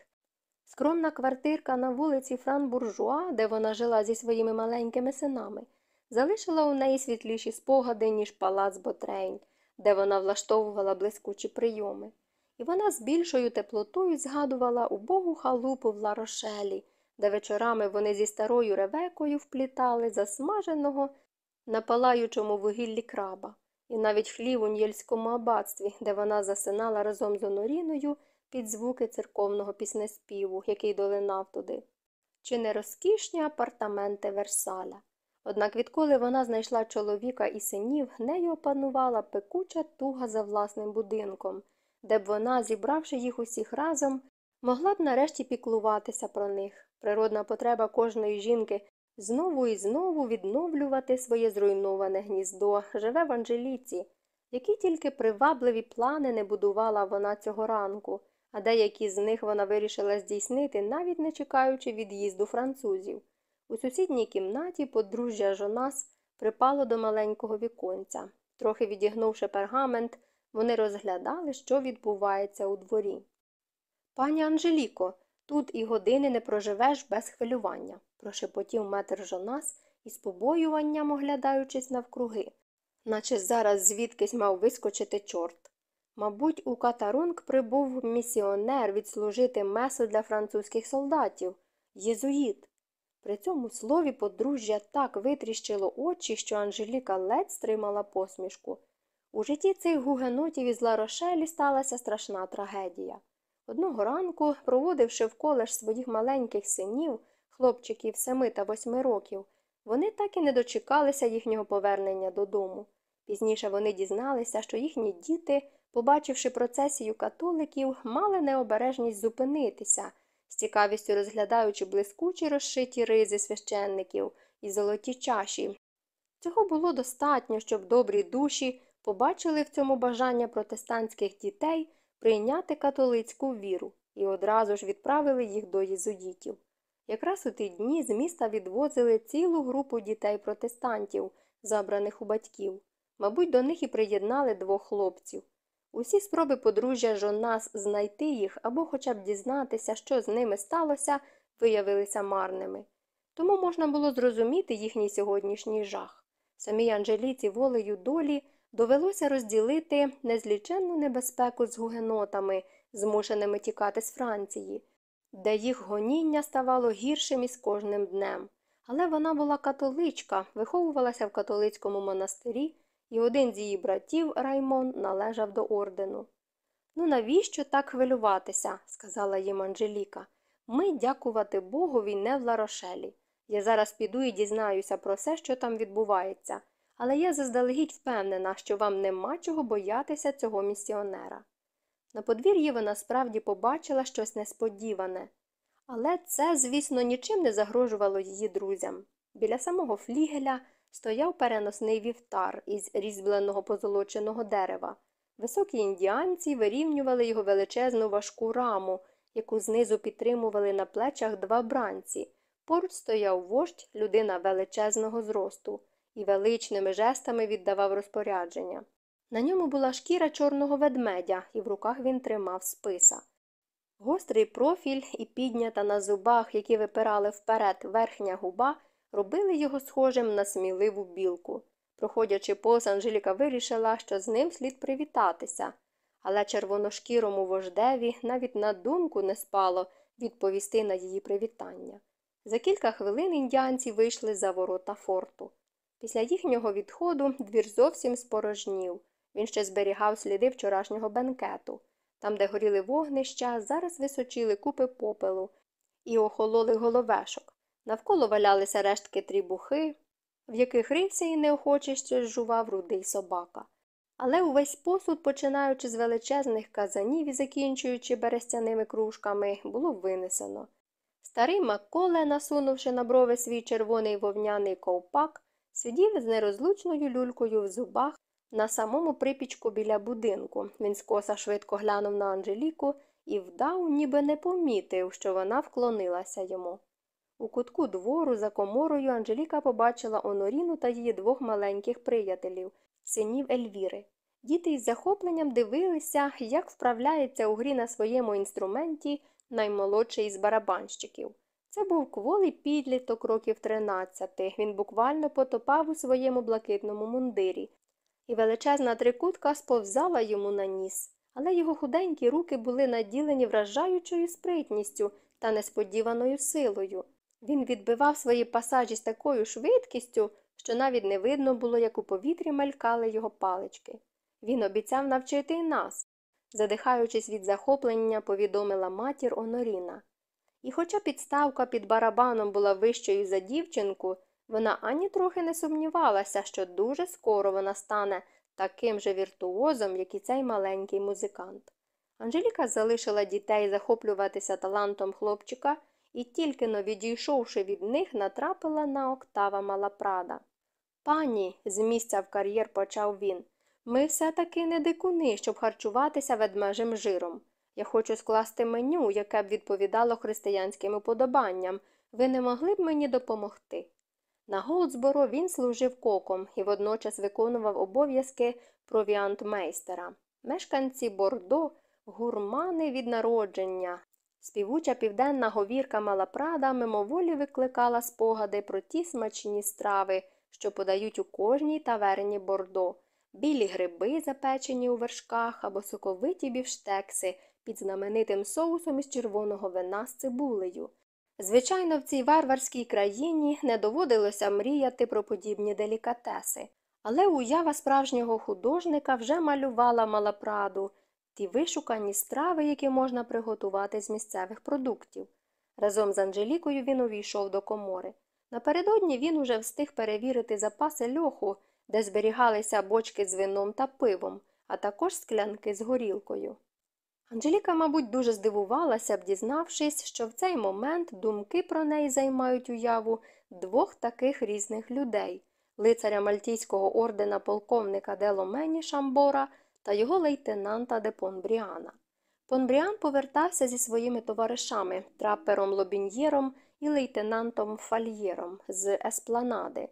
Скромна квартирка на вулиці Фран-Буржуа, де вона жила зі своїми маленькими синами, залишила у неї світліші спогади, ніж палац Ботрейн, де вона влаштовувала блискучі прийоми. І вона з більшою теплотою згадувала убогу халупу в Ларошелі, де вечорами вони зі старою Ревекою вплітали засмаженого на палаючому вугіллі краба, і навіть хлів у Нєльському аббатстві, де вона засинала разом з Оноріною під звуки церковного піснеспіву, який долинав туди, чи не розкішні апартаменти Версаля. Однак відколи вона знайшла чоловіка і синів, нею опанувала пекуча туга за власним будинком, де б вона, зібравши їх усіх разом, могла б нарешті піклуватися про них. Природна потреба кожної жінки знову і знову відновлювати своє зруйноване гніздо, живе в Анжеліці, які тільки привабливі плани не будувала вона цього ранку, а деякі з них вона вирішила здійснити, навіть не чекаючи від'їзду французів. У сусідній кімнаті подружжя Жонас припало до маленького віконця. Трохи відігнувши пергамент, вони розглядали, що відбувається у дворі. Пані Анжеліко, тут і години не проживеш без хвилювання, прошепотів метр Жонас із побоюванням оглядаючись навкруги, наче зараз звідкись мав вискочити чорт. Мабуть, у катарунг прибув місіонер відслужити месу для французьких солдатів, єзуїт. При цьому слові подружжя так витріщило очі, що Анжеліка ледь стримала посмішку. У житті цих гугенотів із Ларошелі сталася страшна трагедія. Одного ранку, проводивши в коледж своїх маленьких синів, хлопчиків семи та восьми років, вони так і не дочекалися їхнього повернення додому. Пізніше вони дізналися, що їхні діти, побачивши процесію католиків, мали необережність зупинитися, з цікавістю розглядаючи блискучі розшиті ризи священників і золоті чаші. Цього було достатньо, щоб добрі душі побачили в цьому бажання протестантських дітей прийняти католицьку віру і одразу ж відправили їх до єзуїтів. Якраз у ті дні з міста відвозили цілу групу дітей протестантів, забраних у батьків. Мабуть, до них і приєднали двох хлопців. Усі спроби подружжя Жонас знайти їх або хоча б дізнатися, що з ними сталося, виявилися марними. Тому можна було зрозуміти їхній сьогоднішній жах. Самій Анжеліці волею долі довелося розділити незліченну небезпеку з гугенотами, змушеними тікати з Франції, де їх гоніння ставало гіршим із кожним днем. Але вона була католичка, виховувалася в католицькому монастирі, і один з її братів, Раймон, належав до ордену. Ну, навіщо так хвилюватися? сказала їм Анжеліка. Ми, дякувати Богові, не в Ларошелі. Я зараз піду і дізнаюся про все, що там відбувається, але я заздалегідь впевнена, що вам нема чого боятися цього місіонера. На подвір'ї вона справді побачила щось несподіване. Але це, звісно, нічим не загрожувало її друзям. Біля самого флігеля стояв переносний вівтар із різьбленого позолоченого дерева. Високі індіанці вирівнювали його величезну важку раму, яку знизу підтримували на плечах два бранці. Поруч стояв вождь, людина величезного зросту, і величними жестами віддавав розпорядження. На ньому була шкіра чорного ведмедя, і в руках він тримав списа. Гострий профіль і піднята на зубах, які випирали вперед верхня губа, робили його схожим на сміливу білку. Проходячи повз, Анжеліка вирішила, що з ним слід привітатися, але червоношкірому вождеві навіть на думку не спало відповісти на її привітання. За кілька хвилин індіанці вийшли за ворота форту. Після їхнього відходу двір зовсім спорожнів. Він ще зберігав сліди вчорашнього бенкету. Там, де горіли вогнища, зараз височили купи попелу, і охололих головешок. Навколо валялися рештки трібухи, в яких рився і неохоче щось жував рудий собака. Але увесь посуд, починаючи з величезних казанів і закінчуючи берестяними кружками, було винесено. Старий Макколе, насунувши на брови свій червоний вовняний ковпак, сидів з нерозлучною люлькою в зубах на самому припічку біля будинку. Він скоса швидко глянув на Анжеліку і вдав, ніби не помітив, що вона вклонилася йому. У кутку двору за коморою Анжеліка побачила Оноріну та її двох маленьких приятелів, синів Ельвіри. Діти із захопленням дивилися, як вправляється у грі на своєму інструменті наймолодший із барабанщиків. Це був кволий підліток років тринадцяти. Він буквально потопав у своєму блакитному мундирі, і величезна трикутка сповзала йому на ніс. Але його худенькі руки були наділені вражаючою спритністю та несподіваною силою. Він відбивав свої пасажі з такою швидкістю, що навіть не видно було, як у повітрі мелькали його палички. Він обіцяв навчити і нас, задихаючись від захоплення, повідомила матір Оноріна. І хоча підставка під барабаном була вищою за дівчинку, вона ані трохи не сумнівалася, що дуже скоро вона стане таким же віртуозом, як і цей маленький музикант. Анжеліка залишила дітей захоплюватися талантом хлопчика і, тільки но відійшовши від них, натрапила на октава Малапрада. Пані, з місця в кар'єр почав він, ми все таки не дикуни, щоб харчуватися ведмежим жиром. Я хочу скласти меню, яке б відповідало християнським уподобанням. Ви не могли б мені допомогти. На Голдсборо він служив коком і водночас виконував обов'язки провіантмейстера. Мешканці Бордо, гурмани від народження. Співуча південна говірка Малапрада мимоволі викликала спогади про ті смачні страви, що подають у кожній таверні Бордо, білі гриби, запечені у вершках або соковиті бівштекси під знаменитим соусом із червоного вина з цибулею. Звичайно, в цій варварській країні не доводилося мріяти про подібні делікатеси, але уява справжнього художника вже малювала малапраду, ті вишукані страви, які можна приготувати з місцевих продуктів. Разом з Анжелікою він увійшов до комори. Напередодні він уже встиг перевірити запаси льоху, де зберігалися бочки з вином та пивом, а також склянки з горілкою. Анжеліка, мабуть, дуже здивувалася б, дізнавшись, що в цей момент думки про неї займають уяву двох таких різних людей лицаря Мальтійського ордена полковника Деломені Шамбора та його лейтенанта де Понбріана. Понбріан повертався зі своїми товаришами траппером Лобіньєром і лейтенантом Фальєром з Еспланади,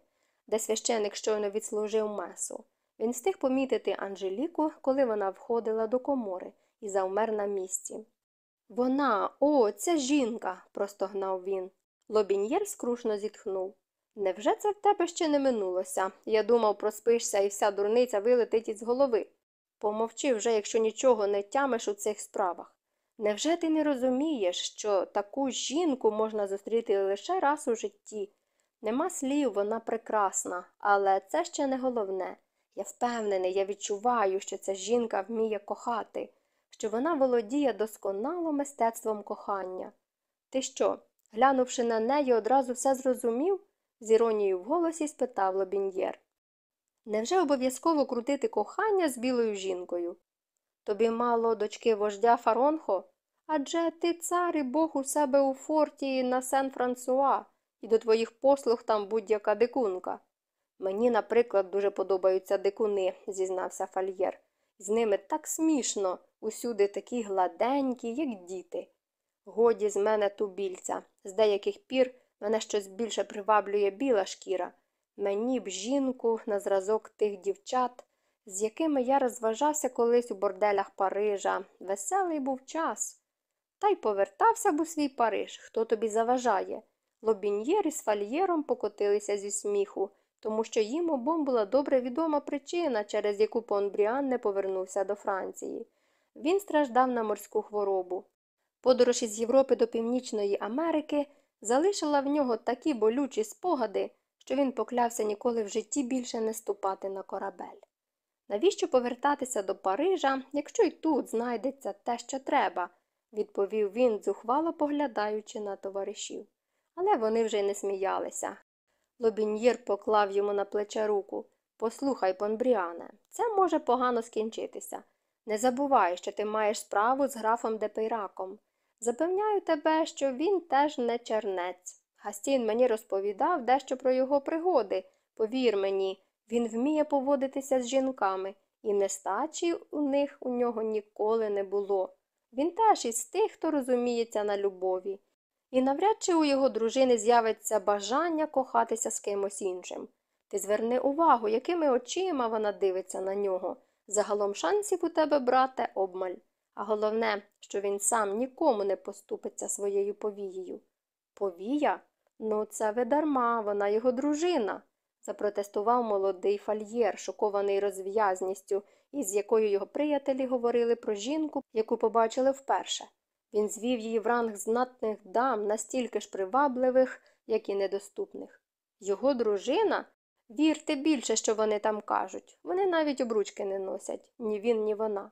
де священик щойно відслужив месу. Він встиг помітити Анжеліку, коли вона входила до комори і завмер на місці. Вона, о, ця жінка, простогнав він. Лобін'єр скрушно зітхнув. Невже це в тебе ще не минулося? Я думав, проспишся і вся дурниця вилетить із голови. Помовчи вже, якщо нічого не тямиш у цих справах. Невже ти не розумієш, що таку жінку можна зустріти лише раз у житті? Нема слів, вона прекрасна, але це ще не головне. Я впевнений, я відчуваю, що ця жінка вміє кохати що вона володіє досконало мистецтвом кохання. Ти що, глянувши на неї, одразу все зрозумів? з іронією в голосі спитав Лобін'єр. Невже обов'язково крутити кохання з білою жінкою? Тобі мало дочки вождя Фаронхо? Адже ти цар і бог у себе у форті на Сен Франсуа, і до твоїх послуг там будь-яка дикунка. Мені, наприклад, дуже подобаються дикуни, зізнався Фальєр. З ними так смішно, усюди такі гладенькі, як діти. Годі з мене тубільця. З деяких пір мене щось більше приваблює біла шкіра. Мені б жінку на зразок тих дівчат, з якими я розважався колись у борделях Парижа. Веселий був час. Та й повертався б у свій Париж. Хто тобі заважає? Лобіньєр із фальєром покотилися зі сміху тому що їм обом була добре відома причина, через яку Понбріан не повернувся до Франції. Він страждав на морську хворобу. Подорож із Європи до Північної Америки залишила в нього такі болючі спогади, що він поклявся ніколи в житті більше не ступати на корабель. Навіщо повертатися до Парижа, якщо й тут знайдеться те, що треба? відповів він, зухвало поглядаючи на товаришів. Але вони вже не сміялися. Лобіньєр поклав йому на плече руку. Послухай, Понбріане, це може погано скінчитися. Не забувай, що ти маєш справу з графом де Пейраком. Запевняю тебе, що він теж не чернець. Кастін мені розповідав дещо про його пригоди. Повір мені, він вміє поводитися з жінками, і нестачі у них у нього ніколи не було. Він теж із тих, хто розуміється на любові. І навряд чи у його дружини з'явиться бажання кохатися з кимось іншим. Ти зверни увагу, якими очима вона дивиться на нього. Загалом шансів у тебе, брате, обмаль. А головне, що він сам нікому не поступиться своєю повією. Повія? Ну, це ви дарма, вона його дружина, запротестував молодий фальєр, шокований розв'язністю, із якою його приятелі говорили про жінку, яку побачили вперше. Він звів її в ранг знатних дам, настільки ж привабливих, як і недоступних. Його дружина? Вірте більше, що вони там кажуть. Вони навіть обручки не носять, ні він, ні вона.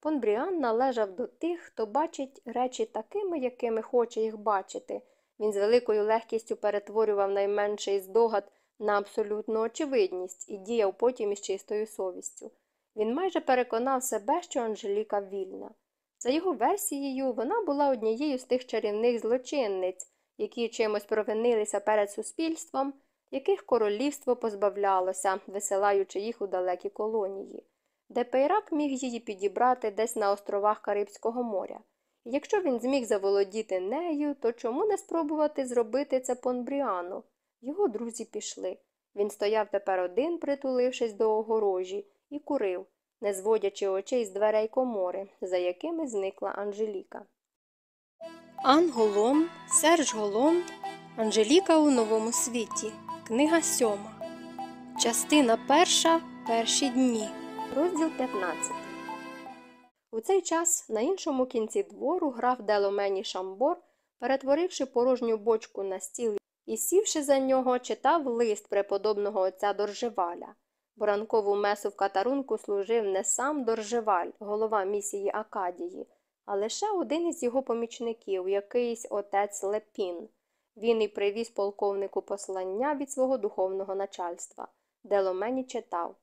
Понбріан належав до тих, хто бачить речі такими, якими хоче їх бачити. Він з великою легкістю перетворював найменший здогад на абсолютну очевидність і діяв потім із чистою совістю. Він майже переконав себе, що Анжеліка вільна. За його версією, вона була однією з тих чарівних злочинниць, які чимось провинилися перед суспільством, яких королівство позбавлялося, висилаючи їх у далекі колонії, де Пейрак міг її підібрати десь на островах Карибського моря. І якщо він зміг заволодіти нею, то чому не спробувати зробити це Понбріану? Його друзі пішли. Він стояв тепер один, притулившись до огорожі, і курив, не зводячи очей з дверей комори, за якими зникла Анжеліка. Ан Голом, Серж Голом, Анжеліка у новому світі. Книга сьома. Частина перша. Перші дні. Розділ 15. У цей час на іншому кінці двору граф Деломені Шамбор, перетворивши порожню бочку на стіл і сівши за нього, читав лист преподобного отця Доржеваля. Боранкову месу в катарунку служив не сам Доржеваль, голова місії Акадії, а лише один із його помічників, якийсь отець Лепін. Він і привіз полковнику послання від свого духовного начальства, де Ломені читав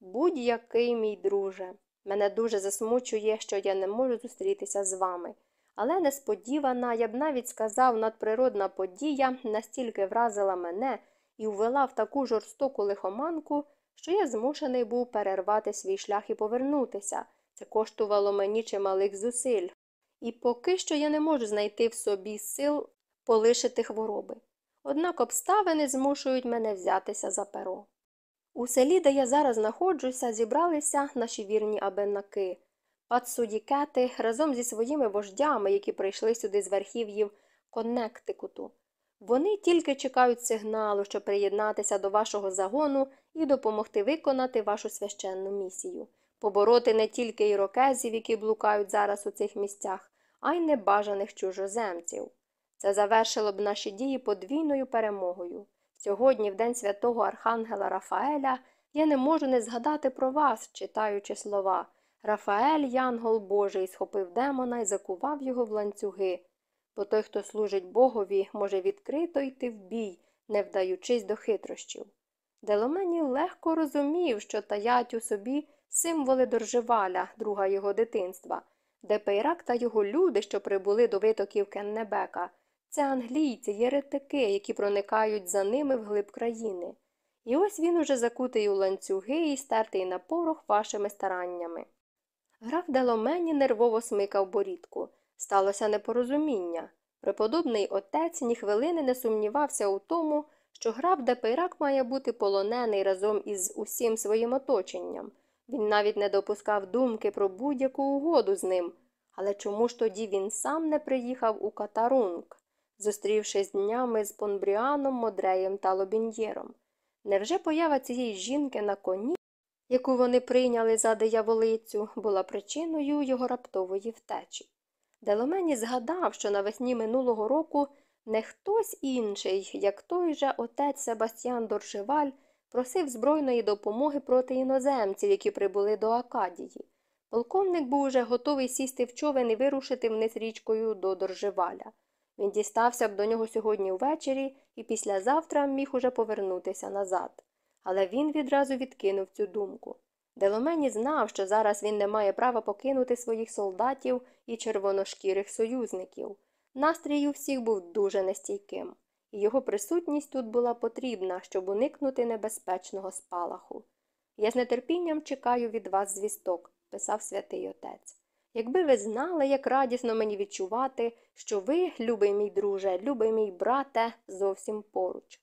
Будь-який мій друже, мене дуже засмучує, що я не можу зустрітися з вами. Але несподівана, я б навіть сказав, надприродна подія настільки вразила мене і ввела в таку жорстоку лихоманку, що я змушений був перервати свій шлях і повернутися. Це коштувало мені чималих зусиль. І поки що я не можу знайти в собі сил полишити хвороби. Однак обставини змушують мене взятися за перо. У селі, де я зараз знаходжуся, зібралися наші вірні абеннаки, пацудікети разом зі своїми вождями, які прийшли сюди з верхів'їв Коннектикуту. Вони тільки чекають сигналу, щоб приєднатися до вашого загону і допомогти виконати вашу священну місію, побороти не тільки ірокезів, які блукають зараз у цих місцях, а й небажаних чужоземців. Це завершило б наші дії подвійною перемогою. Сьогодні, в день святого Архангела Рафаеля, я не можу не згадати про вас, читаючи слова. Рафаель, Янгол Божий, схопив демона і закував його в ланцюги. Бо той, хто служить Богові, може відкрито йти в бій, не вдаючись до хитрощів. Деломені легко розумів, що таять у собі символи Доржеваля, друга його дитинства, де Пейрак та його люди, що прибули до витоків Кеннебека, це англійці, єретики, які проникають за ними вглиб країни. І ось він уже закутий у ланцюги і стертий на порох вашими стараннями. Граф Деломені нервово смикав борідку. Сталося непорозуміння. Преподобний отець ні хвилини не сумнівався у тому, що граф де Пейрак має бути полонений разом із усім своїм оточенням. Він навіть не допускав думки про будь-яку угоду з ним. Але чому ж тоді він сам не приїхав у Катарунг, зустрівшись днями з Пон-Бріаном, Модреєм та Лобін'єром? Невже поява цієї жінки на коні, яку вони прийняли за дияволицю, була причиною його раптової втечі? Деломені згадав, що навесні минулого року не хтось інший, як той же отець Себастьян Доржеваль, просив збройної допомоги проти іноземців, які прибули до Акадії. Полковник був уже готовий сісти в човен і вирушити вниз річкою до Доржеваля. Він дістався б до нього сьогодні ввечері і післязавтра міг уже повернутися назад. Але він відразу відкинув цю думку. Деломені знав, що зараз він не має права покинути своїх солдатів і червоношкірих союзників. Настрій у всіх був дуже нестійким, і його присутність тут була потрібна, щоб уникнути небезпечного спалаху. Я з нетерпінням чекаю від вас звісток, писав святий отець. Якби ви знали, як радісно мені відчувати, що ви, любий мій друже, любий мій брате, зовсім поруч.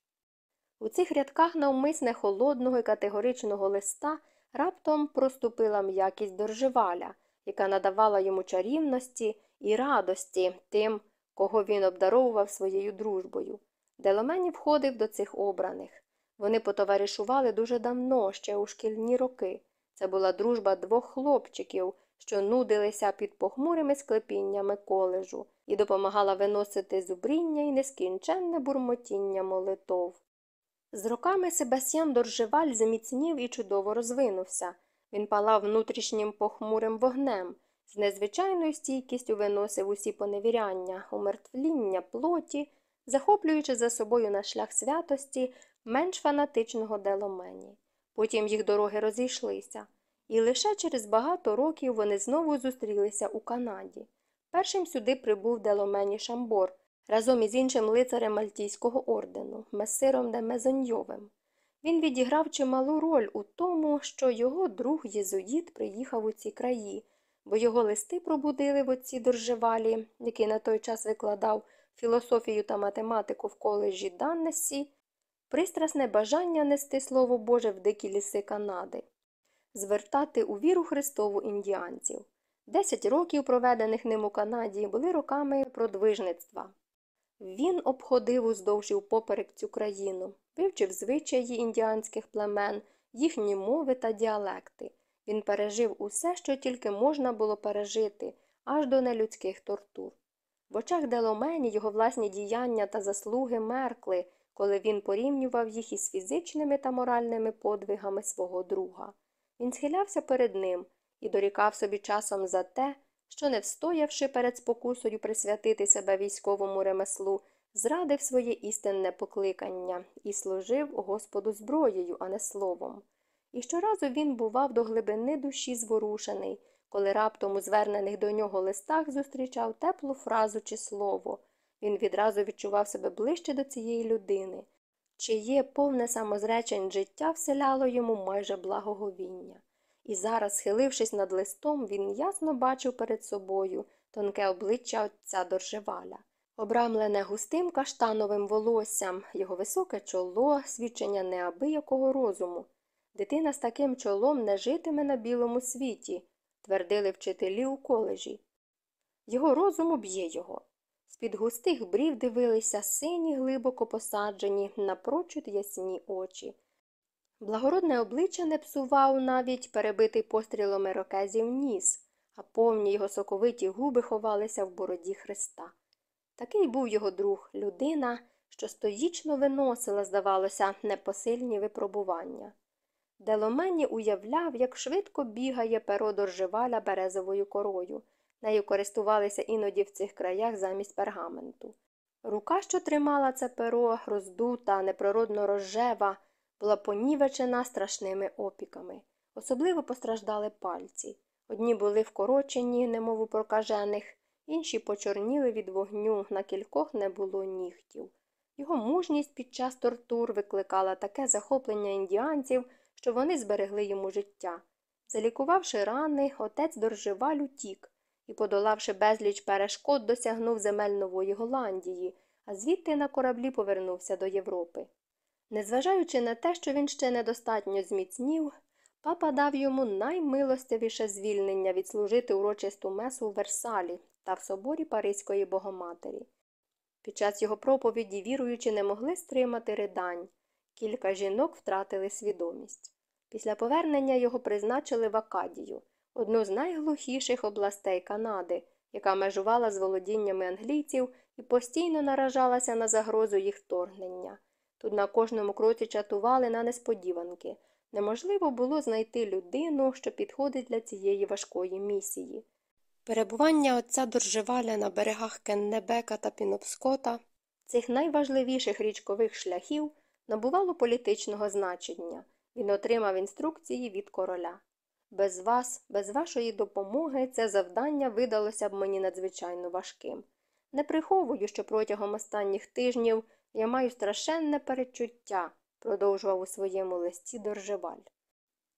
У цих рядках навмисне холодного і категоричного листа раптом проступила м'якість доржеваля, яка надавала йому чарівності і радості тим, кого він обдаровував своєю дружбою. Деломені входив до цих обраних. Вони потоваришували дуже давно, ще у шкільні роки. Це була дружба двох хлопчиків, що нудилися під похмурими склепіннями колежу, і допомагала виносити зубріння і нескінченне бурмотіння молитов. З роками Себастьян Доржеваль заміцнів і чудово розвинувся. Він палав внутрішнім похмурим вогнем, з незвичайною стійкістю виносив усі поневіряння, умертвління плоті, захоплюючи за собою на шлях святості менш фанатичного деломені. Потім їх дороги розійшлися, і лише через багато років вони знову зустрілися у Канаді. Першим сюди прибув деломені Шамбор разом із іншим лицарем Мальтійського ордену, месиром де Мезоньйовим. Він відіграв чималу роль у тому, що його друг Єзуїт приїхав у ці краї, бо його листи пробудили в отці Доржевалі, який на той час викладав філософію та математику в коледжі Даннесі, пристрасне бажання нести Слово Боже в дикі ліси Канади, звертати у віру Христову індіанців. Десять років, проведених ним у Канаді, були роками продвижництва. Він обходив уздовж і впоперек цю країну, вивчив звичаї індіанських племен, їхні мови та діалекти. Він пережив усе, що тільки можна було пережити, аж до нелюдських тортур. В очах Деломені його власні діяння та заслуги меркли, коли він порівнював їх із фізичними та моральними подвигами свого друга. Він схилявся перед ним і дорікав собі часом за те, що, не встоявши перед спокусою присвятити себе військовому ремеслу, зрадив своє істинне покликання і служив Господу зброєю, а не словом. І щоразу він бував до глибини душі зворушений, коли раптом у звернених до нього листах зустрічав теплу фразу чи слово. Він відразу відчував себе ближче до цієї людини, чиє повне самозречень життя вселяло йому майже благоговіння. І зараз, схилившись над листом, він ясно бачив перед собою тонке обличчя отця Доржеваля, обрамлене густим каштановим волоссям, його високе чоло, свідчення неабиякого розуму. Дитина з таким чолом не житиме на білому світі, твердили вчителі у коледжі. Його розум уб'є його. З-під густих брів дивилися сині, глибоко посаджені, напрочуд ясні очі. Благородне обличчя не псував навіть перебитий пострілом ірокезів ніс, а повні його соковиті губи ховалися в бороді Христа. Такий був його друг, людина, що стоїчно виносила, здавалося, непосильні випробування. Деломені уявляв, як швидко бігає перо доржеваля березовою корою. Нею користувалися іноді в цих краях замість пергаменту. Рука, що тримала це перо, роздута, неприродно розжева, була понівечена страшними опіками. Особливо постраждали пальці. Одні були вкорочені, немов у прокажених, інші почорніли від вогню, на кількох не було нігтів. Його мужність під час тортур викликала таке захоплення індіанців, що вони зберегли йому життя. Залікувавши рани, отець дорживаль утік і, подолавши безліч перешкод, досягнув земель Нової Голландії, а звідти на кораблі повернувся до Європи. Незважаючи на те, що він ще недостатньо зміцнів, папа дав йому наймилостивіше звільнення відслужити урочисту месу у Версалі та в соборі Паризької Богоматері. Під час його проповіді віруючи не могли стримати ридань. Кілька жінок втратили свідомість. Після повернення його призначили в Акадію, одну з найглухіших областей Канади, яка межувала з володіннями англійців і постійно наражалася на загрозу їх вторгнення. Тут на кожному кроці чатували на несподіванки, неможливо було знайти людину, що підходить для цієї важкої місії. Перебування отця Доржеваля на берегах Кеннебека та Пінопскота, цих найважливіших річкових шляхів, набувало політичного значення. Він отримав інструкції від короля. Без вас, без вашої допомоги, це завдання видалося б мені надзвичайно важким. Не приховую, що протягом останніх тижнів я маю страшенне перечуття, продовжував у своєму листі Доржеваль.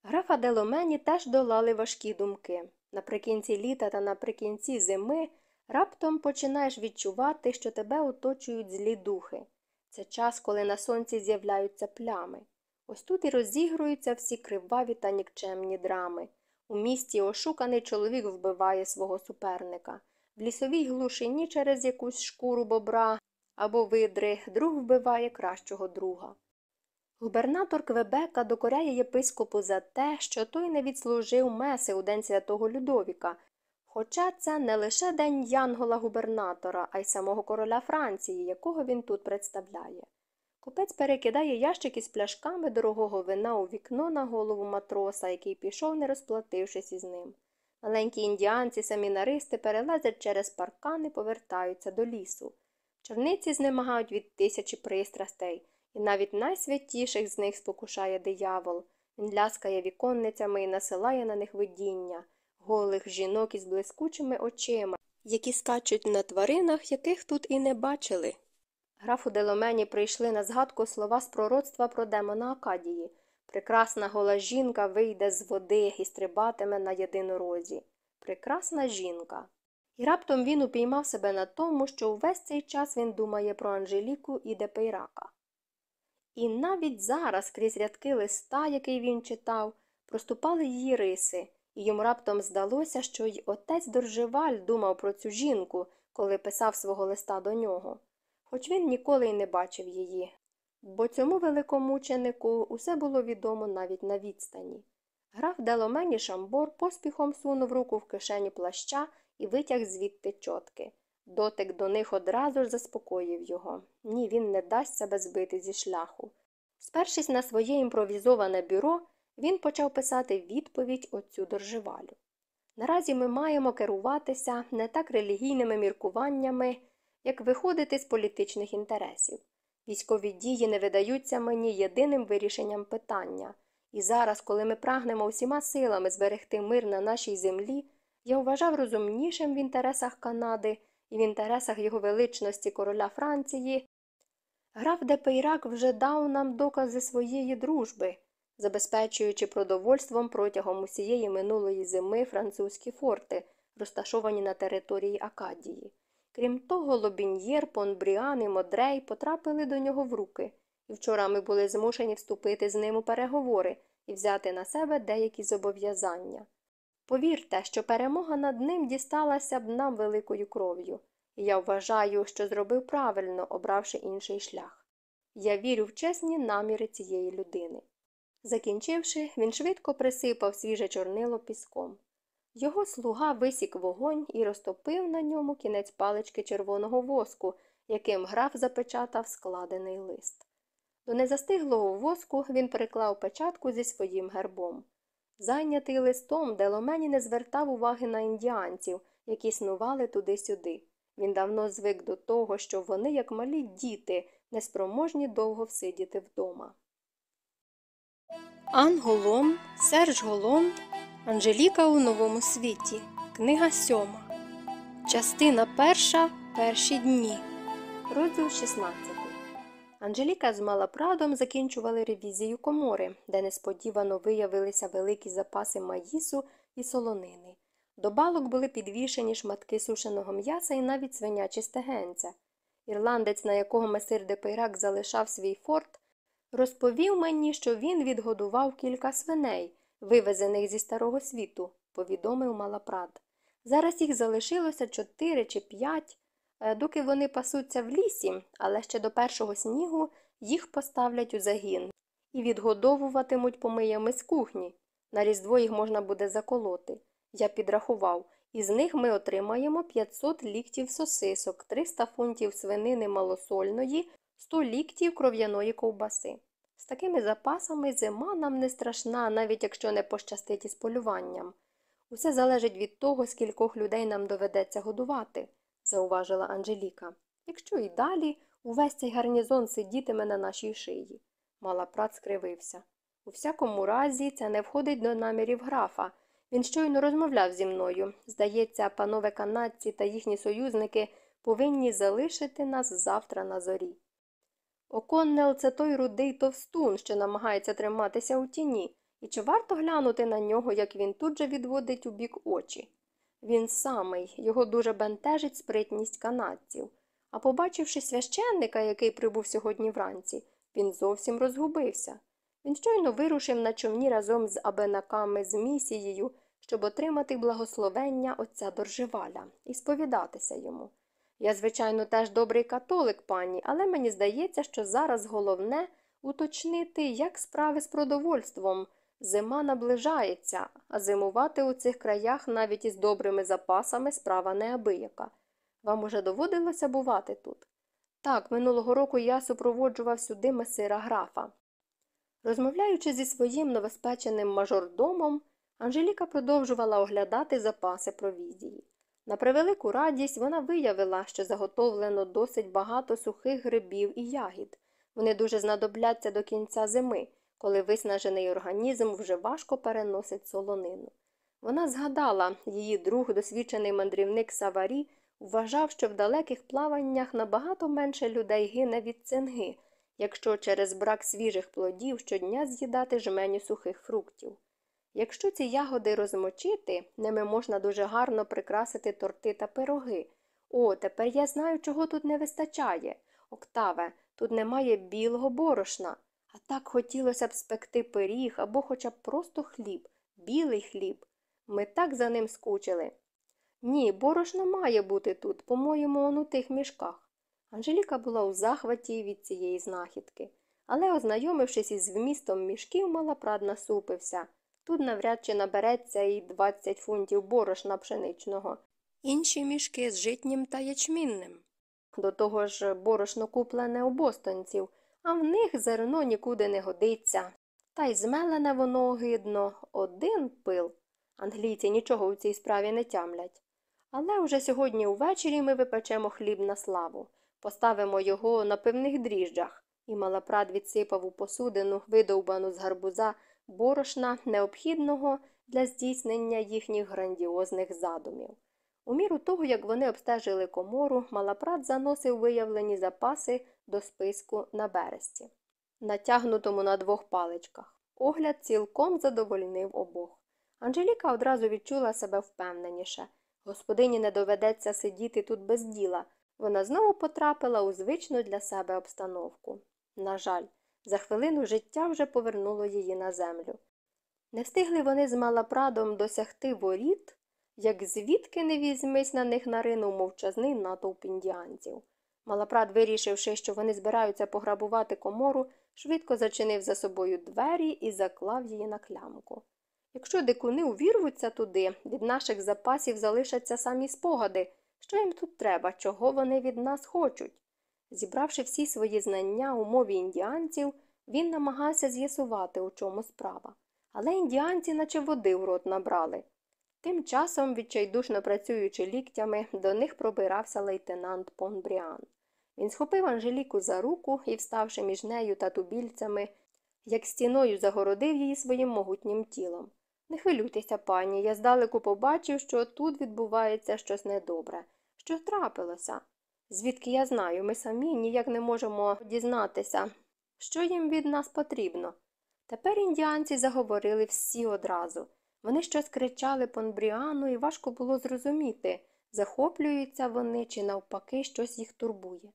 Графа Деломені теж долали важкі думки. Наприкінці літа та наприкінці зими раптом починаєш відчувати, що тебе оточують злі духи. Це час, коли на сонці з'являються плями. Ось тут і розігруються всі криваві та нікчемні драми. У місті ошуканий чоловік вбиває свого суперника. В лісовій глушині через якусь шкуру бобра або видри друг вбиває кращого друга. Губернатор Квебека докоряє єпископу за те, що той не відслужив меси у день святого Людовіка, хоча це не лише день Янгола губернатора, а й самого короля Франції, якого він тут представляє. Купець перекидає ящики з пляшками дорогого вина у вікно на голову матроса, який пішов, не розплатившись із ним. Маленькі індіанці, семінаристи перелазять через паркан і повертаються до лісу. Черниці знемагають від тисячі пристрастей, і навіть найсвятіших з них спокушає диявол. Він ляскає віконницями і насилає на них видіння, голих жінок із блискучими очима, які скачуть на тваринах, яких тут і не бачили. Графу Деломені прийшли на згадку слова з пророцтва про демона Акадії. Прекрасна гола жінка вийде з води і стрибатиме на єдинорозі. Прекрасна жінка. І раптом він упіймав себе на тому, що увесь цей час він думає про Анжеліку і Депейрака. І навіть зараз, крізь рядки листа, який він читав, проступали її риси, і йому раптом здалося, що й отець Доржеваль думав про цю жінку, коли писав свого листа до нього. Хоч він ніколи й не бачив її, бо цьому великомученику усе було відомо навіть на відстані. Граф Деломені Шамбор поспіхом сунув руку в кишені плаща і витяг звідти чотки. Дотик до них одразу ж заспокоїв його. Ні, він не дасть себе збити зі шляху. Спершись на своє імпровізоване бюро, він почав писати відповідь отцю доржевалю. Наразі ми маємо керуватися не так релігійними міркуваннями, як виходити з політичних інтересів. Військові дії не видаються мені єдиним вирішенням питання, і зараз, коли ми прагнемо усіма силами зберегти мир на нашій землі, я вважав розумнішим в інтересах Канади і в інтересах його величності короля Франції. Граф де Пейрак вже дав нам докази своєї дружби, забезпечуючи продовольством протягом усієї минулої зими французькі форти, розташовані на території Акадії. Крім того, Лобін'єр, Пон-Бріан і Модрей потрапили до нього в руки, і вчора ми були змушені вступити з ним у переговори і взяти на себе деякі зобов'язання. Повірте, що перемога над ним дісталася б нам великою кров'ю, і я вважаю, що зробив правильно, обравши інший шлях. Я вірю в чесні наміри цієї людини. Закінчивши, він швидко присипав свіже чорнило піском. Його слуга висік вогонь і розтопив на ньому кінець палички червоного воску, яким граф запечатав складений лист. До незастиглого воску він приклав печатку зі своїм гербом. Зайнятий листом, Деломені не звертав уваги на індіанців, які снували туди-сюди. Він давно звик до того, що вони, як малі діти, неспроможні довго всидіти вдома. Ан Голом, Серж Голом, Анжеліка у новому світі. Книга сьома. Частина перша. Перші дні. Розділ 16. Анжеліка з Малапрадом закінчували ревізію комори, де несподівано виявилися великі запаси маїсу і солонини. До балок були підвішені шматки сушеного м'яса і навіть свинячі стегенця. Ірландець, на якого месир де Пейрак залишав свій форт, розповів мені, що він відгодував кілька свиней, вивезених зі старого світу, повідомив Малапрад. Зараз їх залишилося чотири чи п'ять. Е, доки вони пасуться в лісі, але ще до першого снігу їх поставлять у загін і відгодовуватимуть помиями з кухні. На різдво їх можна буде заколоти. Я підрахував, із них ми отримаємо 500 ліктів сосисок, 300 фунтів свинини малосольної, 100 ліктів кров'яної ковбаси. З такими запасами зима нам не страшна, навіть якщо не пощастить із полюванням. Усе залежить від того, скількох людей нам доведеться годувати, зауважила Анжеліка. Якщо і далі увесь цей гарнізон сидітиме на нашій шиї. Малапрат скривився. У всякому разі, це не входить до намірів графа. Він щойно розмовляв зі мною. Здається, панове канадці та їхні союзники повинні залишити нас завтра на зорі. Оконнел це той рудий товстун, що намагається триматися у тіні, і чи варто глянути на нього, як він тут же відводить у бік очі? Він самий, його дуже бентежить спритність канадців. А побачивши священника, який прибув сьогодні вранці, він зовсім розгубився. Він щойно вирушив на човні разом з абенаками з місією, щоб отримати благословення отця Доржеваля і сповідатися йому. Я, звичайно, теж добрий католик, пані, але мені здається, що зараз головне уточнити, як справи з продовольством. Зима наближається, а зимувати у цих краях навіть із добрими запасами справа неабияка. Вам уже доводилося бувати тут? Так, минулого року я супроводжував сюди месира графа. Розмовляючи зі своїм новоспеченим мажордомом, Анжеліка продовжувала оглядати запаси провізії. На превелику радість вона виявила, що заготовлено досить багато сухих грибів і ягід. Вони дуже знадобляться до кінця зими, коли виснажений організм вже важко переносить солонину. Вона згадала, її друг, досвідчений мандрівник Саварі, вважав, що в далеких плаваннях набагато менше людей гине від цинги, якщо через брак свіжих плодів щодня з'їдати жменю сухих фруктів. Якщо ці ягоди розмочити, ними можна дуже гарно прикрасити торти та пироги. О, тепер я знаю, чого тут не вистачає. Октаве, тут немає білого борошна. А так хотілося б спекти пиріг або хоча б просто хліб, білий хліб. Ми так за ним скучили. Ні, борошно має бути тут, по-моєму, он у тих мішках. Анжеліка була у захваті від цієї знахідки, але, ознайомившись із вмістом мішків, малапрад насупився. Тут навряд чи набереться і 20 фунтів борошна пшеничного. Інші мішки з житнім та ячмінним. До того ж, борошно куплене у бостонців, а в них зерно нікуди не годиться. Та й змелене воно огидно, один пил. Англійці нічого у цій справі не тямлять. Але вже сьогодні увечері ми випечемо хліб на славу, поставимо його на пивних дріжджах, і малапрад відсипав у посудину, видовбану з гарбуза, борошна, необхідного для здійснення їхніх грандіозних задумів. У міру того, як вони обстежили комору, малапрат заносив виявлені запаси до списку на бересті, натягнутому на двох паличках. Огляд цілком задовольнив обох. Анжеліка одразу відчула себе впевненіше. Господині не доведеться сидіти тут без діла. Вона знову потрапила у звичну для себе обстановку. На жаль, за хвилину життя вже повернуло її на землю. Не встигли вони з малапрадом досягти воріт, як звідки не візьмись на них наринув мовчазний натовп індіанців. Малапрад, вирішивши, що вони збираються пограбувати комору, швидко зачинив за собою двері і заклав її на клямку. Якщо дикуни увірвуться туди, від наших запасів залишаться самі спогади, що їм тут треба, чого вони від нас хочуть. Зібравши всі свої знання у мові індіанців, він намагався з'ясувати, у чому справа. Але індіанці, наче води в рот набрали. Тим часом, відчайдушно працюючи ліктями, до них пробирався лейтенант Понбріан. Він схопив Анжеліку за руку і, вставши між нею та тубільцями, як стіною загородив її своїм могутнім тілом. Не хвилюйтеся, пані, я здалеку побачив, що тут відбувається щось недобре. Що трапилося? Звідки я знаю, ми самі ніяк не можемо дізнатися, що їм від нас потрібно. Тепер індіанці заговорили всі одразу. Вони щось кричали Понбріану, і важко було зрозуміти, захоплюються вони чи навпаки щось їх турбує.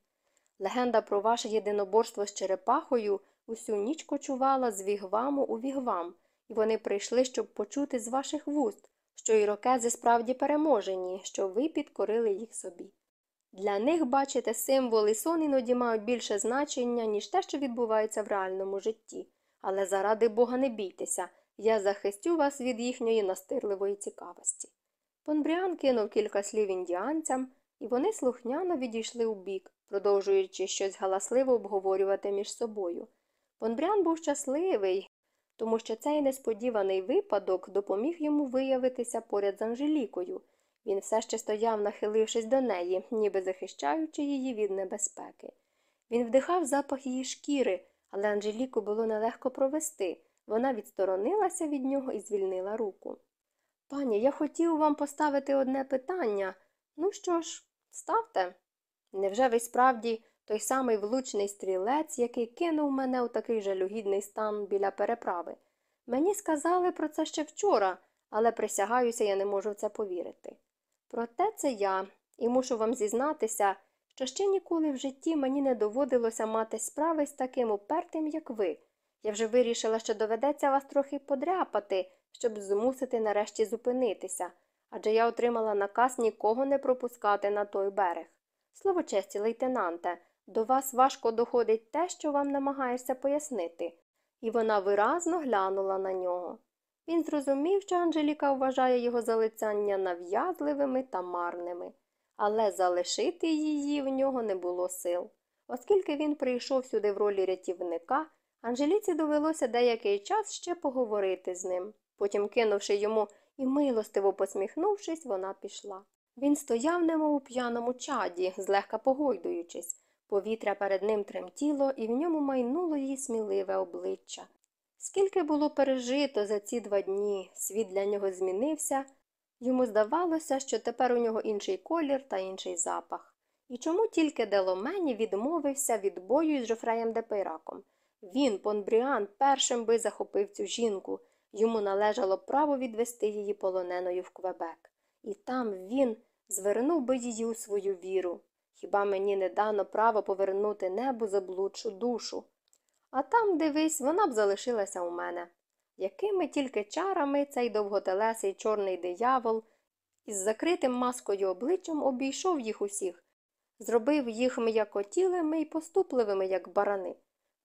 Легенда про ваше єдиноборство з черепахою усю ніч кочувала з вігваму у вігвам, і вони прийшли, щоб почути з ваших вуст, що ірокези справді переможені, що ви підкорили їх собі. Для них, бачите, символи сон іноді мають більше значення, ніж те, що відбувається в реальному житті. Але заради Бога не бійтеся, я захистю вас від їхньої настирливої цікавості. Понбріан кинув кілька слів індіанцям, і вони слухняно відійшли у бік, продовжуючи щось галасливо обговорювати між собою. Понбрян був щасливий, тому що цей несподіваний випадок допоміг йому виявитися поряд з Анжелікою. Він все ще стояв, нахилившись до неї, ніби захищаючи її від небезпеки. Він вдихав запах її шкіри, але Анжеліку було нелегко провести. Вона відсторонилася від нього і звільнила руку. Пані, я хотів вам поставити одне питання. Ну що ж, ставте. Невже ви справді той самий влучний стрілець, який кинув мене у такий жалюгідний стан біля переправи? Мені сказали про це ще вчора, але присягаюся, я не можу в це повірити. Проте це я, і мушу вам зізнатися, що ще ніколи в житті мені не доводилося мати справи з таким упертим, як ви. Я вже вирішила, що доведеться вас трохи подряпати, щоб змусити нарешті зупинитися, адже я отримала наказ нікого не пропускати на той берег. Слово честі, лейтенанте, до вас важко доходить те, що вам намагаєшся пояснити, і вона виразно глянула на нього. Він зрозумів, що Анжеліка вважає його залицяння нав'язливими та марними, але залишити її в нього не було сил. Оскільки він прийшов сюди в ролі рятівника, Анжеліці довелося деякий час ще поговорити з ним. Потім, кинувши йому і милостиво посміхнувшись, вона пішла. Він стояв, немов у п'яному чаді, злегка погойдуючись. Повітря перед ним тремтіло, і в ньому майнуло її сміливе обличчя. Скільки було пережито за ці два дні, світ для нього змінився, йому здавалося, що тепер у нього інший колір та інший запах. І чому тільки де Ломені відмовився від бою із Жофреєм де Пейраком? Він, Пон-Бріан, першим би захопив цю жінку, йому належало право відвести її полоненою в Квебек. І там він звернув би її у свою віру. Хіба мені не дано право повернути небу заблудшу душу? А там, дивись, вона б залишилася у мене. Якими тільки чарами цей довготелесий чорний диявол із закритим маскою обличчям обійшов їх усіх, зробив їх м'якотілими і поступливими, як барани.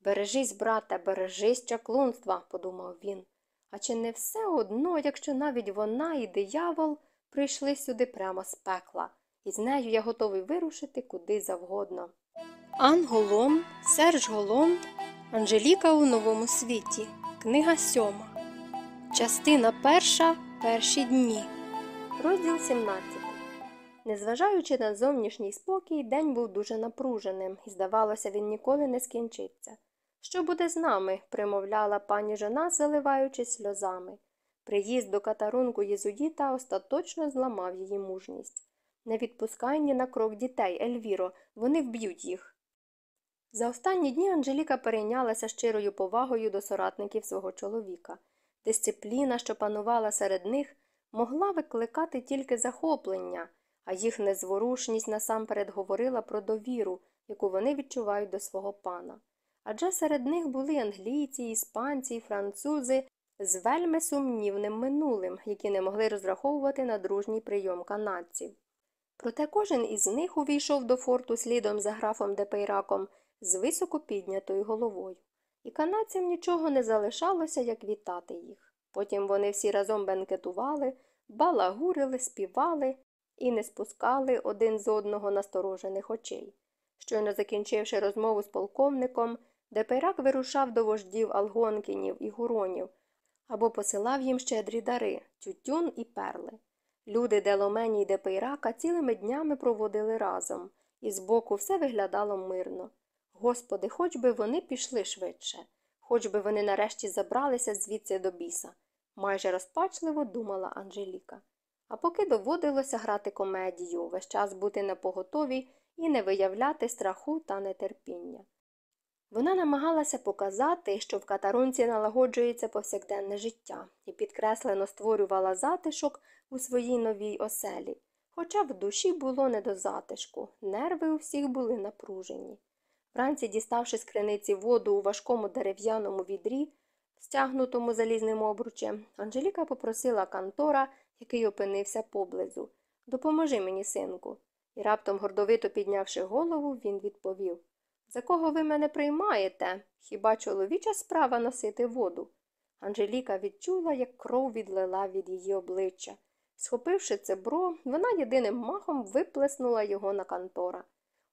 Бережись, брате, бережись чаклунства, подумав він. А чи не все одно, якщо навіть вона і диявол прийшли сюди прямо з пекла, і з нею я готовий вирушити куди завгодно. Ан Голом, Серж Голом, Анжеліка у новому світі. Книга сьома. Частина перша. Перші дні. Розділ 17. Незважаючи на зовнішній спокій, день був дуже напруженим, і, здавалося, він ніколи не скінчиться. Що буде з нами? примовляла пані жона, заливаючись сльозами. Приїзд до катарунку єзуїта остаточно зламав її мужність. Не відпускай ні на крок дітей, Ельвіро, вони вб'ють їх. За останні дні Анжеліка перейнялася щирою повагою до соратників свого чоловіка. Дисципліна, що панувала серед них, могла викликати тільки захоплення, а їх незворушність насамперед говорила про довіру, яку вони відчувають до свого пана. Адже серед них були англійці, іспанці, французи з вельми сумнівним минулим, які не могли розраховувати на дружній прийом канадців. Проте кожен із них увійшов до форту слідом за графом де Пейраком з високо піднятою головою, і канадцям нічого не залишалося, як вітати їх. Потім вони всі разом бенкетували, балагурили, співали і не спускали один з одного насторожених очей. Щойно закінчивши розмову з полковником, Де Пейрак вирушав до вождів алгонкінів і гуронів або посилав їм щедрі дари, тютюн і перли. Люди де Ломені й де Пейрака цілими днями проводили разом, і збоку все виглядало мирно. Господи, хоч би вони пішли швидше, хоч би вони нарешті забралися звідси до біса, майже розпачливо думала Анжеліка. А поки доводилося грати комедію, весь час бути напоготові і не виявляти страху та нетерпіння. Вона намагалася показати, що в катарунці налагоджується повсякденне життя, і підкреслено створювала затишок у своїй новій оселі, хоча в душі було не до затишку, нерви у всіх були напружені. Вранці, діставши з криниці воду у важкому дерев'яному відрі, стягнутому залізним обручем, Анжеліка попросила Кантора, який опинився поблизу Допоможи мені, синку. І раптом, гордовито піднявши голову, він відповів За кого ви мене приймаєте? Хіба чоловіча справа носити воду? Анжеліка відчула, як кров відлила від її обличчя. Схопивши цебро, вона єдиним махом виплеснула його на Кантора.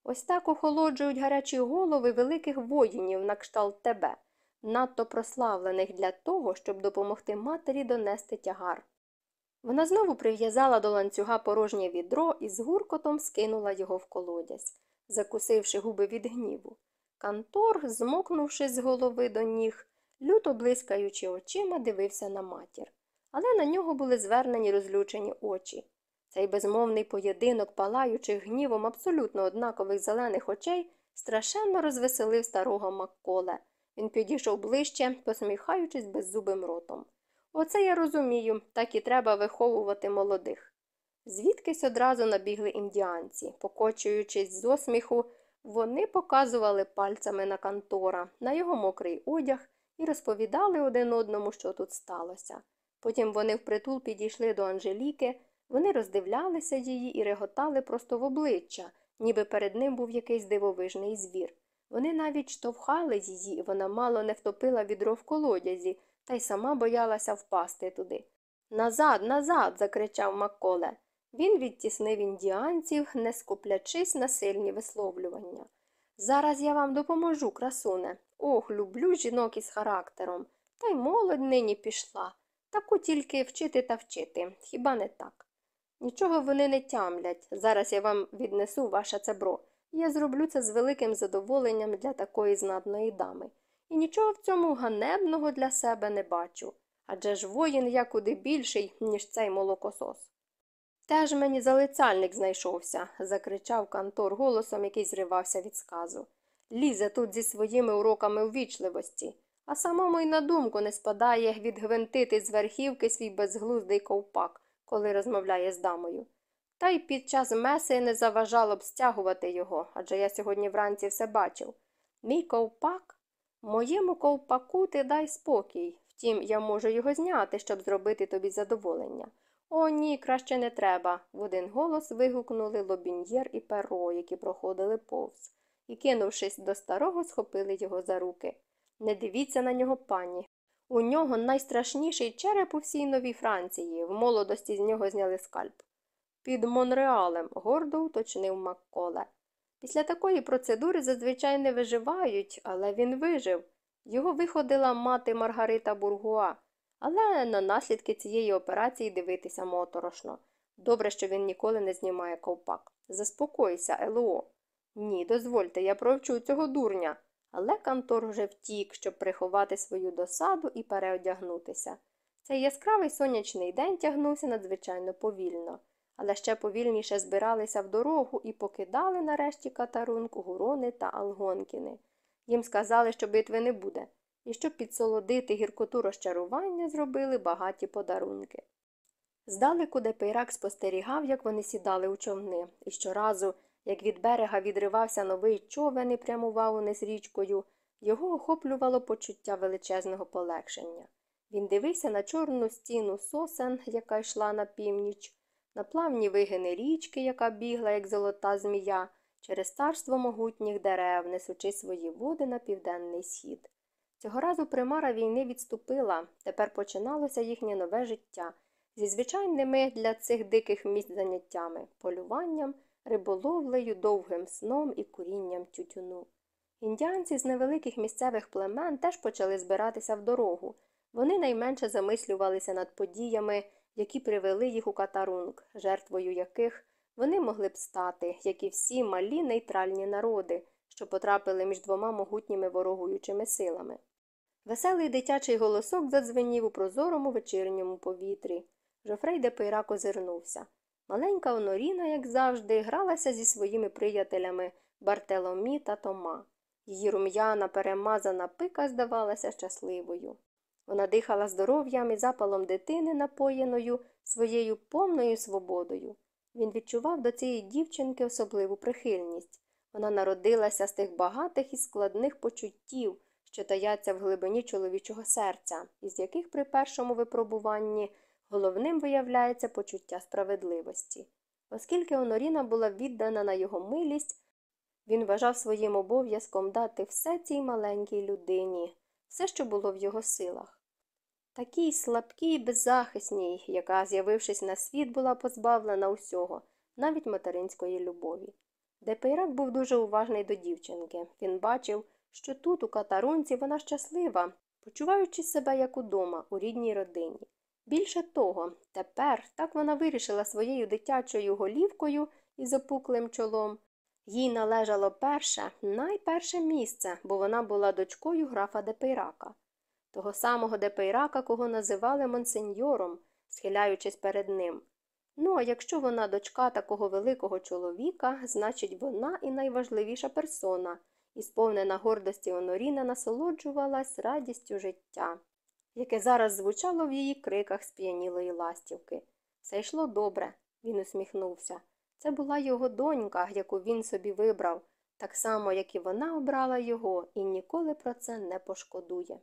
Ось так охолоджують гарячі голови великих воїнів на кшталт тебе. надто прославлених для того, щоб допомогти матері донести тягар. Вона знову прив'язала до ланцюга порожнє відро і з гуркотом скинула його в колодязь, закусивши губи від гніву. Кантор, змокнувши з голови до ніг, люто блискаючи очима, дивився на матір. Але на нього були звернені розлючені очі. Цей безмовний поєдинок палаючих гнівом абсолютно однакових зелених очей страшенно розвеселив старого Макколе. Він підійшов ближче, посміхаючись беззубим ротом. Оце я розумію, так і треба виховувати молодих. Звідкись одразу набігли індіанці, покочуючись з осміху, вони показували пальцями на кантора, на його мокрий одяг і розповідали один одному, що тут сталося. Потім вони впритул підійшли до Анжеліки, вони роздивлялися її і реготали просто в обличчя, ніби перед ним був якийсь дивовижний звір. Вони навіть штовхали її, і вона мало не втопила відро в колодязі, та й сама боялася впасти туди. Назад, назад. закричав Макколе. Він відтіснив індіанців, не скуплячись на сильні висловлювання. Зараз я вам допоможу, красуне. Ох, люблю жінок із характером. Та й молодь нині пішла. Таку тільки вчити та вчити, хіба не так? Нічого вони не тямлять. Зараз я вам віднесу ваше цебро. Я зроблю це з великим задоволенням для такої знатної дами. І нічого в цьому ганебного для себе не бачу. Адже ж воїн я куди більший, ніж цей молокосос. Теж мені залицяльник знайшовся, закричав Кантор голосом, який зривався від сказу. Лізе тут зі своїми уроками ввічливості, а самому й на думку не спадає відгвинтити з верхівки свій безглуздий ковпак, коли розмовляє з дамою. Та й під час меси не заважало б стягувати його, адже я сьогодні вранці все бачив. Мій ковпак? Моєму ковпаку ти дай спокій. Втім, я можу його зняти, щоб зробити тобі задоволення. О, ні, краще не треба. В один голос вигукнули лобін'єр і перо, які проходили повз, і, кинувшись до старого, схопили його за руки. Не дивіться на нього, пані. У нього найстрашніший череп у всій новій Франції. В молодості з нього зняли скальп. Під Монреалем, гордо уточнив Макколе. Після такої процедури зазвичай не виживають, але він вижив. Його виходила мати Маргарита Бургуа, але на наслідки цієї операції дивитися моторошно. Добре, що він ніколи не знімає ковпак. Заспокойся, Ело. Ні, дозвольте, я провчу цього дурня. Але Кантор вже втік, щоб приховати свою досаду і переодягнутися. Цей яскравий сонячний день тягнувся надзвичайно повільно але ще повільніше збиралися в дорогу і покидали нарешті Катарунг, гурони та алгонкіни. Їм сказали, що битви не буде, і щоб підсолодити гіркоту розчарування, зробили багаті подарунки. Здалеку де Пейрак спостерігав, як вони сідали у човни, і щоразу, як від берега відривався новий човен і прямував униз річкою, його охоплювало почуття величезного полегшення. Він дивився на чорну стіну сосен, яка йшла на північ, на плавні вигини річки, яка бігла, як золота змія, через царство могутніх дерев, несучи свої води на південний схід. Цього разу примара війни відступила, тепер починалося їхнє нове життя зі звичайними для цих диких місць заняттями полюванням, риболовлею, довгим сном і курінням тютюну. Індіанці з невеликих місцевих племен теж почали збиратися в дорогу. Вони найменше замислювалися над подіями які привели їх у катарунг, жертвою яких вони могли б стати, як і всі малі нейтральні народи, що потрапили між двома могутніми ворогуючими силами. Веселий дитячий голосок задзвенів у прозорому вечірньому повітрі. Жофрей де Пейрак озирнувся. Маленька Оноріна, як завжди, гралася зі своїми приятелями Бартеломі та Тома. Її рум'яна перемазана пика здавалася щасливою. Вона дихала здоров'ям і запалом дитини, напоєною своєю повною свободою. Він відчував до цієї дівчинки особливу прихильність. Вона народилася з тих багатих і складних почуттів, що таяться в глибині чоловічого серця, із яких при першому випробуванні головним виявляється почуття справедливості. Оскільки Оноріна була віддана на його милість, він вважав своїм обов'язком дати все цій маленькій людині, все, що було в його силах. Такій слабкій, беззахисній, яка, з'явившись на світ, була позбавлена усього, навіть материнської любові. Де Пейрак був дуже уважний до дівчинки. Він бачив, що тут, у Катарунці, вона щаслива, почуваючи себе як удома, у рідній родині. Більше того, тепер так вона вирішила своєю дитячою голівкою із опуклим чолом. Їй належало перше, найперше місце, бо вона була дочкою графа де Пейрака, того самого де Пейрака, кого називали монсеньором, схиляючись перед ним. Ну, а якщо вона дочка такого великого чоловіка, значить вона і найважливіша персона, і сповнена гордості Оноріна насолоджувалась радістю життя, яке зараз звучало в її криках сп'янілої ластівки. Все йшло добре, він усміхнувся. Це була його донька, яку він собі вибрав, так само, як і вона обрала його, і ніколи про це не пошкодує.